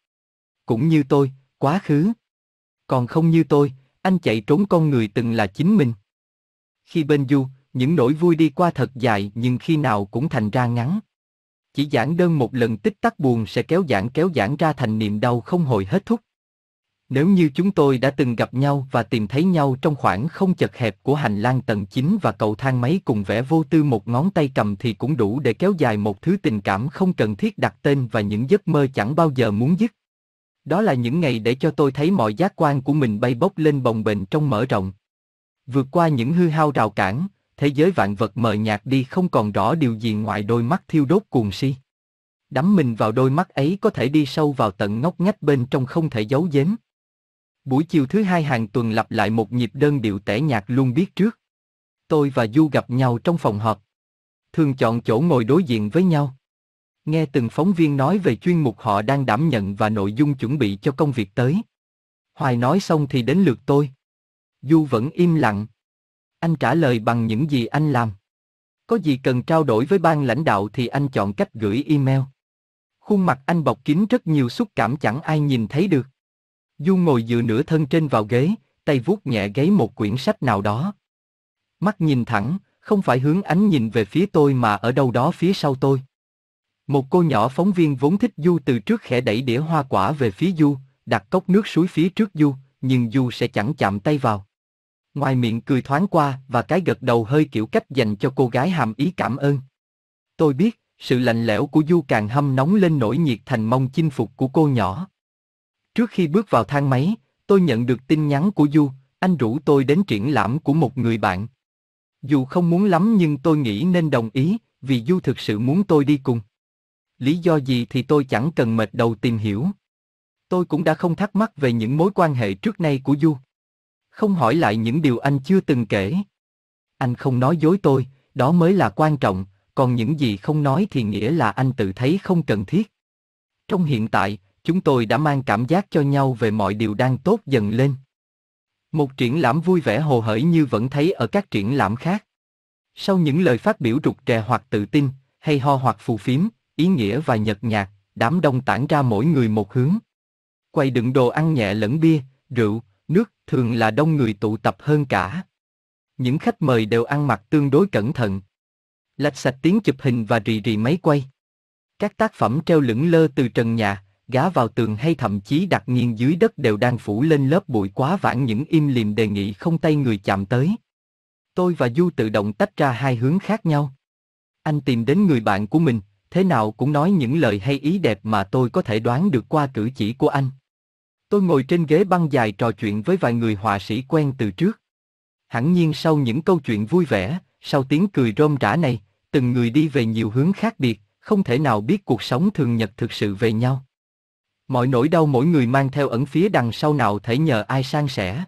Cũng như tôi, quá khứ. Còn không như tôi, anh chạy trốn con người từng là chính mình. Khi bên Du, những nỗi vui đi qua thật dài nhưng khi nào cũng thành ra ngắn. Chỉ giảng đơn một lần tích tắc buồn sẽ kéo giãn kéo giãn ra thành niềm đau không hồi hết thúc. Nếu như chúng tôi đã từng gặp nhau và tìm thấy nhau trong khoảng không chật hẹp của hành lang tầng 9 và cầu thang máy cùng vẻ vô tư một ngón tay cầm thì cũng đủ để kéo dài một thứ tình cảm không cần thiết đặt tên và những giấc mơ chẳng bao giờ muốn dứt. Đó là những ngày để cho tôi thấy mọi giác quan của mình bay bốc lên bồng bềnh trong mở rộng. Vượt qua những hư hao rào cản, thế giới vạn vật mờ nhạt đi không còn rõ điều gì ngoài đôi mắt thiêu đốt cuồng si. Đắm mình vào đôi mắt ấy có thể đi sâu vào tận ngóc ngách bên trong không thể giấu giếm. Buổi chiều thứ hai hàng tuần lặp lại một nhịp đơn điệu tẻ nhạt luôn biết trước. Tôi và Du gặp nhau trong phòng họp. Thường chọn chỗ ngồi đối diện với nhau. Nghe từng phóng viên nói về chuyên mục họ đang đảm nhận và nội dung chuẩn bị cho công việc tới. Hoài nói xong thì đến lượt tôi. Du vẫn im lặng. Anh trả lời bằng những gì anh làm. Có gì cần trao đổi với ban lãnh đạo thì anh chọn cách gửi email. Khuôn mặt anh bọc kín rất nhiều xúc cảm chẳng ai nhìn thấy được. Du ngồi dựa nửa thân trên vào ghế, tay vuốt nhẹ gáy một quyển sách nào đó. Mắt nhìn thẳng, không phải hướng ánh nhìn về phía tôi mà ở đâu đó phía sau tôi. Một cô nhỏ phóng viên vốn thích Du từ trước khẽ đẩy đĩa hoa quả về phía Du, đặt cốc nước suối phía trước Du, nhưng Du sẽ chẳng chạm tay vào. Ngoài miệng cười thoáng qua và cái gật đầu hơi kiểu cách dành cho cô gái hàm ý cảm ơn. Tôi biết, sự lạnh lẽo của Du càng hâm nóng lên nỗi nhiệt thành mong chinh phục của cô nhỏ. Trước khi bước vào thang máy, tôi nhận được tin nhắn của Du, anh rủ tôi đến triển lãm của một người bạn. Dù không muốn lắm nhưng tôi nghĩ nên đồng ý, vì Du thực sự muốn tôi đi cùng. Lý do gì thì tôi chẳng cần mệt đầu tìm hiểu. Tôi cũng đã không thắc mắc về những mối quan hệ trước nay của Du. Không hỏi lại những điều anh chưa từng kể. Anh không nói dối tôi, đó mới là quan trọng, còn những gì không nói thì nghĩa là anh tự thấy không cần thiết. Trong hiện tại, chúng tôi đã mang cảm giác cho nhau về mọi điều đang tốt dần lên. Một triển lãm vui vẻ hồ hởi như vẫn thấy ở các triển lãm khác. Sau những lời phát biểu rụt rè hoặc tự tin, hay ho hoặc phù phiếm, ý nghĩa và nhợt nhạt, đám đông tản ra mỗi người một hướng. Quay đựng đồ ăn nhẹ lẫn bia, rượu, nước, thường là đông người tụ tập hơn cả. Những khách mời đều ăn mặc tương đối cẩn thận. Lạch sạch tiếng chụp hình và rì rì máy quay. Các tác phẩm treo lững lơ từ trần nhà, gá vào tường hay thậm chí đặt nghiêng dưới đất đều đang phủ lên lớp bụi quá vãng những im lìm đề nghị không tay người chạm tới. Tôi và Du tự động tách ra hai hướng khác nhau. Anh tìm đến người bạn của mình, thế nào cũng nói những lời hay ý đẹp mà tôi có thể đoán được qua cử chỉ của anh. Tôi ngồi trên ghế băng dài trò chuyện với vài người họa sĩ quen từ trước. Hẳn nhiên sau những câu chuyện vui vẻ, sau tiếng cười rôm rã này, từng người đi về nhiều hướng khác biệt, không thể nào biết cuộc sống thường nhật thực sự về nhau. Mọi nỗi đau mỗi người mang theo ẩn phía đằng sau nào thể nhờ ai san sẻ.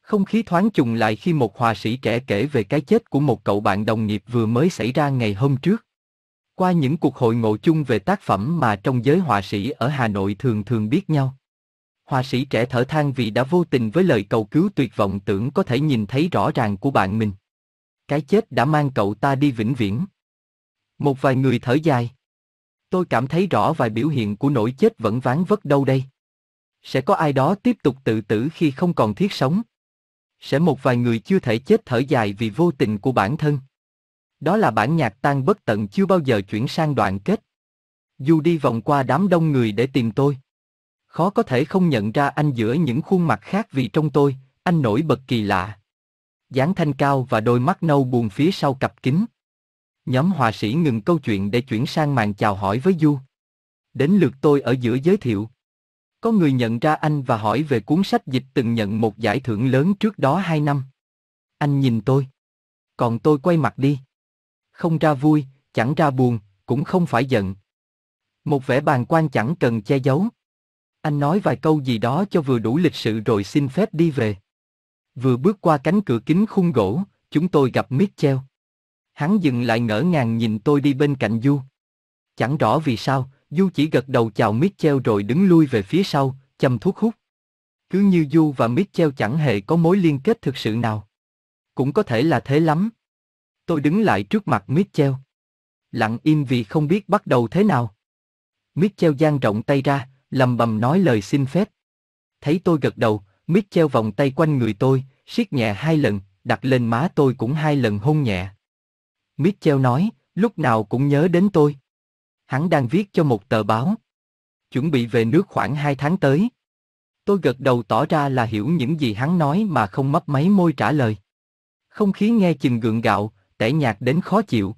Không khí thoáng trùng lại khi một họa sĩ trẻ kể về cái chết của một cậu bạn đồng nghiệp vừa mới xảy ra ngày hôm trước. Qua những cuộc hội ngộ chung về tác phẩm mà trong giới họa sĩ ở Hà Nội thường thường biết nhau. Họa sĩ trẻ thở than vì đã vô tình với lời cầu cứu tuyệt vọng tưởng có thể nhìn thấy rõ ràng của bạn mình. Cái chết đã mang cậu ta đi vĩnh viễn. Một vài người thở dài. Tôi cảm thấy rõ vài biểu hiện của nỗi chết vẫn ván vất đâu đây. Sẽ có ai đó tiếp tục tự tử khi không còn thiết sống. Sẽ một vài người chưa thể chết thở dài vì vô tình của bản thân. Đó là bản nhạc tan bất tận chưa bao giờ chuyển sang đoạn kết. Dù đi vòng qua đám đông người để tìm tôi. Khó có thể không nhận ra anh giữa những khuôn mặt khác vì trong tôi, anh nổi bật kỳ lạ. dáng thanh cao và đôi mắt nâu buồn phía sau cặp kính. Nhóm họa sĩ ngừng câu chuyện để chuyển sang màn chào hỏi với Du. Đến lượt tôi ở giữa giới thiệu. Có người nhận ra anh và hỏi về cuốn sách dịch từng nhận một giải thưởng lớn trước đó hai năm. Anh nhìn tôi. Còn tôi quay mặt đi. Không ra vui, chẳng ra buồn, cũng không phải giận. Một vẻ bàn quan chẳng cần che giấu. Anh nói vài câu gì đó cho vừa đủ lịch sự rồi xin phép đi về. Vừa bước qua cánh cửa kính khung gỗ, chúng tôi gặp Mitchell. Hắn dừng lại ngỡ ngàng nhìn tôi đi bên cạnh Du. Chẳng rõ vì sao, Du chỉ gật đầu chào Mitchell rồi đứng lui về phía sau, châm thuốc hút. Cứ như Du và Mitchell chẳng hề có mối liên kết thực sự nào. Cũng có thể là thế lắm. Tôi đứng lại trước mặt Mitchell. Lặng im vì không biết bắt đầu thế nào. Mitchell giang rộng tay ra, lầm bầm nói lời xin phép. Thấy tôi gật đầu, Mitchell vòng tay quanh người tôi, siết nhẹ hai lần, đặt lên má tôi cũng hai lần hôn nhẹ. Mitchell nói, lúc nào cũng nhớ đến tôi. Hắn đang viết cho một tờ báo. Chuẩn bị về nước khoảng hai tháng tới. Tôi gật đầu tỏ ra là hiểu những gì hắn nói mà không mấp máy môi trả lời. Không khí nghe chừng gượng gạo, tẻ nhạt đến khó chịu.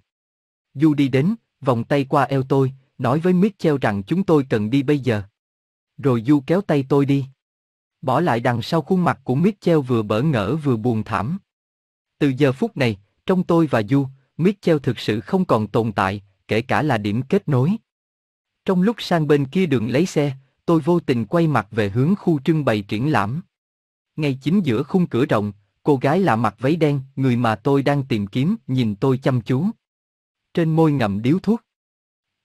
Du đi đến, vòng tay qua eo tôi, nói với Mitchell rằng chúng tôi cần đi bây giờ. Rồi Du kéo tay tôi đi. Bỏ lại đằng sau khuôn mặt của Mitchell vừa bỡ ngỡ vừa buồn thảm. Từ giờ phút này, trong tôi và Du, Mitchell thực sự không còn tồn tại, kể cả là điểm kết nối. Trong lúc sang bên kia đường lấy xe, tôi vô tình quay mặt về hướng khu trưng bày triển lãm. Ngay chính giữa khung cửa rộng, cô gái lạ mặc váy đen, người mà tôi đang tìm kiếm, nhìn tôi chăm chú. Trên môi ngậm điếu thuốc.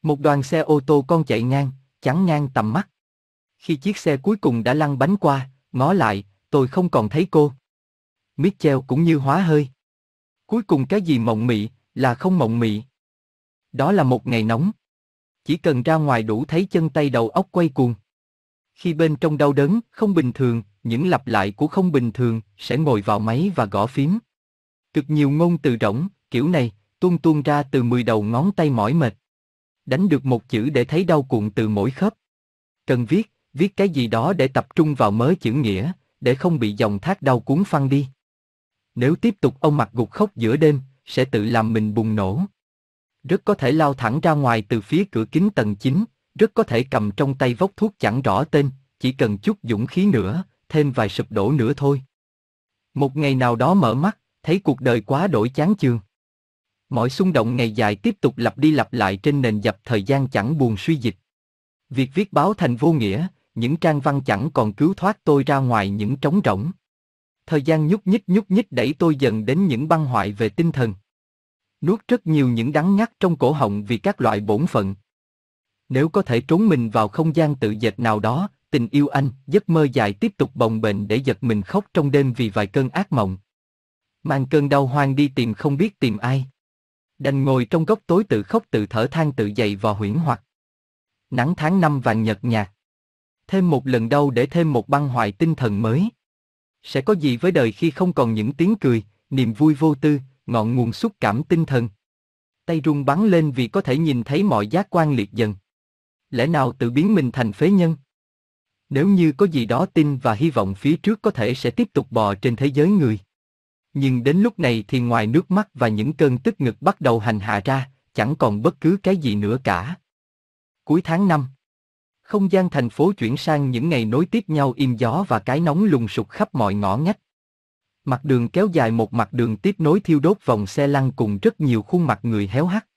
Một đoàn xe ô tô con chạy ngang, chắn ngang tầm mắt. Khi chiếc xe cuối cùng đã lăn bánh qua, ngó lại, tôi không còn thấy cô. Mitchell cũng như hóa hơi. Cuối cùng cái gì mộng mị, là không mộng mị. Đó là một ngày nóng. Chỉ cần ra ngoài đủ thấy chân tay đầu óc quay cuồng. Khi bên trong đau đớn, không bình thường, những lặp lại của không bình thường, sẽ ngồi vào máy và gõ phím. Cực nhiều ngôn từ rỗng, kiểu này, tuôn tuôn ra từ mười đầu ngón tay mỏi mệt. Đánh được một chữ để thấy đau cuộn từ mỗi khớp. Cần viết, viết cái gì đó để tập trung vào mớ chữ nghĩa, để không bị dòng thác đau cuốn phăng đi. Nếu tiếp tục ông mặt gục khóc giữa đêm, sẽ tự làm mình bùng nổ. Rất có thể lao thẳng ra ngoài từ phía cửa kính tầng 9, rất có thể cầm trong tay vốc thuốc chẳng rõ tên, chỉ cần chút dũng khí nữa, thêm vài sụp đổ nữa thôi. Một ngày nào đó mở mắt, thấy cuộc đời quá đổi chán chường. Mọi xung động ngày dài tiếp tục lặp đi lặp lại trên nền dập thời gian chẳng buồn suy dịch. Việc viết báo thành vô nghĩa, những trang văn chẳng còn cứu thoát tôi ra ngoài những trống rỗng. Thời gian nhúc nhích nhúc nhích đẩy tôi dần đến những băng hoại về tinh thần. Nuốt rất nhiều những đắng ngắt trong cổ họng vì các loại bổn phận. Nếu có thể trốn mình vào không gian tự dệt nào đó, tình yêu anh, giấc mơ dài tiếp tục bồng bềnh để giật mình khóc trong đêm vì vài cơn ác mộng. Mang cơn đau hoang đi tìm không biết tìm ai. Đành ngồi trong góc tối tự khóc tự thở than tự dậy vào huyễn hoặc. Nắng tháng năm vàng nhật nhạt. Thêm một lần đau để thêm một băng hoại tinh thần mới. Sẽ có gì với đời khi không còn những tiếng cười, niềm vui vô tư, ngọn nguồn xúc cảm tinh thần. Tay run bắn lên vì có thể nhìn thấy mọi giác quan liệt dần. Lẽ nào tự biến mình thành phế nhân? Nếu như có gì đó tin và hy vọng phía trước có thể sẽ tiếp tục bò trên thế giới người. Nhưng đến lúc này thì ngoài nước mắt và những cơn tức ngực bắt đầu hành hạ ra, chẳng còn bất cứ cái gì nữa cả. Cuối tháng 5 không gian thành phố chuyển sang những ngày nối tiếp nhau im gió và cái nóng lùng sục khắp mọi ngõ ngách. Mặt đường kéo dài một mặt đường tiếp nối thiêu đốt vòng xe lăn cùng rất nhiều khuôn mặt người héo hắt.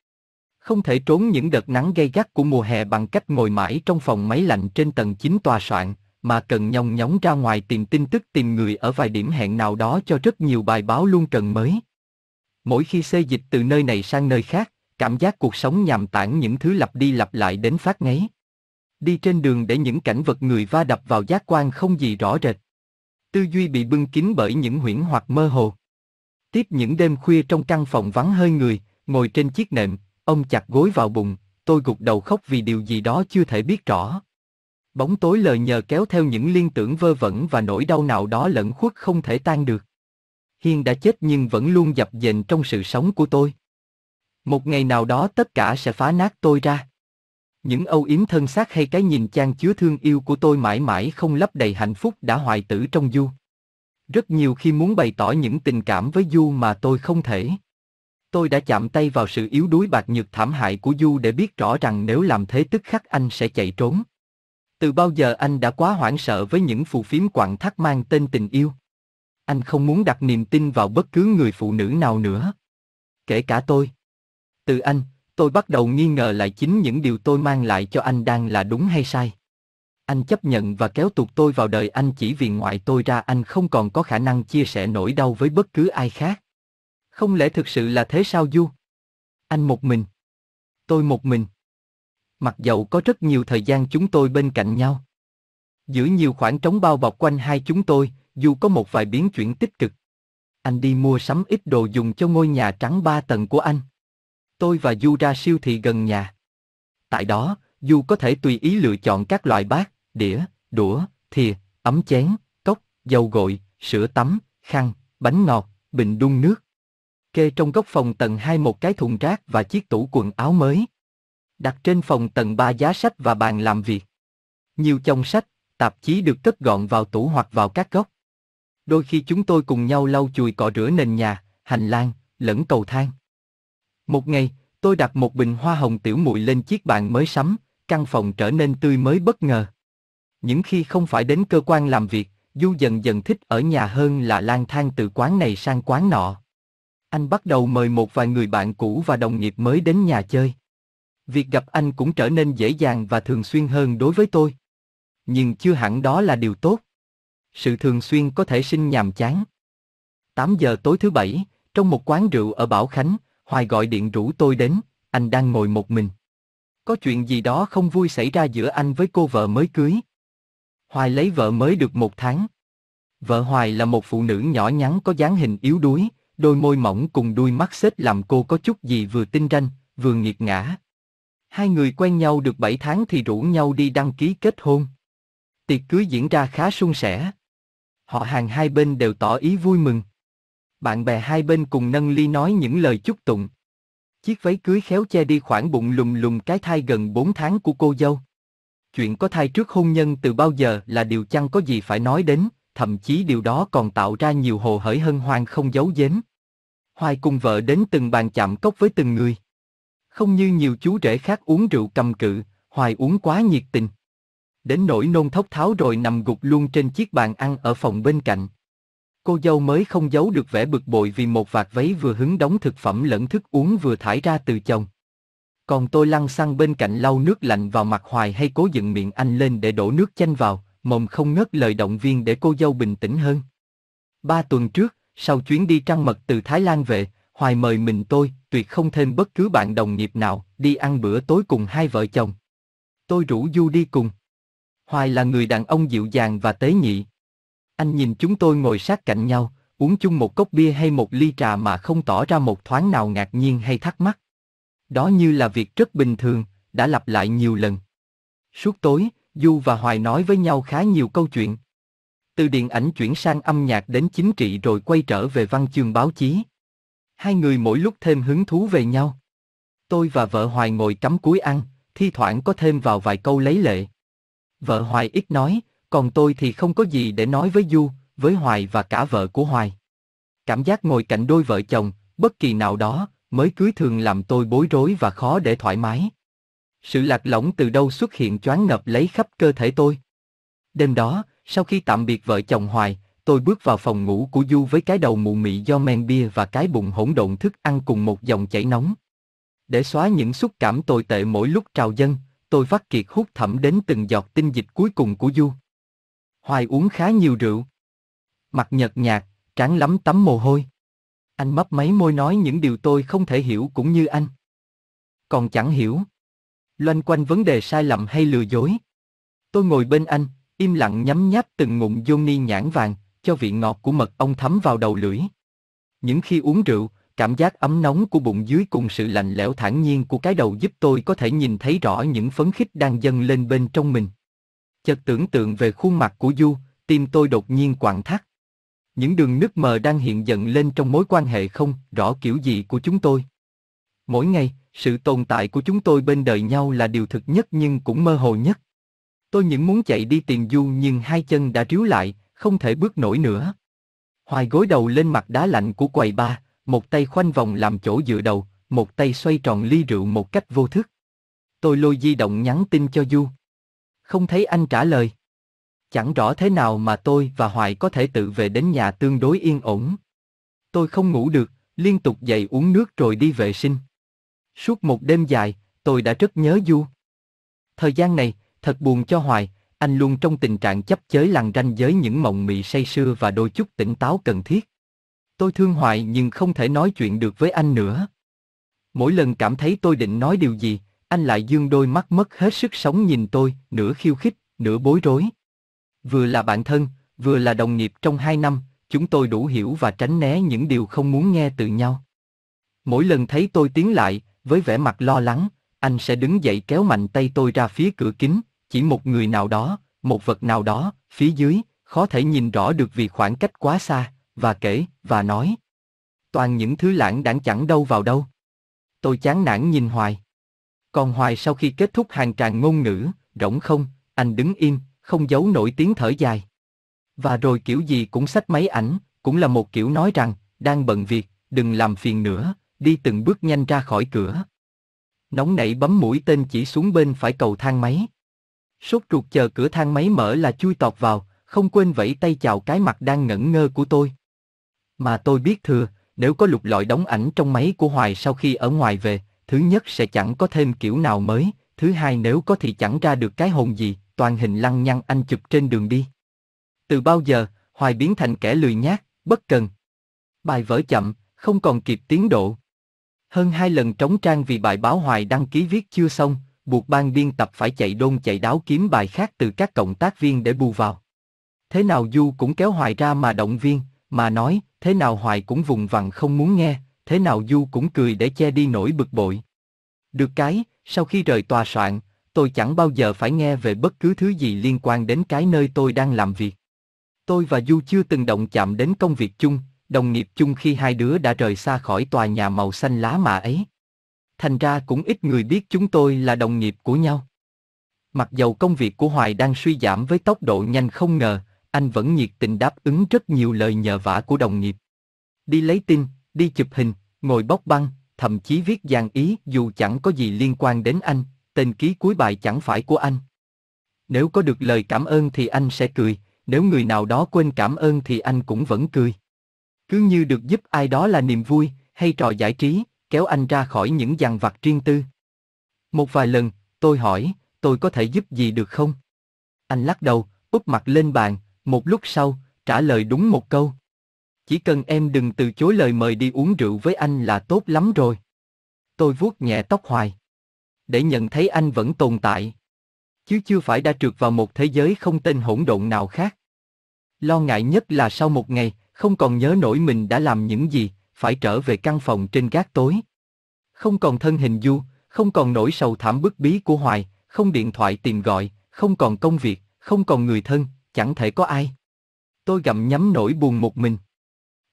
Không thể trốn những đợt nắng gay gắt của mùa hè bằng cách ngồi mãi trong phòng máy lạnh trên tầng 9 tòa soạn, mà cần nhong nhóng ra ngoài tìm tin tức tìm người ở vài điểm hẹn nào đó cho rất nhiều bài báo luôn cần mới. Mỗi khi xê dịch từ nơi này sang nơi khác, cảm giác cuộc sống nhàm tản những thứ lặp đi lặp lại đến phát ngấy. Đi trên đường để những cảnh vật người va đập vào giác quan không gì rõ rệt. Tư duy bị bưng kín bởi những huyễn hoặc mơ hồ. Tiếp những đêm khuya trong căn phòng vắng hơi người, ngồi trên chiếc nệm, ông chặt gối vào bụng, tôi gục đầu khóc vì điều gì đó chưa thể biết rõ. Bóng tối lờ nhờ kéo theo những liên tưởng vơ vẩn và nỗi đau nào đó lẫn khuất không thể tan được. Hiên đã chết nhưng vẫn luôn dập dềnh trong sự sống của tôi. Một ngày nào đó tất cả sẽ phá nát tôi ra. Những âu yếm thân xác hay cái nhìn chan chứa thương yêu của tôi mãi mãi không lấp đầy hạnh phúc đã hoại tử trong Du. Rất nhiều khi muốn bày tỏ những tình cảm với Du mà tôi không thể. Tôi đã chạm tay vào sự yếu đuối bạc nhược thảm hại của Du để biết rõ rằng nếu làm thế tức khắc anh sẽ chạy trốn. Từ bao giờ anh đã quá hoảng sợ với những phù phiếm quặng thắt mang tên tình yêu? Anh không muốn đặt niềm tin vào bất cứ người phụ nữ nào nữa. Kể cả tôi. Từ anh, tôi bắt đầu nghi ngờ lại chính những điều tôi mang lại cho anh đang là đúng hay sai. Anh chấp nhận và kéo tụt tôi vào đời anh chỉ vì ngoại tôi ra anh không còn có khả năng chia sẻ nỗi đau với bất cứ ai khác. Không lẽ thực sự là thế sao Du? Anh một mình. Tôi một mình. Mặc dầu có rất nhiều thời gian chúng tôi bên cạnh nhau. Giữa nhiều khoảng trống bao bọc quanh hai chúng tôi, dù có một vài biến chuyển tích cực. Anh đi mua sắm ít đồ dùng cho ngôi nhà trắng ba tầng của anh. Tôi và Du ra siêu thị gần nhà. Tại đó, Du có thể tùy ý lựa chọn các loại bát, đĩa, đũa, thìa, ấm chén, cốc, dầu gội, sữa tắm, khăn, bánh ngọt, bình đun nước. Kê trong góc phòng tầng 2 một cái thùng rác và chiếc tủ quần áo mới. Đặt trên phòng tầng 3 giá sách và bàn làm việc. Nhiều chồng sách, tạp chí được cất gọn vào tủ hoặc vào các góc. Đôi khi chúng tôi cùng nhau lau chùi cọ rửa nền nhà, hành lang, lẫn cầu thang. Một ngày, tôi đặt một bình hoa hồng tiểu muội lên chiếc bàn mới sắm, căn phòng trở nên tươi mới bất ngờ. Những khi không phải đến cơ quan làm việc, Du dần dần thích ở nhà hơn là lang thang từ quán này sang quán nọ. Anh bắt đầu mời một vài người bạn cũ và đồng nghiệp mới đến nhà chơi. Việc gặp anh cũng trở nên dễ dàng và thường xuyên hơn đối với tôi. Nhưng chưa hẳn đó là điều tốt. Sự thường xuyên có thể sinh nhàm chán. 8 giờ tối thứ bảy, trong một quán rượu ở Bảo Khánh, Hoài gọi điện rủ tôi đến, anh đang ngồi một mình. Có chuyện gì đó không vui xảy ra giữa anh với cô vợ mới cưới. Hoài lấy vợ mới được một tháng. Vợ Hoài là một phụ nữ nhỏ nhắn có dáng hình yếu đuối, đôi môi mỏng cùng đuôi mắt xếp làm cô có chút gì vừa tinh ranh, vừa nghiệt ngã. Hai người quen nhau được 7 tháng thì rủ nhau đi đăng ký kết hôn. Tiệc cưới diễn ra khá suôn sẻ. Họ hàng hai bên đều tỏ ý vui mừng. Bạn bè hai bên cùng nâng ly nói những lời chúc tụng. Chiếc váy cưới khéo che đi khoảng bụng lùm lùm cái thai gần 4 tháng của cô dâu. Chuyện có thai trước hôn nhân từ bao giờ là điều chẳng có gì phải nói đến, thậm chí điều đó còn tạo ra nhiều hồ hởi hân hoan không giấu giếm. Hoài cùng vợ đến từng bàn chạm cốc với từng người. Không như nhiều chú rể khác uống rượu cầm cự, Hoài uống quá nhiệt tình. Đến nỗi nôn thốc tháo rồi nằm gục luôn trên chiếc bàn ăn ở phòng bên cạnh. Cô dâu mới không giấu được vẻ bực bội vì một vạt váy vừa hứng đóng thực phẩm lẫn thức uống vừa thải ra từ chồng. Còn tôi lăn xăng bên cạnh lau nước lạnh vào mặt Hoài hay cố dựng miệng anh lên để đổ nước chanh vào, mồm không ngớt lời động viên để cô dâu bình tĩnh hơn. Ba tuần trước, sau chuyến đi trăng mật từ Thái Lan về, Hoài mời mình tôi, tuyệt không thêm bất cứ bạn đồng nghiệp nào, đi ăn bữa tối cùng hai vợ chồng. Tôi rủ Du đi cùng. Hoài là người đàn ông dịu dàng và tế nhị. Anh nhìn chúng tôi ngồi sát cạnh nhau, uống chung một cốc bia hay một ly trà mà không tỏ ra một thoáng nào ngạc nhiên hay thắc mắc. Đó như là việc rất bình thường, đã lặp lại nhiều lần. Suốt tối, Du và Hoài nói với nhau khá nhiều câu chuyện. Từ điện ảnh chuyển sang âm nhạc đến chính trị rồi quay trở về văn chương báo chí. Hai người mỗi lúc thêm hứng thú về nhau. Tôi và vợ Hoài ngồi cắm cúi ăn, thi thoảng có thêm vào vài câu lấy lệ. Vợ Hoài ít nói, còn tôi thì không có gì để nói với Du, với Hoài và cả vợ của Hoài. Cảm giác ngồi cạnh đôi vợ chồng, bất kỳ nào đó, mới cưới thường làm tôi bối rối và khó để thoải mái. Sự lạc lõng từ đâu xuất hiện choáng ngập lấy khắp cơ thể tôi. Đêm đó, sau khi tạm biệt vợ chồng Hoài, tôi bước vào phòng ngủ của Du với cái đầu mụ mị do men bia và cái bụng hỗn độn thức ăn cùng một dòng chảy nóng. Để xóa những xúc cảm tồi tệ mỗi lúc trào dâng, tôi vắt kiệt hút thẩm đến từng giọt tinh dịch cuối cùng của Du. Hoài uống khá nhiều rượu. Mặt nhợt nhạt, trán lắm tắm mồ hôi. Anh mấp máy môi nói những điều tôi không thể hiểu cũng như anh. Còn chẳng hiểu. Loanh quanh vấn đề sai lầm hay lừa dối. Tôi ngồi bên anh, im lặng nhấm nháp từng ngụm Johnny nhãn vàng, cho vị ngọt của mật ong thấm vào đầu lưỡi. Những khi uống rượu, cảm giác ấm nóng của bụng dưới cùng sự lạnh lẽo thản nhiên của cái đầu giúp tôi có thể nhìn thấy rõ những phấn khích đang dâng lên bên trong mình. Chợt tưởng tượng về khuôn mặt của Du, tim tôi đột nhiên quặn thắt. Những đường nứt mờ đang hiện dần lên trong mối quan hệ không rõ kiểu gì của chúng tôi. Mỗi ngày, sự tồn tại của chúng tôi bên đời nhau là điều thực nhất nhưng cũng mơ hồ nhất. Tôi những muốn chạy đi tìm Du nhưng hai chân đã ríu lại, không thể bước nổi nữa. Hoài gối đầu lên mặt đá lạnh của quầy ba, một tay khoanh vòng làm chỗ dựa đầu, một tay xoay tròn ly rượu một cách vô thức. Tôi lôi di động nhắn tin cho Du. Không thấy anh trả lời. Chẳng rõ thế nào mà tôi và Hoài có thể tự về đến nhà tương đối yên ổn. Tôi không ngủ được, liên tục dậy uống nước rồi đi vệ sinh. Suốt một đêm dài, tôi đã rất nhớ Du. Thời gian này, thật buồn cho Hoài, anh luôn trong tình trạng chấp chới lằn ranh với những mộng mị say sưa và đôi chút tỉnh táo cần thiết. Tôi thương Hoài nhưng không thể nói chuyện được với anh nữa. Mỗi lần cảm thấy tôi định nói điều gì, anh lại dương đôi mắt mất hết sức sống nhìn tôi, nửa khiêu khích, nửa bối rối. Vừa là bạn thân, vừa là đồng nghiệp trong hai năm, chúng tôi đủ hiểu và tránh né những điều không muốn nghe từ nhau. Mỗi lần thấy tôi tiến lại, với vẻ mặt lo lắng, anh sẽ đứng dậy kéo mạnh tay tôi ra phía cửa kính, chỉ một người nào đó, một vật nào đó, phía dưới, khó thể nhìn rõ được vì khoảng cách quá xa, và kể, và nói. Toàn những thứ lãng đãng chẳng đâu vào đâu. Tôi chán nản nhìn Hoài. Còn Hoài sau khi kết thúc hàng tràng ngôn ngữ, rỗng không, anh đứng im, không giấu nổi tiếng thở dài. Và rồi kiểu gì cũng xách máy ảnh, cũng là một kiểu nói rằng, đang bận việc, đừng làm phiền nữa, đi từng bước nhanh ra khỏi cửa. Nóng nảy bấm mũi tên chỉ xuống bên phải cầu thang máy. Sốt ruột chờ cửa thang máy mở là chui tọt vào, không quên vẫy tay chào cái mặt đang ngẩn ngơ của tôi. Mà tôi biết thừa, nếu có lục lọi đóng ảnh trong máy của Hoài sau khi ở ngoài về, thứ nhất sẽ chẳng có thêm kiểu nào mới, thứ hai nếu có thì chẳng ra được cái hồn gì, toàn hình lăng nhăng anh chụp trên đường đi. Từ bao giờ, Hoài biến thành kẻ lười nhác, bất cần. Bài vở chậm, không còn kịp tiến độ. Hơn hai lần trống trang vì bài báo Hoài đăng ký viết chưa xong, buộc ban biên tập phải chạy đôn chạy đáo kiếm bài khác từ các cộng tác viên để bù vào. Thế nào Du cũng kéo Hoài ra mà động viên, mà nói, thế nào Hoài cũng vùng vằng không muốn nghe, thế nào Du cũng cười để che đi nỗi bực bội. Được cái, sau khi rời tòa soạn, tôi chẳng bao giờ phải nghe về bất cứ thứ gì liên quan đến cái nơi tôi đang làm việc. Tôi và Du chưa từng động chạm đến công việc chung, đồng nghiệp chung khi hai đứa đã rời xa khỏi tòa nhà màu xanh lá mà ấy. Thành ra cũng ít người biết chúng tôi là đồng nghiệp của nhau. Mặc dầu công việc của Hoài đang suy giảm với tốc độ nhanh không ngờ, anh vẫn nhiệt tình đáp ứng rất nhiều lời nhờ vả của đồng nghiệp. Đi lấy tin, đi chụp hình, ngồi bóc băng, thậm chí viết dàn ý dù chẳng có gì liên quan đến anh, tên ký cuối bài chẳng phải của anh. Nếu có được lời cảm ơn thì anh sẽ cười, nếu người nào đó quên cảm ơn thì anh cũng vẫn cười. Cứ như được giúp ai đó là niềm vui, hay trò giải trí, kéo anh ra khỏi những dằn vặt riêng tư. Một vài lần, tôi hỏi, tôi có thể giúp gì được không? Anh lắc đầu, úp mặt lên bàn, một lúc sau, trả lời đúng một câu. Chỉ cần em đừng từ chối lời mời đi uống rượu với anh là tốt lắm rồi. Tôi vuốt nhẹ tóc hoài. Để nhận thấy anh vẫn tồn tại. Chứ chưa phải đã trượt vào một thế giới không tên hỗn độn nào khác. Lo ngại nhất là sau một ngày, không còn nhớ nổi mình đã làm những gì, phải trở về căn phòng trên gác tối. Không còn thân hình du, không còn nỗi sầu thảm bức bí của Hoài, không điện thoại tìm gọi, không còn công việc, không còn người thân, chẳng thể có ai. Tôi gặm nhắm nỗi buồn một mình.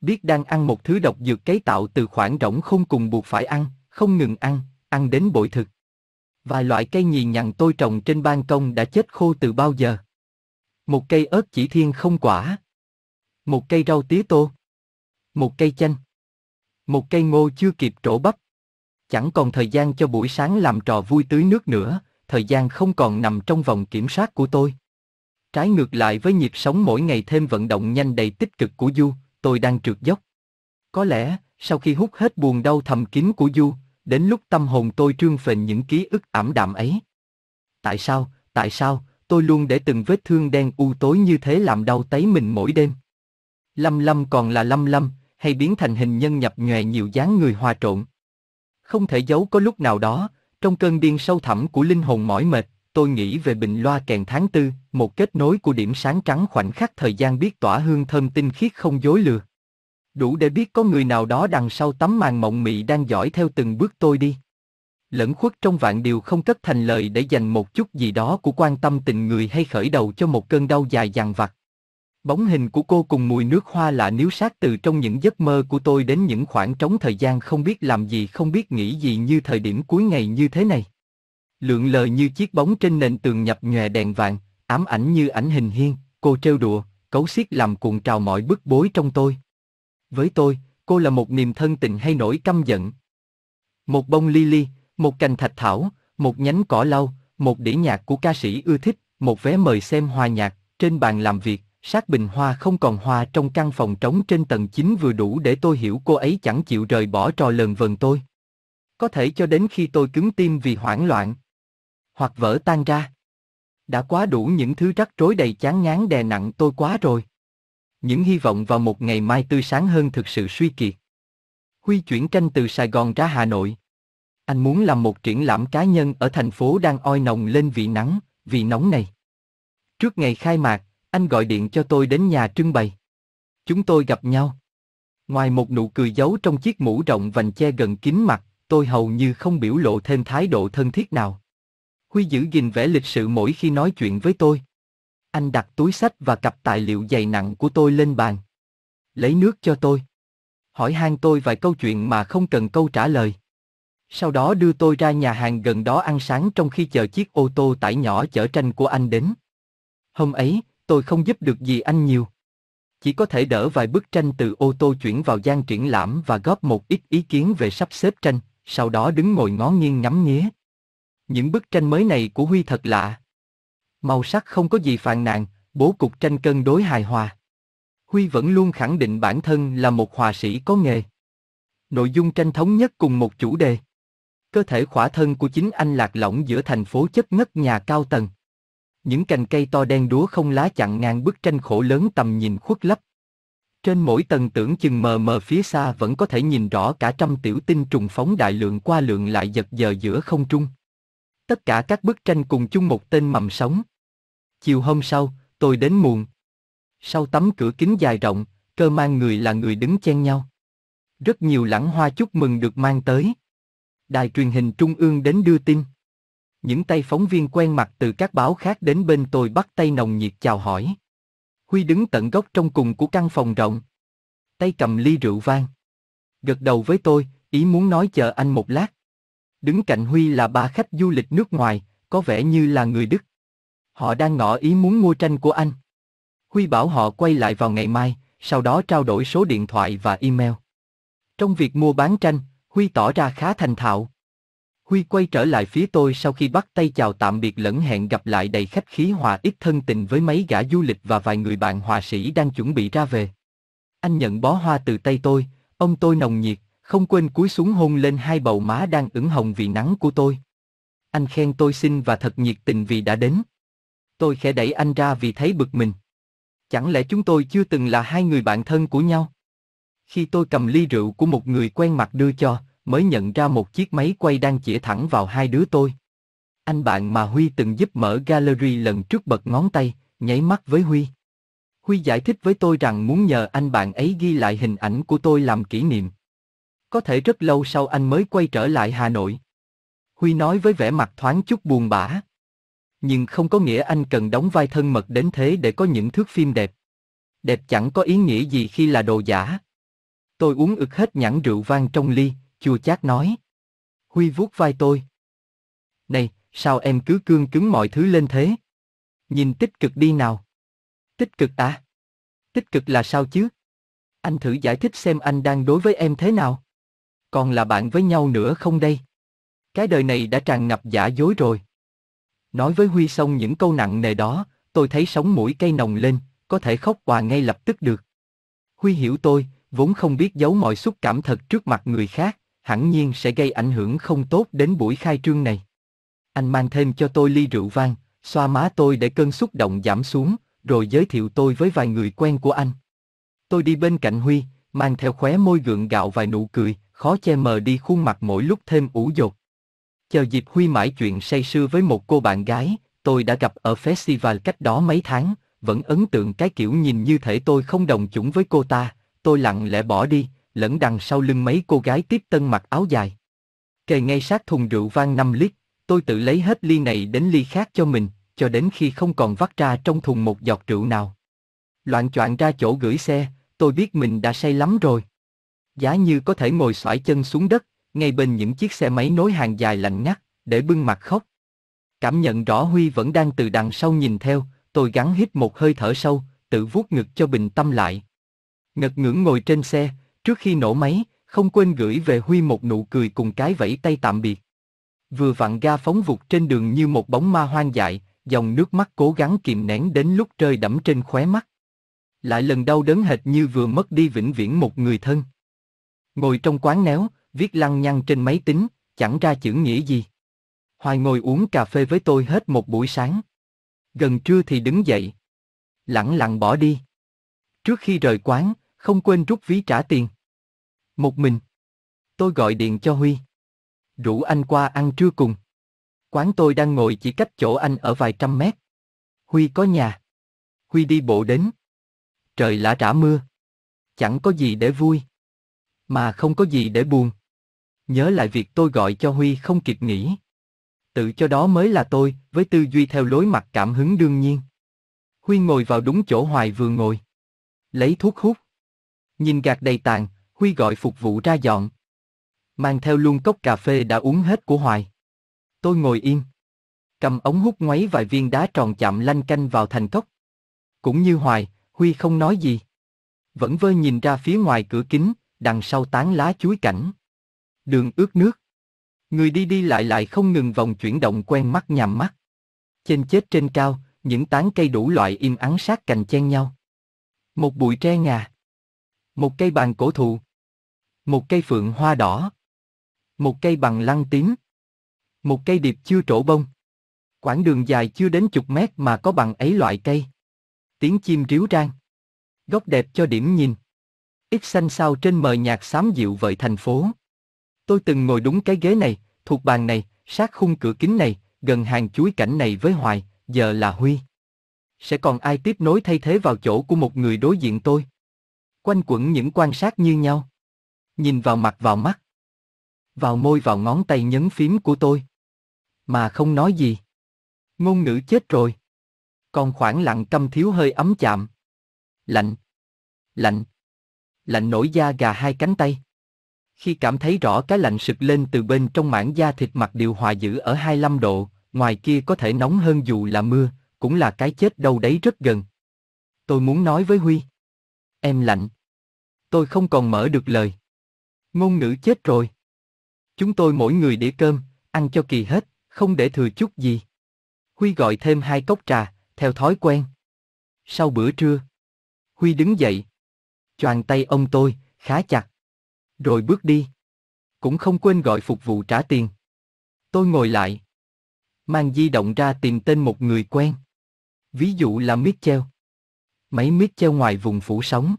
Biết đang ăn một thứ độc dược cấy tạo từ khoảng rỗng không cùng buộc phải ăn, không ngừng ăn, ăn đến bội thực. Vài loại cây nhì nhằn tôi trồng trên ban công đã chết khô từ bao giờ. Một cây ớt chỉ thiên không quả. Một cây rau tía tô. Một cây chanh. Một cây ngô chưa kịp trổ bắp. Chẳng còn thời gian cho buổi sáng làm trò vui tưới nước nữa, thời gian không còn nằm trong vòng kiểm soát của tôi. Trái ngược lại với nhịp sống mỗi ngày thêm vận động nhanh đầy tích cực của Du, tôi đang trượt dốc. Có lẽ, sau khi hút hết buồn đau thầm kín của Du, đến lúc tâm hồn tôi trương phình những ký ức ảm đạm ấy. Tại sao, tại sao, tôi luôn để từng vết thương đen u tối như thế làm đau tấy mình mỗi đêm? Lâm Lâm còn là Lâm Lâm, hay biến thành hình nhân nhập nhòe nhiều dáng người hòa trộn. Không thể giấu có lúc nào đó, trong cơn điên sâu thẳm của linh hồn mỏi mệt, tôi nghĩ về bình loa kèn tháng tư, một kết nối của điểm sáng trắng khoảnh khắc thời gian biết tỏa hương thơm tinh khiết không dối lừa. Đủ để biết có người nào đó đằng sau tấm màn mộng mị đang dõi theo từng bước tôi đi. Lẫn khuất trong vạn điều không cất thành lời để dành một chút gì đó của quan tâm tình người hay khởi đầu cho một cơn đau dài dằng vặt. Bóng hình của cô cùng mùi nước hoa lạ níu sát từ trong những giấc mơ của tôi đến những khoảng trống thời gian không biết làm gì không biết nghĩ gì như thời điểm cuối ngày như thế này. Lượn lờ như chiếc bóng trên nền tường nhập nhòe đèn vàng, ám ảnh như ảnh hình hiên, cô trêu đùa, cấu xiết làm cuộn trào mọi bức bối trong tôi. Với tôi, cô là một niềm thân tình hay nỗi căm giận. Một bông lily, một cành thạch thảo, một nhánh cỏ lau, một đĩa nhạc của ca sĩ ưa thích, một vé mời xem hòa nhạc, trên bàn làm việc, sát bình hoa không còn hoa trong căn phòng trống trên tầng 9 vừa đủ để tôi hiểu cô ấy chẳng chịu rời bỏ trò lờn vần tôi. Có thể cho đến khi tôi cứng tim vì hoảng loạn. Hoặc vỡ tan ra. Đã quá đủ những thứ rắc rối đầy chán ngán đè nặng tôi quá rồi. Những hy vọng vào một ngày mai tươi sáng hơn thực sự suy kiệt. Huy chuyển tranh từ Sài Gòn ra Hà Nội. Anh muốn làm một triển lãm cá nhân ở thành phố đang oi nồng lên vị nắng, vị nóng này. Trước ngày khai mạc, anh gọi điện cho tôi đến nhà trưng bày. Chúng tôi gặp nhau. Ngoài một nụ cười giấu trong chiếc mũ rộng vành che gần kín mặt, tôi hầu như không biểu lộ thêm thái độ thân thiết nào. Huy giữ gìn vẻ lịch sự mỗi khi nói chuyện với tôi. Anh đặt túi sách và cặp tài liệu dày nặng của tôi lên bàn. Lấy nước cho tôi. Hỏi han tôi vài câu chuyện mà không cần câu trả lời. Sau đó đưa tôi ra nhà hàng gần đó ăn sáng trong khi chờ chiếc ô tô tải nhỏ chở tranh của anh đến. Hôm ấy, tôi không giúp được gì anh nhiều. Chỉ có thể đỡ vài bức tranh từ ô tô chuyển vào gian triển lãm và góp một ít ý kiến về sắp xếp tranh, sau đó đứng ngồi ngó nghiêng ngắm nghía. Những bức tranh mới này của Huy thật lạ. Màu sắc không có gì phàn nàn, bố cục tranh cân đối hài hòa. Huy vẫn luôn khẳng định bản thân là một họa sĩ có nghề. Nội dung tranh thống nhất cùng một chủ đề. Cơ thể khỏa thân của chính anh lạc lõng giữa thành phố chất ngất nhà cao tầng. Những cành cây to đen đúa không lá chặn ngang bức tranh khổ lớn tầm nhìn khuất lấp. Trên mỗi tầng tưởng chừng mờ mờ phía xa vẫn có thể nhìn rõ cả trăm tiểu tinh trùng phóng đại lượng qua lượng lại giật giờ giữa không trung. Tất cả các bức tranh cùng chung một tên mầm sống. Chiều hôm sau, tôi đến muộn. Sau tấm cửa kính dài rộng, cơ mang người là người đứng chen nhau. Rất nhiều lãng hoa chúc mừng được mang tới. Đài truyền hình trung ương đến đưa tin. Những tay phóng viên quen mặt từ các báo khác đến bên tôi bắt tay nồng nhiệt chào hỏi. Huy đứng tận góc trong cùng của căn phòng rộng. Tay cầm ly rượu vang. Gật đầu với tôi, ý muốn nói chờ anh một lát. Đứng cạnh Huy là ba khách du lịch nước ngoài, có vẻ như là người Đức. Họ đang ngỏ ý muốn mua tranh của anh. Huy bảo họ quay lại vào ngày mai, sau đó trao đổi số điện thoại và email. Trong việc mua bán tranh, Huy tỏ ra khá thành thạo. Huy quay trở lại phía tôi sau khi bắt tay chào tạm biệt lẫn hẹn gặp lại đầy khách khí hòa ít thân tình với mấy gã du lịch và vài người bạn họa sĩ đang chuẩn bị ra về. Anh nhận bó hoa từ tay tôi, ông tôi nồng nhiệt, không quên cúi xuống hôn lên hai bầu má đang ửng hồng vì nắng của tôi. Anh khen tôi xinh và thật nhiệt tình vì đã đến. Tôi khẽ đẩy anh ra vì thấy bực mình. Chẳng lẽ chúng tôi chưa từng là hai người bạn thân của nhau? Khi tôi cầm ly rượu của một người quen mặt đưa cho, mới nhận ra một chiếc máy quay đang chĩa thẳng vào hai đứa tôi. Anh bạn mà Huy từng giúp mở gallery lần trước bật ngón tay, nháy mắt với Huy. Huy giải thích với tôi rằng muốn nhờ anh bạn ấy ghi lại hình ảnh của tôi làm kỷ niệm. Có thể rất lâu sau anh mới quay trở lại Hà Nội. Huy nói với vẻ mặt thoáng chút buồn bã. Nhưng không có nghĩa anh cần đóng vai thân mật đến thế để có những thước phim đẹp. Đẹp chẳng có ý nghĩa gì khi là đồ giả. Tôi uống ực hết nhãn rượu vang trong ly, chua chát nói. Huy vuốt vai tôi. Này, sao em cứ cương cứng mọi thứ lên thế? Nhìn tích cực đi nào. Tích cực à? Tích cực là sao chứ? Anh thử giải thích xem anh đang đối với em thế nào. Còn là bạn với nhau nữa không đây? Cái đời này đã tràn ngập giả dối rồi. Nói với Huy xong những câu nặng nề đó, tôi thấy sống mũi cây nồng lên, có thể khóc hòa ngay lập tức được. Huy hiểu tôi, vốn không biết giấu mọi xúc cảm thật trước mặt người khác, hẳn nhiên sẽ gây ảnh hưởng không tốt đến buổi khai trương này. Anh mang thêm cho tôi ly rượu vang, xoa má tôi để cơn xúc động giảm xuống, rồi giới thiệu tôi với vài người quen của anh. Tôi đi bên cạnh Huy, mang theo khóe môi gượng gạo vài nụ cười, khó che mờ đi khuôn mặt mỗi lúc thêm ủ dột. Chờ dịp Huy mãi chuyện say sưa với một cô bạn gái, tôi đã gặp ở festival cách đó mấy tháng, vẫn ấn tượng cái kiểu nhìn như thể tôi không đồng chủng với cô ta, tôi lặng lẽ bỏ đi, lẫn đằng sau lưng mấy cô gái tiếp tân mặc áo dài. Kề ngay sát thùng rượu vang 5 lít, tôi tự lấy hết ly này đến ly khác cho mình, cho đến khi không còn vắt ra trong thùng một giọt rượu nào. Loạn choạng ra chỗ gửi xe, tôi biết mình đã say lắm rồi. Giá như có thể ngồi xoải chân xuống đất, ngay bên những chiếc xe máy nối hàng dài lạnh ngắt, để bưng mặt khóc. Cảm nhận rõ Huy vẫn đang từ đằng sau nhìn theo, tôi gắng hít một hơi thở sâu, tự vuốt ngực cho bình tâm lại. Ngật ngưỡng ngồi trên xe, trước khi nổ máy, không quên gửi về Huy một nụ cười cùng cái vẫy tay tạm biệt. Vừa vặn ga phóng vụt trên đường như một bóng ma hoang dại, dòng nước mắt cố gắng kìm nén đến lúc rơi đẫm trên khóe mắt. Lại lần đau đớn hệt như vừa mất đi vĩnh viễn một người thân. Ngồi trong quán néo, viết lăng nhăng trên máy tính, chẳng ra chữ nghĩa gì. Hoài ngồi uống cà phê với tôi hết một buổi sáng. Gần trưa thì đứng dậy. Lặng lặng bỏ đi. Trước khi rời quán, không quên rút ví trả tiền. Một mình. Tôi gọi điện cho Huy. Rủ anh qua ăn trưa cùng. Quán tôi đang ngồi chỉ cách chỗ anh ở vài trăm mét. Huy có nhà. Huy đi bộ đến. Trời lã trả mưa. Chẳng có gì để vui. Mà không có gì để buồn. Nhớ lại việc tôi gọi cho Huy không kịp nghĩ. Tự cho đó mới là tôi, với tư duy theo lối mặt cảm hứng đương nhiên. Huy ngồi vào đúng chỗ Hoài vừa ngồi. Lấy thuốc hút. Nhìn gạt đầy tàn, Huy gọi phục vụ ra dọn. Mang theo luôn cốc cà phê đã uống hết của Hoài. Tôi ngồi im. Cầm ống hút ngoáy vài viên đá tròn chạm lanh canh vào thành cốc. Cũng như Hoài, Huy không nói gì. Vẫn vơ nhìn ra phía ngoài cửa kính, đằng sau tán lá chuối cảnh. Đường ướt nước. Người đi đi lại lại không ngừng vòng chuyển động quen mắt nhằm mắt. Trên chết trên cao, những tán cây đủ loại im ắng sát cành chen nhau. Một bụi tre ngà. Một cây bàn cổ thụ. Một cây phượng hoa đỏ. Một cây bằng lăng tím. Một cây điệp chưa trổ bông. Quãng đường dài chưa đến chục mét mà có bằng ấy loại cây. Tiếng chim ríu rang. Góc đẹp cho điểm nhìn. Ít xanh sao trên mờ nhạt xám dịu vợi thành phố. Tôi từng ngồi đúng cái ghế này, thuộc bàn này, sát khung cửa kính này, gần hàng chuối cảnh này với Hoài, giờ là Huy. Sẽ còn ai tiếp nối thay thế vào chỗ của một người đối diện tôi? Quanh quẩn những quan sát như nhau. Nhìn vào mặt vào mắt. Vào môi vào ngón tay nhấn phím của tôi. Mà không nói gì. Ngôn ngữ chết rồi. Còn khoảng lặng căm thiếu hơi ấm chạm. Lạnh. Lạnh. Lạnh nổi da gà hai cánh tay. Khi cảm thấy rõ cái lạnh sực lên từ bên trong mảng da thịt mặt điều hòa giữ ở 25 độ, ngoài kia có thể nóng hơn dù là mưa, cũng là cái chết đâu đấy rất gần. Tôi muốn nói với Huy. Em lạnh. Tôi không còn mở được lời. Ngôn ngữ chết rồi. Chúng tôi mỗi người đĩa cơm, ăn cho kỳ hết, không để thừa chút gì. Huy gọi thêm hai cốc trà, theo thói quen. Sau bữa trưa, Huy đứng dậy. Choàng tay ông tôi, khá chặt. Rồi bước đi. Cũng không quên gọi phục vụ trả tiền. Tôi ngồi lại. Mang di động ra tìm tên một người quen. Ví dụ là Mitchell. Mấy Mitchell ngoài vùng phủ sống.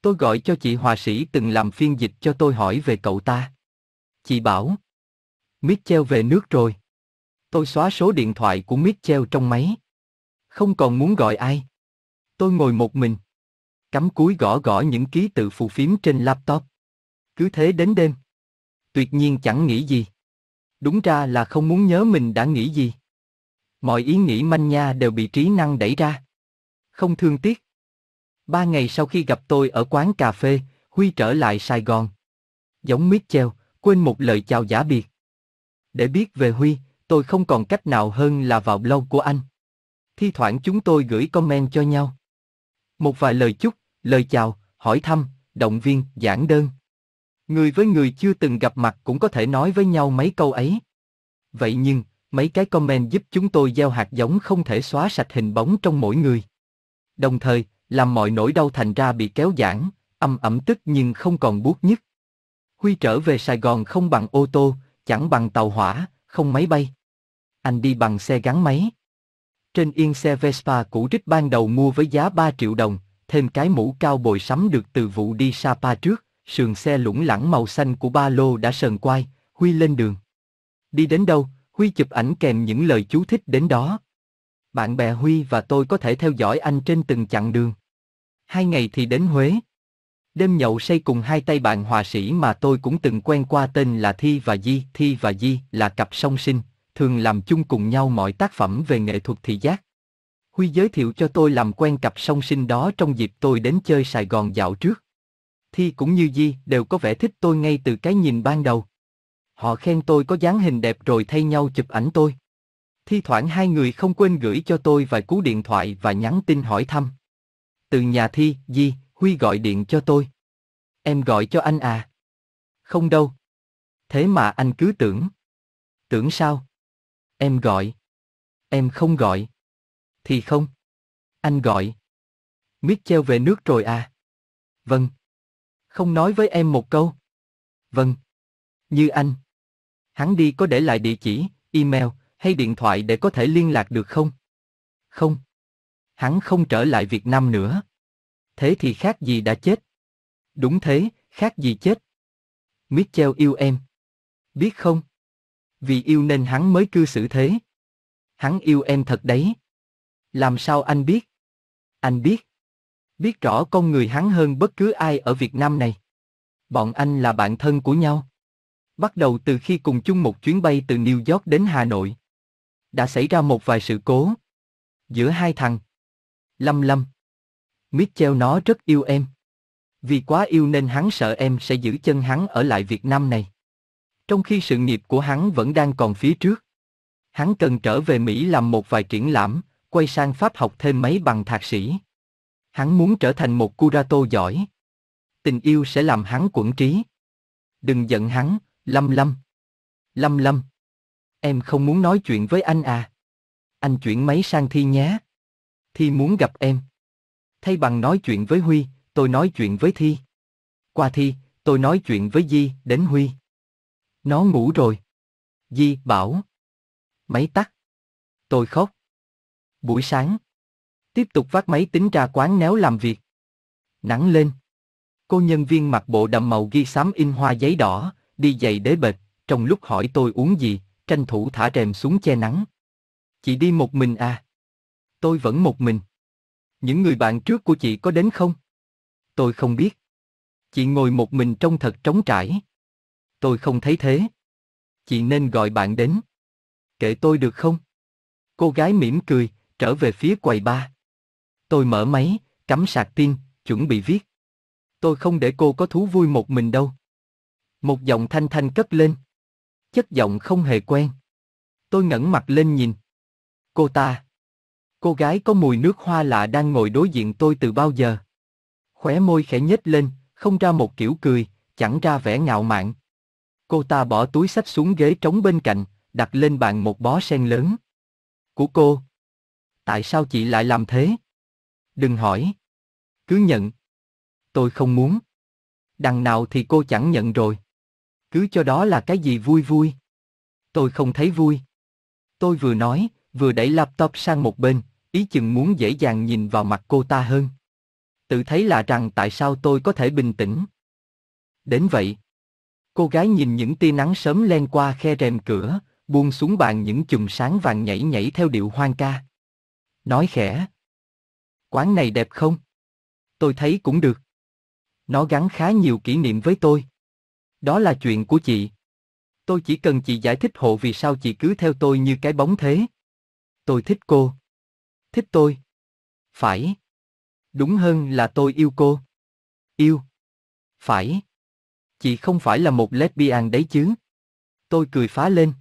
Tôi gọi cho chị hòa sĩ từng làm phiên dịch cho tôi hỏi về cậu ta. Chị bảo. Mitchell về nước rồi. Tôi xóa số điện thoại của Mitchell trong máy. Không còn muốn gọi ai. Tôi ngồi một mình. Cắm cúi gõ gõ những ký tự phù phiếm trên laptop. Cứ thế đến đêm. Tuyệt nhiên chẳng nghĩ gì. Đúng ra là không muốn nhớ mình đã nghĩ gì. Mọi ý nghĩ manh nha đều bị trí năng đẩy ra. Không thương tiếc. Ba ngày sau khi gặp tôi ở quán cà phê, Huy trở lại Sài Gòn. Giống Mitchell, quên một lời chào giả biệt. Để biết về Huy, tôi không còn cách nào hơn là vào blog của anh. Thi thoảng chúng tôi gửi comment cho nhau. Một vài lời chúc, lời chào, hỏi thăm, động viên, giảng đơn. Người với người chưa từng gặp mặt cũng có thể nói với nhau mấy câu ấy. Vậy nhưng, mấy cái comment giúp chúng tôi gieo hạt giống không thể xóa sạch hình bóng trong mỗi người. Đồng thời, làm mọi nỗi đau thành ra bị kéo giãn, âm ẩm tức nhưng không còn buốt nhất. Huy trở về Sài Gòn không bằng ô tô, chẳng bằng tàu hỏa, không máy bay. Anh đi bằng xe gắn máy. Trên yên xe Vespa cũ rích ban đầu mua với giá 3 triệu đồng, thêm cái mũ cao bồi sắm được từ vụ đi Sapa trước, sườn xe lủng lẳng màu xanh của ba lô đã sờn quai, Huy lên đường. Đi đến đâu, Huy chụp ảnh kèm những lời chú thích đến đó. Bạn bè Huy và tôi có thể theo dõi anh trên từng chặng đường. Hai ngày thì đến Huế. Đêm nhậu say cùng hai tay bạn hòa sĩ mà tôi cũng từng quen qua tên là Thi và Di. Thi và Di là cặp song sinh, thường làm chung cùng nhau mọi tác phẩm về nghệ thuật thị giác. Huy giới thiệu cho tôi làm quen cặp song sinh đó trong dịp tôi đến chơi Sài Gòn dạo trước. Thi cũng như Di đều có vẻ thích tôi ngay từ cái nhìn ban đầu. Họ khen tôi có dáng hình đẹp rồi thay nhau chụp ảnh tôi. Thi thoảng hai người không quên gửi cho tôi vài cú điện thoại và nhắn tin hỏi thăm. Từ nhà Thi, Di, Huy gọi điện cho tôi. Em gọi cho anh à? Không đâu. Thế mà anh cứ tưởng. Tưởng sao? Em gọi. Em không gọi. Thì không. Anh gọi. Mitchell về nước rồi à? Vâng. Không nói với em một câu. Vâng. Như anh. Hắn đi có để lại địa chỉ, email hay điện thoại để có thể liên lạc được không? Không. Hắn không trở lại Việt Nam nữa. Thế thì khác gì đã chết? Đúng thế, khác gì chết? Mitchell yêu em. Biết không? Vì yêu nên hắn mới cư xử thế. Hắn yêu em thật đấy. Làm sao anh biết? Anh biết. Biết rõ con người hắn hơn bất cứ ai ở Việt Nam này. Bọn anh là bạn thân của nhau. Bắt đầu từ khi cùng chung một chuyến bay từ New York đến Hà Nội. Đã xảy ra một vài sự cố. Giữa hai thằng. Lâm Lâm. Mitchell nó rất yêu em. Vì quá yêu nên hắn sợ em sẽ giữ chân hắn ở lại Việt Nam này. Trong khi sự nghiệp của hắn vẫn đang còn phía trước. Hắn cần trở về Mỹ làm một vài triển lãm, quay sang Pháp học thêm mấy bằng thạc sĩ. Hắn muốn trở thành một curato giỏi. Tình yêu sẽ làm hắn quẩn trí. Đừng giận hắn, Lâm Lâm. Lâm Lâm. Em không muốn nói chuyện với anh à. Anh chuyển máy sang Thi nhé. Thi muốn gặp em. Thay bằng nói chuyện với Huy, tôi nói chuyện với Thi. Qua Thi, tôi nói chuyện với Di, đến Huy. Nó ngủ rồi. Di bảo. Máy tắt. Tôi khóc. Buổi sáng. Tiếp tục vác máy tính ra quán néo làm việc. Nắng lên. Cô nhân viên mặc bộ đầm màu ghi xám in hoa giấy đỏ, đi giày đế bệt, trong lúc hỏi tôi uống gì, tranh thủ thả rèm xuống che nắng. Chị đi một mình à? Tôi vẫn một mình. Những người bạn trước của chị có đến không? Tôi không biết. Chị ngồi một mình trông thật trống trải. Tôi không thấy thế. Chị nên gọi bạn đến. Kệ tôi được không? Cô gái mỉm cười, trở về phía quầy ba. Tôi mở máy, cắm sạc pin, chuẩn bị viết. Tôi không để cô có thú vui một mình đâu. Một giọng thanh thanh cất lên. Chất giọng không hề quen. Tôi ngẩng mặt lên nhìn. Cô ta. Cô gái có mùi nước hoa lạ đang ngồi đối diện tôi từ bao giờ. Khóe môi khẽ nhếch lên, không ra một kiểu cười, chẳng ra vẻ ngạo mạn. Cô ta bỏ túi sách xuống ghế trống bên cạnh, đặt lên bàn một bó sen lớn. Của cô. Tại sao chị lại làm thế? Đừng hỏi. Cứ nhận. Tôi không muốn. Đằng nào thì cô chẳng nhận rồi. Cứ cho đó là cái gì vui vui. Tôi không thấy vui. Tôi vừa nói, vừa đẩy laptop sang một bên, ý chừng muốn dễ dàng nhìn vào mặt cô ta hơn. Tự thấy là rằng tại sao tôi có thể bình tĩnh. Đến vậy. Cô gái nhìn những tia nắng sớm len qua khe rèm cửa, buông xuống bàn những chùm sáng vàng nhảy nhảy theo điệu hoang ca. Nói khẽ. Quán này đẹp không? Tôi thấy cũng được. Nó gắn khá nhiều kỷ niệm với tôi. Đó là chuyện của chị. Tôi chỉ cần chị giải thích hộ vì sao chị cứ theo tôi như cái bóng thế. Tôi thích cô. Thích tôi. Phải. Đúng hơn là tôi yêu cô. Yêu. Phải. Chị không phải là một lesbian đấy chứ. Tôi cười phá lên.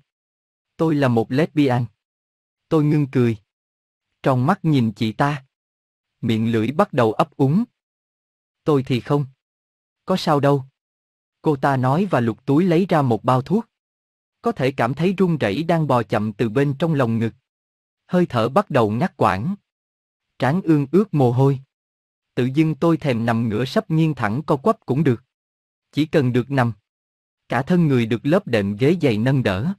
Tôi là một lesbian. Tôi ngưng cười. Trong mắt nhìn chị ta. Miệng lưỡi bắt đầu ấp úng. Tôi thì không. Có sao đâu. Cô ta nói và lục túi lấy ra một bao thuốc. Có thể cảm thấy run rẩy đang bò chậm từ bên trong lòng ngực. Hơi thở bắt đầu ngắt quãng. Trán ương ướt mồ hôi. Tự dưng tôi thèm nằm ngửa sắp nghiêng thẳng co quắp cũng được. Chỉ cần được nằm. Cả thân người được lớp đệm ghế dày nâng đỡ.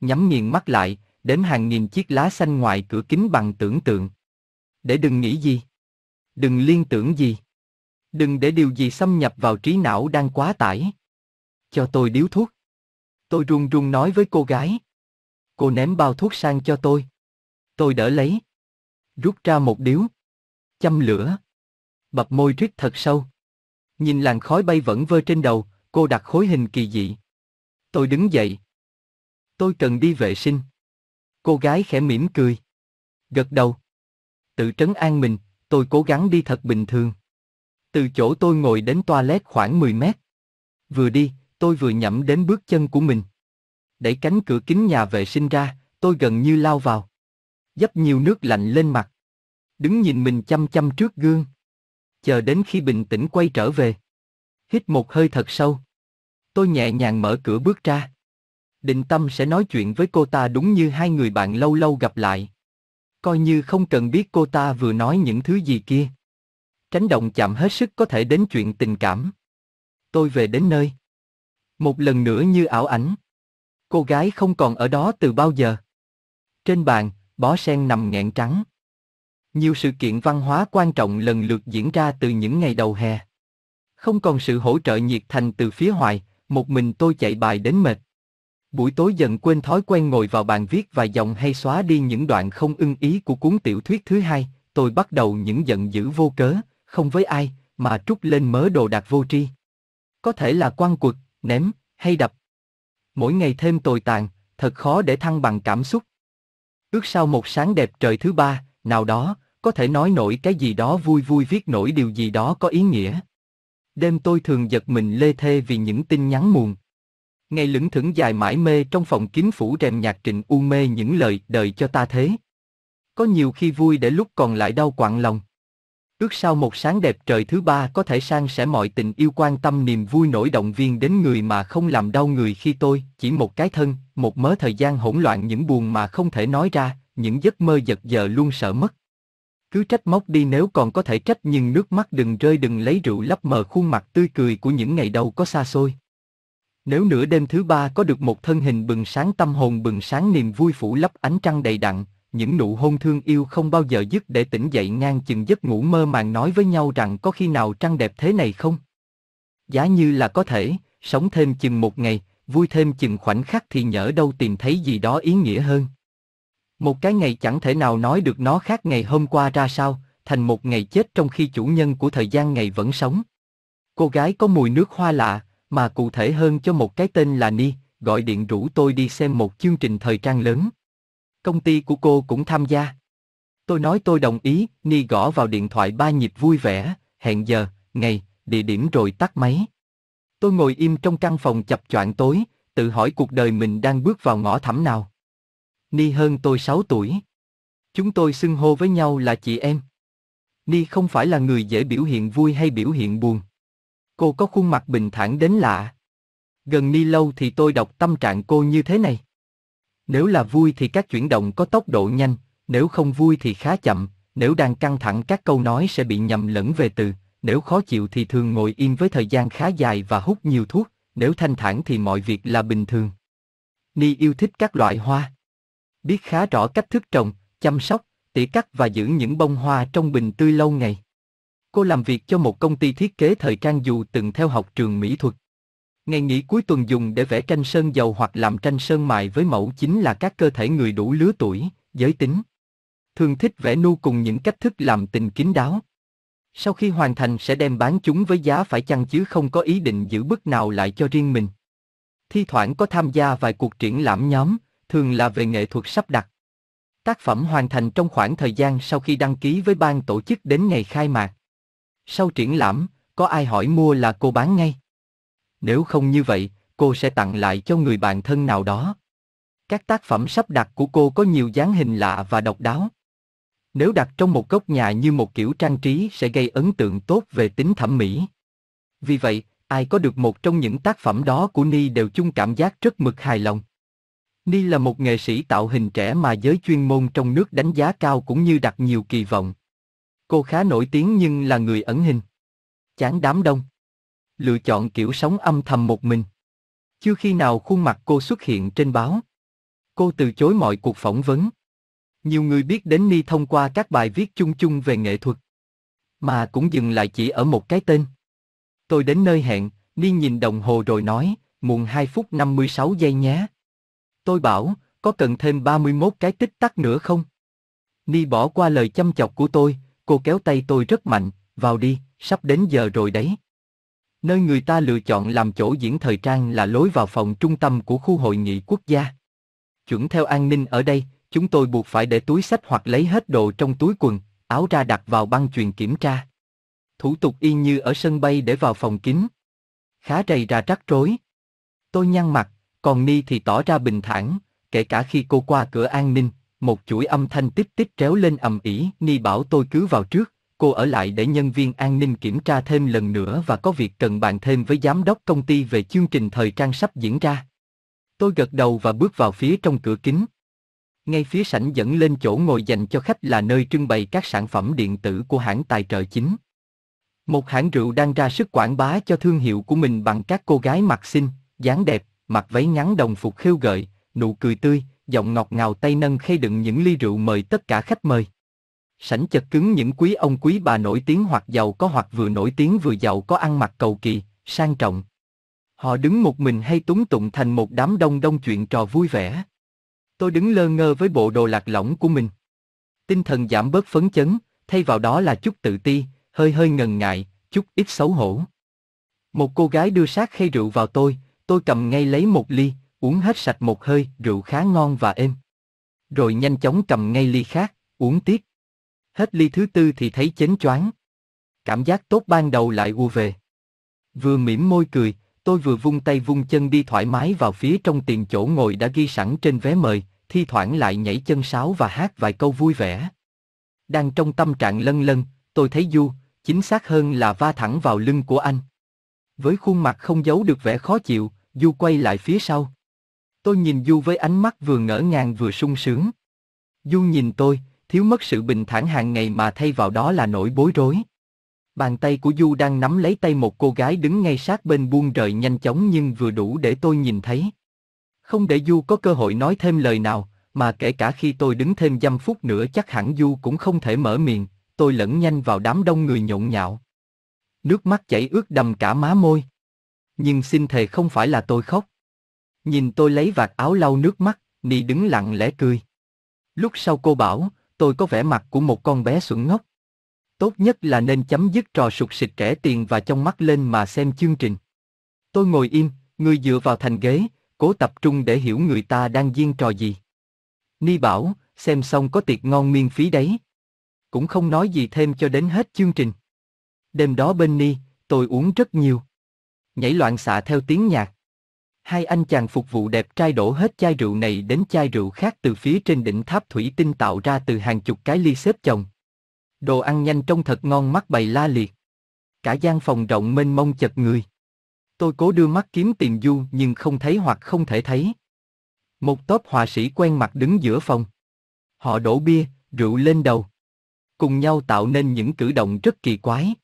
Nhắm nghiền mắt lại, đếm hàng nghìn chiếc lá xanh ngoài cửa kính bằng tưởng tượng. Để đừng nghĩ gì. Đừng liên tưởng gì. Đừng để điều gì xâm nhập vào trí não đang quá tải. Cho tôi điếu thuốc. Tôi run run nói với cô gái. Cô ném bao thuốc sang cho tôi. Tôi đỡ lấy. Rút ra một điếu. Châm lửa. Bập môi rít thật sâu. Nhìn làn khói bay vẫn vơ trên đầu, cô đặt khối hình kỳ dị. Tôi đứng dậy. Tôi cần đi vệ sinh. Cô gái khẽ mỉm cười. Gật đầu. Tự trấn an mình, tôi cố gắng đi thật bình thường. Từ chỗ tôi ngồi đến toilet khoảng 10 mét. Vừa đi, tôi vừa nhẩm đến bước chân của mình. Đẩy cánh cửa kính nhà vệ sinh ra, tôi gần như lao vào. Dấp nhiều nước lạnh lên mặt. Đứng nhìn mình chăm chăm trước gương. Chờ đến khi bình tĩnh quay trở về. Hít một hơi thật sâu. Tôi nhẹ nhàng mở cửa bước ra. Định tâm sẽ nói chuyện với cô ta đúng như hai người bạn lâu lâu gặp lại. Coi như không cần biết cô ta vừa nói những thứ gì kia. Tránh động chạm hết sức có thể đến chuyện tình cảm. Tôi về đến nơi. Một lần nữa như ảo ảnh. Cô gái không còn ở đó từ bao giờ. Trên bàn, bó sen nằm nghẹn trắng. Nhiều sự kiện văn hóa quan trọng lần lượt diễn ra từ những ngày đầu hè. Không còn sự hỗ trợ nhiệt thành từ phía hoài, một mình tôi chạy bài đến mệt. Buổi tối dần quên thói quen ngồi vào bàn viết vài dòng hay xóa đi những đoạn không ưng ý của cuốn tiểu thuyết thứ hai, tôi bắt đầu những giận dữ vô cớ, không với ai, mà trút lên mớ đồ đạc vô tri. Có thể là quăng quật, ném, hay đập. Mỗi ngày thêm tồi tàn, thật khó để thăng bằng cảm xúc. Ước sau một sáng đẹp trời thứ ba, nào đó, có thể nói nổi cái gì đó vui vui viết nổi điều gì đó có ý nghĩa. Đêm tôi thường giật mình lê thê vì những tin nhắn muộn. Ngày lững thững dài mãi mê trong phòng kín phủ rèm nhạc trịnh u mê những lời đời cho ta thế. Có nhiều khi vui để lúc còn lại đau quặn lòng. Ước sao một sáng đẹp trời thứ ba có thể sang sẻ mọi tình yêu quan tâm niềm vui nổi động viên đến người mà không làm đau người khi tôi, chỉ một cái thân, một mớ thời gian hỗn loạn những buồn mà không thể nói ra, những giấc mơ giật giờ luôn sợ mất. Cứ trách móc đi nếu còn có thể trách nhưng nước mắt đừng rơi đừng lấy rượu lấp mờ khuôn mặt tươi cười của những ngày đầu có xa xôi. Nếu nửa đêm thứ ba có được một thân hình bừng sáng tâm hồn bừng sáng niềm vui phủ lấp ánh trăng đầy đặn, những nụ hôn thương yêu không bao giờ dứt để tỉnh dậy ngang chừng giấc ngủ mơ màng nói với nhau rằng có khi nào trăng đẹp thế này không? Giá như là có thể, sống thêm chừng một ngày, vui thêm chừng khoảnh khắc thì nhỡ đâu tìm thấy gì đó ý nghĩa hơn. Một cái ngày chẳng thể nào nói được nó khác ngày hôm qua ra sao, thành một ngày chết trong khi chủ nhân của thời gian ngày vẫn sống. Cô gái có mùi nước hoa lạ, mà cụ thể hơn cho một cái tên là Ni, gọi điện rủ tôi đi xem một chương trình thời trang lớn. Công ty của cô cũng tham gia. Tôi nói tôi đồng ý, Ni gõ vào điện thoại ba nhịp vui vẻ, hẹn giờ, ngày, địa điểm rồi tắt máy. Tôi ngồi im trong căn phòng chập choạng tối, tự hỏi cuộc đời mình đang bước vào ngõ thẳm nào. Ni hơn tôi 6 tuổi. Chúng tôi xưng hô với nhau là chị em. Ni không phải là người dễ biểu hiện vui hay biểu hiện buồn. Cô có khuôn mặt bình thản đến lạ. Gần Ni lâu thì tôi đọc tâm trạng cô như thế này. Nếu là vui thì các chuyển động có tốc độ nhanh, nếu không vui thì khá chậm, nếu đang căng thẳng các câu nói sẽ bị nhầm lẫn về từ, nếu khó chịu thì thường ngồi im với thời gian khá dài và hút nhiều thuốc, nếu thanh thản thì mọi việc là bình thường. Ni yêu thích các loại hoa. Biết khá rõ cách thức trồng, chăm sóc, tỉa cắt và giữ những bông hoa trong bình tươi lâu ngày. Cô làm việc cho một công ty thiết kế thời trang dù từng theo học trường mỹ thuật. Ngày nghỉ cuối tuần dùng để vẽ tranh sơn dầu hoặc làm tranh sơn mài với mẫu chính là các cơ thể người đủ lứa tuổi, giới tính. Thường thích vẽ nu cùng những cách thức làm tình kín đáo. Sau khi hoàn thành sẽ đem bán chúng với giá phải chăng chứ không có ý định giữ bức nào lại cho riêng mình. Thi thoảng có tham gia vài cuộc triển lãm nhóm, thường là về nghệ thuật sắp đặt. Tác phẩm hoàn thành trong khoảng thời gian sau khi đăng ký với ban tổ chức đến ngày khai mạc. Sau triển lãm, có ai hỏi mua là cô bán ngay. Nếu không như vậy, cô sẽ tặng lại cho người bạn thân nào đó. Các tác phẩm sắp đặt của cô có nhiều dáng hình lạ và độc đáo. Nếu đặt trong một góc nhà như một kiểu trang trí sẽ gây ấn tượng tốt về tính thẩm mỹ. Vì vậy, ai có được một trong những tác phẩm đó của Ni đều chung cảm giác rất mực hài lòng. Ni là một nghệ sĩ tạo hình trẻ mà giới chuyên môn trong nước đánh giá cao cũng như đặt nhiều kỳ vọng. Cô khá nổi tiếng nhưng là người ẩn hình. Chán đám đông. Lựa chọn kiểu sống âm thầm một mình. Chưa khi nào khuôn mặt cô xuất hiện trên báo. Cô từ chối mọi cuộc phỏng vấn. Nhiều người biết đến Ni thông qua các bài viết chung chung về nghệ thuật. Mà cũng dừng lại chỉ ở một cái tên. Tôi đến nơi hẹn, Ni nhìn đồng hồ rồi nói, muộn 2 phút 56 giây nhé. Tôi bảo, có cần thêm 31 cái tích tắc nữa không? Ni bỏ qua lời chăm chọc của tôi, cô kéo tay tôi rất mạnh, vào đi, sắp đến giờ rồi đấy. Nơi người ta lựa chọn làm chỗ diễn thời trang là lối vào phòng trung tâm của khu hội nghị quốc gia. Chuẩn theo an ninh ở đây, chúng tôi buộc phải để túi sách hoặc lấy hết đồ trong túi quần, áo ra đặt vào băng truyền kiểm tra. Thủ tục y như ở sân bay để vào phòng kín. Khá rầy ra rắc rối. Tôi nhăn mặt, còn Ni thì tỏ ra bình thản, kể cả khi cô qua cửa an ninh, một chuỗi âm thanh tích tích tréo lên ầm ĩ. Ni bảo tôi cứ vào trước, cô ở lại để nhân viên an ninh kiểm tra thêm lần nữa và có việc cần bàn thêm với giám đốc công ty về chương trình thời trang sắp diễn ra. Tôi gật đầu và bước vào phía trong cửa kính. Ngay phía sảnh dẫn lên chỗ ngồi dành cho khách là nơi trưng bày các sản phẩm điện tử của hãng tài trợ chính. Một hãng rượu đang ra sức quảng bá cho thương hiệu của mình bằng các cô gái mặc xinh, dáng đẹp, mặc váy ngắn đồng phục khêu gợi, nụ cười tươi, giọng ngọt ngào tay nâng khay đựng những ly rượu mời tất cả khách mời. Sảnh chật cứng những quý ông quý bà nổi tiếng hoặc giàu có hoặc vừa nổi tiếng vừa giàu có ăn mặc cầu kỳ, sang trọng. Họ đứng một mình hay túng tụng thành một đám đông đông chuyện trò vui vẻ. Tôi đứng lơ ngơ với bộ đồ lạc lõng của mình. Tinh thần giảm bớt phấn chấn, thay vào đó là chút tự ti, hơi hơi ngần ngại, chút ít xấu hổ. Một cô gái đưa sát khay rượu vào tôi, tôi cầm ngay lấy một ly, uống hết sạch một hơi, rượu khá ngon và êm. Rồi nhanh chóng cầm ngay ly khác, uống tiếp. Hết ly thứ tư thì thấy chến choáng. Cảm giác tốt ban đầu lại u về. Vừa mỉm môi cười, tôi vừa vung tay vung chân đi thoải mái vào phía trong tiền chỗ ngồi đã ghi sẵn trên vé mời, thi thoảng lại nhảy chân sáo và hát vài câu vui vẻ. Đang trong tâm trạng lân lân, tôi thấy Du, chính xác hơn là va thẳng vào lưng của anh. Với khuôn mặt không giấu được vẻ khó chịu, Du quay lại phía sau. Tôi nhìn Du với ánh mắt vừa ngỡ ngàng vừa sung sướng. Du nhìn tôi, thiếu mất sự bình thản hàng ngày mà thay vào đó là nỗi bối rối. Bàn tay của Du đang nắm lấy tay một cô gái đứng ngay sát bên buông rời nhanh chóng nhưng vừa đủ để tôi nhìn thấy. Không để Du có cơ hội nói thêm lời nào, mà kể cả khi tôi đứng thêm dăm phút nữa chắc hẳn Du cũng không thể mở miệng, tôi lẫn nhanh vào đám đông người nhộn nhạo. Nước mắt chảy ướt đầm cả má môi. Nhưng xin thề không phải là tôi khóc. Nhìn tôi lấy vạt áo lau nước mắt, Ni đứng lặng lẽ cười. Lúc sau cô bảo, tôi có vẻ mặt của một con bé xuẩn ngốc. Tốt nhất là nên chấm dứt trò sụt sịt trẻ tiền và trong mắt lên mà xem chương trình. Tôi ngồi im, người dựa vào thành ghế, cố tập trung để hiểu người ta đang diễn trò gì. Ni bảo, xem xong có tiệc ngon miên phí đấy. Cũng không nói gì thêm cho đến hết chương trình. Đêm đó bên Ni, tôi uống rất nhiều. Nhảy loạn xạ theo tiếng nhạc. Hai anh chàng phục vụ đẹp trai đổ hết chai rượu này đến chai rượu khác từ phía trên đỉnh tháp thủy tinh tạo ra từ hàng chục cái ly xếp chồng. Đồ ăn nhanh trông thật ngon mắt bày la liệt. Cả gian phòng rộng mênh mông chật người. Tôi cố đưa mắt kiếm tìm Du nhưng không thấy hoặc không thể thấy. Một tốp họa sĩ quen mặt đứng giữa phòng. Họ đổ bia, rượu lên đầu. Cùng nhau tạo nên những cử động rất kỳ quái.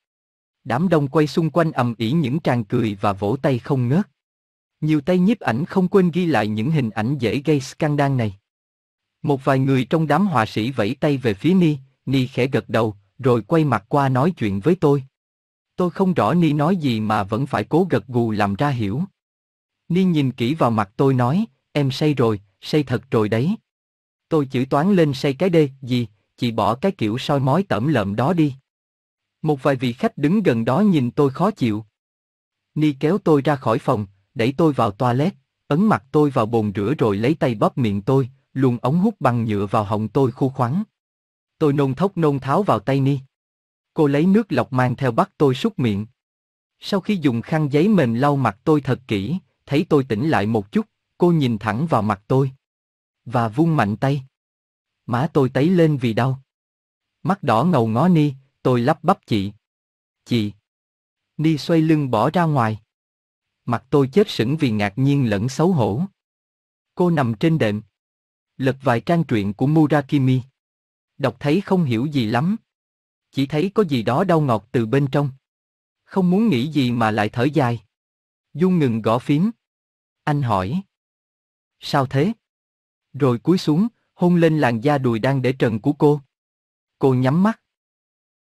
Đám đông quay xung quanh ầm ĩ những tràng cười và vỗ tay không ngớt. Nhiều tay nhiếp ảnh không quên ghi lại những hình ảnh dễ gây scandal này. Một vài người trong đám họa sĩ vẫy tay về phía Ni, Ni khẽ gật đầu, rồi quay mặt qua nói chuyện với tôi. Tôi không rõ Ni nói gì mà vẫn phải cố gật gù làm ra hiểu. Ni nhìn kỹ vào mặt tôi nói, em say rồi, say thật rồi đấy. Tôi chữ toán lên say cái đê, gì, chị bỏ cái kiểu soi mói tẩm lợm đó đi. Một vài vị khách đứng gần đó nhìn tôi khó chịu. Ni kéo tôi ra khỏi phòng, đẩy tôi vào toilet, ấn mặt tôi vào bồn rửa rồi lấy tay bóp miệng tôi, luồn ống hút bằng nhựa vào họng tôi khô khoắn. Tôi nôn thốc nôn tháo vào tay Ni. Cô lấy nước lọc mang theo bắt tôi súc miệng. Sau khi dùng khăn giấy mềm lau mặt tôi thật kỹ, thấy tôi tỉnh lại một chút, cô nhìn thẳng vào mặt tôi. Và vung mạnh tay. Má tôi tấy lên vì đau. Mắt đỏ ngầu ngó Ni, tôi lắp bắp chị. Chị. Ni xoay lưng bỏ ra ngoài. Mặt tôi chết sững vì ngạc nhiên lẫn xấu hổ. Cô nằm trên đệm. Lật vài trang truyện của Murakami. Đọc thấy không hiểu gì lắm. Chỉ thấy có gì đó đau ngọt từ bên trong. Không muốn nghĩ gì mà lại thở dài. Dung ngừng gõ phím. Anh hỏi. Sao thế? Rồi cúi xuống, hôn lên làn da đùi đang để trần của cô. Cô nhắm mắt.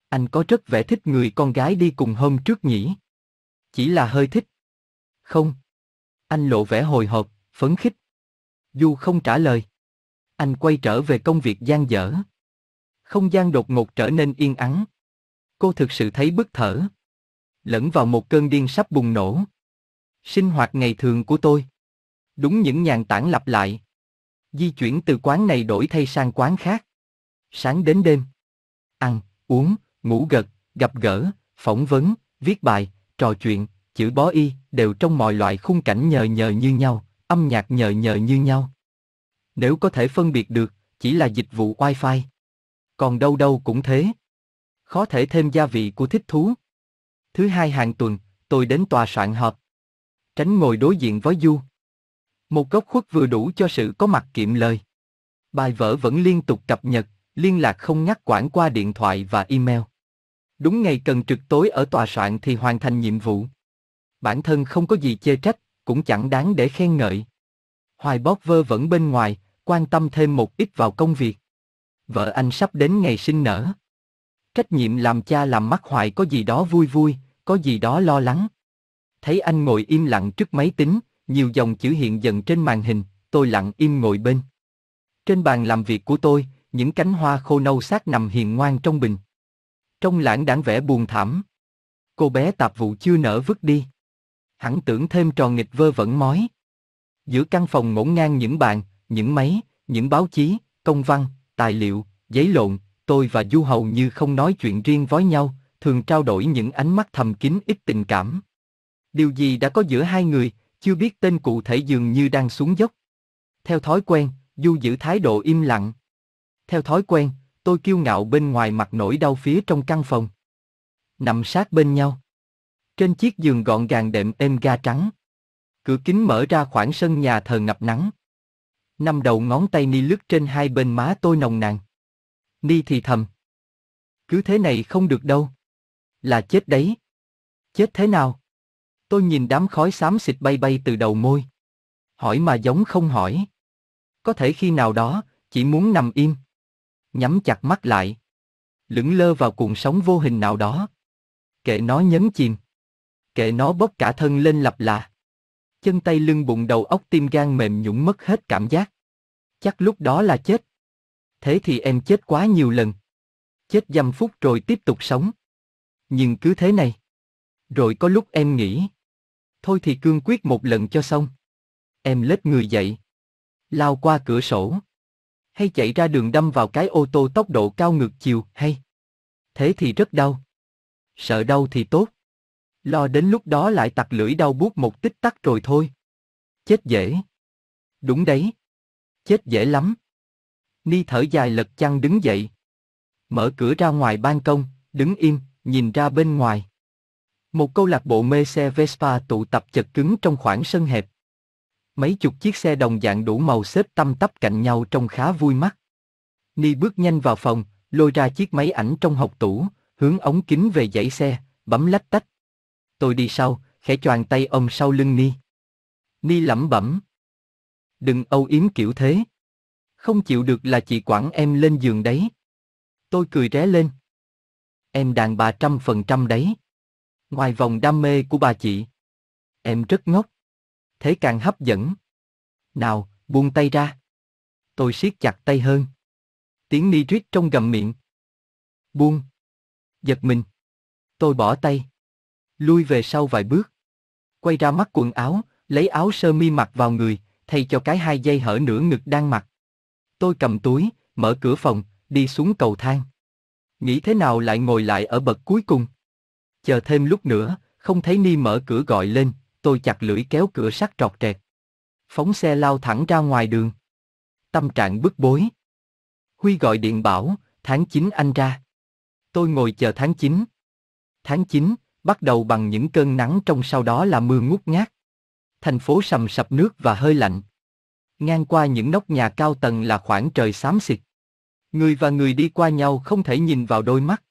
Anh có rất vẻ thích người con gái đi cùng hôm trước nhỉ? Chỉ là hơi thích. Không. Anh lộ vẻ hồi hộp, phấn khích. Du không trả lời. Anh quay trở về công việc gian dở. Không gian đột ngột trở nên yên ắng. Cô thực sự thấy bức thở. Lẫn vào một cơn điên sắp bùng nổ. Sinh hoạt ngày thường của tôi. Đúng những nhàn tản lặp lại. Di chuyển từ quán này đổi thay sang quán khác. Sáng đến đêm. Ăn, uống, ngủ gật, gặp gỡ, phỏng vấn, viết bài, trò chuyện, chữ bó y, đều trong mọi loại khung cảnh nhờ nhờ như nhau, âm nhạc nhờ nhờ như nhau. Nếu có thể phân biệt được, chỉ là dịch vụ wifi. Còn đâu đâu cũng thế. Khó thể thêm gia vị của thích thú. Thứ hai hàng tuần, tôi đến tòa soạn họp. Tránh ngồi đối diện với Du. Một góc khuất vừa đủ cho sự có mặt kiệm lời. Bài vở vẫn liên tục cập nhật, liên lạc không ngắt quãng qua điện thoại và email. Đúng ngày cần trực tối ở tòa soạn thì hoàn thành nhiệm vụ. Bản thân không có gì chê trách, cũng chẳng đáng để khen ngợi. Hoài bóp vơ vẫn bên ngoài, quan tâm thêm một ít vào công việc. Vợ anh sắp đến ngày sinh nở. Trách nhiệm làm cha làm mắt Hoài có gì đó vui vui, có gì đó lo lắng. Thấy anh ngồi im lặng trước máy tính, nhiều dòng chữ hiện dần trên màn hình, tôi lặng im ngồi bên. Trên bàn làm việc của tôi, những cánh hoa khô nâu sát nằm hiền ngoan trong bình. Trong lãng đảng vẻ buồn thảm. Cô bé tạp vụ chưa nở vứt đi. Hẳn tưởng thêm trò nghịch vơ vẩn mói. Giữa căn phòng ngổn ngang những bàn, những máy, những báo chí, công văn, tài liệu, giấy lộn, tôi và Du hầu như không nói chuyện riêng với nhau, thường trao đổi những ánh mắt thầm kín ít tình cảm. Điều gì đã có giữa hai người, chưa biết tên cụ thể dường như đang xuống dốc. Theo thói quen, Du giữ thái độ im lặng. Theo thói quen, tôi kiêu ngạo bên ngoài mặt nỗi đau phía trong căn phòng. Nằm sát bên nhau. Trên chiếc giường gọn gàng đệm êm ga trắng. Cửa kính mở ra khoảng sân nhà thờ ngập nắng. Năm đầu ngón tay Ni lướt trên hai bên má tôi nồng nàn. Ni thì thầm. Cứ thế này không được đâu. Là chết đấy. Chết thế nào? Tôi nhìn đám khói xám xịt bay bay từ đầu môi. Hỏi mà giống không hỏi. Có thể khi nào đó, chỉ muốn nằm im. Nhắm chặt mắt lại. Lững lơ vào cuộn sóng vô hình nào đó. Kệ nó nhấn chìm. Kệ nó bốc cả thân lên lập là. Chân tay lưng bụng đầu óc tim gan mềm nhũn mất hết cảm giác. Chắc lúc đó là chết. Thế thì em chết quá nhiều lần. Chết dăm phút rồi tiếp tục sống. Nhưng cứ thế này. Rồi có lúc em nghĩ. Thôi thì cương quyết một lần cho xong. Em lết người dậy. Lao qua cửa sổ. Hay chạy ra đường đâm vào cái ô tô tốc độ cao ngược chiều, hay. Thế thì rất đau. Sợ đau thì tốt. Lo đến lúc đó lại tặc lưỡi đau buốt một tích tắc rồi thôi. Chết dễ. Đúng đấy. Chết dễ lắm. Ni thở dài lật chăn đứng dậy. Mở cửa ra ngoài ban công, đứng im, nhìn ra bên ngoài. Một câu lạc bộ mê xe Vespa tụ tập chật cứng trong khoảng sân hẹp. Mấy chục chiếc xe đồng dạng đủ màu xếp tăm tắp cạnh nhau trông khá vui mắt. Ni bước nhanh vào phòng, lôi ra chiếc máy ảnh trong hộc tủ, hướng ống kính về dãy xe, bấm lách tách. Tôi đi sau, khẽ choàng tay ôm sau lưng Ni. Ni lẩm bẩm. Đừng âu yếm kiểu thế. Không chịu được là chị quản em lên giường đấy. Tôi cười ré lên. Em đàn bà trăm phần trăm đấy. Ngoài vòng đam mê của bà chị. Em rất ngốc. Thế càng hấp dẫn. Nào, buông tay ra. Tôi siết chặt tay hơn. Tiếng ni rít trong gầm miệng. Buông. Giật mình. Tôi bỏ tay. Lui về sau vài bước. Quay ra mắt quần áo, lấy áo sơ mi mặc vào người, thay cho cái hai dây hở nửa ngực đang mặc. Tôi cầm túi, mở cửa phòng, đi xuống cầu thang. Nghĩ thế nào lại ngồi lại ở bậc cuối cùng? Chờ thêm lúc nữa, không thấy Ni mở cửa gọi lên, tôi chặt lưỡi kéo cửa sắt trọt trẹt. Phóng xe lao thẳng ra ngoài đường. Tâm trạng bức bối. Huy gọi điện bảo, tháng 9 anh ra. Tôi ngồi chờ tháng 9. Tháng 9, bắt đầu bằng những cơn nắng trong sau đó là mưa ngút ngát. Thành phố sầm sập nước và hơi lạnh. Ngang qua những nóc nhà cao tầng là khoảng trời xám xịt. Người và người đi qua nhau không thể nhìn vào đôi mắt.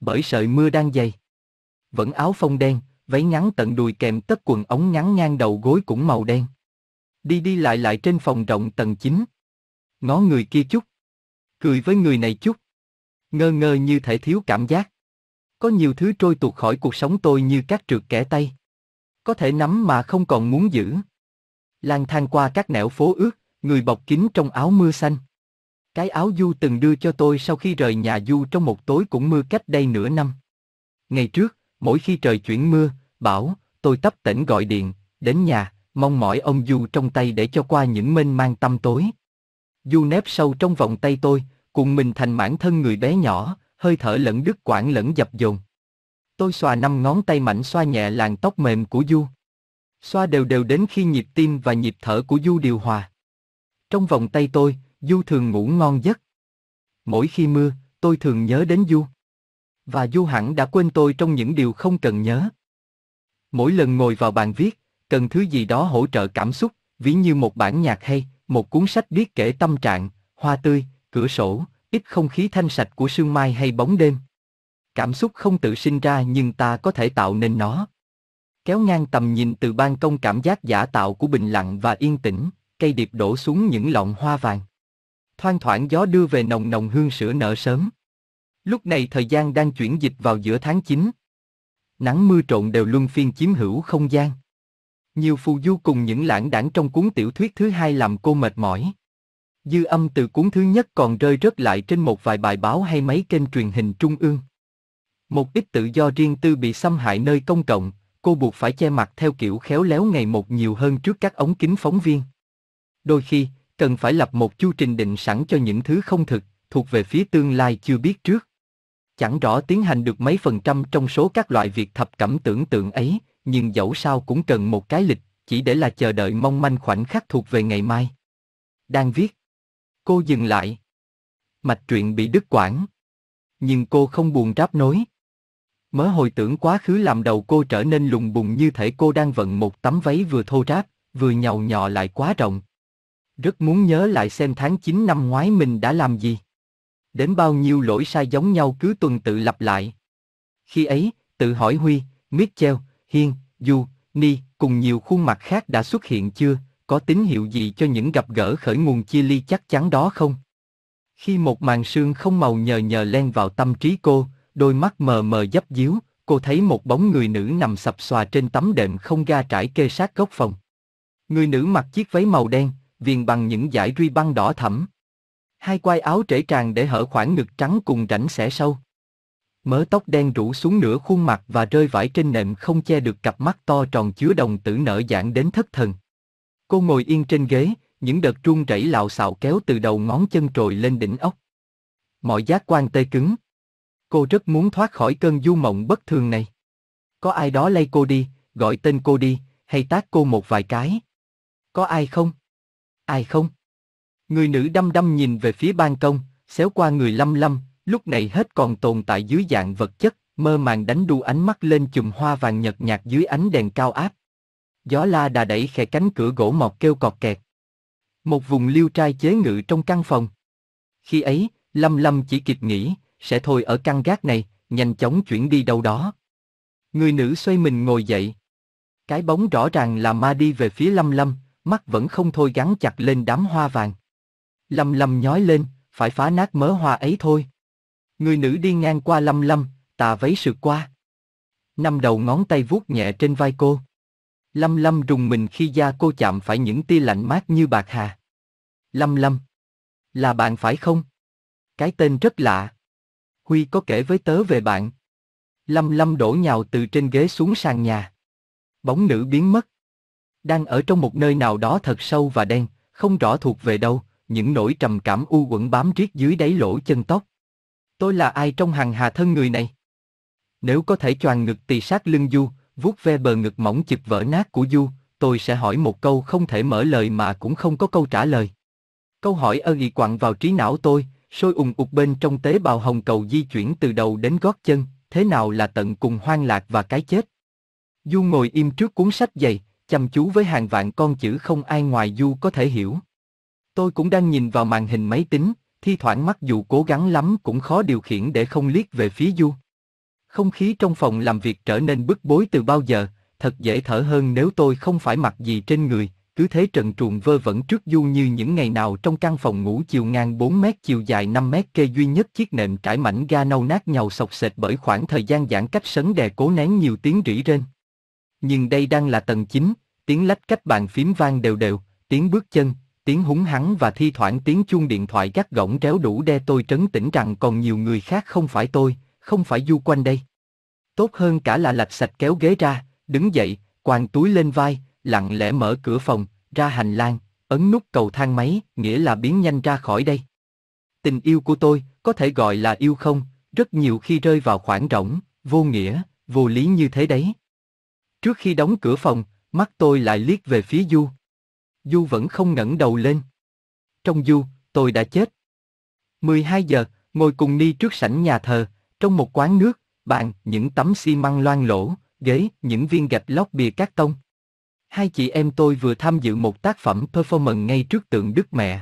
Bởi sợi mưa đang dày. Vẫn áo phông đen, váy ngắn tận đùi kèm tất quần ống ngắn ngang đầu gối cũng màu đen. Đi đi lại lại trên phòng rộng tầng 9. Ngó người kia chút. Cười với người này chút. Ngơ ngơ như thể thiếu cảm giác. Có nhiều thứ trôi tuột khỏi cuộc sống tôi như các trượt kẻ tay. Có thể nắm mà không còn muốn giữ. Lang thang qua các nẻo phố ướt, người bọc kín trong áo mưa xanh. Cái áo Du từng đưa cho tôi sau khi rời nhà Du trong một tối cũng mưa cách đây nửa năm. Ngày trước, mỗi khi trời chuyển mưa, bảo, tôi tấp tỉnh gọi điện, đến nhà, mong mỏi ông Du trong tay để cho qua những mênh mang tâm tối. Du nép sâu trong vòng tay tôi, cùng mình thành mảng thân người bé nhỏ, hơi thở lẫn đứt quãng lẫn dập dồn. Tôi xoa năm ngón tay mạnh xoa nhẹ làn tóc mềm của Du. Xoa đều đều đến khi nhịp tim và nhịp thở của Du điều hòa. Trong vòng tay tôi, Du thường ngủ ngon giấc. Mỗi khi mưa, tôi thường nhớ đến Du. Và Du hẳn đã quên tôi trong những điều không cần nhớ. Mỗi lần ngồi vào bàn viết, cần thứ gì đó hỗ trợ cảm xúc, ví như một bản nhạc hay, một cuốn sách viết kể tâm trạng, hoa tươi, cửa sổ, ít không khí thanh sạch của sương mai hay bóng đêm. Cảm xúc không tự sinh ra nhưng ta có thể tạo nên nó. Kéo ngang tầm nhìn từ ban công cảm giác giả tạo của bình lặng và yên tĩnh, cây điệp đổ xuống những lọn hoa vàng. Thoang thoảng gió đưa về nồng nồng hương sữa nở sớm. Lúc này thời gian đang chuyển dịch vào giữa tháng 9. Nắng mưa trộn đều luân phiên chiếm hữu không gian. Nhiều phù du cùng những lãng đảng trong cuốn tiểu thuyết thứ hai làm cô mệt mỏi. Dư âm từ cuốn thứ nhất còn rơi rớt lại trên một vài bài báo hay mấy kênh truyền hình trung ương. Một ít tự do riêng tư bị xâm hại nơi công cộng, cô buộc phải che mặt theo kiểu khéo léo ngày một nhiều hơn trước các ống kính phóng viên. Đôi khi, cần phải lập một chu trình định sẵn cho những thứ không thực, thuộc về phía tương lai chưa biết trước. Chẳng rõ tiến hành được mấy phần trăm trong số các loại việc thập cẩm tưởng tượng ấy, nhưng dẫu sao cũng cần một cái lịch, chỉ để là chờ đợi mong manh khoảnh khắc thuộc về ngày mai. Đang viết. Cô dừng lại. Mạch truyện bị đứt quãng. Nhưng cô không buồn ráp nối. Mớ hồi tưởng quá khứ làm đầu cô trở nên lùng bùng như thể cô đang vận một tấm váy vừa thô ráp, vừa nhàu nhọ lại quá rộng. Rất muốn nhớ lại xem tháng 9 năm ngoái mình đã làm gì. Đến bao nhiêu lỗi sai giống nhau cứ tuần tự lặp lại. Khi ấy, tự hỏi Huy, Mitchell, Hiên, Du, Ni, cùng nhiều khuôn mặt khác đã xuất hiện chưa, có tín hiệu gì cho những gặp gỡ khởi nguồn chia ly chắc chắn đó không? Khi một màn sương không màu nhờ nhờ len vào tâm trí cô, đôi mắt mờ mờ dấp díu, cô thấy một bóng người nữ nằm sập xòa trên tấm đệm không ga trải kê sát góc phòng. Người nữ mặc chiếc váy màu đen, viền bằng những dải ruy băng đỏ thẫm. Hai quai áo trễ tràn để hở khoảng ngực trắng cùng rãnh xẻ sâu. Mớ tóc đen rủ xuống nửa khuôn mặt và rơi vãi trên nệm không che được cặp mắt to tròn chứa đồng tử nở dạng đến thất thần. Cô ngồi yên trên ghế, những đợt run rẩy lạo xạo kéo từ đầu ngón chân trồi lên đỉnh ốc. Mọi giác quan tê cứng. Cô rất muốn thoát khỏi cơn du mộng bất thường này. Có ai đó lay cô đi, gọi tên cô đi, hay tác cô một vài cái. Có ai không? Ai không? Người nữ đăm đăm nhìn về phía ban công, xéo qua người lâm lâm, lúc này hết còn tồn tại dưới dạng vật chất, mơ màng đánh đu ánh mắt lên chùm hoa vàng nhật nhạt dưới ánh đèn cao áp. Gió la đà đẩy khẽ cánh cửa gỗ mọc kêu cọt kẹt. Một vùng liêu trai chế ngự trong căn phòng. Khi ấy, Lâm Lâm chỉ kịp nghĩ, sẽ thôi ở căn gác này, nhanh chóng chuyển đi đâu đó. Người nữ xoay mình ngồi dậy. Cái bóng rõ ràng là ma đi về phía Lâm Lâm, mắt vẫn không thôi gắn chặt lên đám hoa vàng. Lâm Lâm nhói lên, phải phá nát mớ hoa ấy thôi. Người nữ đi ngang qua Lâm Lâm, tà váy sượt qua. Năm đầu ngón tay vuốt nhẹ trên vai cô. Lâm Lâm rùng mình khi da cô chạm phải những tia lạnh mát như bạc hà. Lâm Lâm. Là bạn phải không? Cái tên rất lạ. Huy có kể với tớ về bạn. Lâm Lâm đổ nhào từ trên ghế xuống sàn nhà. Bóng nữ biến mất. Đang ở trong một nơi nào đó thật sâu và đen, không rõ thuộc về đâu, những nỗi trầm cảm u quẩn bám riết dưới đáy lỗ chân tóc. Tôi là ai trong hàng hà thân người này? Nếu có thể choàng ngực tỳ sát lưng Du, vuốt ve bờ ngực mỏng chực vỡ nát của Du, tôi sẽ hỏi một câu không thể mở lời mà cũng không có câu trả lời. Câu hỏi ơ ị quặn vào trí não tôi, sôi ùng ục bên trong tế bào hồng cầu di chuyển từ đầu đến gót chân, thế nào là tận cùng hoang lạc và cái chết? Du ngồi im trước cuốn sách dày, chăm chú với hàng vạn con chữ không ai ngoài Du có thể hiểu. Tôi cũng đang nhìn vào màn hình máy tính, thi thoảng mắt dù cố gắng lắm cũng khó điều khiển để không liếc về phía Du. Không khí trong phòng làm việc trở nên bức bối từ bao giờ, thật dễ thở hơn nếu tôi không phải mặc gì trên người, cứ thế trần truồng vơ vẩn trước Du như những ngày nào trong căn phòng ngủ chiều ngang 4 mét chiều dài 5 mét kê duy nhất chiếc nệm trải mảnh ga nâu nát nhàu sọc sệt bởi khoảng thời gian giãn cách sấn đè cố nén nhiều tiếng rỉ rên. Nhưng đây đang là tầng 9, tiếng lách cách bàn phím vang đều đều, tiếng bước chân, tiếng húng hắn và thi thoảng tiếng chuông điện thoại gắt gỏng réo đủ đe tôi trấn tĩnh rằng còn nhiều người khác không phải tôi, không phải du quanh đây. Tốt hơn cả là lạch sạch kéo ghế ra, đứng dậy, quàng túi lên vai, lặng lẽ mở cửa phòng, ra hành lang, ấn nút cầu thang máy, nghĩa là biến nhanh ra khỏi đây. Tình yêu của tôi, có thể gọi là yêu không, rất nhiều khi rơi vào khoảng rỗng, vô nghĩa, vô lý như thế đấy. Trước khi đóng cửa phòng, mắt tôi lại liếc về phía Du. Du vẫn không ngẩng đầu lên. Trong Du, tôi đã chết. 12 giờ, ngồi cùng Ni trước sảnh nhà thờ, trong một quán nước, bàn, những tấm xi măng loang lỗ, ghế, những viên gạch lót bìa cát tông. Hai chị em tôi vừa tham dự một tác phẩm performance ngay trước tượng Đức Mẹ.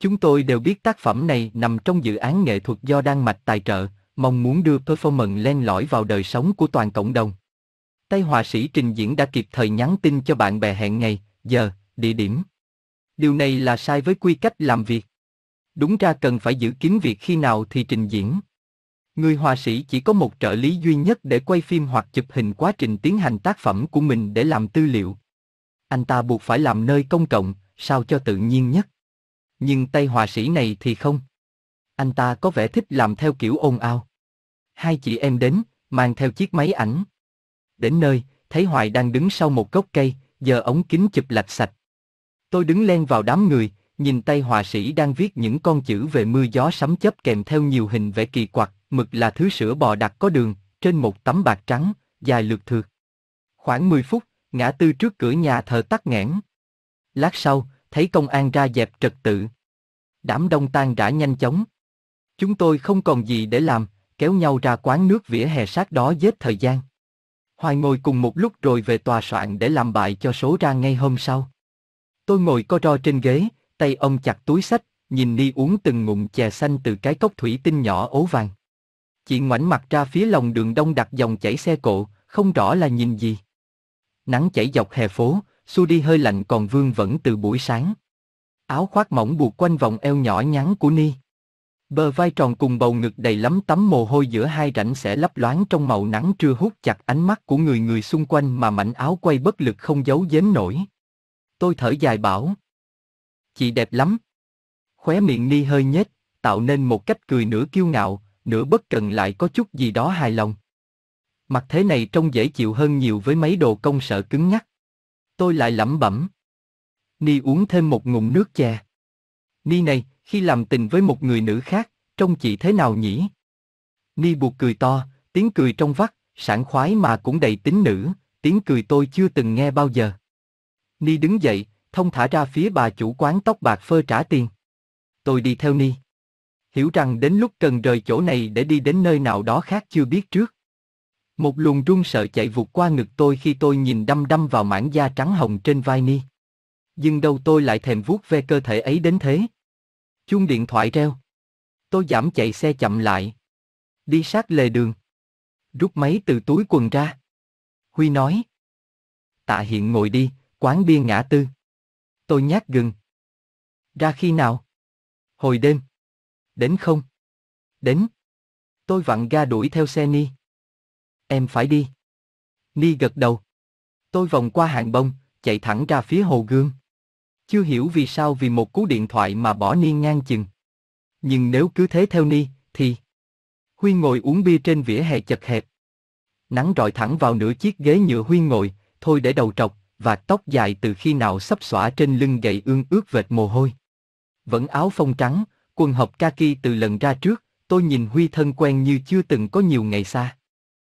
Chúng tôi đều biết tác phẩm này nằm trong dự án nghệ thuật do Đan Mạch tài trợ, mong muốn đưa performance len lỏi vào đời sống của toàn cộng đồng. Tay họa sĩ trình diễn đã kịp thời nhắn tin cho bạn bè hẹn ngày, giờ, địa điểm. Điều này là sai với quy cách làm việc. Đúng ra cần phải giữ kín việc khi nào thì trình diễn. Người họa sĩ chỉ có một trợ lý duy nhất để quay phim hoặc chụp hình quá trình tiến hành tác phẩm của mình để làm tư liệu. Anh ta buộc phải làm nơi công cộng, sao cho tự nhiên nhất. Nhưng tay họa sĩ này thì không. Anh ta có vẻ thích làm theo kiểu ồn ào. Hai chị em đến, mang theo chiếc máy ảnh. Đến nơi, thấy Hoài đang đứng sau một gốc cây, giờ ống kính chụp lạch sạch. Tôi đứng len vào đám người, nhìn tay họa sĩ đang viết những con chữ về mưa gió sấm chớp kèm theo nhiều hình vẽ kỳ quặc, mực là thứ sữa bò đặc có đường, trên một tấm bạc trắng, dài lượt thượt. Khoảng 10 phút, ngã tư trước cửa nhà thờ tắt nghẽn. Lát sau, thấy công an ra dẹp trật tự. Đám đông tan rã nhanh chóng. Chúng tôi không còn gì để làm, kéo nhau ra quán nước vỉa hè sát đó giết thời gian. Hoài ngồi cùng một lúc rồi về tòa soạn để làm bài cho số ra ngay hôm sau. Tôi ngồi co ro trên ghế, tay ông chặt túi sách, nhìn Ni uống từng ngụm chè xanh từ cái cốc thủy tinh nhỏ ố vàng. Chị ngoảnh mặt ra phía lòng đường đông đặt dòng chảy xe cộ, không rõ là nhìn gì. Nắng chảy dọc hè phố, xua đi hơi lạnh còn vương vẫn từ buổi sáng. Áo khoác mỏng buộc quanh vòng eo nhỏ nhắn của Ni. Bờ vai tròn cùng bầu ngực đầy lắm tấm mồ hôi giữa hai rãnh sẽ lấp loáng trong màu nắng trưa hút chặt ánh mắt của người người xung quanh mà mảnh áo quay bất lực không giấu giếm nổi. Tôi thở dài bảo. Chị đẹp lắm. Khóe miệng Ni hơi nhếch, tạo nên một cách cười nửa kiêu ngạo, nửa bất cần lại có chút gì đó hài lòng. Mặt thế này trông dễ chịu hơn nhiều với mấy đồ công sở cứng nhắc. Tôi lại lẩm bẩm. Ni uống thêm một ngụm nước chè. Ni này, khi làm tình với một người nữ khác, trông chị thế nào nhỉ? Ni buộc cười to, tiếng cười trong vắt, sảng khoái mà cũng đầy tính nữ, tiếng cười tôi chưa từng nghe bao giờ. Ni đứng dậy, thông thả ra phía bà chủ quán tóc bạc phơ trả tiền. Tôi đi theo Ni. Hiểu rằng đến lúc cần rời chỗ này để đi đến nơi nào đó khác chưa biết trước. Một luồng run sợ chạy vụt qua ngực tôi khi tôi nhìn đăm đăm vào mảng da trắng hồng trên vai Ni. Nhưng đâu tôi lại thèm vuốt ve cơ thể ấy đến thế. Chuông điện thoại reo. Tôi giảm chạy xe chậm lại. Đi sát lề đường. Rút máy từ túi quần ra. Huy nói. Tạ hiện ngồi đi, quán bia ngã tư. Tôi nhát gừng. Ra khi nào? Hồi đêm. Đến không? Đến. Tôi vặn ga đuổi theo xe Ni. Em phải đi. Ni gật đầu. Tôi vòng qua hàng bông, chạy thẳng ra phía hồ gương. Chưa hiểu vì sao vì một cú điện thoại mà bỏ Ni ngang chừng. Nhưng nếu cứ thế theo Ni, thì... Huy ngồi uống bia trên vỉa hè chật hẹp. Nắng rọi thẳng vào nửa chiếc ghế nhựa Huy ngồi, thôi để đầu trọc, và tóc dài từ khi nào sắp xõa trên lưng gầy ương ướt vệt mồ hôi. Vẫn áo phông trắng, quần hộp kaki từ lần ra trước, tôi nhìn Huy thân quen như chưa từng có nhiều ngày xa.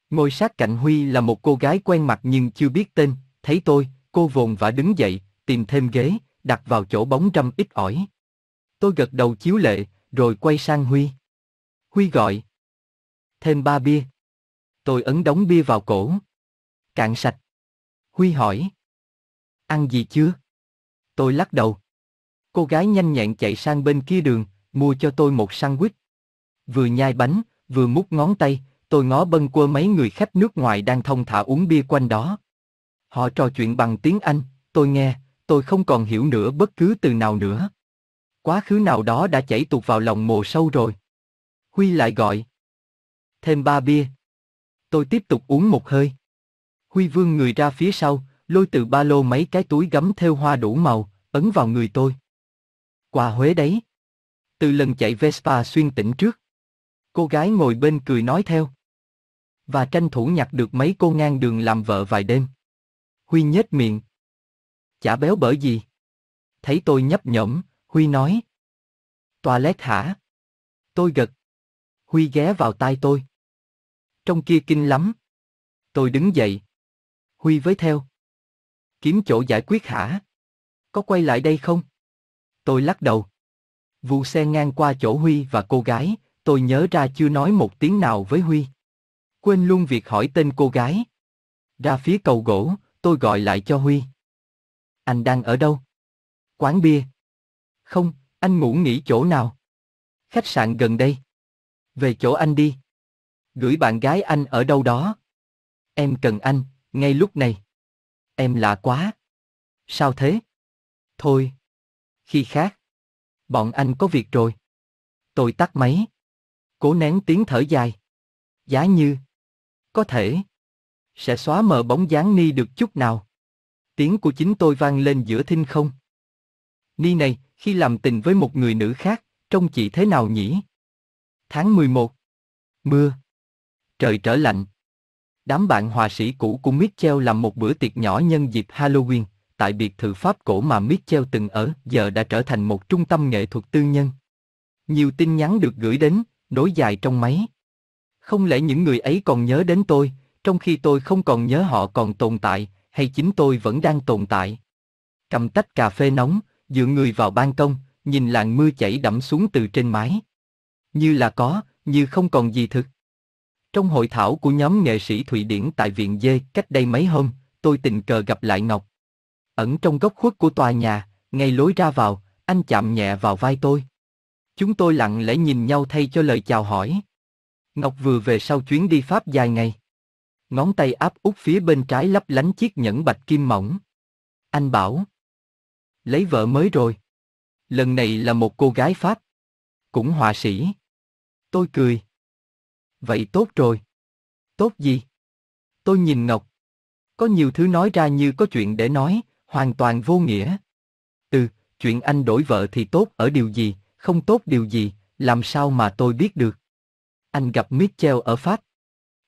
Ngồi sát cạnh Huy là một cô gái quen mặt nhưng chưa biết tên, thấy tôi, cô vồn vã đứng dậy, tìm thêm ghế, đặt vào chỗ bóng râm ít ỏi. Tôi gật đầu chiếu lệ, rồi quay sang Huy. Huy gọi. Thêm ba bia. Tôi ấn đóng bia vào cổ. Cạn sạch. Huy hỏi. Ăn gì chưa? Tôi lắc đầu. Cô gái nhanh nhẹn chạy sang bên kia đường, mua cho tôi một sandwich. Vừa nhai bánh, vừa mút ngón tay, tôi ngó bân quơ mấy người khách nước ngoài đang thông thả uống bia quanh đó. Họ trò chuyện bằng tiếng Anh, tôi nghe, tôi không còn hiểu nữa bất cứ từ nào nữa. Quá khứ nào đó đã chảy tuột vào lòng mồ sâu rồi. Huy lại gọi. Thêm ba bia. Tôi tiếp tục uống một hơi. Huy vương người ra phía sau, lôi từ ba lô mấy cái túi gấm theo hoa đủ màu, ấn vào người tôi. Quà Huế đấy. Từ lần chạy Vespa xuyên tỉnh trước. Cô gái ngồi bên cười nói theo. Và tranh thủ nhặt được mấy cô ngang đường làm vợ vài đêm. Huy nhếch miệng. Chả béo bởi gì. Thấy tôi nhấp nhổm, Huy nói. Toilet hả? Tôi gật. Huy ghé vào tai tôi. Trong kia kinh lắm. Tôi đứng dậy. Huy với theo. Kiếm chỗ giải quyết hả? Có quay lại đây không? Tôi lắc đầu. Vụ xe ngang qua chỗ Huy và cô gái, tôi nhớ ra chưa nói một tiếng nào với Huy. Quên luôn việc hỏi tên cô gái. Ra phía cầu gỗ, tôi gọi lại cho Huy. Anh đang ở đâu? Quán bia. Không, anh ngủ nghỉ chỗ nào? Khách sạn gần đây. Về chỗ anh đi. Gửi bạn gái anh ở đâu đó. Em cần anh, ngay lúc này. Em lạ quá. Sao thế? Thôi. Khi khác. Bọn anh có việc rồi. Tôi tắt máy. Cố nén tiếng thở dài. Giá như. Có thể. Sẽ xóa mờ bóng dáng Ni được chút nào. Tiếng của chính tôi vang lên giữa thinh không. Ni này, khi làm tình với một người nữ khác, trông chị thế nào nhỉ? Tháng 11. Mưa. Trời trở lạnh. Đám bạn hòa sĩ cũ của Mitchell làm một bữa tiệc nhỏ nhân dịp Halloween, tại biệt thự Pháp cổ mà Mitchell từng ở, giờ đã trở thành một trung tâm nghệ thuật tư nhân. Nhiều tin nhắn được gửi đến, nối dài trong máy. Không lẽ những người ấy còn nhớ đến tôi, trong khi tôi không còn nhớ họ còn tồn tại, hay chính tôi vẫn đang tồn tại? Cầm tách cà phê nóng, dựa người vào ban công, nhìn làn mưa chảy đẫm xuống từ trên mái. Như là có, như không còn gì thực. Trong hội thảo của nhóm nghệ sĩ Thụy Điển tại Viện Dê cách đây mấy hôm, tôi tình cờ gặp lại Ngọc. Ẩn trong góc khuất của tòa nhà, ngay lối ra vào, anh chạm nhẹ vào vai tôi. Chúng tôi lặng lẽ nhìn nhau thay cho lời chào hỏi. Ngọc vừa về sau chuyến đi Pháp dài ngày. Ngón tay áp út phía bên trái lấp lánh chiếc nhẫn bạch kim mỏng. Anh bảo. Lấy vợ mới rồi. Lần này là một cô gái Pháp. Cũng họa sĩ. Tôi cười. Vậy tốt rồi. Tốt gì? Tôi nhìn Ngọc. Có nhiều thứ nói ra như có chuyện để nói, hoàn toàn vô nghĩa. Ừ, chuyện anh đổi vợ thì tốt ở điều gì, không tốt điều gì, làm sao mà tôi biết được. Anh gặp Mitchell ở Pháp.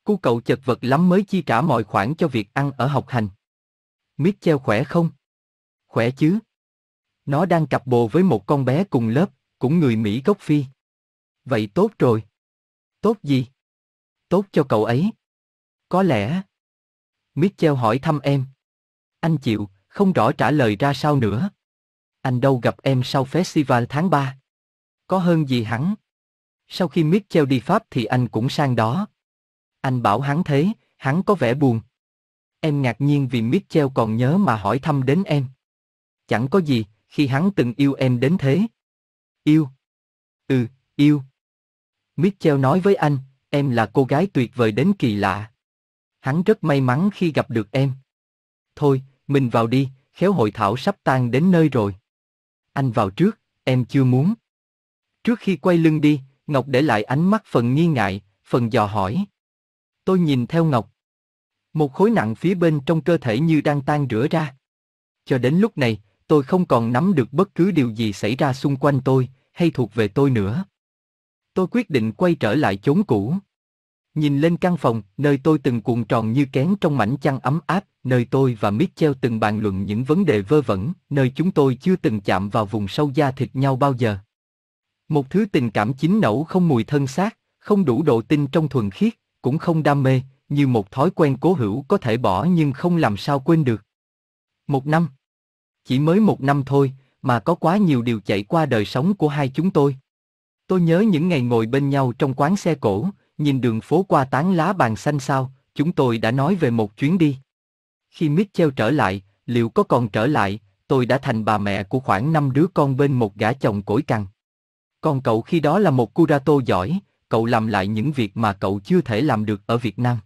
Cô cậu chật vật lắm mới chi trả mọi khoản cho việc ăn ở học hành. Mitchell khỏe không? Khỏe chứ. Nó đang cặp bồ với một con bé cùng lớp, cũng người Mỹ gốc Phi. Vậy tốt rồi. Tốt gì? Tốt cho cậu ấy. Có lẽ. Mitchell hỏi thăm em. Anh chịu, không rõ trả lời ra sao nữa. Anh đâu gặp em sau festival tháng 3. Có hơn gì hắn. Sau khi Mitchell đi Pháp thì anh cũng sang đó. Anh bảo hắn thế, hắn có vẻ buồn. Em ngạc nhiên vì Mitchell còn nhớ mà hỏi thăm đến em. Chẳng có gì, khi hắn từng yêu em đến thế. Yêu. Ừ, yêu. Mitchell nói với anh, em là cô gái tuyệt vời đến kỳ lạ. Hắn rất may mắn khi gặp được em. Thôi, mình vào đi, khéo hội thảo sắp tan đến nơi rồi. Anh vào trước, em chưa muốn. Trước khi quay lưng đi, Ngọc để lại ánh mắt phần nghi ngại, phần dò hỏi. Tôi nhìn theo Ngọc. Một khối nặng phía bên trong cơ thể như đang tan rửa ra. Cho đến lúc này, tôi không còn nắm được bất cứ điều gì xảy ra xung quanh tôi, hay thuộc về tôi nữa. Tôi quyết định quay trở lại chốn cũ. Nhìn lên căn phòng, nơi tôi từng cuộn tròn như kén trong mảnh chăn ấm áp, nơi tôi và Mitchell từng bàn luận những vấn đề vơ vẩn, nơi chúng tôi chưa từng chạm vào vùng sâu da thịt nhau bao giờ. Một thứ tình cảm chính nẩu không mùi thân xác, không đủ độ tin trong thuần khiết, cũng không đam mê, như một thói quen cố hữu có thể bỏ nhưng không làm sao quên được. Một năm. Chỉ mới một năm thôi, mà có quá nhiều điều chạy qua đời sống của hai chúng tôi. Tôi nhớ những ngày ngồi bên nhau trong quán xe cổ, nhìn đường phố qua tán lá bàn xanh sao, chúng tôi đã nói về một chuyến đi. Khi Mitchell trở lại, liệu có còn trở lại, tôi đã thành bà mẹ của khoảng năm đứa con bên một gã chồng cỗi cằn. Còn cậu khi đó là một curato giỏi, cậu làm lại những việc mà cậu chưa thể làm được ở Việt Nam.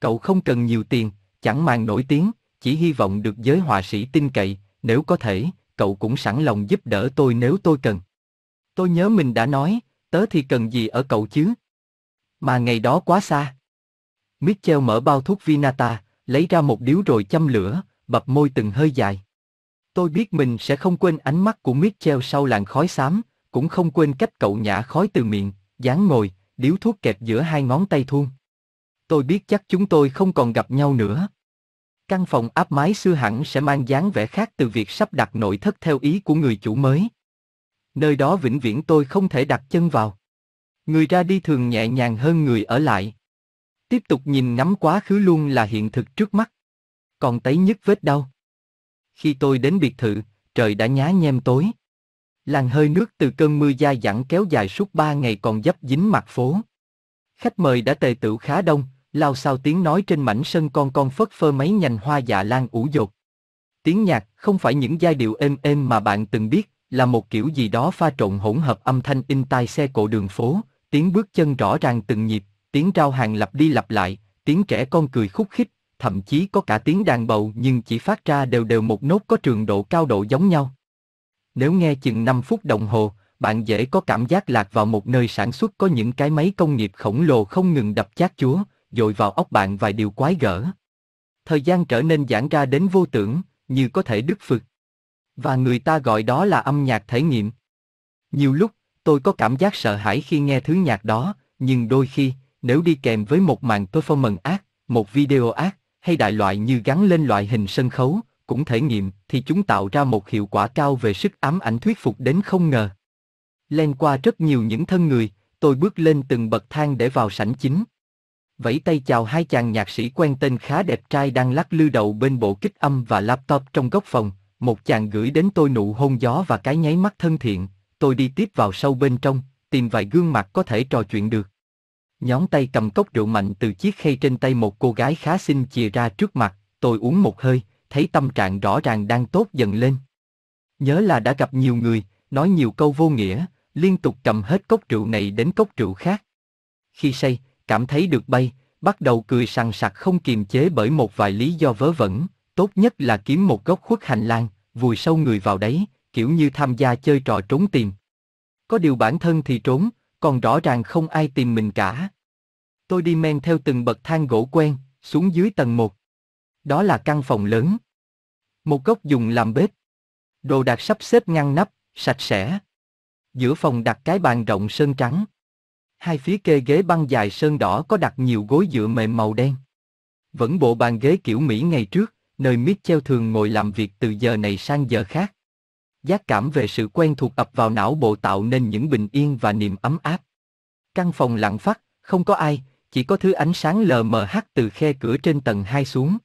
Cậu không cần nhiều tiền, chẳng màng nổi tiếng, chỉ hy vọng được giới họa sĩ tin cậy, nếu có thể, cậu cũng sẵn lòng giúp đỡ tôi nếu tôi cần. Tôi nhớ mình đã nói, tớ thì cần gì ở cậu chứ? Mà ngày đó quá xa. Mitchell mở bao thuốc Vinata, lấy ra một điếu rồi châm lửa, bập môi từng hơi dài. Tôi biết mình sẽ không quên ánh mắt của Mitchell sau làn khói xám, cũng không quên cách cậu nhả khói từ miệng, dáng ngồi, điếu thuốc kẹp giữa hai ngón tay thun. Tôi biết chắc chúng tôi không còn gặp nhau nữa. Căn phòng áp mái xưa hẳn sẽ mang dáng vẻ khác từ việc sắp đặt nội thất theo ý của người chủ mới. Nơi đó vĩnh viễn tôi không thể đặt chân vào. Người ra đi thường nhẹ nhàng hơn người ở lại. Tiếp tục nhìn ngắm quá khứ luôn là hiện thực trước mắt. Còn tấy nhất vết đau. Khi tôi đến biệt thự, trời đã nhá nhem tối. Làn hơi nước từ cơn mưa dai dẳng kéo dài suốt ba ngày còn dấp dính mặt phố. Khách mời đã tề tựu khá đông, lao sao tiếng nói trên mảnh sân con con phất phơ mấy nhành hoa dạ lan ủ dột. Tiếng nhạc không phải những giai điệu êm êm mà bạn từng biết, là một kiểu gì đó pha trộn hỗn hợp âm thanh in tai xe cộ đường phố, tiếng bước chân rõ ràng từng nhịp, tiếng rao hàng lặp đi lặp lại, tiếng trẻ con cười khúc khích, thậm chí có cả tiếng đàn bầu nhưng chỉ phát ra đều đều một nốt có trường độ cao độ giống nhau. Nếu nghe chừng 5 phút đồng hồ, bạn dễ có cảm giác lạc vào một nơi sản xuất có những cái máy công nghiệp khổng lồ không ngừng đập chát chúa, dội vào óc bạn vài điều quái gở. Thời gian trở nên giãn ra đến vô tưởng, như có thể đứt phực. Và người ta gọi đó là âm nhạc thể nghiệm. Nhiều lúc, tôi có cảm giác sợ hãi khi nghe thứ nhạc đó, nhưng đôi khi, nếu đi kèm với một màn performance ác, một video ác, hay đại loại như gắn lên loại hình sân khấu, cũng thể nghiệm, thì chúng tạo ra một hiệu quả cao về sức ám ảnh thuyết phục đến không ngờ. Len qua rất nhiều những thân người, tôi bước lên từng bậc thang để vào sảnh chính. Vẫy tay chào hai chàng nhạc sĩ quen tên khá đẹp trai đang lắc lư đầu bên bộ kích âm và laptop trong góc phòng, một chàng gửi đến tôi nụ hôn gió và cái nháy mắt thân thiện, tôi đi tiếp vào sâu bên trong, tìm vài gương mặt có thể trò chuyện được. Nhón tay cầm cốc rượu mạnh từ chiếc khay trên tay một cô gái khá xinh chìa ra trước mặt, tôi uống một hơi, thấy tâm trạng rõ ràng đang tốt dần lên. Nhớ là đã gặp nhiều người, nói nhiều câu vô nghĩa, liên tục cầm hết cốc rượu này đến cốc rượu khác. Khi say, cảm thấy được bay, bắt đầu cười sằng sặc không kiềm chế bởi một vài lý do vớ vẩn, tốt nhất là kiếm một góc khuất hành lang, vùi sâu người vào đấy, kiểu như tham gia chơi trò trốn tìm. Có điều bản thân thì trốn, còn rõ ràng không ai tìm mình cả. Tôi đi men theo từng bậc thang gỗ quen, xuống dưới tầng 1. Đó là căn phòng lớn. Một góc dùng làm bếp. Đồ đạc sắp xếp ngăn nắp, sạch sẽ. Giữa phòng đặt cái bàn rộng sơn trắng. Hai phía kê ghế băng dài sơn đỏ có đặt nhiều gối dựa mềm màu đen. Vẫn bộ bàn ghế kiểu Mỹ ngày trước, nơi Mitchell thường ngồi làm việc từ giờ này sang giờ khác. Giác cảm về sự quen thuộc ập vào não bộ tạo nên những bình yên và niềm ấm áp. Căn phòng lặng phát, không có ai, chỉ có thứ ánh sáng lờ mờ hắt từ khe cửa trên tầng 2 xuống.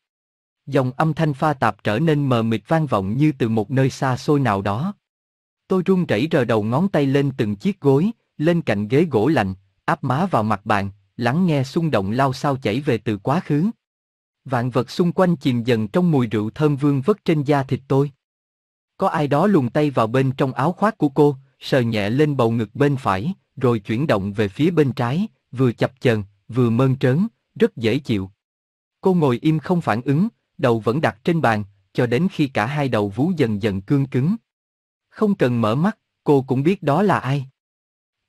Dòng âm thanh pha tạp trở nên mờ mịt vang vọng như từ một nơi xa xôi nào đó. Tôi run rẩy rờ đầu ngón tay lên từng chiếc gối, lên cạnh ghế gỗ lạnh, áp má vào mặt bàn, lắng nghe xung động lao sao chảy về từ quá khứ. Vạn vật xung quanh chìm dần trong mùi rượu thơm vương vất trên da thịt tôi. Có ai đó luồn tay vào bên trong áo khoác của cô, sờ nhẹ lên bầu ngực bên phải, rồi chuyển động về phía bên trái, vừa chập chờn, vừa mơn trớn, rất dễ chịu. Cô ngồi im không phản ứng, đầu vẫn đặt trên bàn, cho đến khi cả hai đầu vú dần dần cương cứng. Không cần mở mắt, cô cũng biết đó là ai.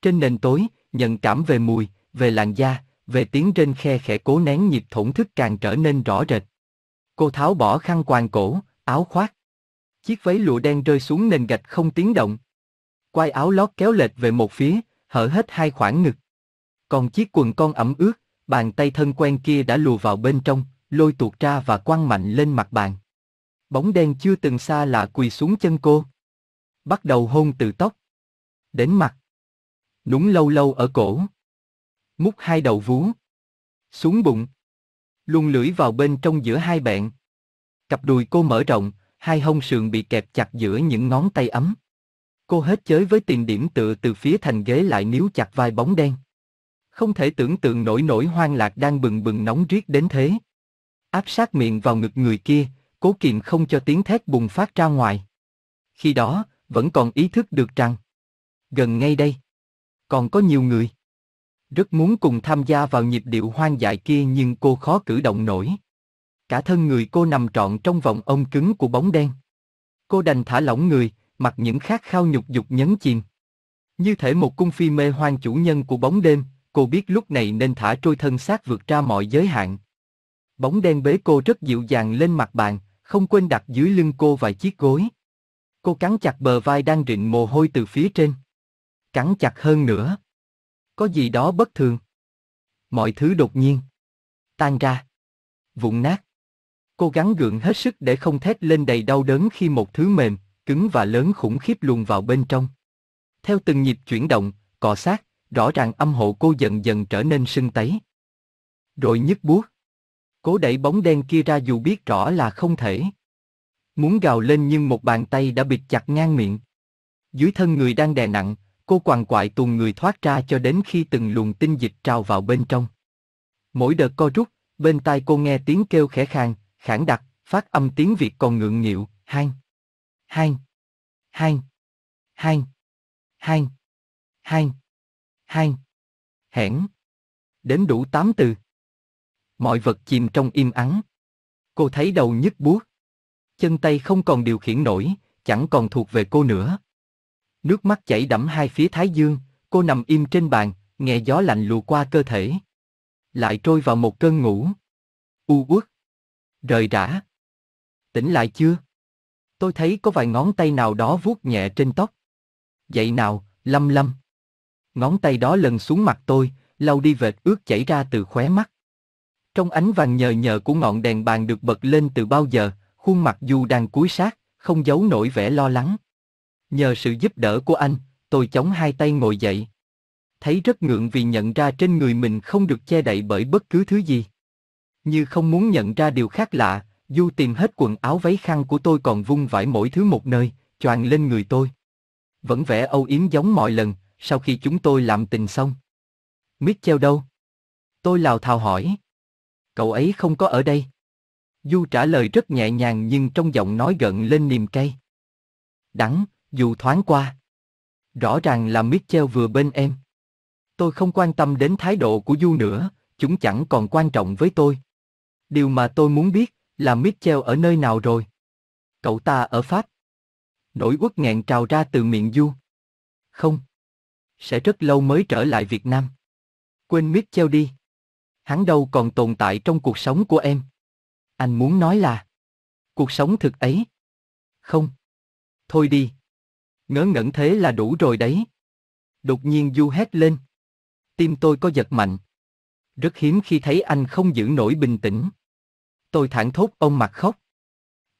Trên nền tối, nhận cảm về mùi, về làn da, về tiếng trên khe khẽ cố nén nhịp thổn thức càng trở nên rõ rệt. Cô tháo bỏ khăn quàng cổ, áo khoác. Chiếc váy lụa đen rơi xuống nền gạch không tiếng động. Quai áo lót kéo lệch về một phía, hở hết hai khoảng ngực. Còn chiếc quần con ẩm ướt, bàn tay thân quen kia đã lùa vào bên trong, lôi tuột ra và quăng mạnh lên mặt bàn. Bóng đen chưa từng xa lạ quỳ xuống chân cô. Bắt đầu hôn từ tóc. Đến mặt. Núng lâu lâu ở cổ. Mút hai đầu vú. Xuống bụng. Luôn lưỡi vào bên trong giữa hai bẹn. Cặp đùi cô mở rộng, hai hông sườn bị kẹp chặt giữa những ngón tay ấm. Cô hết chới với tìm điểm tựa từ phía thành ghế lại níu chặt vai bóng đen. Không thể tưởng tượng nổi nổi hoang lạc đang bừng bừng nóng riết đến thế. Áp sát miệng vào ngực người kia, cố kiềm không cho tiếng thét bùng phát ra ngoài. Khi đó, vẫn còn ý thức được rằng, gần ngay đây, còn có nhiều người. Rất muốn cùng tham gia vào nhịp điệu hoang dại kia nhưng cô khó cử động nổi. Cả thân người cô nằm trọn trong vòng ôm cứng của bóng đen. Cô đành thả lỏng người, mặc những khát khao nhục dục nhấn chìm. Như thể một cung phi mê hoang chủ nhân của bóng đêm, cô biết lúc này nên thả trôi thân xác vượt ra mọi giới hạn. Bóng đen bế cô rất dịu dàng lên mặt bàn, không quên đặt dưới lưng cô vài chiếc gối. Cô cắn chặt bờ vai đang rịn mồ hôi từ phía trên. Cắn chặt hơn nữa. Có gì đó bất thường. Mọi thứ đột nhiên. Tan ra. Vụn nát. Cô gắng gượng hết sức để không thét lên đầy đau đớn khi một thứ mềm, cứng và lớn khủng khiếp luồn vào bên trong. Theo từng nhịp chuyển động, cọ sát, rõ ràng âm hộ cô dần dần trở nên sưng tấy. Rồi nhức buốt. Cố đẩy bóng đen kia ra dù biết rõ là không thể. Muốn gào lên nhưng một bàn tay đã bịt chặt ngang miệng. Dưới thân người đang đè nặng, cô quằn quại tuồn người thoát ra cho đến khi từng luồng tinh dịch trào vào bên trong. Mỗi đợt co rút, bên tai cô nghe tiếng kêu khẽ khàng, khản đặc, phát âm tiếng Việt còn ngượng nghịu, hang, hang, hang, hang, hang, hang, hang, hẻn. Đến đủ tám từ. Mọi vật chìm trong im ắng. Cô thấy đầu nhức buốt. Chân tay không còn điều khiển nổi, chẳng còn thuộc về cô nữa. Nước mắt chảy đẫm hai phía thái dương, cô nằm im trên bàn, nghe gió lạnh lùa qua cơ thể. Lại trôi vào một cơn ngủ. U uất. Rời rã. Tỉnh lại chưa? Tôi thấy có vài ngón tay nào đó vuốt nhẹ trên tóc. Dậy nào, lâm lâm. Ngón tay đó lần xuống mặt tôi, lau đi vệt ướt chảy ra từ khóe mắt. Trong ánh vàng nhờ nhờ của ngọn đèn bàn được bật lên từ bao giờ, khuôn mặt Du đang cúi sát, không giấu nổi vẻ lo lắng. Nhờ sự giúp đỡ của anh, tôi chống hai tay ngồi dậy. Thấy rất ngượng vì nhận ra trên người mình không được che đậy bởi bất cứ thứ gì. Như không muốn nhận ra điều khác lạ, Du tìm hết quần áo váy khăn của tôi còn vung vãi mỗi thứ một nơi, choàng lên người tôi. Vẫn vẻ âu yếm giống mọi lần, sau khi chúng tôi làm tình xong. Mitchell đâu? Tôi lào thào hỏi. Cậu ấy không có ở đây. Du trả lời rất nhẹ nhàng nhưng trong giọng nói gận lên niềm cay. Đắng, dù thoáng qua. Rõ ràng là Mitchell vừa bên em. Tôi không quan tâm đến thái độ của Du nữa, chúng chẳng còn quan trọng với tôi. Điều mà tôi muốn biết là Mitchell ở nơi nào rồi. Cậu ta ở Pháp. Nỗi uất nghẹn trào ra từ miệng Du. Không. Sẽ rất lâu mới trở lại Việt Nam. Quên Mitchell đi. Hắn đâu còn tồn tại trong cuộc sống của em. Anh muốn nói là, cuộc sống thực ấy. Không. Thôi đi. Ngớ ngẩn thế là đủ rồi đấy. Đột nhiên Du hét lên. Tim tôi có giật mạnh. Rất hiếm khi thấy anh không giữ nổi bình tĩnh. Tôi thẳng thốt ông mặt khóc.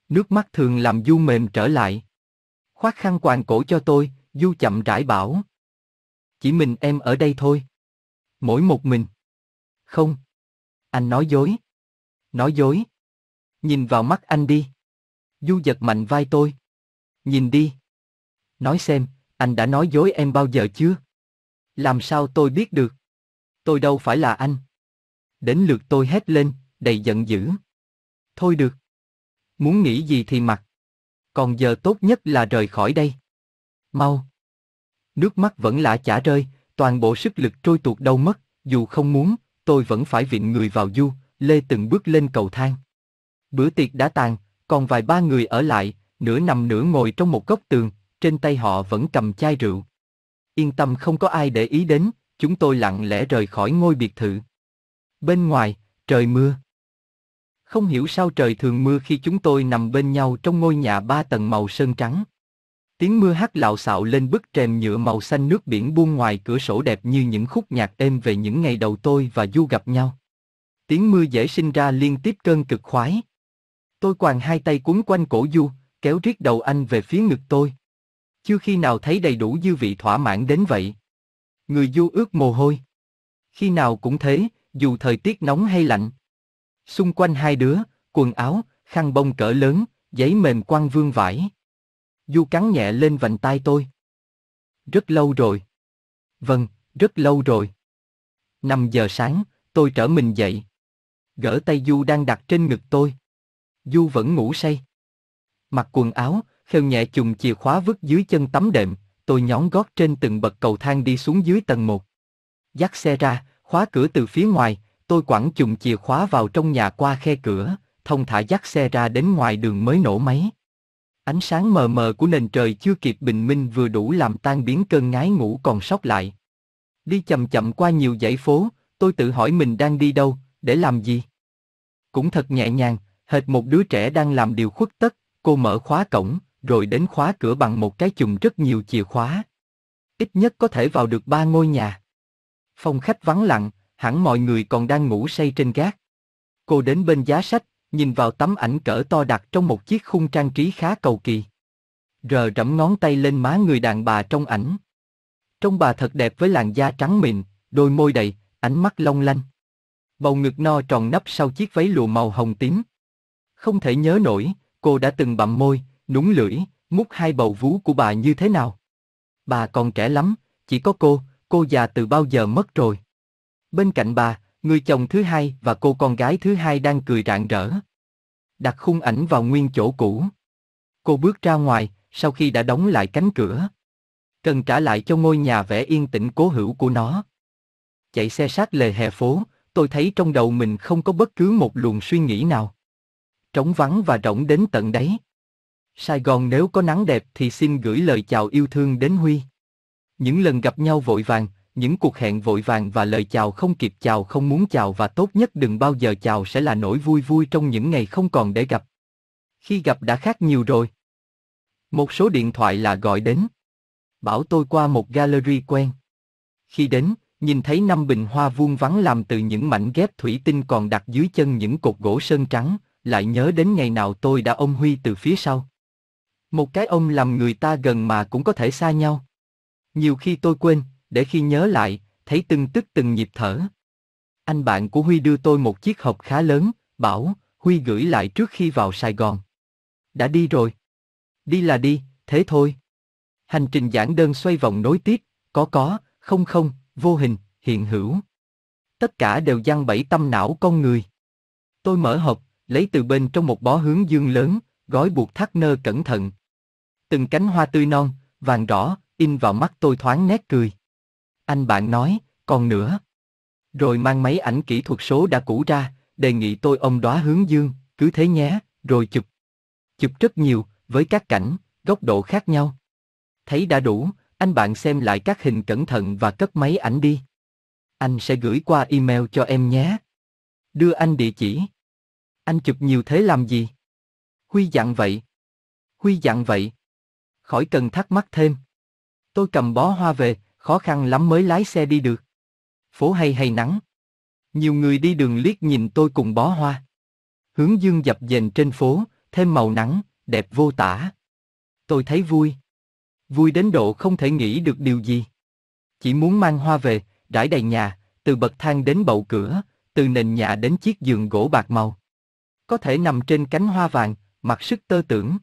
Nước mắt thường làm Du mềm trở lại. Khoác khăn quàng cổ cho tôi, Du chậm rãi bảo. Chỉ mình em ở đây thôi. Mỗi một mình. Không. Anh nói dối. Nói dối. Nhìn vào mắt anh đi. Du giật mạnh vai tôi. Nhìn đi. Nói xem, anh đã nói dối em bao giờ chưa? Làm sao tôi biết được? Tôi đâu phải là anh. Đến lượt tôi hét lên, đầy giận dữ. Thôi được. Muốn nghĩ gì thì mặc. Còn giờ tốt nhất là rời khỏi đây. Mau. Nước mắt vẫn lạ chả rơi, toàn bộ sức lực trôi tuột đâu mất, dù không muốn, tôi vẫn phải vịn người vào du, lê từng bước lên cầu thang. Bữa tiệc đã tàn, còn vài ba người ở lại, nửa nằm nửa ngồi trong một góc tường, trên tay họ vẫn cầm chai rượu. Yên tâm không có ai để ý đến, chúng tôi lặng lẽ rời khỏi ngôi biệt thự. Bên ngoài, trời mưa. Không hiểu sao trời thường mưa khi chúng tôi nằm bên nhau trong ngôi nhà ba tầng màu sơn trắng. Tiếng mưa hắt lạo xạo lên bức rèm nhựa màu xanh nước biển buông ngoài cửa sổ đẹp như những khúc nhạc êm về những ngày đầu tôi và Du gặp nhau. Tiếng mưa dễ sinh ra liên tiếp cơn cực khoái. Tôi quàng hai tay cuốn quanh cổ Du, kéo riết đầu anh về phía ngực tôi. Chưa khi nào thấy đầy đủ dư vị thỏa mãn đến vậy. Người Du ướt mồ hôi. Khi nào cũng thế, dù thời tiết nóng hay lạnh. Xung quanh hai đứa, quần áo, khăn bông cỡ lớn, giấy mềm quăng vương vải. Du cắn nhẹ lên vành tai tôi. Rất lâu rồi. Vâng, rất lâu rồi. 5 giờ sáng, tôi trở mình dậy. Gỡ tay Du đang đặt trên ngực tôi. Du vẫn ngủ say. Mặc quần áo, khêu nhẹ chùm chìa khóa vứt dưới chân tấm đệm, tôi nhón gót trên từng bậc cầu thang đi xuống dưới tầng 1. Dắt xe ra, khóa cửa từ phía ngoài, tôi quẳng chùm chìa khóa vào trong nhà qua khe cửa, thông thả dắt xe ra đến ngoài đường mới nổ máy. Ánh sáng mờ mờ của nền trời chưa kịp bình minh vừa đủ làm tan biến cơn ngái ngủ còn sót lại. Đi chậm chậm qua nhiều dãy phố, tôi tự hỏi mình đang đi đâu, để làm gì. Cũng thật nhẹ nhàng, hệt một đứa trẻ đang làm điều khuất tất, cô mở khóa cổng, rồi đến khóa cửa bằng một cái chùm rất nhiều chìa khóa. Ít nhất có thể vào được ba ngôi nhà. Phòng khách vắng lặng, hẳn mọi người còn đang ngủ say trên gác. Cô đến bên giá sách, nhìn vào tấm ảnh cỡ to đặt trong một chiếc khung trang trí khá cầu kỳ. Rờ rẫm ngón tay lên má người đàn bà trong ảnh. Trông bà thật đẹp với làn da trắng mịn, đôi môi đầy, ánh mắt long lanh. Bầu ngực no tròn nắp sau chiếc váy lụa màu hồng tím. Không thể nhớ nổi, cô đã từng bặm môi, núng lưỡi, mút hai bầu vú của bà như thế nào. Bà còn trẻ lắm, chỉ có cô, cô già từ bao giờ mất rồi. Bên cạnh bà, người chồng thứ hai và cô con gái thứ hai đang cười rạng rỡ. Đặt khung ảnh vào nguyên chỗ cũ. Cô bước ra ngoài, sau khi đã đóng lại cánh cửa. Cần trả lại cho ngôi nhà vẻ yên tĩnh cố hữu của nó. Chạy xe sát lề hè phố, tôi thấy trong đầu mình không có bất cứ một luồng suy nghĩ nào. Trống vắng và rỗng đến tận đấy. Sài Gòn nếu có nắng đẹp thì xin gửi lời chào yêu thương đến Huy. Những lần gặp nhau vội vàng, những cuộc hẹn vội vàng và lời chào không kịp chào không muốn chào và tốt nhất đừng bao giờ chào sẽ là nỗi vui vui trong những ngày không còn để gặp. Khi gặp đã khác nhiều rồi. Một số điện thoại là gọi đến. Bảo tôi qua một gallery quen. Khi đến, nhìn thấy năm bình hoa vuông vắn làm từ những mảnh ghép thủy tinh còn đặt dưới chân những cột gỗ sơn trắng, lại nhớ đến ngày nào tôi đã ôm Huy từ phía sau. Một cái ôm làm người ta gần mà cũng có thể xa nhau. Nhiều khi tôi quên, để khi nhớ lại, thấy từng tức từng nhịp thở. Anh bạn của Huy đưa tôi một chiếc hộp khá lớn, bảo, Huy gửi lại trước khi vào Sài Gòn. Đã đi rồi. Đi là đi, thế thôi. Hành trình giảng đơn xoay vòng nối tiếp, có có, không không, vô hình, hiện hữu. Tất cả đều giăng bẫy tâm não con người. Tôi mở hộp, lấy từ bên trong một bó hướng dương lớn, gói buộc thắt nơ cẩn thận. Từng cánh hoa tươi non, vàng rõ, in vào mắt tôi thoáng nét cười. Anh bạn nói, còn nữa. Rồi mang máy ảnh kỹ thuật số đã cũ ra, đề nghị tôi ông đóa hướng dương, cứ thế nhé, rồi chụp. Chụp rất nhiều, với các cảnh, góc độ khác nhau. Thấy đã đủ, anh bạn xem lại các hình cẩn thận và cất máy ảnh đi. Anh sẽ gửi qua email cho em nhé. Đưa anh địa chỉ. Anh chụp nhiều thế làm gì? Huy dặn vậy. Huy dặn vậy. Khỏi cần thắc mắc thêm. Tôi cầm bó hoa về, khó khăn lắm mới lái xe đi được. Phố hay hay nắng. Nhiều người đi đường liếc nhìn tôi cùng bó hoa. Hướng dương dập dềnh trên phố, thêm màu nắng, đẹp vô tả. Tôi thấy vui. Vui đến độ không thể nghĩ được điều gì. Chỉ muốn mang hoa về, rải đầy nhà, từ bậc thang đến bậu cửa, từ nền nhà đến chiếc giường gỗ bạc màu. Có thể nằm trên cánh hoa vàng, mặc sức tơ tưởng.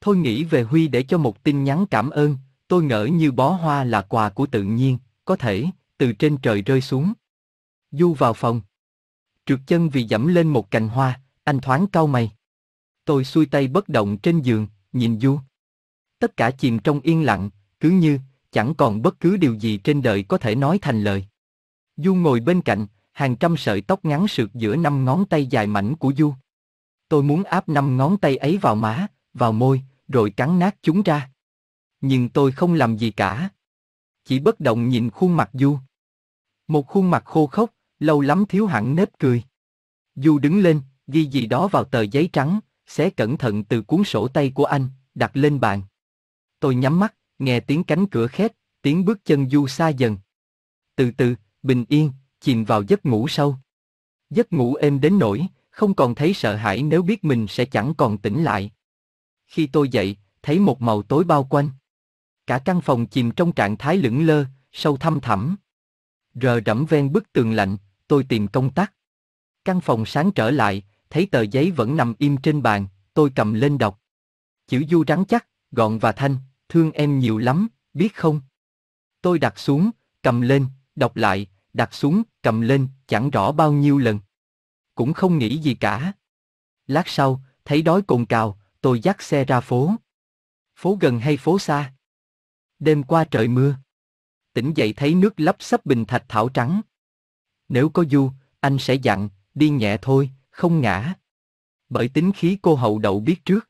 Thôi nghĩ về Huy để cho một tin nhắn cảm ơn, tôi ngỡ như bó hoa là quà của tự nhiên, có thể, từ trên trời rơi xuống. Du vào phòng. Trượt chân vì dẫm lên một cành hoa, anh thoáng cau mày. Tôi xuôi tay bất động trên giường, nhìn Du. Tất cả chìm trong yên lặng, cứ như, chẳng còn bất cứ điều gì trên đời có thể nói thành lời. Du ngồi bên cạnh, hàng trăm sợi tóc ngắn sượt giữa năm ngón tay dài mảnh của Du. Tôi muốn áp năm ngón tay ấy vào má, vào môi, rồi cắn nát chúng ra. Nhưng tôi không làm gì cả. Chỉ bất động nhìn khuôn mặt Du. Một khuôn mặt khô khốc, lâu lắm thiếu hẳn nếp cười. Du đứng lên, ghi gì đó vào tờ giấy trắng, xé cẩn thận từ cuốn sổ tay của anh, đặt lên bàn. Tôi nhắm mắt, nghe tiếng cánh cửa khép, tiếng bước chân Du xa dần. Từ từ, bình yên, chìm vào giấc ngủ sâu. Giấc ngủ êm đến nỗi, không còn thấy sợ hãi nếu biết mình sẽ chẳng còn tỉnh lại. Khi tôi dậy, thấy một màu tối bao quanh. Cả căn phòng chìm trong trạng thái lững lơ, sâu thăm thẳm. Rờ rẫm ven bức tường lạnh, tôi tìm công tắc. Căn phòng sáng trở lại, thấy tờ giấy vẫn nằm im trên bàn, tôi cầm lên đọc. Chữ du rắn chắc, gọn và thanh, thương em nhiều lắm, biết không? Tôi đặt xuống, cầm lên, đọc lại, đặt xuống, cầm lên, chẳng rõ bao nhiêu lần. Cũng không nghĩ gì cả. Lát sau, thấy đói cồn cào, tôi dắt xe ra phố. Phố gần hay phố xa? Đêm qua trời mưa. Tỉnh dậy thấy nước lấp sấp bình thạch thảo trắng. Nếu có du, anh sẽ dặn, đi nhẹ thôi, không ngã. Bởi tính khí cô hậu đậu biết trước.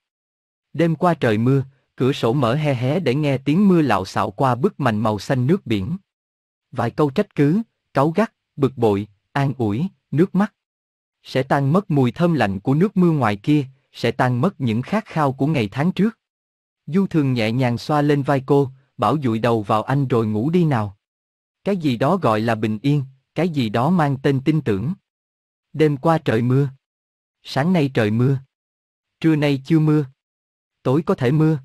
Đêm qua trời mưa, cửa sổ mở he hé để nghe tiếng mưa lạo xạo qua bức mành màu xanh nước biển. Vài câu trách cứ, cáu gắt, bực bội, an ủi, nước mắt. Sẽ tan mất mùi thơm lạnh của nước mưa ngoài kia, sẽ tan mất những khát khao của ngày tháng trước. Du thường nhẹ nhàng xoa lên vai cô, bảo dụi đầu vào anh rồi ngủ đi nào. Cái gì đó gọi là bình yên, cái gì đó mang tên tin tưởng. Đêm qua trời mưa. Sáng nay trời mưa. Trưa nay chưa mưa. Tối có thể mưa.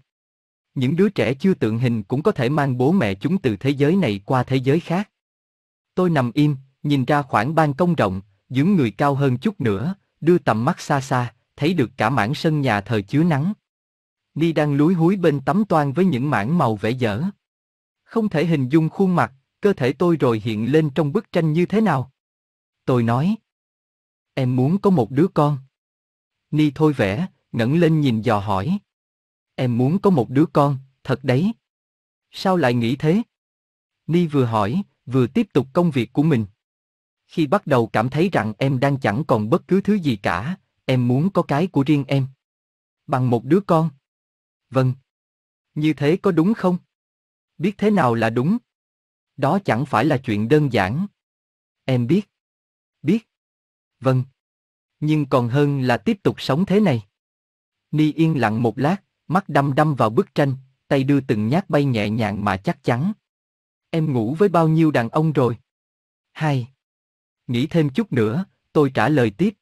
Những đứa trẻ chưa tượng hình cũng có thể mang bố mẹ chúng từ thế giới này qua thế giới khác. Tôi nằm im, nhìn ra khoảng ban công rộng, dưỡng người cao hơn chút nữa, đưa tầm mắt xa xa, thấy được cả mảng sân nhà thờ chứa nắng. Ni đang lúi húi bên tấm toan với những mảng màu vẽ dở. Không thể hình dung khuôn mặt, cơ thể tôi rồi hiện lên trong bức tranh như thế nào. Tôi nói. Em muốn có một đứa con. Ni thôi vẽ, ngẩng lên nhìn dò hỏi. Em muốn có một đứa con, thật đấy. Sao lại nghĩ thế? Ni vừa hỏi, vừa tiếp tục công việc của mình. Khi bắt đầu cảm thấy rằng em đang chẳng còn bất cứ thứ gì cả, em muốn có cái của riêng em. Bằng một đứa con. Vâng. Như thế có đúng không? Biết thế nào là đúng? Đó chẳng phải là chuyện đơn giản. Em biết. Biết. Vâng. Nhưng còn hơn là tiếp tục sống thế này. Ni yên lặng một lát, mắt đăm đăm vào bức tranh, tay đưa từng nhát bay nhẹ nhàng mà chắc chắn. Em ngủ với bao nhiêu đàn ông rồi? Hai. Nghĩ thêm chút nữa, tôi trả lời tiếp.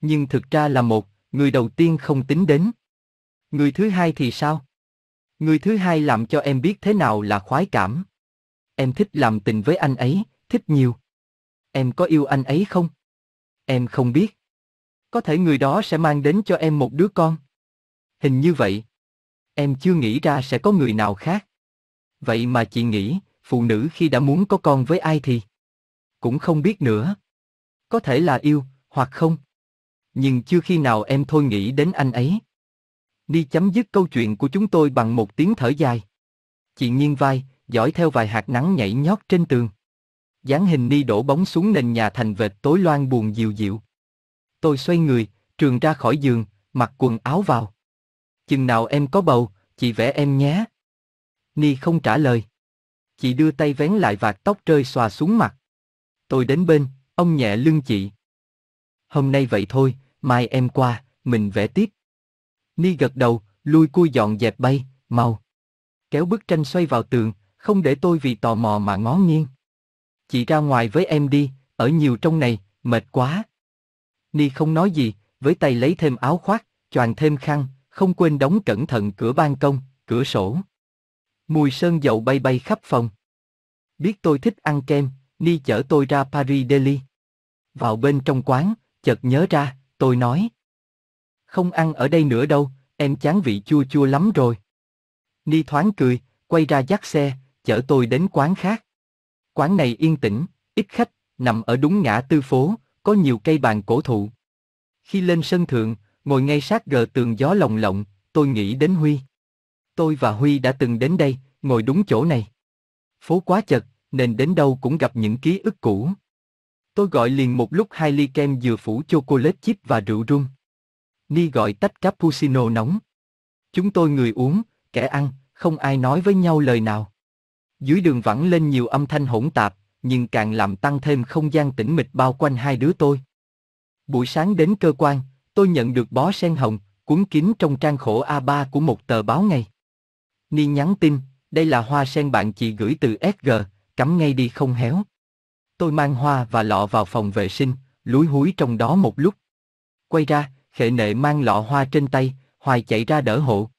Nhưng thực ra là một, người đầu tiên không tính đến. Người thứ hai thì sao? Người thứ hai làm cho em biết thế nào là khoái cảm. Em thích làm tình với anh ấy, thích nhiều. Em có yêu anh ấy không? Em không biết. Có thể người đó sẽ mang đến cho em một đứa con. Hình như vậy. Em chưa nghĩ ra sẽ có người nào khác. Vậy mà chị nghĩ, phụ nữ khi đã muốn có con với ai thì cũng không biết nữa. Có thể là yêu, hoặc không. Nhưng chưa khi nào em thôi nghĩ đến anh ấy. Đi chấm dứt câu chuyện của chúng tôi bằng một tiếng thở dài. Chị nghiêng vai, dõi theo vài hạt nắng nhảy nhót trên tường. dáng hình Ni đổ bóng xuống nền nhà thành vệt tối loan buồn dịu dịu. Tôi xoay người, trường ra khỏi giường, mặc quần áo vào. Chừng nào em có bầu, chị vẽ em nhé. Ni không trả lời. Chị đưa tay vén lại vạt tóc rơi xòa xuống mặt. Tôi đến bên, ông nhẹ lưng chị. Hôm nay vậy thôi, mai em qua, mình vẽ tiếp. Ni gật đầu, lui cui dọn dẹp bay, mau. Kéo bức tranh xoay vào tường, không để tôi vì tò mò mà ngó nghiêng. Chị ra ngoài với em đi, ở nhiều trong này, mệt quá. Ni không nói gì, với tay lấy thêm áo khoác, choàng thêm khăn, không quên đóng cẩn thận cửa ban công, cửa sổ. Mùi sơn dầu bay bay khắp phòng. Biết tôi thích ăn kem, Ni chở tôi ra Paris Deli. Vào bên trong quán, chợt nhớ ra, tôi nói. Không ăn ở đây nữa đâu, em chán vị chua chua lắm rồi. Ni thoáng cười, quay ra dắt xe, chở tôi đến quán khác. Quán này yên tĩnh, ít khách, nằm ở đúng ngã tư phố, có nhiều cây bàn cổ thụ. Khi lên sân thượng, ngồi ngay sát gờ tường gió lồng lộng, tôi nghĩ đến Huy. Tôi và Huy đã từng đến đây, ngồi đúng chỗ này. Phố quá chật, nên đến đâu cũng gặp những ký ức cũ. Tôi gọi liền một lúc hai ly kem dừa phủ chocolate chip và rượu rum. Ni gọi tách cappuccino nóng. Chúng tôi người uống, kẻ ăn, không ai nói với nhau lời nào. Dưới đường vẳng lên nhiều âm thanh hỗn tạp, nhưng càng làm tăng thêm không gian tĩnh mịch bao quanh hai đứa tôi. Buổi sáng đến cơ quan, tôi nhận được bó sen hồng, cuốn kín trong trang khổ A3 của một tờ báo ngày. Ni nhắn tin, đây là hoa sen bạn chị gửi từ SG, cắm ngay đi không héo. Tôi mang hoa và lọ vào phòng vệ sinh, lúi húi trong đó một lúc. Quay ra, khệ nệ mang lọ hoa trên tay, hoài chạy ra đỡ hộ.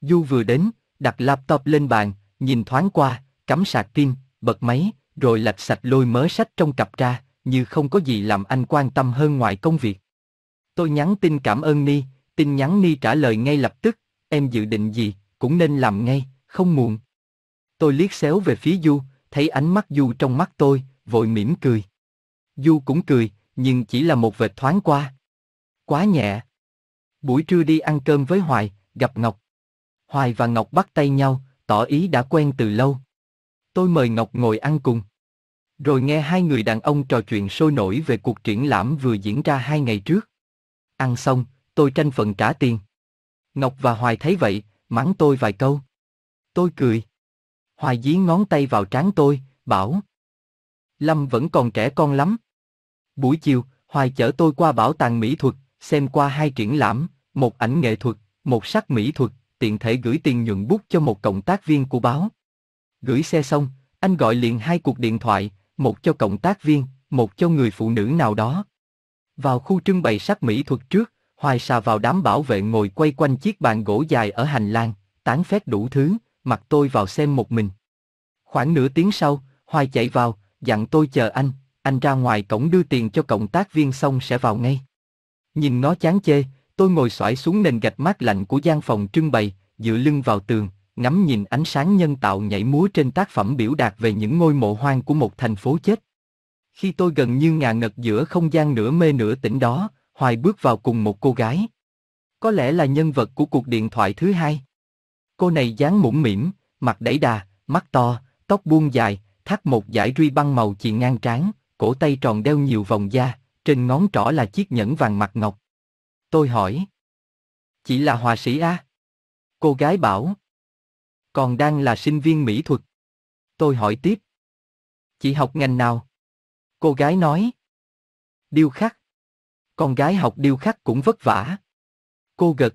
Du vừa đến, đặt laptop lên bàn, nhìn thoáng qua, cắm sạc pin, bật máy, rồi lạch sạch lôi mớ sách trong cặp ra, như không có gì làm anh quan tâm hơn ngoài công việc. Tôi nhắn tin cảm ơn Ni, tin nhắn Ni trả lời ngay lập tức, em dự định gì, cũng nên làm ngay, không muộn. Tôi liếc xéo về phía Du, thấy ánh mắt Du trong mắt tôi, vội mỉm cười. Du cũng cười, nhưng chỉ là một vệt thoáng qua. Quá nhẹ. Buổi trưa đi ăn cơm với Hoài, gặp Ngọc. Hoài và Ngọc bắt tay nhau, tỏ ý đã quen từ lâu. Tôi mời Ngọc ngồi ăn cùng. Rồi nghe hai người đàn ông trò chuyện sôi nổi về cuộc triển lãm vừa diễn ra hai ngày trước. Ăn xong, tôi tranh phần trả tiền. Ngọc và Hoài thấy vậy, mắng tôi vài câu. Tôi cười. Hoài dí ngón tay vào trán tôi, bảo. Lâm vẫn còn trẻ con lắm. Buổi chiều, Hoài chở tôi qua bảo tàng mỹ thuật, xem qua hai triển lãm, một ảnh nghệ thuật, một sắc mỹ thuật, tiện thể gửi tiền nhuận bút cho một cộng tác viên của báo. Gửi xe xong, anh gọi liền hai cuộc điện thoại, một cho cộng tác viên, một cho người phụ nữ nào đó. Vào khu trưng bày sắc mỹ thuật trước, Hoài xà vào đám bảo vệ ngồi quay quanh chiếc bàn gỗ dài ở hành lang, tán phét đủ thứ, mặc tôi vào xem một mình. Khoảng nửa tiếng sau, Hoài chạy vào, dặn tôi chờ anh, anh ra ngoài cổng đưa tiền cho cộng tác viên xong sẽ vào ngay. Nhìn nó chán chê, tôi ngồi xoải xuống nền gạch mát lạnh của gian phòng trưng bày, dựa lưng vào tường, ngắm nhìn ánh sáng nhân tạo nhảy múa trên tác phẩm biểu đạt về những ngôi mộ hoang của một thành phố chết. Khi tôi gần như ngà ngật giữa không gian nửa mê nửa tỉnh đó, Hoài bước vào cùng một cô gái. Có lẽ là nhân vật của cuộc điện thoại thứ hai. Cô này dáng mũm mỉm, mặt đẩy đà, mắt to, tóc buông dài, thắt một dải ruy băng màu chì ngang trán, cổ tay tròn đeo nhiều vòng da, trên ngón trỏ là chiếc nhẫn vàng mặt ngọc. Tôi hỏi. chỉ là họa sĩ à? Cô gái bảo. Còn đang là sinh viên mỹ thuật. Tôi hỏi tiếp. Chị học ngành nào? Cô gái nói. Điêu khắc. Con gái học điêu khắc cũng vất vả. Cô gật.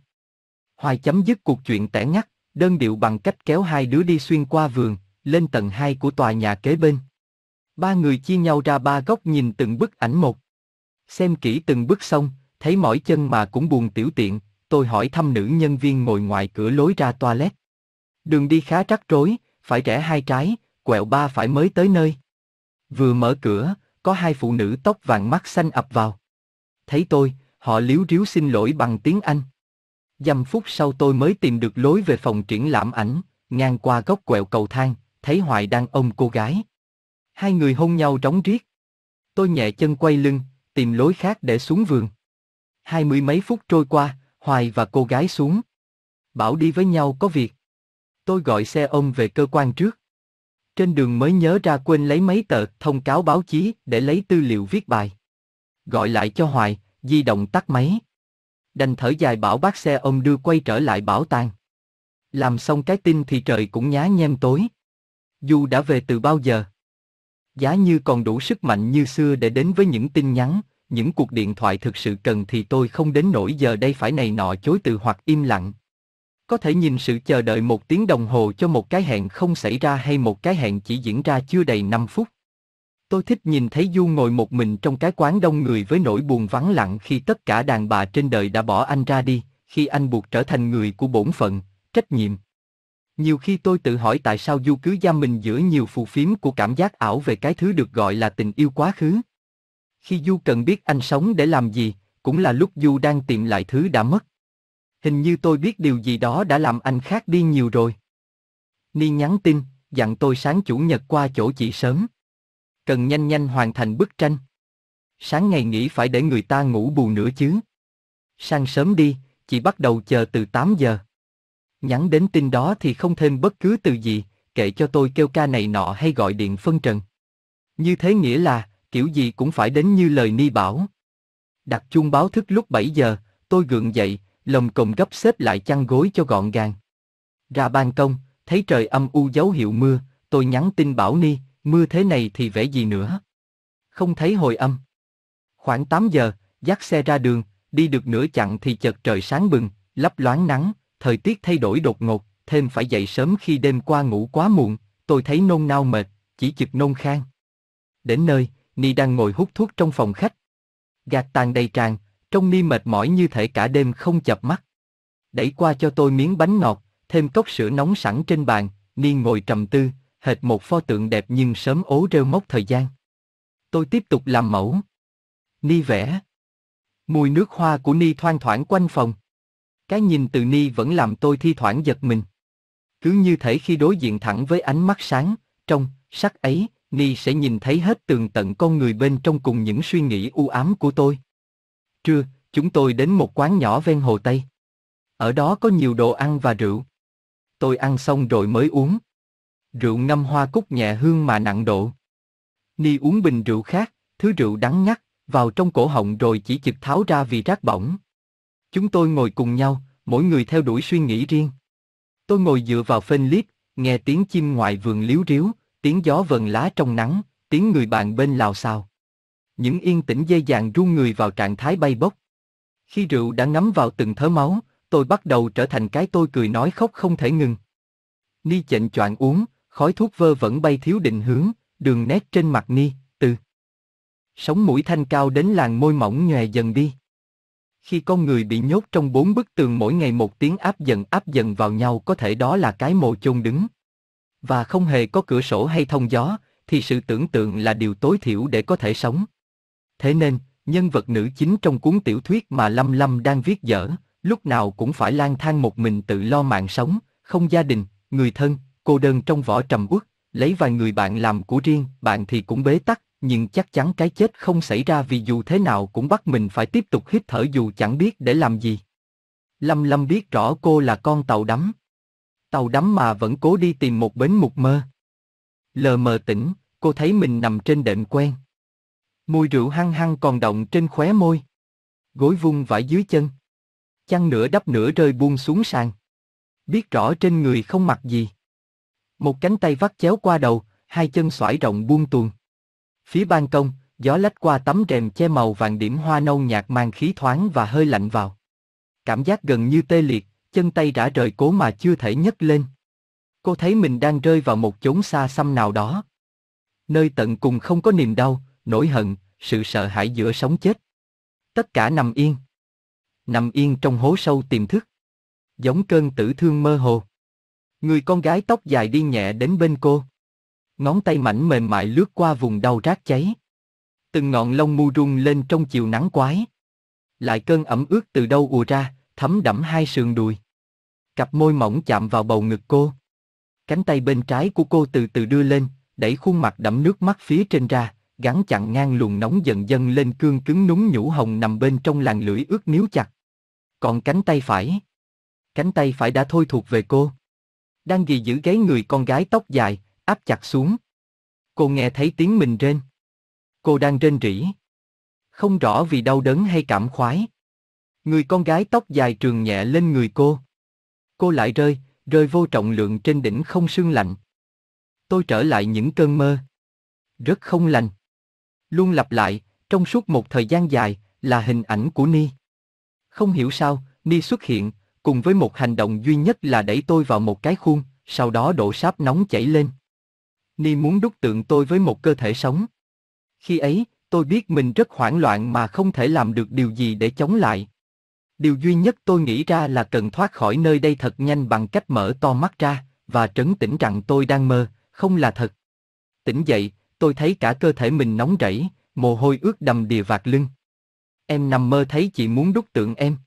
Hoài chấm dứt cuộc chuyện tẻ ngắt, đơn điệu bằng cách kéo hai đứa đi xuyên qua vườn, lên tầng 2 của tòa nhà kế bên. Ba người chia nhau ra ba góc nhìn từng bức ảnh một. Xem kỹ từng bước xong, Thấy mỏi chân mà cũng buồn tiểu tiện, tôi hỏi thăm nữ nhân viên ngồi ngoài cửa lối ra toilet. Đường đi khá rắc rối, phải rẽ hai trái, quẹo ba phải mới tới nơi. Vừa mở cửa, có hai phụ nữ tóc vàng mắt xanh ập vào. Thấy tôi, họ liếu riếu xin lỗi bằng tiếng Anh. Dăm phút sau tôi mới tìm được lối về phòng triển lãm ảnh, ngang qua góc quẹo cầu thang, thấy Hoài đang ôm cô gái. Hai người hôn nhau rống riết. Tôi nhẹ chân quay lưng, tìm lối khác để xuống vườn. Hai mươi mấy phút trôi qua, Hoài và cô gái xuống. Bảo đi với nhau có việc. Tôi gọi xe ông về cơ quan trước. Trên đường mới nhớ ra quên lấy mấy tờ thông cáo báo chí để lấy tư liệu viết bài. Gọi lại cho Hoài, di động tắt máy. Đành thở dài bảo bác xe ông đưa quay trở lại bảo tàng. Làm xong cái tin thì trời cũng nhá nhem tối. Dù đã về từ bao giờ? Giá như còn đủ sức mạnh như xưa để đến với những tin nhắn, những cuộc điện thoại thực sự cần thì tôi không đến nỗi giờ đây phải này nọ chối từ hoặc im lặng. Có thể nhìn sự chờ đợi một tiếng đồng hồ cho một cái hẹn không xảy ra hay một cái hẹn chỉ diễn ra chưa đầy 5 phút. Tôi thích nhìn thấy Du ngồi một mình trong cái quán đông người với nỗi buồn vắng lặng khi tất cả đàn bà trên đời đã bỏ anh ra đi, khi anh buộc trở thành người của bổn phận, trách nhiệm. Nhiều khi tôi tự hỏi tại sao Du cứ giam mình giữa nhiều phù phiếm của cảm giác ảo về cái thứ được gọi là tình yêu quá khứ. Khi Du cần biết anh sống để làm gì, cũng là lúc Du đang tìm lại thứ đã mất. Hình như tôi biết điều gì đó đã làm anh khác đi nhiều rồi. Ni nhắn tin, dặn tôi sáng chủ nhật qua chỗ chị sớm. Cần nhanh nhanh hoàn thành bức tranh. Sáng ngày nghỉ phải để người ta ngủ bù nữa chứ. Sang sớm đi, chị bắt đầu chờ từ 8 giờ. Nhắn đến tin đó thì không thêm bất cứ từ gì, kệ cho tôi kêu ca này nọ hay gọi điện phân trần. Như thế nghĩa là, kiểu gì cũng phải đến như lời Ni bảo. Đặt chuông báo thức lúc 7 giờ, tôi gượng dậy, lồng cồng gấp xếp lại chăn gối cho gọn gàng. Ra ban công, thấy trời âm u dấu hiệu mưa, tôi nhắn tin bảo Ni, mưa thế này thì vẽ gì nữa. Không thấy hồi âm. Khoảng 8 giờ, dắt xe ra đường, đi được nửa chặng thì chợt trời sáng bừng, lấp loáng nắng, thời tiết thay đổi đột ngột, thêm phải dậy sớm khi đêm qua ngủ quá muộn, tôi thấy nôn nao mệt, chỉ chực nôn khan. Đến nơi, Ni đang ngồi hút thuốc trong phòng khách. Gạt tàn đầy tràn, trông Ni mệt mỏi như thể cả đêm không chập mắt. Đẩy qua cho tôi miếng bánh ngọt, thêm cốc sữa nóng sẵn trên bàn, Ni ngồi trầm tư, hệt một pho tượng đẹp nhưng sớm ố rêu mốc thời gian. Tôi tiếp tục làm mẫu. Ni vẽ. Mùi nước hoa của Ni thoang thoảng quanh phòng. Cái nhìn từ Ni vẫn làm tôi thi thoảng giật mình. Cứ như thể khi đối diện thẳng với ánh mắt sáng, trong, sắc ấy, Ni sẽ nhìn thấy hết tường tận con người bên trong cùng những suy nghĩ u ám của tôi. Trưa, chúng tôi đến một quán nhỏ ven hồ Tây. Ở đó có nhiều đồ ăn và rượu. Tôi ăn xong rồi mới uống. Rượu ngâm hoa cúc nhẹ hương mà nặng độ. Ni uống bình rượu khác, thứ rượu đắng ngắt, vào trong cổ họng rồi chỉ chực tháo ra vì rác bỏng. Chúng tôi ngồi cùng nhau, mỗi người theo đuổi suy nghĩ riêng. Tôi ngồi dựa vào phên liếp, nghe tiếng chim ngoài vườn líu ríu, tiếng gió vần lá trong nắng, tiếng người bạn bên lào xào. Những yên tĩnh dây dàng ru người vào trạng thái bay bốc. Khi rượu đã ngấm vào từng thớ máu, tôi bắt đầu trở thành cái tôi cười nói khóc không thể ngừng. Ni chệnh choạng uống, khói thuốc vơ vẫn bay thiếu định hướng, đường nét trên mặt Ni, từ. Sống mũi thanh cao đến làn môi mỏng nhòe dần đi. Khi con người bị nhốt trong bốn bức tường mỗi ngày một tiếng áp dần áp dần vào nhau có thể đó là cái mồ chôn đứng. Và không hề có cửa sổ hay thông gió, thì sự tưởng tượng là điều tối thiểu để có thể sống. Thế nên, nhân vật nữ chính trong cuốn tiểu thuyết mà Lâm Lâm đang viết dở, lúc nào cũng phải lang thang một mình tự lo mạng sống, không gia đình, người thân, cô đơn trong vỏ trầm uất, lấy vài người bạn làm của riêng, bạn thì cũng bế tắc, nhưng chắc chắn cái chết không xảy ra vì dù thế nào cũng bắt mình phải tiếp tục hít thở dù chẳng biết để làm gì. Lâm Lâm biết rõ cô là con tàu đắm. Tàu đắm mà vẫn cố đi tìm một bến mục mơ. Lờ mờ tỉnh, cô thấy mình nằm trên đệm quen. Mùi rượu hăng hăng còn động trên khóe môi. Gối vung vải dưới chân. Chăn nửa đắp nửa rơi buông xuống sàn. Biết rõ trên người không mặc gì. Một cánh tay vắt chéo qua đầu, hai chân xoải rộng buông tuồng. Phía ban công, gió lách qua tấm rèm che màu vàng điểm hoa nâu nhạt mang khí thoáng và hơi lạnh vào. Cảm giác gần như tê liệt, chân tay đã rời cố mà chưa thể nhấc lên. Cô thấy mình đang rơi vào một chốn xa xăm nào đó. Nơi tận cùng không có niềm đau, nỗi hận, sự sợ hãi giữa sống chết. Tất cả nằm yên. nằm yên trong hố sâu tiềm thức. Giống cơn tử thương mơ hồ. Người con gái tóc dài đi nhẹ đến bên cô. Ngón tay mảnh mềm mại lướt qua vùng đau rát cháy. Từng ngọn lông mu rung lên trong chiều nắng quái. Lại cơn ẩm ướt từ đâu ùa ra, thấm đẫm hai sườn đùi. Cặp môi mỏng chạm vào bầu ngực cô. Cánh tay bên trái của cô từ từ đưa lên, đẩy khuôn mặt đẫm nước mắt phía trên ra, gắn chặn ngang luồng nóng dần dần lên cương cứng núng nhũ hồng nằm bên trong làn lưỡi ướt níu chặt. Còn cánh tay phải, cánh tay phải đã thôi thuộc về cô. Đang ghi giữ gáy người con gái tóc dài, áp chặt xuống. Cô nghe thấy tiếng mình rên. Cô đang rên rỉ. Không rõ vì đau đớn hay cảm khoái. Người con gái tóc dài trường nhẹ lên người cô. Cô lại rơi, rơi vô trọng lượng trên đỉnh không sương lạnh. Tôi trở lại những cơn mơ. Rất không lành. Luôn lặp lại, trong suốt một thời gian dài, là hình ảnh của Ni. Không hiểu sao, Ni xuất hiện, cùng với một hành động duy nhất là đẩy tôi vào một cái khuôn, sau đó đổ sáp nóng chảy lên. Ni muốn đúc tượng tôi với một cơ thể sống. Khi ấy, tôi biết mình rất hoảng loạn mà không thể làm được điều gì để chống lại. Điều duy nhất tôi nghĩ ra là cần thoát khỏi nơi đây thật nhanh bằng cách mở to mắt ra, và trấn tĩnh rằng tôi đang mơ, không là thật. Tỉnh dậy, tôi thấy cả cơ thể mình nóng rẫy, mồ hôi ướt đầm đìa vạt lưng. Em nằm mơ thấy chị muốn đúc tượng em.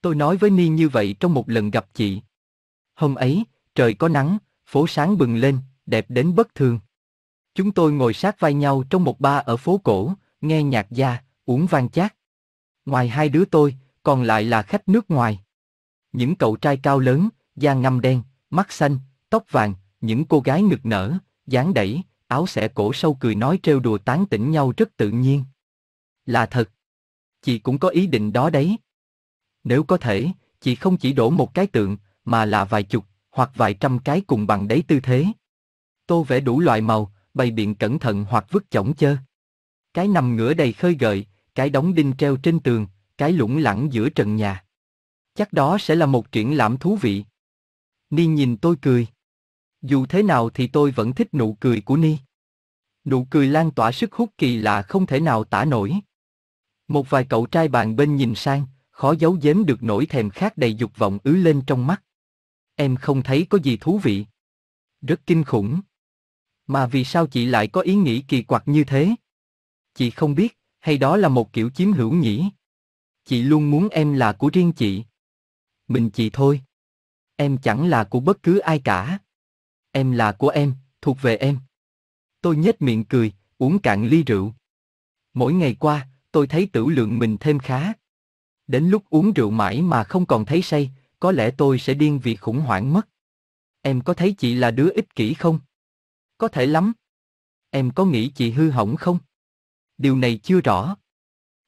Tôi nói với Ni như vậy trong một lần gặp chị. Hôm ấy, trời có nắng, phố sáng bừng lên, đẹp đến bất thường. Chúng tôi ngồi sát vai nhau trong một bar ở phố cổ, nghe nhạc gia, uống vang chát. Ngoài hai đứa tôi, còn lại là khách nước ngoài. Những cậu trai cao lớn, da ngăm đen, mắt xanh, tóc vàng, những cô gái ngực nở, dáng đẩy, áo xẻ cổ sâu cười nói trêu đùa tán tỉnh nhau rất tự nhiên. Là thật. Chị cũng có ý định đó đấy. Nếu có thể, chị không chỉ đổ một cái tượng, mà là vài chục, hoặc vài trăm cái cùng bằng đấy tư thế. Tô vẽ đủ loại màu, bày biện cẩn thận hoặc vứt chỏng chơ. Cái nằm ngửa đầy khơi gợi, cái đóng đinh treo trên tường, cái lủng lẳng giữa trần nhà. Chắc đó sẽ là một triển lãm thú vị. Ni nhìn tôi cười. Dù thế nào thì tôi vẫn thích nụ cười của Ni. Nụ cười lan tỏa sức hút kỳ lạ không thể nào tả nổi. Một vài cậu trai bàn bên nhìn sang, khó giấu giếm được nỗi thèm khát đầy dục vọng ứ lên trong mắt. Em không thấy có gì thú vị. Rất kinh khủng. Mà vì sao chị lại có ý nghĩ kỳ quặc như thế? Chị không biết, hay đó là một kiểu chiếm hữu nhỉ? Chị luôn muốn em là của riêng chị. Mình chị thôi. Em chẳng là của bất cứ ai cả. Em là của em, thuộc về em. Tôi nhếch miệng cười, uống cạn ly rượu. Mỗi ngày qua, tôi thấy tử lượng mình thêm khá. Đến lúc uống rượu mãi mà không còn thấy say, có lẽ tôi sẽ điên vì khủng hoảng mất. Em có thấy chị là đứa ích kỷ không? Có thể lắm. Em có nghĩ chị hư hỏng không? Điều này chưa rõ.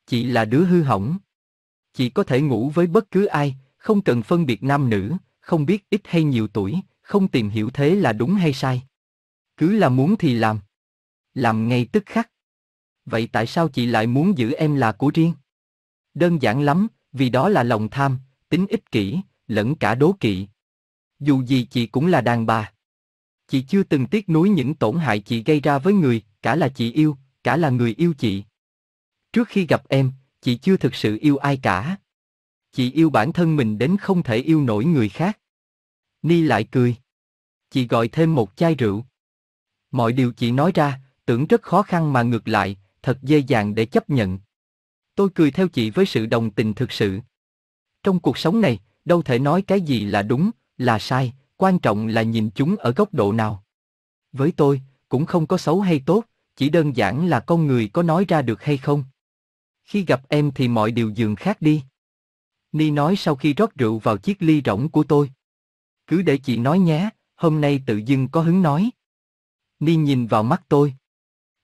Chị là đứa hư hỏng. Chị có thể ngủ với bất cứ ai, không cần phân biệt nam nữ, không biết ít hay nhiều tuổi, không tìm hiểu thế là đúng hay sai. Cứ là muốn thì làm. Làm ngay tức khắc. Vậy tại sao chị lại muốn giữ em là của riêng? Đơn giản lắm, vì đó là lòng tham, tính ích kỷ, lẫn cả đố kỵ. Dù gì chị cũng là đàn bà. Chị chưa từng tiếc nuối những tổn hại chị gây ra với người, cả là chị yêu, cả là người yêu chị. Trước khi gặp em, chị chưa thực sự yêu ai cả. Chị yêu bản thân mình đến không thể yêu nổi người khác. Ni lại cười. Chị gọi thêm một chai rượu. Mọi điều chị nói ra, tưởng rất khó khăn mà ngược lại, thật dễ dàng để chấp nhận. Tôi cười theo chị với sự đồng tình thực sự. Trong cuộc sống này, đâu thể nói cái gì là đúng, là sai, quan trọng là nhìn chúng ở góc độ nào. Với tôi, cũng không có xấu hay tốt, chỉ đơn giản là con người có nói ra được hay không. Khi gặp em thì mọi điều dường khác đi. Ni nói sau khi rót rượu vào chiếc ly rỗng của tôi. Cứ để chị nói nhé, hôm nay tự dưng có hứng nói. Ni nhìn vào mắt tôi.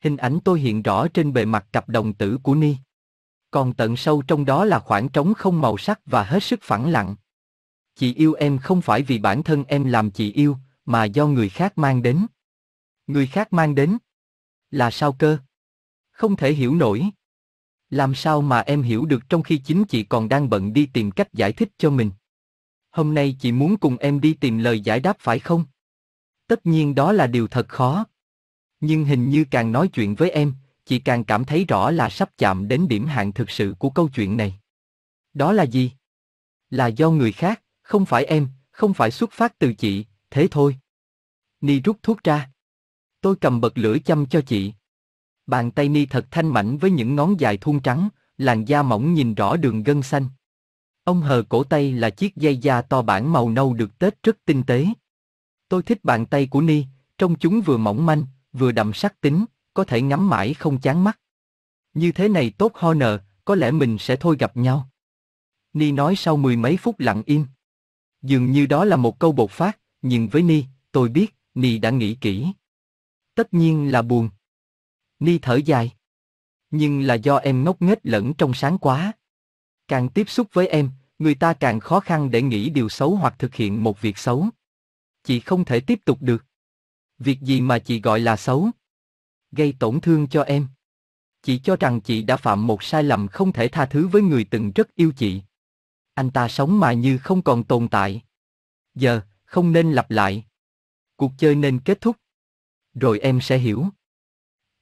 Hình ảnh tôi hiện rõ trên bề mặt cặp đồng tử của Ni. Còn tận sâu trong đó là khoảng trống không màu sắc và hết sức phẳng lặng. Chị yêu em không phải vì bản thân em làm chị yêu, mà do người khác mang đến. Người khác mang đến? Là sao cơ? Không thể hiểu nổi. Làm sao mà em hiểu được trong khi chính chị còn đang bận đi tìm cách giải thích cho mình? Hôm nay chị muốn cùng em đi tìm lời giải đáp phải không? Tất nhiên đó là điều thật khó. Nhưng hình như càng nói chuyện với em, chị càng cảm thấy rõ là sắp chạm đến điểm hạn thực sự của câu chuyện này. Đó là gì? Là do người khác, không phải em, không phải xuất phát từ chị, thế thôi. Ni rút thuốc ra. Tôi cầm bật lửa chăm cho chị. Bàn tay Ni thật thanh mảnh với những ngón dài thun trắng, làn da mỏng nhìn rõ đường gân xanh. Ông hờ cổ tay là chiếc dây da to bản màu nâu được tết rất tinh tế. Tôi thích bàn tay của Ni, trông chúng vừa mỏng manh, vừa đậm sắc tính, có thể ngắm mãi không chán mắt. Như thế này tốt Honor, có lẽ mình sẽ thôi gặp nhau. Ni nói sau mười mấy phút lặng im. Dường như đó là một câu bột phát, nhưng với Ni, tôi biết, Ni đã nghĩ kỹ. Tất nhiên là buồn. Ni thở dài. Nhưng là do em ngốc nghếch lẫn trong sáng quá. Càng tiếp xúc với em, người ta càng khó khăn để nghĩ điều xấu hoặc thực hiện một việc xấu. Chị không thể tiếp tục được. Việc gì mà chị gọi là xấu? Gây tổn thương cho em. Chị cho rằng chị đã phạm một sai lầm không thể tha thứ với người từng rất yêu chị. Anh ta sống mà như không còn tồn tại. Giờ, không nên lặp lại. Cuộc chơi nên kết thúc. Rồi em sẽ hiểu.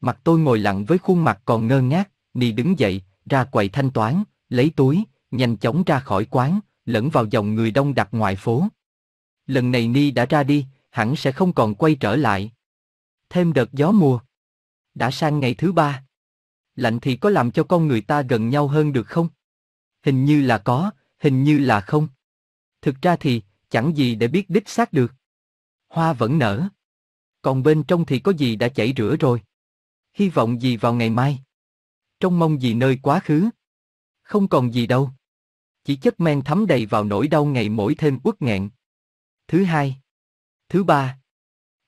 Mặt tôi ngồi lặng với khuôn mặt còn ngơ ngác, Ni đứng dậy, ra quầy thanh toán, lấy túi, nhanh chóng ra khỏi quán, lẫn vào dòng người đông đặc ngoài phố. Lần này Ni đã ra đi, hẳn sẽ không còn quay trở lại. Thêm đợt gió mùa. Đã sang ngày thứ ba. Lạnh thì có làm cho con người ta gần nhau hơn được không? Hình như là có, hình như là không. Thực ra thì, chẳng gì để biết đích xác được. Hoa vẫn nở. Còn bên trong thì có gì đã chảy rửa rồi. Hy vọng gì vào ngày mai. Trong mong gì nơi quá khứ. Không còn gì đâu. Chỉ chất men thấm đầy vào nỗi đau ngày mỗi thêm uất nghẹn. Thứ hai. Thứ ba.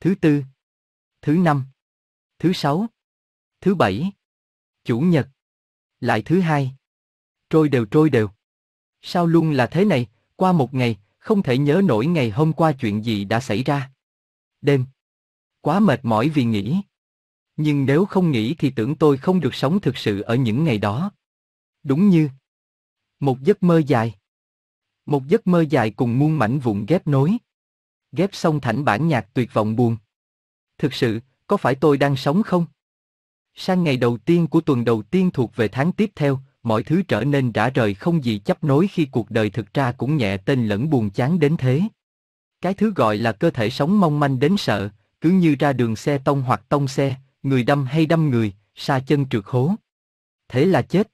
Thứ tư. Thứ năm. Thứ sáu. Thứ bảy. Chủ nhật. Lại thứ hai. Trôi đều trôi đều. Sao luôn là thế này, qua một ngày, không thể nhớ nổi ngày hôm qua chuyện gì đã xảy ra. Đêm. Quá mệt mỏi vì nghĩ. Nhưng nếu không nghĩ thì tưởng tôi không được sống thực sự ở những ngày đó. Đúng như một giấc mơ dài. Một giấc mơ dài cùng muôn mảnh vụn ghép nối. Ghép xong thành bản nhạc tuyệt vọng buồn. Thực sự, có phải tôi đang sống không? Sang ngày đầu tiên của tuần đầu tiên thuộc về tháng tiếp theo, mọi thứ trở nên rã rời không gì chấp nối khi cuộc đời thực ra cũng nhẹ tên lẫn buồn chán đến thế. Cái thứ gọi là cơ thể sống mong manh đến sợ, cứ như ra đường xe tông hoặc tông xe, người đâm hay đâm người, xa chân trượt hố. Thế là chết.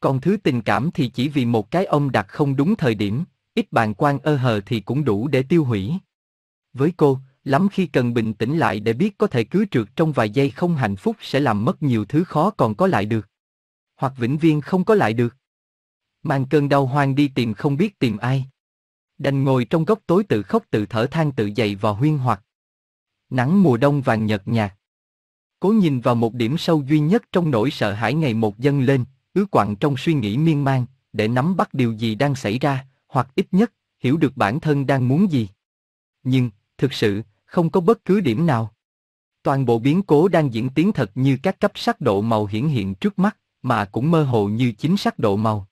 Còn thứ tình cảm thì chỉ vì một cái ông đặt không đúng thời điểm, ít bàn quan ơ hờ thì cũng đủ để tiêu hủy. Với cô, lắm khi cần bình tĩnh lại để biết có thể cứ trượt trong vài giây không hạnh phúc sẽ làm mất nhiều thứ khó còn có lại được. Hoặc vĩnh viễn không có lại được. Mang cơn đau hoang đi tìm không biết tìm ai. Đành ngồi trong góc tối tự khóc tự thở than tự dậy vò huyên hoặc. Nắng mùa đông vàng nhợt nhạt. Cố nhìn vào một điểm sâu duy nhất trong nỗi sợ hãi ngày một dâng lên, ứ quặng trong suy nghĩ miên man, để nắm bắt điều gì đang xảy ra, hoặc ít nhất, hiểu được bản thân đang muốn gì. Nhưng, thực sự, không có bất cứ điểm nào. Toàn bộ biến cố đang diễn tiến thật như các cấp sắc độ màu hiển hiện trước mắt, mà cũng mơ hồ như chính sắc độ màu.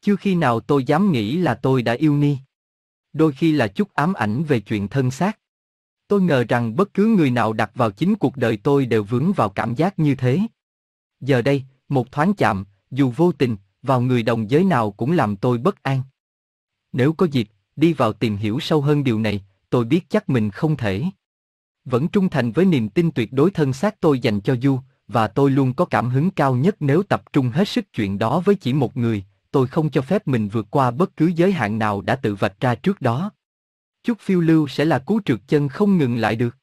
Chưa khi nào tôi dám nghĩ là tôi đã yêu Ni. Đôi khi là chút ám ảnh về chuyện thân xác. Tôi ngờ rằng bất cứ người nào đặt vào chính cuộc đời tôi đều vướng vào cảm giác như thế. Giờ đây, một thoáng chạm, dù vô tình, vào người đồng giới nào cũng làm tôi bất an. Nếu có dịp, đi vào tìm hiểu sâu hơn điều này, tôi biết chắc mình không thể. Vẫn trung thành với niềm tin tuyệt đối thân xác tôi dành cho Du, và tôi luôn có cảm hứng cao nhất nếu tập trung hết sức chuyện đó với chỉ một người, tôi không cho phép mình vượt qua bất cứ giới hạn nào đã tự vạch ra trước đó. Chút phiêu lưu sẽ là cú trượt chân không ngừng lại được.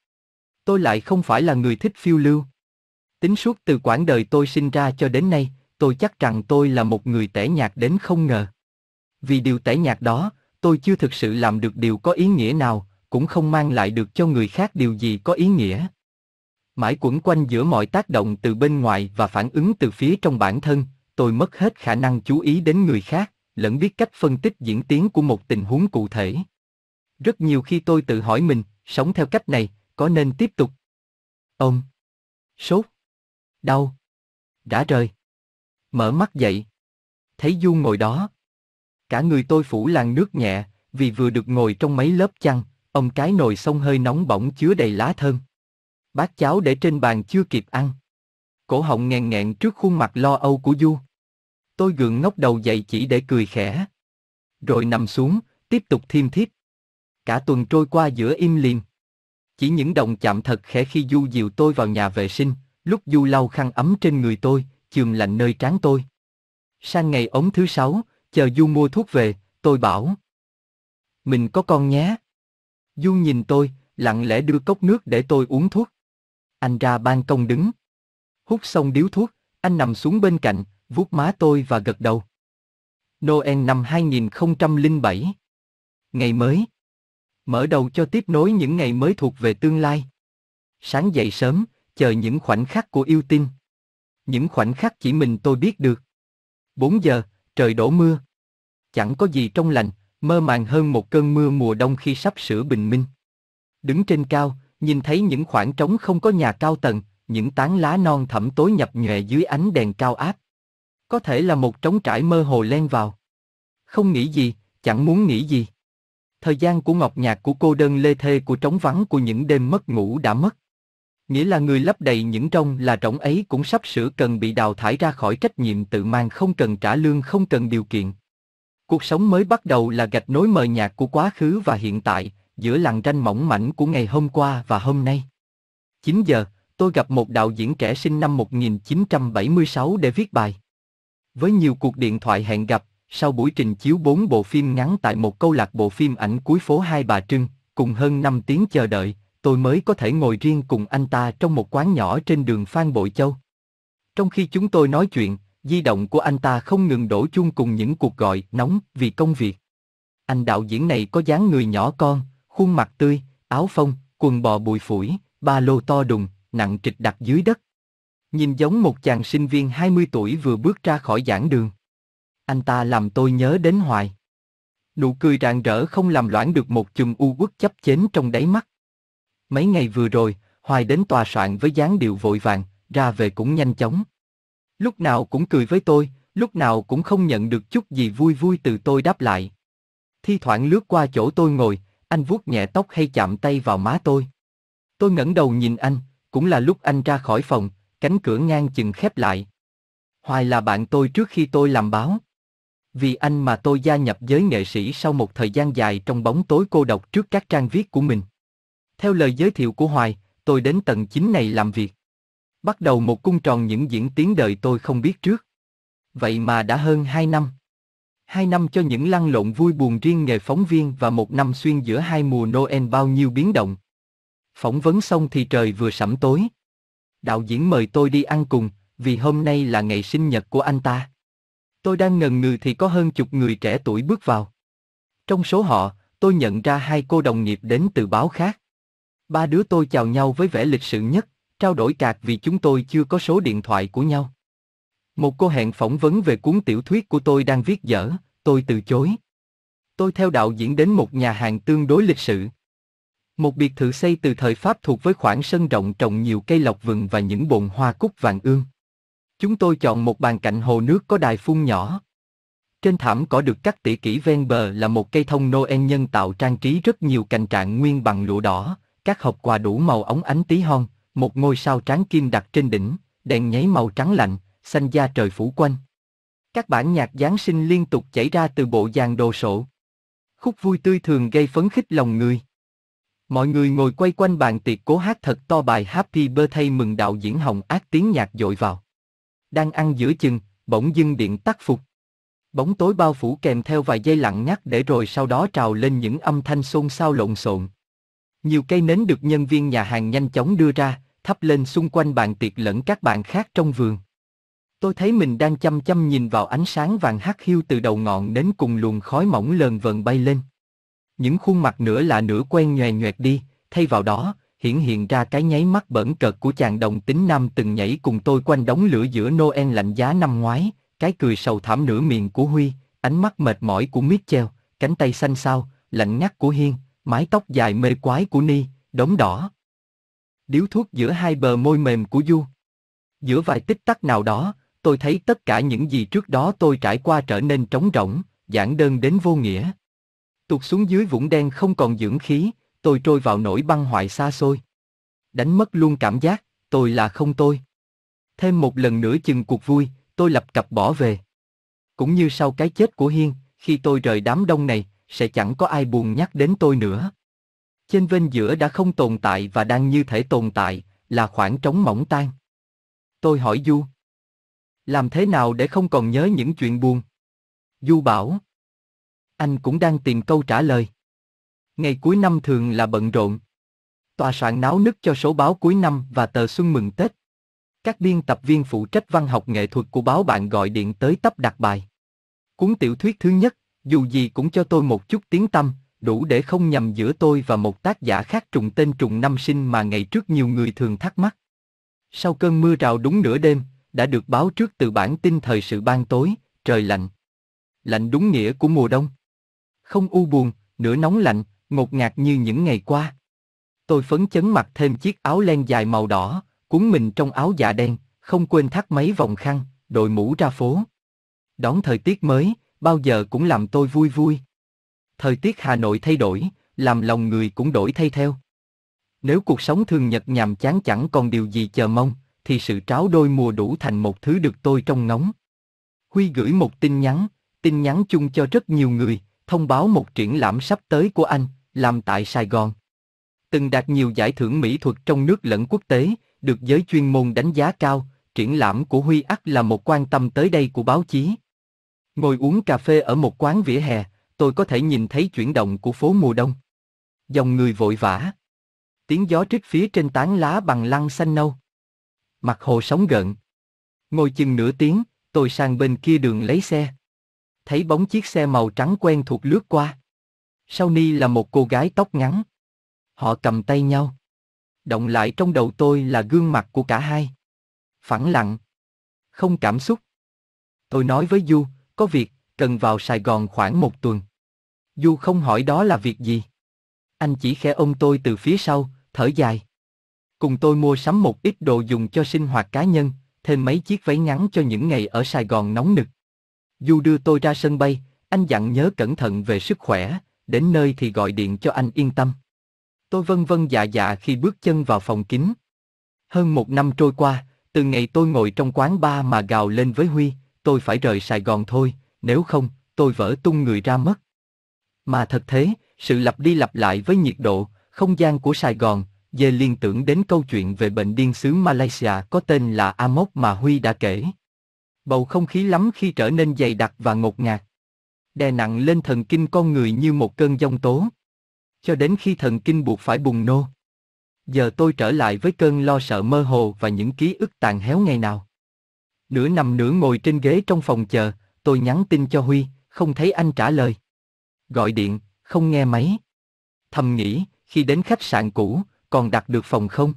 Tôi lại không phải là người thích phiêu lưu. Tính suốt từ quãng đời tôi sinh ra cho đến nay, tôi chắc rằng tôi là một người tẻ nhạt đến không ngờ. Vì điều tẻ nhạt đó, tôi chưa thực sự làm được điều có ý nghĩa nào, cũng không mang lại được cho người khác điều gì có ý nghĩa. Mãi quẩn quanh giữa mọi tác động từ bên ngoài và phản ứng từ phía trong bản thân, tôi mất hết khả năng chú ý đến người khác, lẫn biết cách phân tích diễn tiến của một tình huống cụ thể. Rất nhiều khi tôi tự hỏi mình, sống theo cách này, có nên tiếp tục? Ông. Sốt. Đau. Đã rời. Mở mắt dậy. Thấy Du ngồi đó. Cả người tôi phủ làn nước nhẹ, vì vừa được ngồi trong mấy lớp chăn, ông cái nồi sông hơi nóng bỏng chứa đầy lá thơm. Bát cháo để trên bàn chưa kịp ăn. Cổ họng nghẹn nghẹn trước khuôn mặt lo âu của Du. Tôi gượng ngóc đầu dậy chỉ để cười khẽ. Rồi nằm xuống, tiếp tục thiêm thiếp. Cả tuần trôi qua giữa im lìm. Chỉ những động chạm thật khẽ khi Du dìu tôi vào nhà vệ sinh, lúc Du lau khăn ấm trên người tôi, chườm lạnh nơi trán tôi. Sang ngày ống thứ sáu, chờ Du mua thuốc về, tôi bảo. Mình có con nhé. Du nhìn tôi, lặng lẽ đưa cốc nước để tôi uống thuốc. Anh ra ban công đứng. Hút xong điếu thuốc, anh nằm xuống bên cạnh, vuốt má tôi và gật đầu. Noel năm 2007 Ngày mới Mở đầu cho tiếp nối những ngày mới thuộc về tương lai. Sáng dậy sớm, chờ những khoảnh khắc của yêu tinh. Những khoảnh khắc chỉ mình tôi biết được. 4 giờ, trời đổ mưa. Chẳng có gì trong lành, mơ màng hơn một cơn mưa mùa đông khi sắp sửa bình minh. Đứng trên cao, nhìn thấy những khoảng trống không có nhà cao tầng, những tán lá non thẫm tối nhập nhòe dưới ánh đèn cao áp. Có thể là một trống trải mơ hồ len vào. Không nghĩ gì, chẳng muốn nghĩ gì. Thời gian của ngọc nhạc của cô đơn lê thê của trống vắng của những đêm mất ngủ đã mất. Nghĩa là người lấp đầy những trông là trống ấy cũng sắp sửa cần bị đào thải ra khỏi trách nhiệm tự mang không cần trả lương không cần điều kiện. Cuộc sống mới bắt đầu là gạch nối mờ nhạt của quá khứ và hiện tại, giữa làn ranh mỏng mảnh của ngày hôm qua và hôm nay. 9 giờ, tôi gặp một đạo diễn trẻ sinh năm 1976 để viết bài. Với nhiều cuộc điện thoại hẹn gặp, sau buổi trình chiếu 4 bộ phim ngắn tại một câu lạc bộ phim ảnh cuối phố Hai Bà Trưng, cùng hơn 5 tiếng chờ đợi, tôi mới có thể ngồi riêng cùng anh ta trong một quán nhỏ trên đường Phan Bội Châu. Trong khi chúng tôi nói chuyện, di động của anh ta không ngừng đổ chuông cùng những cuộc gọi nóng vì công việc. Anh đạo diễn này có dáng người nhỏ con, khuôn mặt tươi, áo phông, quần bò bụi phủi, ba lô to đùng, nặng trịch đặt dưới đất. Nhìn giống một chàng sinh viên 20 tuổi vừa bước ra khỏi giảng đường. Anh ta làm tôi nhớ đến hoài. Nụ cười rạng rỡ không làm loãng được một chùm u uất chấp chến trong đáy mắt. Mấy ngày vừa rồi, Hoài đến tòa soạn với dáng điệu vội vàng, ra về cũng nhanh chóng. Lúc nào cũng cười với tôi, lúc nào cũng không nhận được chút gì vui vui từ tôi đáp lại. Thi thoảng lướt qua chỗ tôi ngồi, anh vuốt nhẹ tóc hay chạm tay vào má tôi. Tôi ngẩng đầu nhìn anh, cũng là lúc anh ra khỏi phòng, cánh cửa ngang chừng khép lại. Hoài là bạn tôi trước khi tôi làm báo. Vì anh mà tôi gia nhập giới nghệ sĩ sau một thời gian dài trong bóng tối cô độc trước các trang viết của mình. Theo lời giới thiệu của Hoài, tôi đến tầng 9 này làm việc. Bắt đầu một cung tròn những diễn tiến đời tôi không biết trước. Vậy mà đã hơn 2 năm. Hai năm cho những lăn lộn vui buồn riêng nghề phóng viên và một năm xuyên giữa hai mùa Noel bao nhiêu biến động. Phỏng vấn xong thì trời vừa sẩm tối. Đạo diễn mời tôi đi ăn cùng, vì hôm nay là ngày sinh nhật của anh ta. Tôi đang ngần ngừ thì có hơn chục người trẻ tuổi bước vào. Trong số họ, tôi nhận ra hai cô đồng nghiệp đến từ báo khác. Ba đứa tôi chào nhau với vẻ lịch sự nhất, trao đổi cạc vì chúng tôi chưa có số điện thoại của nhau. Một cô hẹn phỏng vấn về cuốn tiểu thuyết của tôi đang viết dở, tôi từ chối. Tôi theo đạo diễn đến một nhà hàng tương đối lịch sự. Một biệt thự xây từ thời Pháp thuộc với khoảng sân rộng trồng nhiều cây lộc vừng và những bồn hoa cúc vàng ương. Chúng tôi chọn một bàn cạnh hồ nước có đài phun nhỏ. Trên thảm cỏ được cắt tỉa kỹ ven bờ là một cây thông Noel nhân tạo trang trí rất nhiều cành trạng nguyên bằng lụa đỏ, các hộp quà đủ màu ống ánh tí hon, một ngôi sao trắng kim đặt trên đỉnh, đèn nháy màu trắng lạnh, xanh da trời phủ quanh. Các bản nhạc Giáng sinh liên tục chảy ra từ bộ dàn đồ sộ. Khúc vui tươi thường gây phấn khích lòng người. Mọi người ngồi quay quanh bàn tiệc cố hát thật to bài Happy Birthday mừng đạo diễn Hồng ác tiếng nhạc dội vào. Đang ăn giữa chừng, bỗng dưng điện tắt phục. Bóng tối bao phủ kèm theo vài giây lặng ngắt để rồi sau đó trào lên những âm thanh xôn xao lộn xộn. Nhiều cây nến được nhân viên nhà hàng nhanh chóng đưa ra, thắp lên xung quanh bàn tiệc lẫn các bàn khác trong vườn. Tôi thấy mình đang chăm chăm nhìn vào ánh sáng vàng hắt hiu từ đầu ngọn đến cùng luồng khói mỏng lờn vờn bay lên. Những khuôn mặt nửa là nửa quen nhòe nhoẹt đi, thay vào đó, hiển hiện ra cái nháy mắt bẩn cợt của chàng đồng tính nam từng nhảy cùng tôi quanh đống lửa giữa Noel lạnh giá năm ngoái, cái cười sầu thảm nửa miệng của Huy, ánh mắt mệt mỏi của Mitchell, cánh tay xanh xao, lạnh ngắt của Hiên, mái tóc dài mê quái của Ni, đống đỏ. Điếu thuốc giữa hai bờ môi mềm của Du. Giữa vài tích tắc nào đó, tôi thấy tất cả những gì trước đó tôi trải qua trở nên trống rỗng, giản đơn đến vô nghĩa. Tụt xuống dưới vũng đen không còn dưỡng khí, tôi trôi vào nỗi băng hoại xa xôi. Đánh mất luôn cảm giác, tôi là không tôi. Thêm một lần nữa chừng cuộc vui, tôi lập cập bỏ về. cũng như sau cái chết của Hiên, khi tôi rời đám đông này, sẽ chẳng có ai buồn nhắc đến tôi nữa. Trên bên giữa đã không tồn tại và đang như thể tồn tại, là khoảng trống mỏng tan. Tôi hỏi Du. Làm thế nào để không còn nhớ những chuyện buồn? Du bảo. Anh cũng đang tìm câu trả lời. Ngày cuối năm thường là bận rộn. Tòa soạn náo nức cho số báo cuối năm và tờ Xuân mừng Tết. Các biên tập viên phụ trách văn học nghệ thuật của báo bạn gọi điện tới tấp đặt bài. Cuốn tiểu thuyết thứ nhất, dù gì cũng cho tôi một chút tiếng tâm, đủ để không nhầm giữa tôi và một tác giả khác trùng tên trùng năm sinh mà ngày trước nhiều người thường thắc mắc. Sau cơn mưa rào đúng nửa đêm, đã được báo trước từ bản tin thời sự ban tối, trời lạnh. Lạnh đúng nghĩa của mùa đông. Không u buồn, nửa nóng lạnh, ngột ngạt như những ngày qua. Tôi phấn chấn mặc thêm chiếc áo len dài màu đỏ, cuốn mình trong áo dạ đen, không quên thắt mấy vòng khăn, đội mũ ra phố. Đón thời tiết mới, bao giờ cũng làm tôi vui vui. Thời tiết Hà Nội thay đổi, làm lòng người cũng đổi thay theo. Nếu cuộc sống thường nhật nhàm chán chẳng còn điều gì chờ mong, thì sự tráo đôi mùa đủ thành một thứ được tôi trông ngóng. Huy gửi một tin nhắn, tin nhắn chung cho rất nhiều người, thông báo một triển lãm sắp tới của anh, làm tại Sài Gòn. Từng đạt nhiều giải thưởng mỹ thuật trong nước lẫn quốc tế, được giới chuyên môn đánh giá cao, triển lãm của Huy ắt là một quan tâm tới đây của báo chí. Ngồi uống cà phê ở một quán vỉa hè, tôi có thể nhìn thấy chuyển động của phố mùa đông. Dòng người vội vã. Tiếng gió trích phía trên tán lá bằng lăng xanh nâu. Mặt hồ sóng gợn. Ngồi chừng nửa tiếng, tôi sang bên kia đường lấy xe. Thấy bóng chiếc xe màu trắng quen thuộc lướt qua. Sau ni là một cô gái tóc ngắn. Họ cầm tay nhau. Động lại trong đầu tôi là gương mặt của cả hai. Phẳng lặng. Không cảm xúc. Tôi nói với Du, có việc, cần vào Sài Gòn khoảng một tuần. Du không hỏi đó là việc gì. Anh chỉ khẽ ôm tôi từ phía sau, thở dài. Cùng tôi mua sắm một ít đồ dùng cho sinh hoạt cá nhân, thêm mấy chiếc váy ngắn cho những ngày ở Sài Gòn nóng nực. Du đưa tôi ra sân bay, anh dặn nhớ cẩn thận về sức khỏe, đến nơi thì gọi điện cho anh yên tâm. Tôi vân vân dạ dạ khi bước chân vào phòng kính. Hơn một năm trôi qua, từ ngày tôi ngồi trong quán bar mà gào lên với Huy, tôi phải rời Sài Gòn thôi, nếu không, tôi vỡ tung người ra mất. Mà thật thế, sự lặp đi lặp lại với nhiệt độ, không gian của Sài Gòn, dê liên tưởng đến câu chuyện về bệnh điên xứ Malaysia có tên là Amok mà Huy đã kể. Bầu không khí lắm khi trở nên dày đặc và ngột ngạt. Đè nặng lên thần kinh con người như một cơn giông tố. Cho đến khi thần kinh buộc phải bùng nô. Giờ tôi trở lại với cơn lo sợ mơ hồ và những ký ức tàn héo ngày nào. Nửa nằm nửa ngồi trên ghế trong phòng chờ, tôi nhắn tin cho Huy, không thấy anh trả lời. Gọi điện, không nghe máy. Thầm nghĩ, khi đến khách sạn cũ, còn đặt được phòng không?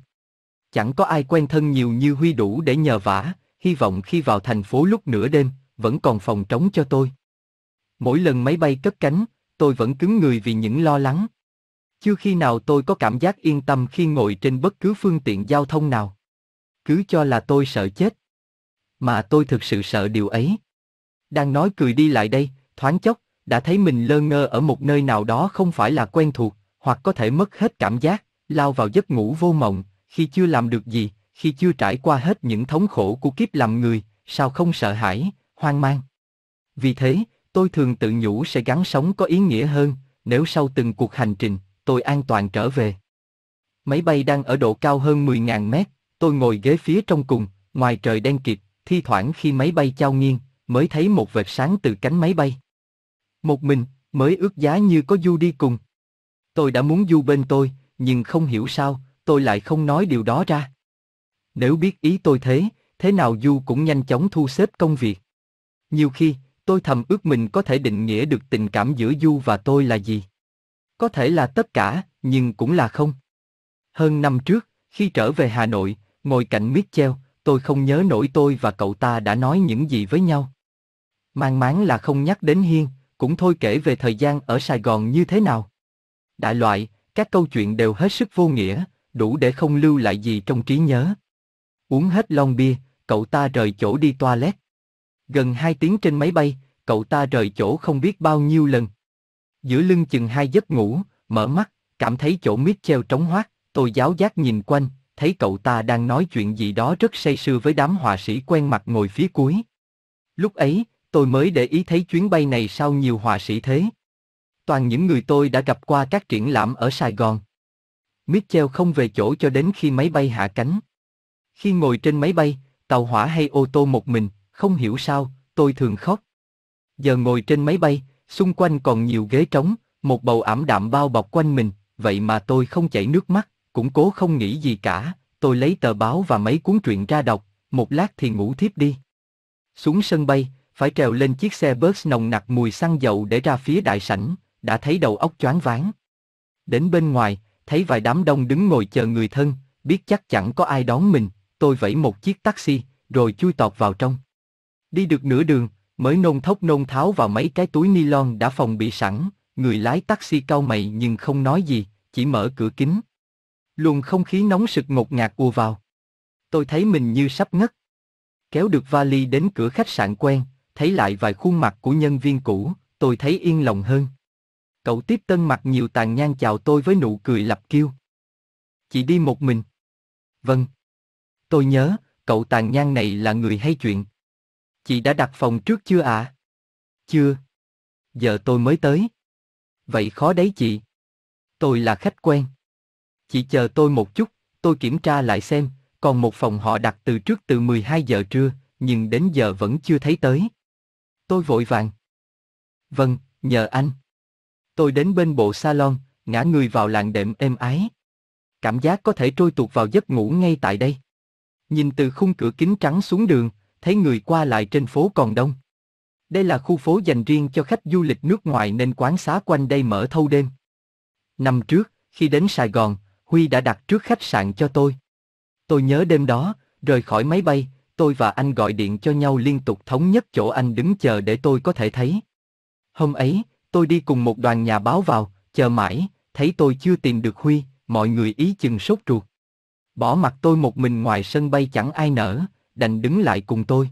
Chẳng có ai quen thân nhiều như Huy đủ để nhờ vả, hy vọng khi vào thành phố lúc nửa đêm, vẫn còn phòng trống cho tôi. Mỗi lần máy bay cất cánh, tôi vẫn cứng người vì những lo lắng. Chưa khi nào tôi có cảm giác yên tâm khi ngồi trên bất cứ phương tiện giao thông nào. Cứ cho là tôi sợ chết. Mà tôi thực sự sợ điều ấy. Đang nói cười đi lại đây, thoáng chốc, đã thấy mình lơ ngơ ở một nơi nào đó không phải là quen thuộc, hoặc có thể mất hết cảm giác, lao vào giấc ngủ vô mộng, khi chưa làm được gì, khi chưa trải qua hết những thống khổ của kiếp làm người, sao không sợ hãi, hoang mang. Vì thế, tôi thường tự nhủ sẽ gắn sống có ý nghĩa hơn, nếu sau từng cuộc hành trình, tôi an toàn trở về. Máy bay đang ở độ cao hơn 10.000 mét, tôi ngồi ghế phía trong cùng, ngoài trời đen kịt, thi thoảng khi máy bay trao nghiêng, mới thấy một vệt sáng từ cánh máy bay. Một mình, mới ước giá như có Du đi cùng. Tôi đã muốn Du bên tôi, nhưng không hiểu sao, tôi lại không nói điều đó ra. Nếu biết ý tôi thế, thế nào Du cũng nhanh chóng thu xếp công việc. Nhiều khi, tôi thầm ước mình có thể định nghĩa được tình cảm giữa Du và tôi là gì. Có thể là tất cả, nhưng cũng là không. Hơn năm trước, khi trở về Hà Nội, ngồi cạnh Mitchell, tôi không nhớ nổi tôi và cậu ta đã nói những gì với nhau. Mang máng là không nhắc đến Hiên, cũng thôi kể về thời gian ở Sài Gòn như thế nào. Đại loại, các câu chuyện đều hết sức vô nghĩa, đủ để không lưu lại gì trong trí nhớ. Uống hết lon bia, cậu ta rời chỗ đi toilet. Gần hai tiếng trên máy bay, cậu ta rời chỗ không biết bao nhiêu lần. Giữa lưng chừng hai giấc ngủ, mở mắt, cảm thấy chỗ Mitchell trống hoác, tôi giáo giác nhìn quanh, thấy cậu ta đang nói chuyện gì đó rất say sưa với đám họa sĩ quen mặt ngồi phía cuối. Lúc ấy, tôi mới để ý thấy chuyến bay này sao nhiều họa sĩ thế. Toàn những người tôi đã gặp qua các triển lãm ở Sài Gòn. Mitchell không về chỗ cho đến khi máy bay hạ cánh. Khi ngồi trên máy bay, tàu hỏa hay ô tô một mình, không hiểu sao, tôi thường khóc. Giờ ngồi trên máy bay, xung quanh còn nhiều ghế trống, một bầu ảm đạm bao bọc quanh mình, vậy mà tôi không chảy nước mắt, cũng cố không nghĩ gì cả, tôi lấy tờ báo và mấy cuốn truyện ra đọc, một lát thì ngủ thiếp đi. Xuống sân bay, phải trèo lên chiếc xe bus nồng nặc mùi xăng dầu để ra phía đại sảnh, đã thấy đầu óc choáng váng. Đến bên ngoài, thấy vài đám đông đứng ngồi chờ người thân, biết chắc chẳng có ai đón mình, tôi vẫy một chiếc taxi, rồi chui tọt vào trong. Đi được nửa đường, mới nôn thốc nôn tháo vào mấy cái túi ni lon đã phòng bị sẵn, người lái taxi cau mày nhưng không nói gì, chỉ mở cửa kính. Luồng không khí nóng sực ngột ngạt ùa vào. Tôi thấy mình như sắp ngất. Kéo được vali đến cửa khách sạn quen, thấy lại vài khuôn mặt của nhân viên cũ, tôi thấy yên lòng hơn. Cậu tiếp tân mặt nhiều tàn nhang chào tôi với nụ cười lập kiêu. Chị đi một mình. Vâng. Tôi nhớ, cậu tàn nhang này là người hay chuyện. Chị đã đặt phòng trước chưa ạ? À? Chưa. Giờ tôi mới tới. Vậy khó đấy chị. Tôi là khách quen. Chị chờ tôi một chút, tôi kiểm tra lại xem, còn một phòng họ đặt từ trước từ 12 giờ trưa, nhưng đến giờ vẫn chưa thấy tới. Tôi vội vàng. Vâng, nhờ anh. Tôi đến bên bộ salon, ngã người vào làn đệm êm ái. Cảm giác có thể trôi tuột vào giấc ngủ ngay tại đây. Nhìn từ khung cửa kính trắng xuống đường, thấy người qua lại trên phố còn đông. Đây là khu phố dành riêng cho khách du lịch nước ngoài nên quán xá quanh đây mở thâu đêm. Năm trước, khi đến Sài Gòn, Huy đã đặt trước khách sạn cho tôi. Tôi nhớ đêm đó, rời khỏi máy bay, tôi và anh gọi điện cho nhau liên tục thống nhất chỗ anh đứng chờ để tôi có thể thấy. Hôm ấy, tôi đi cùng một đoàn nhà báo vào, chờ mãi, thấy tôi chưa tìm được Huy, mọi người ý chừng sốt ruột. Bỏ mặt tôi một mình ngoài sân bay chẳng ai nở, đành đứng lại cùng tôi.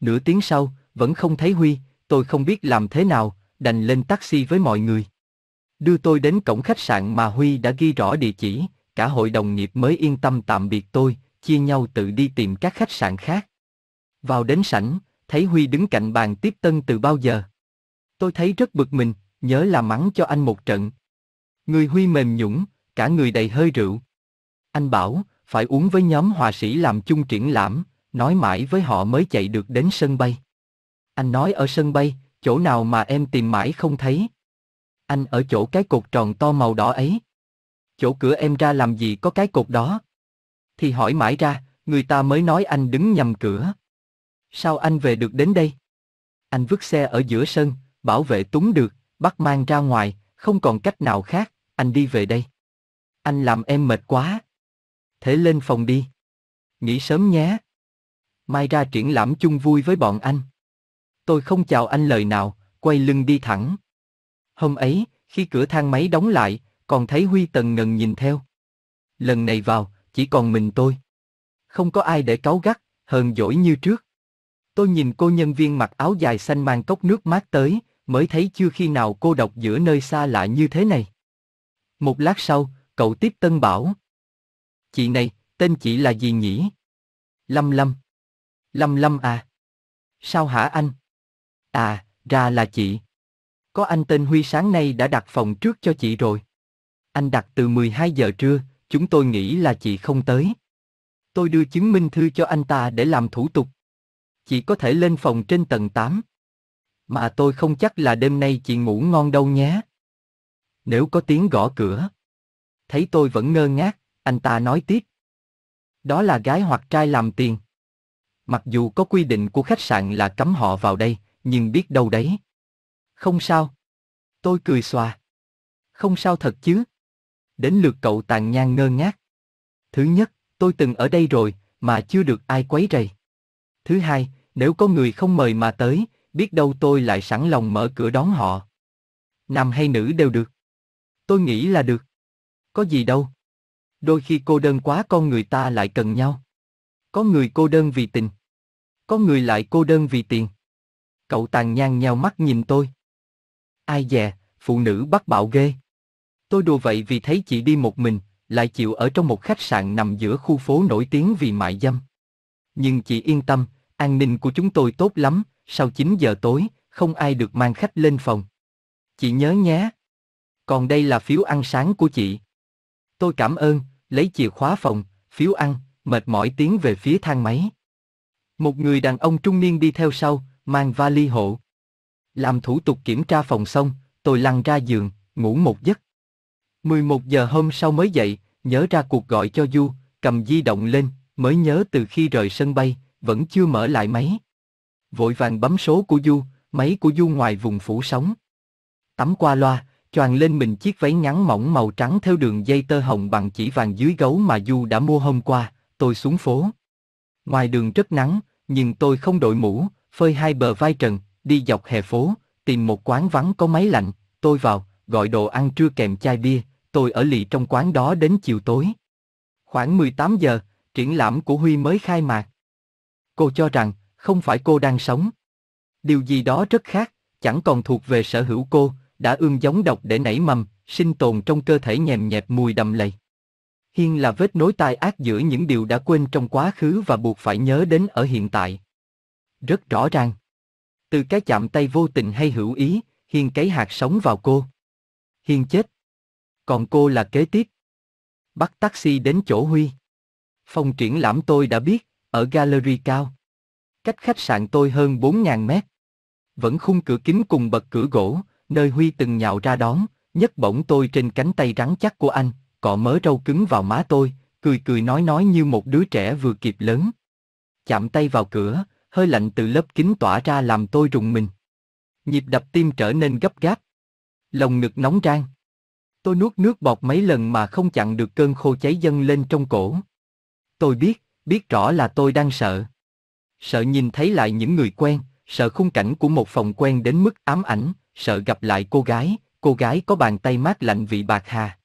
Nửa tiếng sau, vẫn không thấy Huy, tôi không biết làm thế nào, đành lên taxi với mọi người. Đưa tôi đến cổng khách sạn mà Huy đã ghi rõ địa chỉ, cả hội đồng nghiệp mới yên tâm tạm biệt tôi, chia nhau tự đi tìm các khách sạn khác. Vào đến sảnh, thấy Huy đứng cạnh bàn tiếp tân từ bao giờ. Tôi thấy rất bực mình, nhớ là mắng cho anh một trận. Người Huy mềm nhũng, cả người đầy hơi rượu. Anh bảo, phải uống với nhóm họa sĩ làm chung triển lãm, nói mãi với họ mới chạy được đến sân bay. Anh nói ở sân bay, chỗ nào mà em tìm mãi không thấy. Anh ở chỗ cái cột tròn to màu đỏ ấy. Chỗ cửa em ra làm gì có cái cột đó? Thì hỏi mãi ra, người ta mới nói anh đứng nhầm cửa. Sao anh về được đến đây? Anh vứt xe ở giữa sân, bảo vệ túng được, bắt mang ra ngoài, không còn cách nào khác, anh đi về đây. Anh làm em mệt quá. Thế lên phòng đi. Nghỉ sớm nhé. Mai ra triển lãm chung vui với bọn anh. Tôi không chào anh lời nào, quay lưng đi thẳng. Hôm ấy, khi cửa thang máy đóng lại, còn thấy Huy Tần ngần nhìn theo. Lần này vào, chỉ còn mình tôi. Không có ai để cáu gắt, hờn dỗi như trước. Tôi nhìn cô nhân viên mặc áo dài xanh mang cốc nước mát tới, mới thấy chưa khi nào cô độc giữa nơi xa lạ như thế này. Một lát sau, cậu tiếp tân bảo. Chị này, tên chị là gì nhỉ? Lâm Lâm. Lâm Lâm à? Sao hả anh? À, ra là chị. Có anh tên Huy sáng nay đã đặt phòng trước cho chị rồi. Anh đặt từ 12 giờ trưa, chúng tôi nghĩ là chị không tới. Tôi đưa chứng minh thư cho anh ta để làm thủ tục. Chị có thể lên phòng trên tầng 8. Mà tôi không chắc là đêm nay chị ngủ ngon đâu nhé. Nếu có tiếng gõ cửa. Thấy tôi vẫn ngơ ngác, anh ta nói tiếp. Đó là gái hoặc trai làm tiền. Mặc dù có quy định của khách sạn là cấm họ vào đây, nhưng biết đâu đấy. Không sao. Tôi cười xòa. Không sao thật chứ. Đến lượt cậu tàn nhang ngơ ngác. Thứ nhất, tôi từng ở đây rồi, mà chưa được ai quấy rầy. Thứ hai, nếu có người không mời mà tới, biết đâu tôi lại sẵn lòng mở cửa đón họ. Nam hay nữ đều được. Tôi nghĩ là được. Có gì đâu. Đôi khi cô đơn quá con người ta lại cần nhau. Có người cô đơn vì tình. Có người lại cô đơn vì tiền. Cậu tàn nhang nheo mắt nhìn tôi. Ai dè, phụ nữ bắt bạo ghê. Tôi đùa vậy vì thấy chị đi một mình, lại chịu ở trong một khách sạn nằm giữa khu phố nổi tiếng vì mại dâm. Nhưng chị yên tâm, an ninh của chúng tôi tốt lắm, sau 9 giờ tối, không ai được mang khách lên phòng. Chị nhớ nhé. Còn đây là phiếu ăn sáng của chị. Tôi cảm ơn, lấy chìa khóa phòng, phiếu ăn, mệt mỏi tiến về phía thang máy. Một người đàn ông trung niên đi theo sau, mang vali hộ. Làm thủ tục kiểm tra phòng xong, tôi lăn ra giường, ngủ một giấc. 11 giờ hôm sau mới dậy, nhớ ra cuộc gọi cho Du, cầm di động lên, mới nhớ từ khi rời sân bay, vẫn chưa mở lại máy. Vội vàng bấm số của Du, máy của Du ngoài vùng phủ sóng. Tắm qua loa, choàng lên mình chiếc váy ngắn mỏng màu trắng theo đường dây tơ hồng bằng chỉ vàng dưới gấu mà Du đã mua hôm qua, tôi xuống phố. Ngoài đường rất nắng, nhưng tôi không đội mũ, phơi hai bờ vai trần, đi dọc hè phố, tìm một quán vắng có máy lạnh, tôi vào, gọi đồ ăn trưa kèm chai bia, tôi ở lì trong quán đó đến chiều tối. Khoảng 18 giờ, triển lãm của Huy mới khai mạc. Cô cho rằng, không phải cô đang sống. Điều gì đó rất khác, chẳng còn thuộc về sở hữu cô, đã ươm giống độc để nảy mầm, sinh tồn trong cơ thể nhèm nhẹp mùi đầm lầy. Hiên là vết nối tai ác giữa những điều đã quên trong quá khứ và buộc phải nhớ đến ở hiện tại. Rất rõ ràng. Từ cái chạm tay vô tình hay hữu ý, Hiên cấy hạt sống vào cô. Hiên chết. Còn cô là kế tiếp. Bắt taxi đến chỗ Huy. Phòng triển lãm tôi đã biết, ở gallery cao. Cách khách sạn tôi hơn 4.000 mét. Vẫn khung cửa kính cùng bậc cửa gỗ, nơi Huy từng nhạo ra đón, nhấc bổng tôi trên cánh tay rắn chắc của anh, cọ mớ râu cứng vào má tôi, cười cười nói nói như một đứa trẻ vừa kịp lớn. Chạm tay vào cửa, hơi lạnh từ lớp kính tỏa ra làm tôi rùng mình. Nhịp đập tim trở nên gấp gáp. Lòng ngực nóng rang. Tôi nuốt nước bọt mấy lần mà không chặn được cơn khô cháy dâng lên trong cổ. Tôi biết, biết rõ là tôi đang sợ. Sợ nhìn thấy lại những người quen, sợ khung cảnh của một phòng quen đến mức ám ảnh, sợ gặp lại cô gái, cô gái có bàn tay mát lạnh vị bạc hà.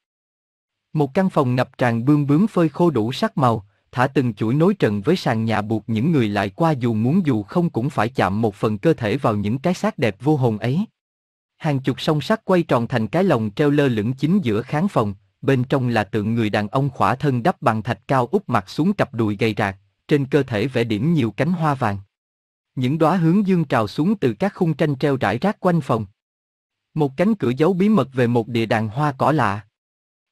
Một căn phòng ngập tràn bươm bướm phơi khô đủ sắc màu, thả từng chuỗi nối trần với sàn nhà buộc những người lại qua dù muốn dù không cũng phải chạm một phần cơ thể vào những cái xác đẹp vô hồn ấy. Hàng chục song sắt quay tròn thành cái lồng treo lơ lửng chính giữa khán phòng, bên trong là tượng người đàn ông khỏa thân đắp bằng thạch cao úp mặt xuống cặp đùi gầy rạc, trên cơ thể vẽ điểm nhiều cánh hoa vàng. Những đóa hướng dương trào xuống từ các khung tranh treo rải rác quanh phòng. Một cánh cửa giấu bí mật về một địa đàng hoa cỏ lạ.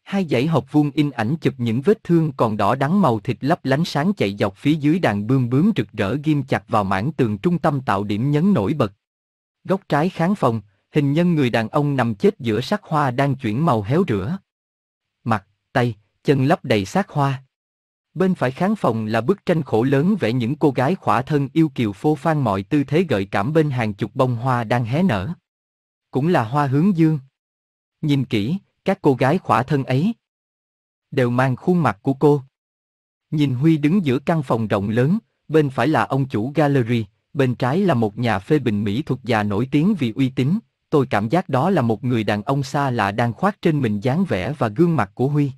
Hai dãy hộp vuông in ảnh chụp những vết thương còn đỏ đắng màu thịt lấp lánh sáng chạy dọc phía dưới đàn bươm bướm rực rỡ ghim chặt vào mảng tường trung tâm tạo điểm nhấn nổi bật. Góc trái khán phòng, hình nhân người đàn ông nằm chết giữa sắc hoa đang chuyển màu héo rửa. Mặt, tay, chân lấp đầy xác hoa. Bên phải khán phòng là bức tranh khổ lớn vẽ những cô gái khỏa thân yêu kiều phô phan mọi tư thế gợi cảm bên hàng chục bông hoa đang hé nở. Cũng là hoa hướng dương. Nhìn kỹ, các cô gái khỏa thân ấy đều mang khuôn mặt của cô. Nhìn Huy đứng giữa căn phòng rộng lớn, bên phải là ông chủ gallery, bên trái là một nhà phê bình mỹ thuật già nổi tiếng vì uy tín. Tôi cảm giác đó là một người đàn ông xa lạ đang khoác trên mình dáng vẻ và gương mặt của Huy.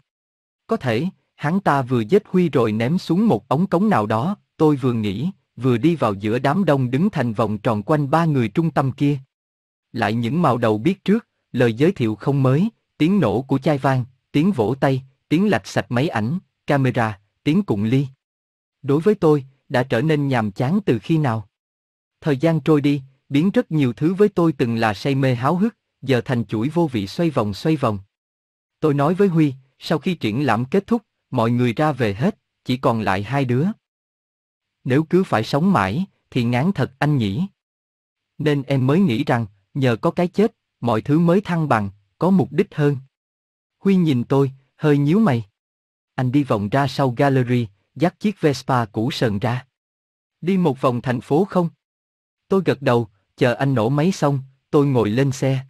Có thể, hắn ta vừa giết Huy rồi ném xuống một ống cống nào đó, tôi vừa nghĩ, vừa đi vào giữa đám đông đứng thành vòng tròn quanh ba người trung tâm kia. Lại những màu đầu biết trước, lời giới thiệu không mới, tiếng nổ của chai vang, tiếng vỗ tay, tiếng lạch sạch máy ảnh, camera, tiếng cụng ly. Đối với tôi, đã trở nên nhàm chán từ khi nào? Thời gian trôi đi, biến rất nhiều thứ với tôi từng là say mê háo hức, giờ thành chuỗi vô vị xoay vòng xoay vòng. Tôi nói với Huy, sau khi triển lãm kết thúc, mọi người ra về hết, chỉ còn lại hai đứa. Nếu cứ phải sống mãi, thì ngán thật anh nhỉ. Nên em mới nghĩ rằng, nhờ có cái chết, mọi thứ mới thăng bằng, có mục đích hơn. Huy nhìn tôi, hơi nhíu mày. Anh đi vòng ra sau gallery, dắt chiếc Vespa cũ sờn ra. Đi một vòng thành phố không? Tôi gật đầu, chờ anh nổ máy xong, tôi ngồi lên xe.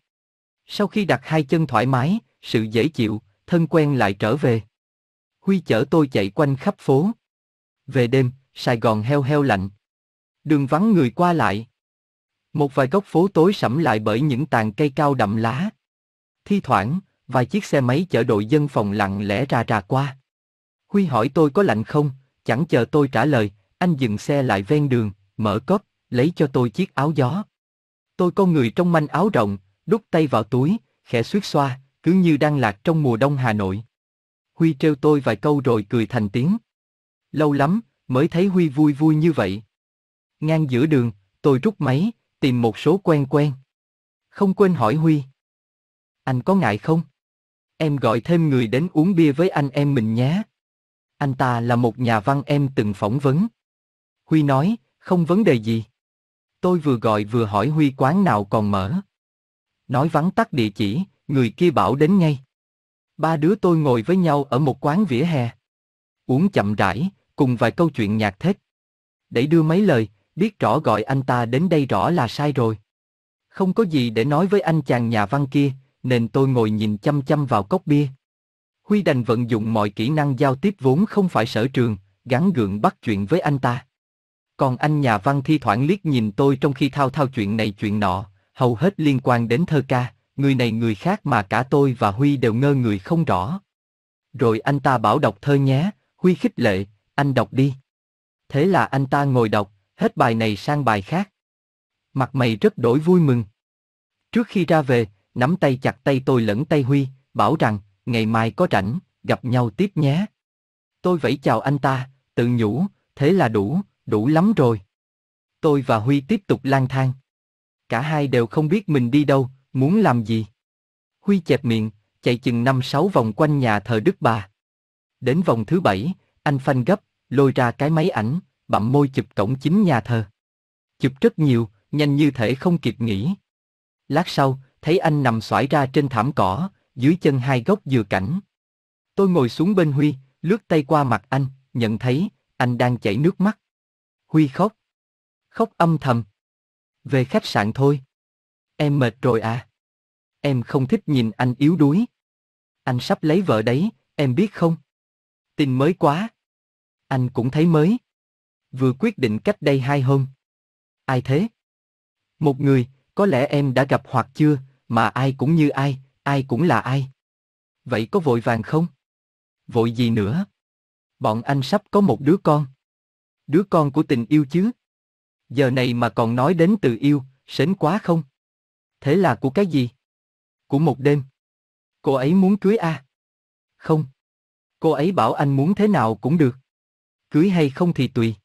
Sau khi đặt hai chân thoải mái, sự dễ chịu, thân quen lại trở về. Huy chở tôi chạy quanh khắp phố. Về đêm, Sài Gòn heo heo lạnh. Đường vắng người qua lại. Một vài góc phố tối sẫm lại bởi những tàn cây cao đậm lá. Thi thoảng, vài chiếc xe máy chở đội dân phòng lặng lẽ ra ra qua. Huy hỏi tôi có lạnh không, chẳng chờ tôi trả lời, anh dừng xe lại ven đường, mở cốp, lấy cho tôi chiếc áo gió. Tôi con người trong manh áo rộng, đút tay vào túi, khẽ suýt xoa, cứ như đang lạc trong mùa đông Hà Nội. Huy trêu tôi vài câu rồi cười thành tiếng. Lâu lắm, mới thấy Huy vui vui như vậy. Ngang giữa đường, Tôi rút máy, tìm một số quen quen. Không quên hỏi Huy. Anh có ngại không? Em gọi thêm người đến uống bia với anh em mình nhé. Anh ta là một nhà văn em từng phỏng vấn. Huy nói, không vấn đề gì. Tôi vừa gọi vừa hỏi Huy quán nào còn mở. Nói vắng tắt địa chỉ, người kia bảo đến ngay. Ba đứa tôi ngồi với nhau ở một quán vỉa hè. Uống chậm rãi, cùng vài câu chuyện nhạc thích. Để đưa mấy lời, biết rõ gọi anh ta đến đây rõ là sai rồi. Không có gì để nói với anh chàng nhà văn kia, nên tôi ngồi nhìn chăm chăm vào cốc bia. Huy đành vận dụng mọi kỹ năng giao tiếp vốn không phải sở trường, gắn gượng bắt chuyện với anh ta. Còn anh nhà văn thi thoảng liếc nhìn tôi trong khi thao thao chuyện này chuyện nọ, hầu hết liên quan đến thơ ca, người này người khác mà cả tôi và Huy đều ngơ người không rõ. Rồi anh ta bảo đọc thơ nhé, Huy khích lệ, anh đọc đi. Thế là anh ta ngồi đọc, hết bài này sang bài khác. Mặt mày rất đổi vui mừng. Trước khi ra về, nắm tay chặt tay tôi lẫn tay Huy, bảo rằng, ngày mai có rảnh, gặp nhau tiếp nhé. Tôi vẫy chào anh ta, tự nhủ, thế là đủ, đủ lắm rồi. Tôi và Huy tiếp tục lang thang. Cả hai đều không biết mình đi đâu, muốn làm gì. Huy chẹp miệng, chạy chừng năm sáu vòng quanh nhà thờ Đức Bà. Đến vòng thứ bảy, anh phanh gấp, lôi ra cái máy ảnh, bặm môi chụp cổng chính nhà thờ. Chụp rất nhiều, nhanh như thể không kịp nghĩ. Lát sau, thấy anh nằm xoải ra trên thảm cỏ, dưới chân hai gốc dừa cảnh. Tôi ngồi xuống bên Huy, lướt tay qua mặt anh, nhận thấy, anh đang chảy nước mắt. Huy khóc. Khóc âm thầm. Về khách sạn thôi. Em mệt rồi à? Em không thích nhìn anh yếu đuối. Anh sắp lấy vợ đấy, em biết không? Tin mới quá. Anh cũng thấy mới. Vừa quyết định cách đây hai hôm. Ai thế? Một người, có lẽ em đã gặp hoặc chưa, mà ai cũng như ai, ai cũng là ai. Vậy có vội vàng không? Vội gì nữa? Bọn anh sắp có một đứa con. Đứa con của tình yêu chứ? Giờ này mà còn nói đến từ yêu, sến quá không? Thế là của cái gì? Của một đêm. Cô ấy muốn cưới a? Không. Cô ấy bảo anh muốn thế nào cũng được. Cưới hay không thì tùy.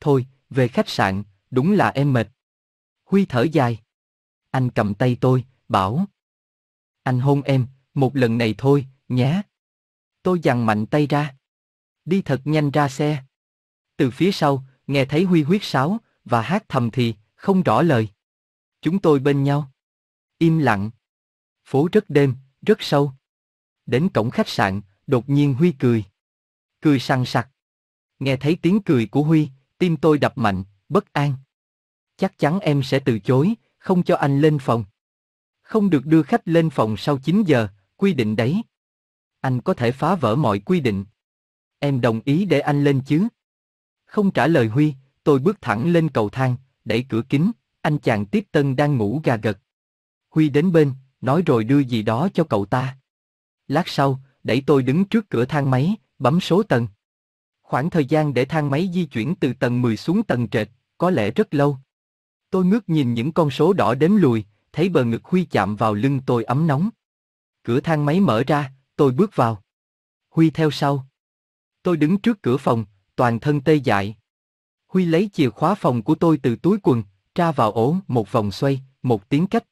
Thôi, về khách sạn, đúng là em mệt. Huy thở dài. Anh cầm tay tôi, bảo. Anh hôn em, một lần này thôi, nhé. Tôi giằng mạnh tay ra. Đi thật nhanh ra xe. Từ phía sau, nghe thấy Huy huyết sáo, và hát thầm thì, không rõ lời. Chúng tôi bên nhau. Im lặng. Phố rất đêm, rất sâu. Đến cổng khách sạn, đột nhiên Huy cười. Cười sằng sặc. Nghe thấy tiếng cười của Huy, tim tôi đập mạnh, bất an. Chắc chắn em sẽ từ chối, không cho anh lên phòng. Không được đưa khách lên phòng sau 9 giờ, quy định đấy. Anh có thể phá vỡ mọi quy định. Em đồng ý để anh lên chứ? Không trả lời Huy, tôi bước thẳng lên cầu thang, đẩy cửa kính, anh chàng tiếp tân đang ngủ gà gật. Huy đến bên, nói rồi đưa gì đó cho cậu ta. Lát sau, đẩy tôi đứng trước cửa thang máy, bấm số tầng. Khoảng thời gian để thang máy di chuyển từ tầng 10 xuống tầng trệt, có lẽ rất lâu. Tôi ngước nhìn những con số đỏ đếm lùi, thấy bờ ngực Huy chạm vào lưng tôi ấm nóng. Cửa thang máy mở ra, tôi bước vào. Huy theo sau. Tôi đứng trước cửa phòng, toàn thân tê dại. Huy lấy chìa khóa phòng của tôi từ túi quần, tra vào ổ một vòng xoay, một tiếng cách.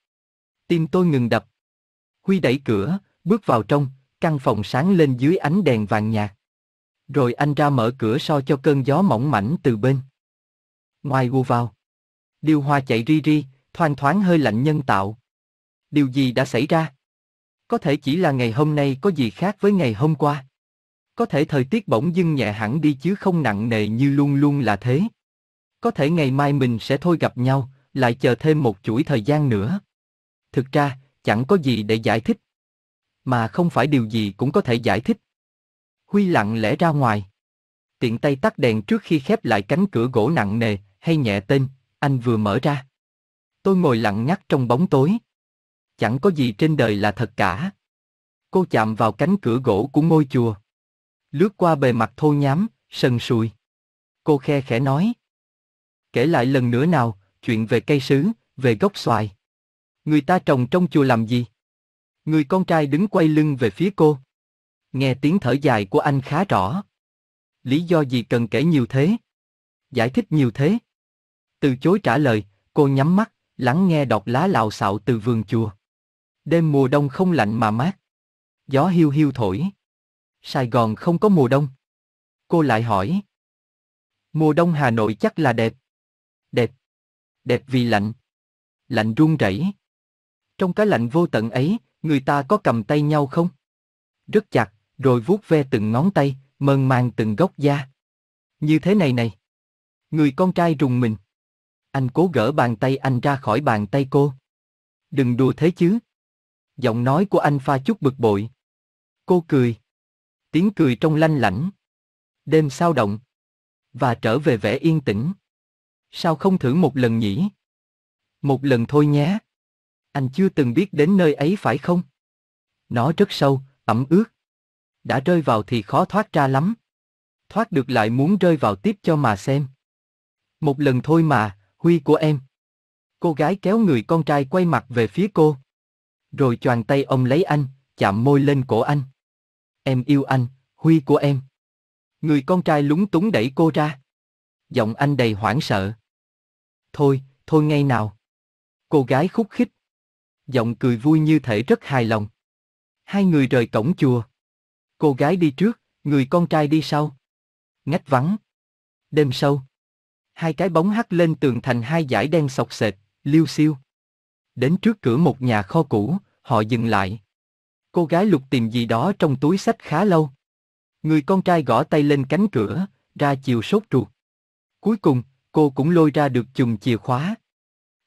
Tim tôi ngừng đập. Huy đẩy cửa, bước vào trong, căn phòng sáng lên dưới ánh đèn vàng nhạt. Rồi anh ra mở cửa so cho cơn gió mỏng mảnh từ bên. Ngoài gu vào. Điều hòa chạy ri ri, thoang thoáng hơi lạnh nhân tạo. Điều gì đã xảy ra? Có thể chỉ là ngày hôm nay có gì khác với ngày hôm qua. Có thể thời tiết bỗng dưng nhẹ hẳn đi chứ không nặng nề như luôn luôn là thế. Có thể ngày mai mình sẽ thôi gặp nhau, lại chờ thêm một chuỗi thời gian nữa. Thực ra, chẳng có gì để giải thích. Mà không phải điều gì cũng có thể giải thích. Huy lặng lẽ ra ngoài. Tiện tay tắt đèn trước khi khép lại cánh cửa gỗ nặng nề, hay nhẹ tên, anh vừa mở ra. Tôi ngồi lặng ngắt trong bóng tối. Chẳng có gì trên đời là thật cả. Cô chạm vào cánh cửa gỗ của ngôi chùa. Lướt qua bề mặt thô nhám, sần sùi. Cô khe khẽ nói. Kể lại lần nữa nào, chuyện về cây sứ, về gốc xoài. Người ta trồng trong chùa làm gì? Người con trai đứng quay lưng về phía cô. Nghe tiếng thở dài của anh khá rõ. Lý do gì cần kể nhiều thế? Giải thích nhiều thế? Từ chối trả lời, Cô nhắm mắt, lắng nghe đọt lá lạo xạo từ vườn chùa. Đêm mùa đông không lạnh mà mát. Gió hiu hiu thổi. Sài Gòn không có mùa đông. Cô lại hỏi. Mùa đông Hà Nội chắc là đẹp. Đẹp. Đẹp vì lạnh. Lạnh run rẩy. Trong cái lạnh vô tận ấy, người ta có cầm tay nhau không? Rất chặt, rồi vuốt ve từng ngón tay, mơn man từng góc da. Như thế này này. Người con trai rùng mình. Anh cố gỡ bàn tay anh ra khỏi bàn tay cô. Đừng đùa thế chứ. Giọng nói của anh pha chút bực bội. Cô cười. Tiếng cười trong lanh lảnh. Đêm sao động. Và trở về vẻ yên tĩnh. Sao không thử một lần nhỉ? Một lần thôi nhé. Anh chưa từng biết đến nơi ấy phải không? Nó rất sâu, ẩm ướt. Đã rơi vào thì khó thoát ra lắm. Thoát được lại muốn rơi vào tiếp cho mà xem. Một lần thôi mà, Huy của em. Cô gái kéo người con trai quay mặt về phía cô. Rồi choàng tay ông lấy anh, chạm môi lên cổ anh. Em yêu anh, Huy của em. Người con trai lúng túng đẩy cô ra. Giọng anh đầy hoảng sợ. Thôi, thôi ngay nào. Cô gái khúc khích. Giọng cười vui như thể rất hài lòng. Hai người rời cổng chùa. Cô gái đi trước, người con trai đi sau. Ngách vắng. Đêm sâu. Hai cái bóng hắt lên tường thành hai dải đen sọc sệt, liêu xiêu. Đến trước cửa một nhà kho cũ, họ dừng lại. Cô gái lục tìm gì đó trong túi sách khá lâu. Người con trai gõ tay lên cánh cửa, ra chiều sốt ruột. Cuối cùng, cô cũng lôi ra được chùm chìa khóa.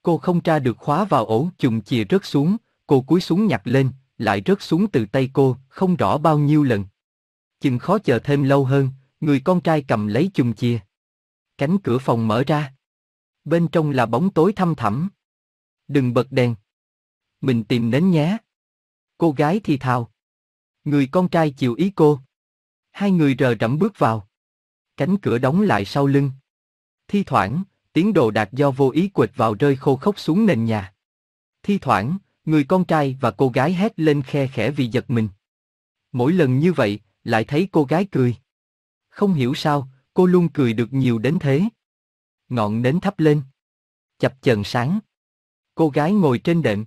Cô không tra được khóa vào ổ, chùm chìa rớt xuống, cô cúi xuống nhặt lên, lại rớt xuống từ tay cô, không rõ bao nhiêu lần. Chừng khó chờ thêm lâu hơn, người con trai cầm lấy chùm chìa. Cánh cửa phòng mở ra. Bên trong là bóng tối thăm thẳm. Đừng bật đèn. Mình tìm nến nhé. Cô gái thì thào. Người con trai chịu ý cô. Hai người rờ rẫm bước vào. Cánh cửa đóng lại sau lưng. Thi thoảng, tiếng đồ đạc do vô ý quệt vào rơi khô khốc xuống nền nhà. Thi thoảng, người con trai và cô gái hét lên khe khẽ vì giật mình. Mỗi lần như vậy, lại thấy cô gái cười. Không hiểu sao, cô luôn cười được nhiều đến thế. Ngọn nến thắp lên. Chập chờn sáng. Cô gái ngồi trên đệm.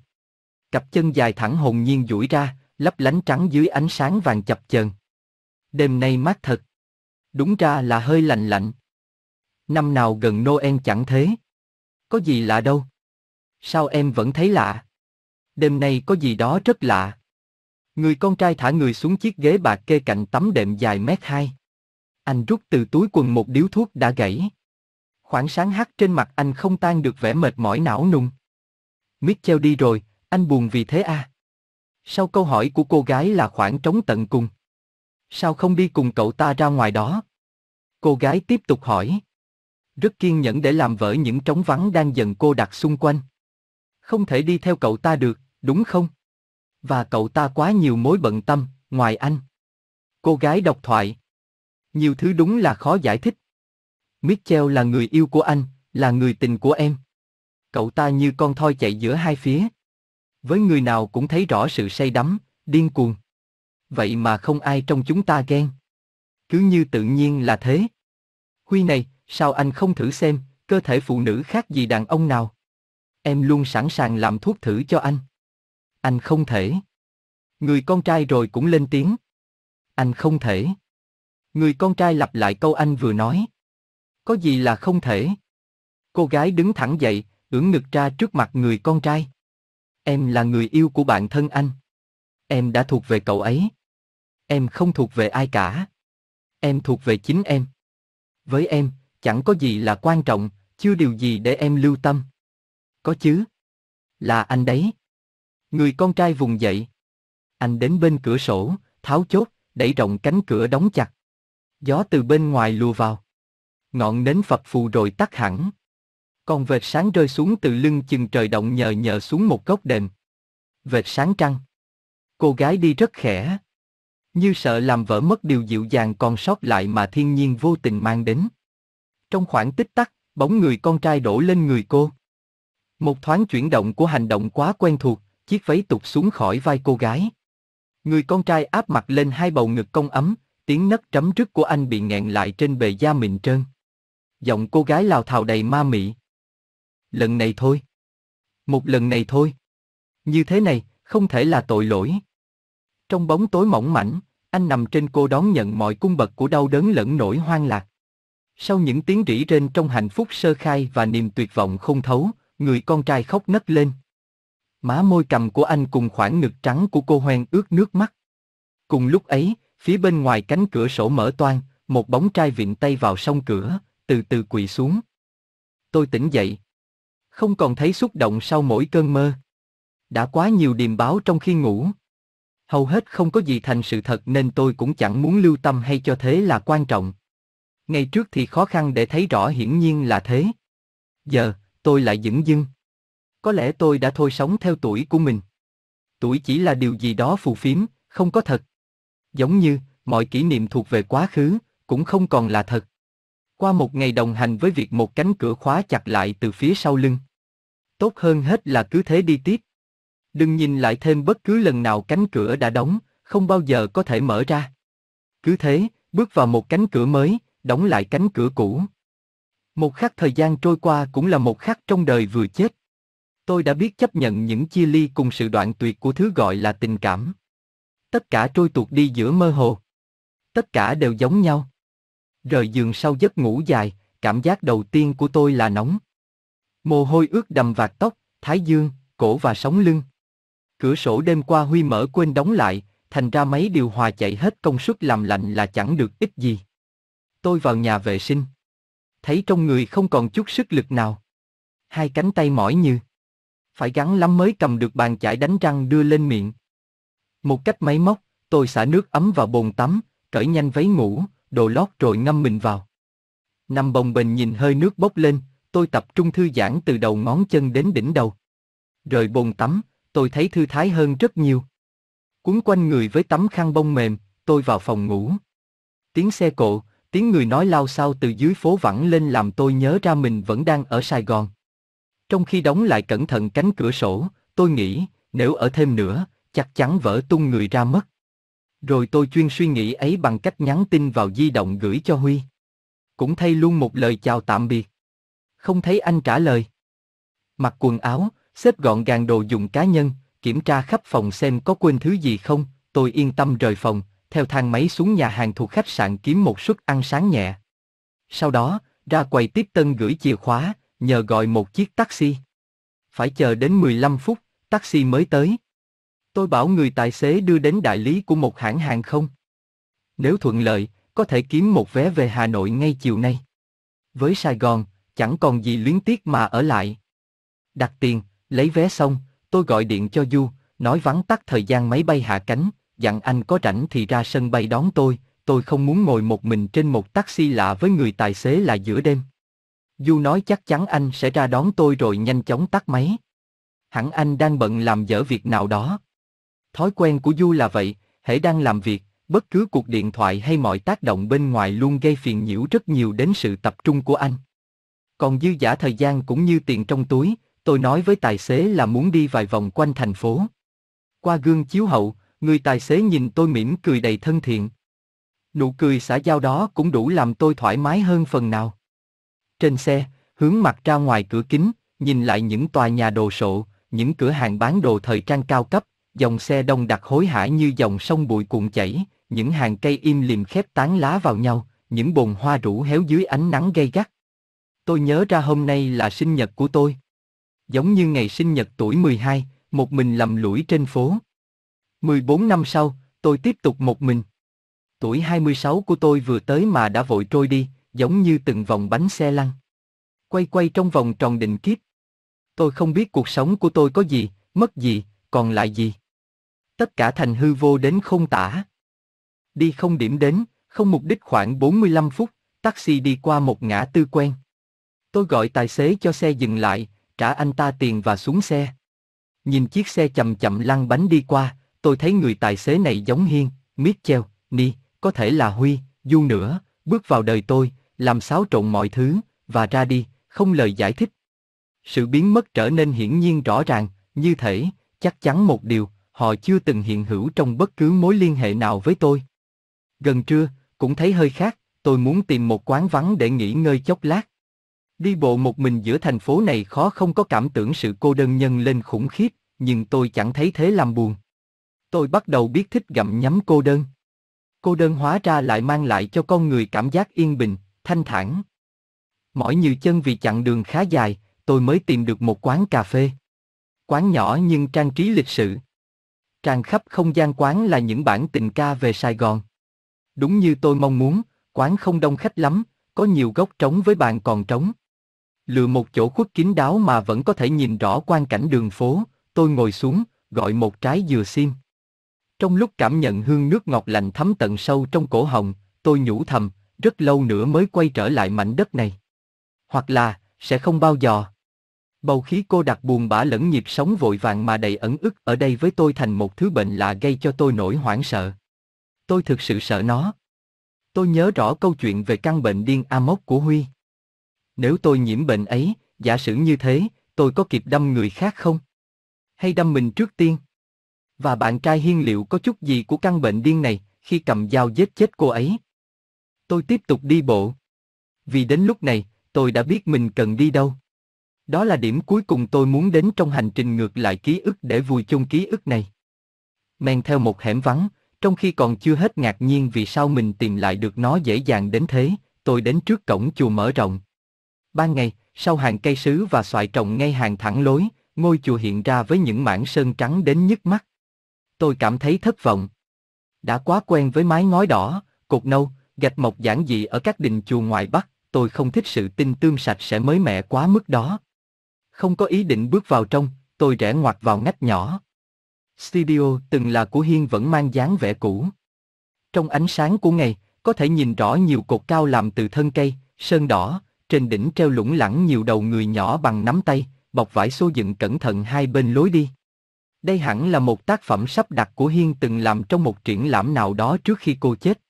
Cặp chân dài thẳng hồn nhiên duỗi ra, lấp lánh trắng dưới ánh sáng vàng chập chờn. Đêm nay mát thật. Đúng ra là hơi lạnh lạnh. Năm nào gần Noel chẳng thế. Có gì lạ đâu. Sao em vẫn thấy lạ? Đêm nay có gì đó rất lạ. Người con trai thả người xuống chiếc ghế bạc kê cạnh tấm đệm dài mét hai. Anh rút từ túi quần một điếu thuốc đã gãy. Khoảng sáng hắt trên mặt anh không tan được vẻ mệt mỏi não nung. Mitchell đi rồi, anh buồn vì thế à? Sau câu hỏi của cô gái là khoảng trống tận cùng. Sao không đi cùng cậu ta ra ngoài đó? Cô gái tiếp tục hỏi. Rất kiên nhẫn để làm vỡ những trống vắng đang dần cô đặt xung quanh. Không thể đi theo cậu ta được, đúng không? Và cậu ta quá nhiều mối bận tâm, ngoài anh. Cô gái đọc thoại. Nhiều thứ đúng là khó giải thích. Mitchell là người yêu của anh, là người tình của em. Cậu ta như con thoi chạy giữa hai phía. Với người nào cũng thấy rõ sự say đắm, điên cuồng. Vậy mà không ai trong chúng ta ghen. Cứ như tự nhiên là thế. Huy này, sao anh không thử xem, cơ thể phụ nữ khác gì đàn ông nào? Em luôn sẵn sàng làm thuốc thử cho anh. Anh không thể. Người con trai rồi cũng lên tiếng. Anh không thể. Người con trai lặp lại câu anh vừa nói. Có gì là không thể? Cô gái đứng thẳng dậy, ưỡn ngực ra trước mặt người con trai. Em là người yêu của bạn thân anh. Em đã thuộc về cậu ấy. Em không thuộc về ai cả. Em thuộc về chính em. Với em, chẳng có gì là quan trọng, chưa điều gì để em lưu tâm. Có chứ. Là anh đấy. Người con trai vùng dậy. Anh đến bên cửa sổ, tháo chốt, đẩy rộng cánh cửa đóng chặt. Gió từ bên ngoài lùa vào. Ngọn nến phập phù rồi tắt hẳn. Con vệt sáng rơi xuống từ lưng chừng trời động nhờ nhờ xuống một góc đền. Vệt sáng trăng. Cô gái đi rất khẽ. Như sợ làm vỡ mất điều dịu dàng còn sót lại mà thiên nhiên vô tình mang đến. Trong khoảng tích tắc, bóng người con trai đổ lên người cô. Một thoáng chuyển động của hành động quá quen thuộc, chiếc váy tụt xuống khỏi vai cô gái. Người con trai áp mặt lên hai bầu ngực cong ấm, tiếng nấc trấm rứt của anh bị nghẹn lại trên bề da mịn trơn. Giọng cô gái lào thào đầy ma mị. lần này thôi. Một lần này thôi. Như thế này, không thể là tội lỗi. Trong bóng tối mỏng mảnh, anh nằm trên cô đón nhận mọi cung bậc của đau đớn lẫn nỗi hoang lạc. Sau những tiếng rỉ rên trong hạnh phúc sơ khai và niềm tuyệt vọng không thấu, người con trai khóc nấc lên. Má môi cầm của anh cùng khoảng ngực trắng của cô hoen ướt nước mắt. Cùng lúc ấy, phía bên ngoài cánh cửa sổ mở toang, một bóng trai vịn tay vào song cửa, từ từ quỳ xuống. Tôi tỉnh dậy. Không còn thấy xúc động sau mỗi cơn mơ. Đã quá nhiều điềm báo trong khi ngủ. Hầu hết không có gì thành sự thật nên tôi cũng chẳng muốn lưu tâm hay cho thế là quan trọng. Ngày trước thì khó khăn để thấy rõ hiển nhiên là thế. Giờ, tôi lại dững dưng. Có lẽ tôi đã thôi sống theo tuổi của mình. Tuổi chỉ là điều gì đó phù phiếm, không có thật. Giống như, mọi kỷ niệm thuộc về quá khứ, cũng không còn là thật. Qua một ngày đồng hành với việc một cánh cửa khóa chặt lại từ phía sau lưng. Tốt hơn hết là cứ thế đi tiếp. Đừng nhìn lại thêm bất cứ lần nào cánh cửa đã đóng, không bao giờ có thể mở ra. Cứ thế, bước vào một cánh cửa mới, đóng lại cánh cửa cũ. Một khắc thời gian trôi qua cũng là một khắc trong đời vừa chết. Tôi đã biết chấp nhận những chia ly cùng sự đoạn tuyệt của thứ gọi là tình cảm. Tất cả trôi tuột đi giữa mơ hồ. Tất cả đều giống nhau. Rời giường sau giấc ngủ dài, cảm giác đầu tiên của tôi là nóng. Mồ hôi ướt đầm vạt tóc, thái dương, cổ và sống lưng. Cửa sổ đêm qua Huy mở quên đóng lại, thành ra máy điều hòa chạy hết công suất làm lạnh là chẳng được ít gì. Tôi vào nhà vệ sinh. Thấy trong người không còn chút sức lực nào. Hai cánh tay mỏi như. Phải gắn lắm mới cầm được bàn chải đánh răng đưa lên miệng. Một cách máy móc, tôi xả nước ấm vào bồn tắm, cởi nhanh váy ngủ, đồ lót rồi ngâm mình vào. Nằm bồng bềnh nhìn hơi nước bốc lên, tôi tập trung thư giãn từ đầu ngón chân đến đỉnh đầu. Rời bồn tắm, tôi thấy thư thái hơn rất nhiều. Cuốn quanh người với tấm khăn bông mềm, tôi vào phòng ngủ. Tiếng xe cộ, tiếng người nói lao sao từ dưới phố vẳng lên làm tôi nhớ ra mình vẫn đang ở Sài Gòn. Trong khi đóng lại cẩn thận cánh cửa sổ, tôi nghĩ, nếu ở thêm nữa, chắc chắn vỡ tung người ra mất. Rồi tôi chuyên suy nghĩ ấy bằng cách nhắn tin vào di động gửi cho Huy. Cũng thay luôn một lời chào tạm biệt. Không thấy anh trả lời. Mặc quần áo, xếp gọn gàng đồ dùng cá nhân, kiểm tra khắp phòng xem có quên thứ gì không, tôi yên tâm rời phòng, theo thang máy xuống nhà hàng thuộc khách sạn kiếm một suất ăn sáng nhẹ. Sau đó, ra quầy tiếp tân gửi chìa khóa, nhờ gọi một chiếc taxi. Phải chờ đến 15 phút, taxi mới tới. Tôi bảo người tài xế đưa đến đại lý của một hãng hàng không. Nếu thuận lợi, có thể kiếm một vé về Hà Nội ngay chiều nay. Với Sài Gòn, chẳng còn gì luyến tiếc mà ở lại. Đặt tiền, lấy vé xong, tôi gọi điện cho Du, nói vắng tắt thời gian máy bay hạ cánh, dặn anh có rảnh thì ra sân bay đón tôi, tôi không muốn ngồi một mình trên một taxi lạ với người tài xế là giữa đêm. Du nói chắc chắn anh sẽ ra đón tôi rồi nhanh chóng tắt máy. Hẳn anh đang bận làm dở việc nào đó. Thói quen của Du là vậy, hễ đang làm việc, bất cứ cuộc điện thoại hay mọi tác động bên ngoài luôn gây phiền nhiễu rất nhiều đến sự tập trung của anh. Còn dư giả thời gian cũng như tiền trong túi, tôi nói với tài xế là muốn đi vài vòng quanh thành phố. Qua gương chiếu hậu, người tài xế nhìn tôi mỉm cười đầy thân thiện. Nụ cười xã giao đó cũng đủ làm tôi thoải mái hơn phần nào. Trên xe, hướng mặt ra ngoài cửa kính, nhìn lại những tòa nhà đồ sộ, những cửa hàng bán đồ thời trang cao cấp, dòng xe đông đặc hối hả như dòng sông bụi cuộn chảy, những hàng cây im lìm khép tán lá vào nhau, những bồn hoa rủ héo dưới ánh nắng gay gắt. Tôi nhớ ra hôm nay là sinh nhật của tôi. Giống như ngày sinh nhật tuổi 12, một mình lầm lũi trên phố. 14 năm sau, tôi tiếp tục một mình. Tuổi 26 của tôi vừa tới mà đã vội trôi đi, giống như từng vòng bánh xe lăn. Quay quay trong vòng tròn định kiếp. Tôi không biết cuộc sống của tôi có gì, mất gì, còn lại gì. Tất cả thành hư vô đến không tả. Đi không điểm đến, không mục đích khoảng 45 phút, taxi đi qua một ngã tư quen. Tôi gọi tài xế cho xe dừng lại, trả anh ta tiền và xuống xe. Nhìn chiếc xe chậm chậm lăn bánh đi qua, tôi thấy người tài xế này giống Hiên, Mitchell, Ni, có thể là Huy, Du nữa, bước vào đời tôi, làm xáo trộn mọi thứ, và ra đi, không lời giải thích. Sự biến mất trở nên hiển nhiên rõ ràng, như thể, chắc chắn một điều, họ chưa từng hiện hữu trong bất cứ mối liên hệ nào với tôi. Gần trưa, cũng thấy hơi khác, tôi muốn tìm một quán vắng để nghỉ ngơi chốc lát. Đi bộ một mình giữa thành phố này khó không có cảm tưởng sự cô đơn nhân lên khủng khiếp, nhưng tôi chẳng thấy thế làm buồn. Tôi bắt đầu biết thích gặm nhấm cô đơn. Cô đơn hóa ra lại mang lại cho con người cảm giác yên bình, thanh thản. Mỏi như chân vì chặng đường khá dài, tôi mới tìm được một quán cà phê. Quán nhỏ nhưng trang trí lịch sự. Tràn khắp không gian quán là những bản tình ca về Sài Gòn. Đúng như tôi mong muốn, quán không đông khách lắm, có nhiều góc trống với bàn còn trống. Lựa một chỗ khuất kín đáo mà vẫn có thể nhìn rõ quang cảnh đường phố, tôi ngồi xuống, gọi một trái dừa xiêm. Trong lúc cảm nhận hương nước ngọt lành thấm tận sâu trong cổ họng, tôi nhủ thầm, rất lâu nữa mới quay trở lại mảnh đất này. Hoặc là, sẽ không bao giờ. Bầu khí cô đặc buồn bã lẫn nhịp sống vội vàng mà đầy ẩn ức ở đây với tôi thành một thứ bệnh lạ gây cho tôi nỗi hoảng sợ. Tôi thực sự sợ nó. Tôi nhớ rõ câu chuyện về căn bệnh điên Amok của Huy. Nếu tôi nhiễm bệnh ấy, giả sử như thế, tôi có kịp đâm người khác không? Hay đâm mình trước tiên? Và bạn trai Hiên liệu có chút gì của căn bệnh điên này khi cầm dao giết chết cô ấy? Tôi tiếp tục đi bộ. Vì đến lúc này, tôi đã biết mình cần đi đâu. Đó là điểm cuối cùng tôi muốn đến trong hành trình ngược lại ký ức để vùi chôn ký ức này. Men theo một hẻm vắng, trong khi còn chưa hết ngạc nhiên vì sao mình tìm lại được nó dễ dàng đến thế, tôi đến trước cổng chùa mở rộng. Ban ngày, sau hàng cây sứ và xoài trồng ngay hàng thẳng lối, ngôi chùa hiện ra với những mảng sơn trắng đến nhức mắt. Tôi cảm thấy thất vọng. Đã quá quen với mái ngói đỏ, cột nâu, gạch mộc giản dị ở các đình chùa ngoại Bắc, tôi không thích sự tinh tươm sạch sẽ mới mẻ quá mức đó. Không có ý định bước vào trong, tôi rẽ ngoặt vào ngách nhỏ. Studio từng là của Hiên vẫn mang dáng vẻ cũ. Trong ánh sáng của ngày, có thể nhìn rõ nhiều cột cao làm từ thân cây, sơn đỏ, trên đỉnh treo lủng lẳng nhiều đầu người nhỏ bằng nắm tay, bọc vải xô dựng cẩn thận hai bên lối đi. Đây hẳn là một tác phẩm sắp đặt của Hiên từng làm trong một triển lãm nào đó trước khi cô chết.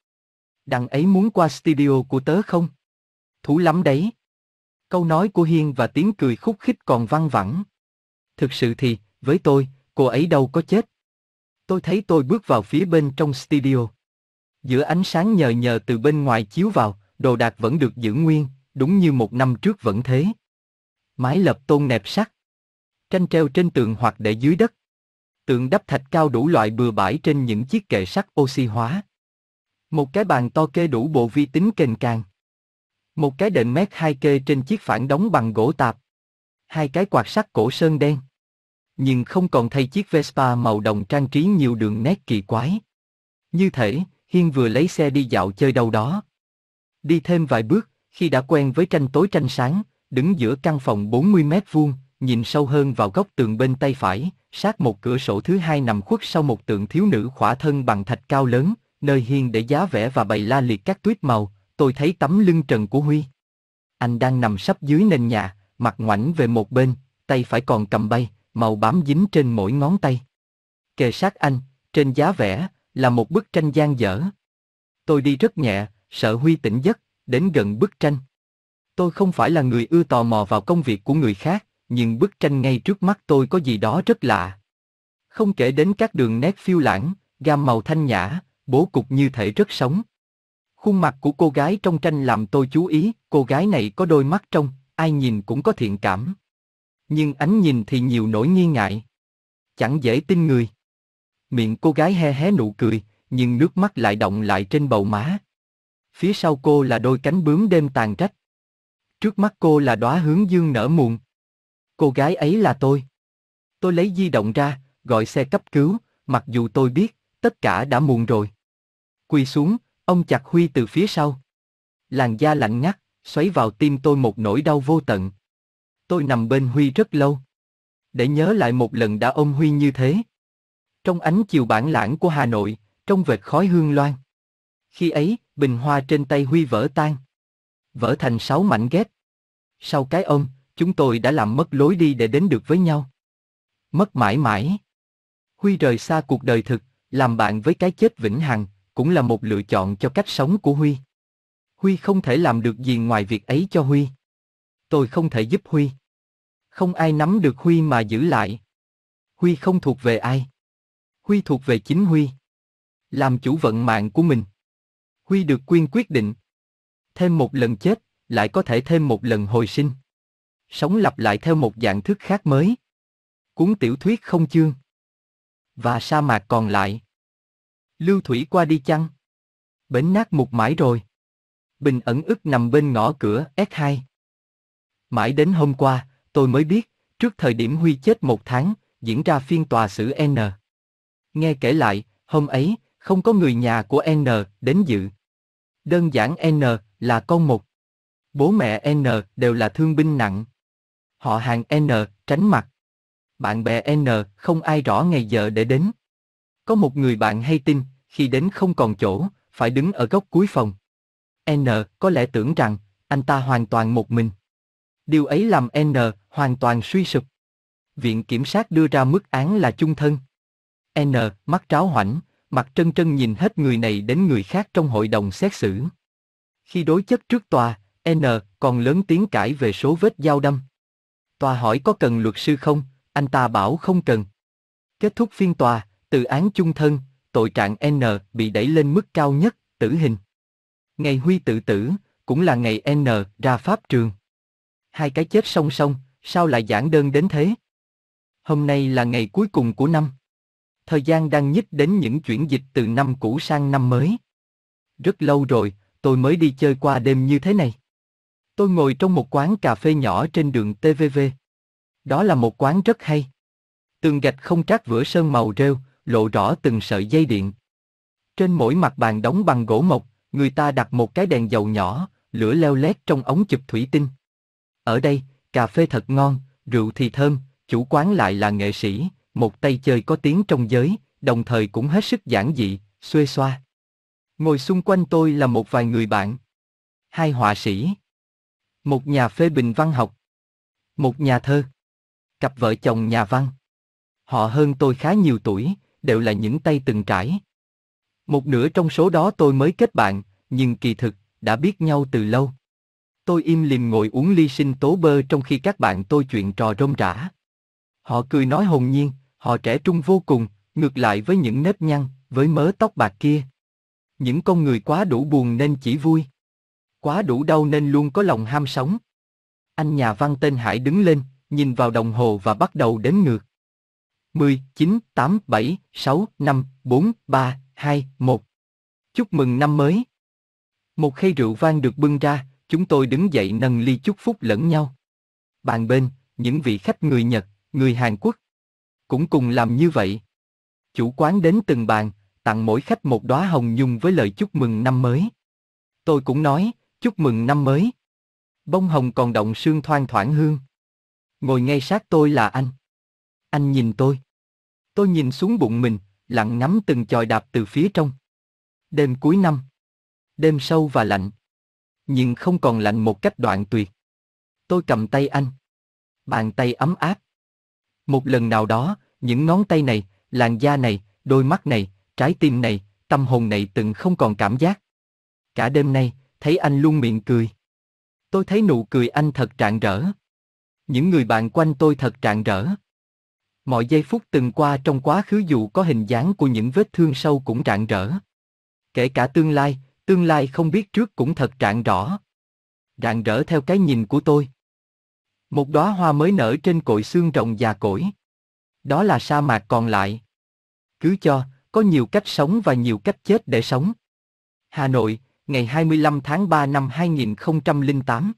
Đằng ấy muốn qua studio của tớ không? Thú lắm đấy. Câu nói của Hiên và tiếng cười khúc khích còn văng vẳng. Thực sự thì, với tôi, cô ấy đâu có chết. Tôi thấy tôi bước vào phía bên trong studio. Giữa ánh sáng nhờ nhờ từ bên ngoài chiếu vào, đồ đạc vẫn được giữ nguyên, đúng như một năm trước vẫn thế. Mái lập tôn nẹp sắt. Tranh treo trên tường hoặc để dưới đất. Tượng đắp thạch cao đủ loại bừa bãi trên những chiếc kệ sắt oxy hóa. Một cái bàn to kê đủ bộ vi tính kềnh càng. Một cái đệm mét hai kê trên chiếc phản đóng bằng gỗ tạp. Hai cái quạt sắt cổ sơn đen. Nhưng không còn thay chiếc Vespa màu đồng trang trí nhiều đường nét kỳ quái. Như thể, Hiên vừa lấy xe đi dạo chơi đâu đó. Đi thêm vài bước, khi đã quen với tranh tối tranh sáng, đứng giữa căn phòng 40 mét vuông, nhìn sâu hơn vào góc tường bên tay phải, sát một cửa sổ thứ hai nằm khuất sau một tượng thiếu nữ khỏa thân bằng thạch cao lớn, nơi hiên để giá vẽ và bày la liệt các tuyết màu, tôi thấy tấm lưng trần của Huy. Anh đang nằm sắp dưới nền nhà, mặt ngoảnh về một bên, tay phải còn cầm bay, màu bám dính trên mỗi ngón tay. Kề sát anh, trên giá vẽ, là một bức tranh gian dở. Tôi đi rất nhẹ, sợ Huy tỉnh giấc, đến gần bức tranh. Tôi không phải là người ưa tò mò vào công việc của người khác, nhưng bức tranh ngay trước mắt tôi có gì đó rất lạ. Không kể đến các đường nét phiêu lãng, gam màu thanh nhã, bố cục như thể rất sống. Khuôn mặt của cô gái trong tranh làm tôi chú ý, cô gái này có đôi mắt trong, ai nhìn cũng có thiện cảm. Nhưng ánh nhìn thì nhiều nỗi nghi ngại. Chẳng dễ tin người. Miệng cô gái he hé nụ cười, nhưng nước mắt lại động lại trên bầu má. Phía sau cô là đôi cánh bướm đêm tàn trách. Trước mắt cô là đóa hướng dương nở muộn. Cô gái ấy là tôi. Tôi lấy di động ra, gọi xe cấp cứu, mặc dù tôi biết, tất cả đã muộn rồi. Quỳ xuống, ông chặt Huy từ phía sau. Làn da lạnh ngắt, xoáy vào tim tôi một nỗi đau vô tận. Tôi nằm bên Huy rất lâu. Để nhớ lại một lần đã ôm Huy như thế. Trong ánh chiều bản lãng của Hà Nội, trong vệt khói hương loan. Khi ấy, bình hoa trên tay Huy vỡ tan. Vỡ thành sáu mảnh ghép. Sau cái ôm, chúng tôi đã làm mất lối đi để đến được với nhau. Mất mãi mãi. Huy rời xa cuộc đời thực, làm bạn với cái chết vĩnh hằng, cũng là một lựa chọn cho cách sống của Huy. Huy không thể làm được gì ngoài việc ấy cho Huy. Tôi không thể giúp Huy. Không ai nắm được Huy mà giữ lại. Huy không thuộc về ai. Huy thuộc về chính Huy. Làm chủ vận mạng của mình. Huy được quyền quyết định. Thêm một lần chết, lại có thể thêm một lần hồi sinh. Sống lặp lại theo một dạng thức khác mới. Cuốn tiểu thuyết không chương. Và sa mạc còn lại. Lưu thủy qua đi chăng? Bến nát mục mãi rồi. Bình ẩn ức nằm bên ngõ cửa S2. Mãi đến hôm qua, tôi mới biết, trước thời điểm Huy chết một tháng, diễn ra phiên tòa xử N. Nghe kể lại, hôm ấy, không có người nhà của N đến dự. Đơn giản N là con một. Bố mẹ N đều là thương binh nặng. Họ hàng N tránh mặt. Bạn bè N không ai rõ ngày giờ để đến. Có một người bạn hay tin, khi đến không còn chỗ, phải đứng ở góc cuối phòng. N có lẽ tưởng rằng, anh ta hoàn toàn một mình. Điều ấy làm N hoàn toàn suy sụp. Viện kiểm sát đưa ra mức án là chung thân. N mắt tráo hoảnh, mặt trân trân nhìn hết người này đến người khác trong hội đồng xét xử. Khi đối chất trước tòa, N còn lớn tiếng cãi về số vết dao đâm. Tòa hỏi có cần luật sư không, anh ta bảo không cần. Kết thúc phiên tòa, từ án chung thân, tội trạng N bị đẩy lên mức cao nhất, tử hình. Ngày Huy tự tử, cũng là ngày N ra pháp trường. Hai cái chết song song, sao lại giản đơn đến thế? Hôm nay là ngày cuối cùng của năm. Thời gian đang nhích đến những chuyển dịch từ năm cũ sang năm mới. Rất lâu rồi, tôi mới đi chơi qua đêm như thế này. Tôi ngồi trong một quán cà phê nhỏ trên đường TVV. Đó là một quán rất hay. Tường gạch không trát vữa sơn màu rêu, lộ rõ từng sợi dây điện. Trên mỗi mặt bàn đóng bằng gỗ mộc, người ta đặt một cái đèn dầu nhỏ, lửa leo lét trong ống chụp thủy tinh. Ở đây, cà phê thật ngon, rượu thì thơm, chủ quán lại là nghệ sĩ, một tay chơi có tiếng trong giới, đồng thời cũng hết sức giản dị, xuê xoa. Ngồi xung quanh tôi là một vài người bạn. Hai họa sĩ. Một nhà phê bình văn học. Một nhà thơ. Cặp vợ chồng nhà văn. Họ hơn tôi khá nhiều tuổi, đều là những tay từng trải. Một nửa trong số đó tôi mới kết bạn, nhưng kỳ thực, đã biết nhau từ lâu. Tôi im lìm ngồi uống ly sinh tố bơ trong khi các bạn tôi chuyện trò rôm rã. Họ cười nói hồn nhiên, họ trẻ trung vô cùng, ngược lại với những nếp nhăn, với mớ tóc bạc kia. Những con người quá đủ buồn nên chỉ vui. Quá đủ đau nên luôn có lòng ham sống. Anh nhà văn tên Hải đứng lên, nhìn vào đồng hồ và bắt đầu đếm ngược. 10, 9, 8, 7, 6, 5, 4, 3, 2, 1. Chúc mừng năm mới. Một khay rượu vang được bưng ra, chúng tôi đứng dậy nâng ly chúc phúc lẫn nhau. Bàn bên, những vị khách người Nhật, người Hàn Quốc cũng cùng làm như vậy. Chủ quán đến từng bàn, tặng mỗi khách một đóa hồng nhung với lời chúc mừng năm mới. Tôi cũng nói, chúc mừng năm mới. Bông hồng còn động sương thoang thoảng hương. Ngồi ngay sát tôi là anh. Anh nhìn tôi. Tôi nhìn xuống bụng mình, lặng ngắm từng chòi đạp từ phía trong. Đêm cuối năm. Đêm sâu và lạnh. Nhưng không còn lạnh một cách đoạn tuyệt. Tôi cầm tay anh. Bàn tay ấm áp. Một lần nào đó, những ngón tay này, làn da này, đôi mắt này, trái tim này, tâm hồn này từng không còn cảm giác. Cả đêm nay, thấy anh luôn miệng cười. Tôi thấy nụ cười anh thật rạng rỡ. Những người bạn quanh tôi thật rạng rỡ. Mọi giây phút từng qua trong quá khứ dù có hình dáng của những vết thương sâu cũng rạng rỡ. Kể cả tương lai, tương lai không biết trước cũng thật rạng rõ. Rạng rỡ theo cái nhìn của tôi. Một đóa hoa mới nở trên cội xương rộng già cỗi. Đó là sa mạc còn lại. Cứ cho, có nhiều cách sống và nhiều cách chết để sống. Hà Nội, ngày 25 tháng 3 năm 2008.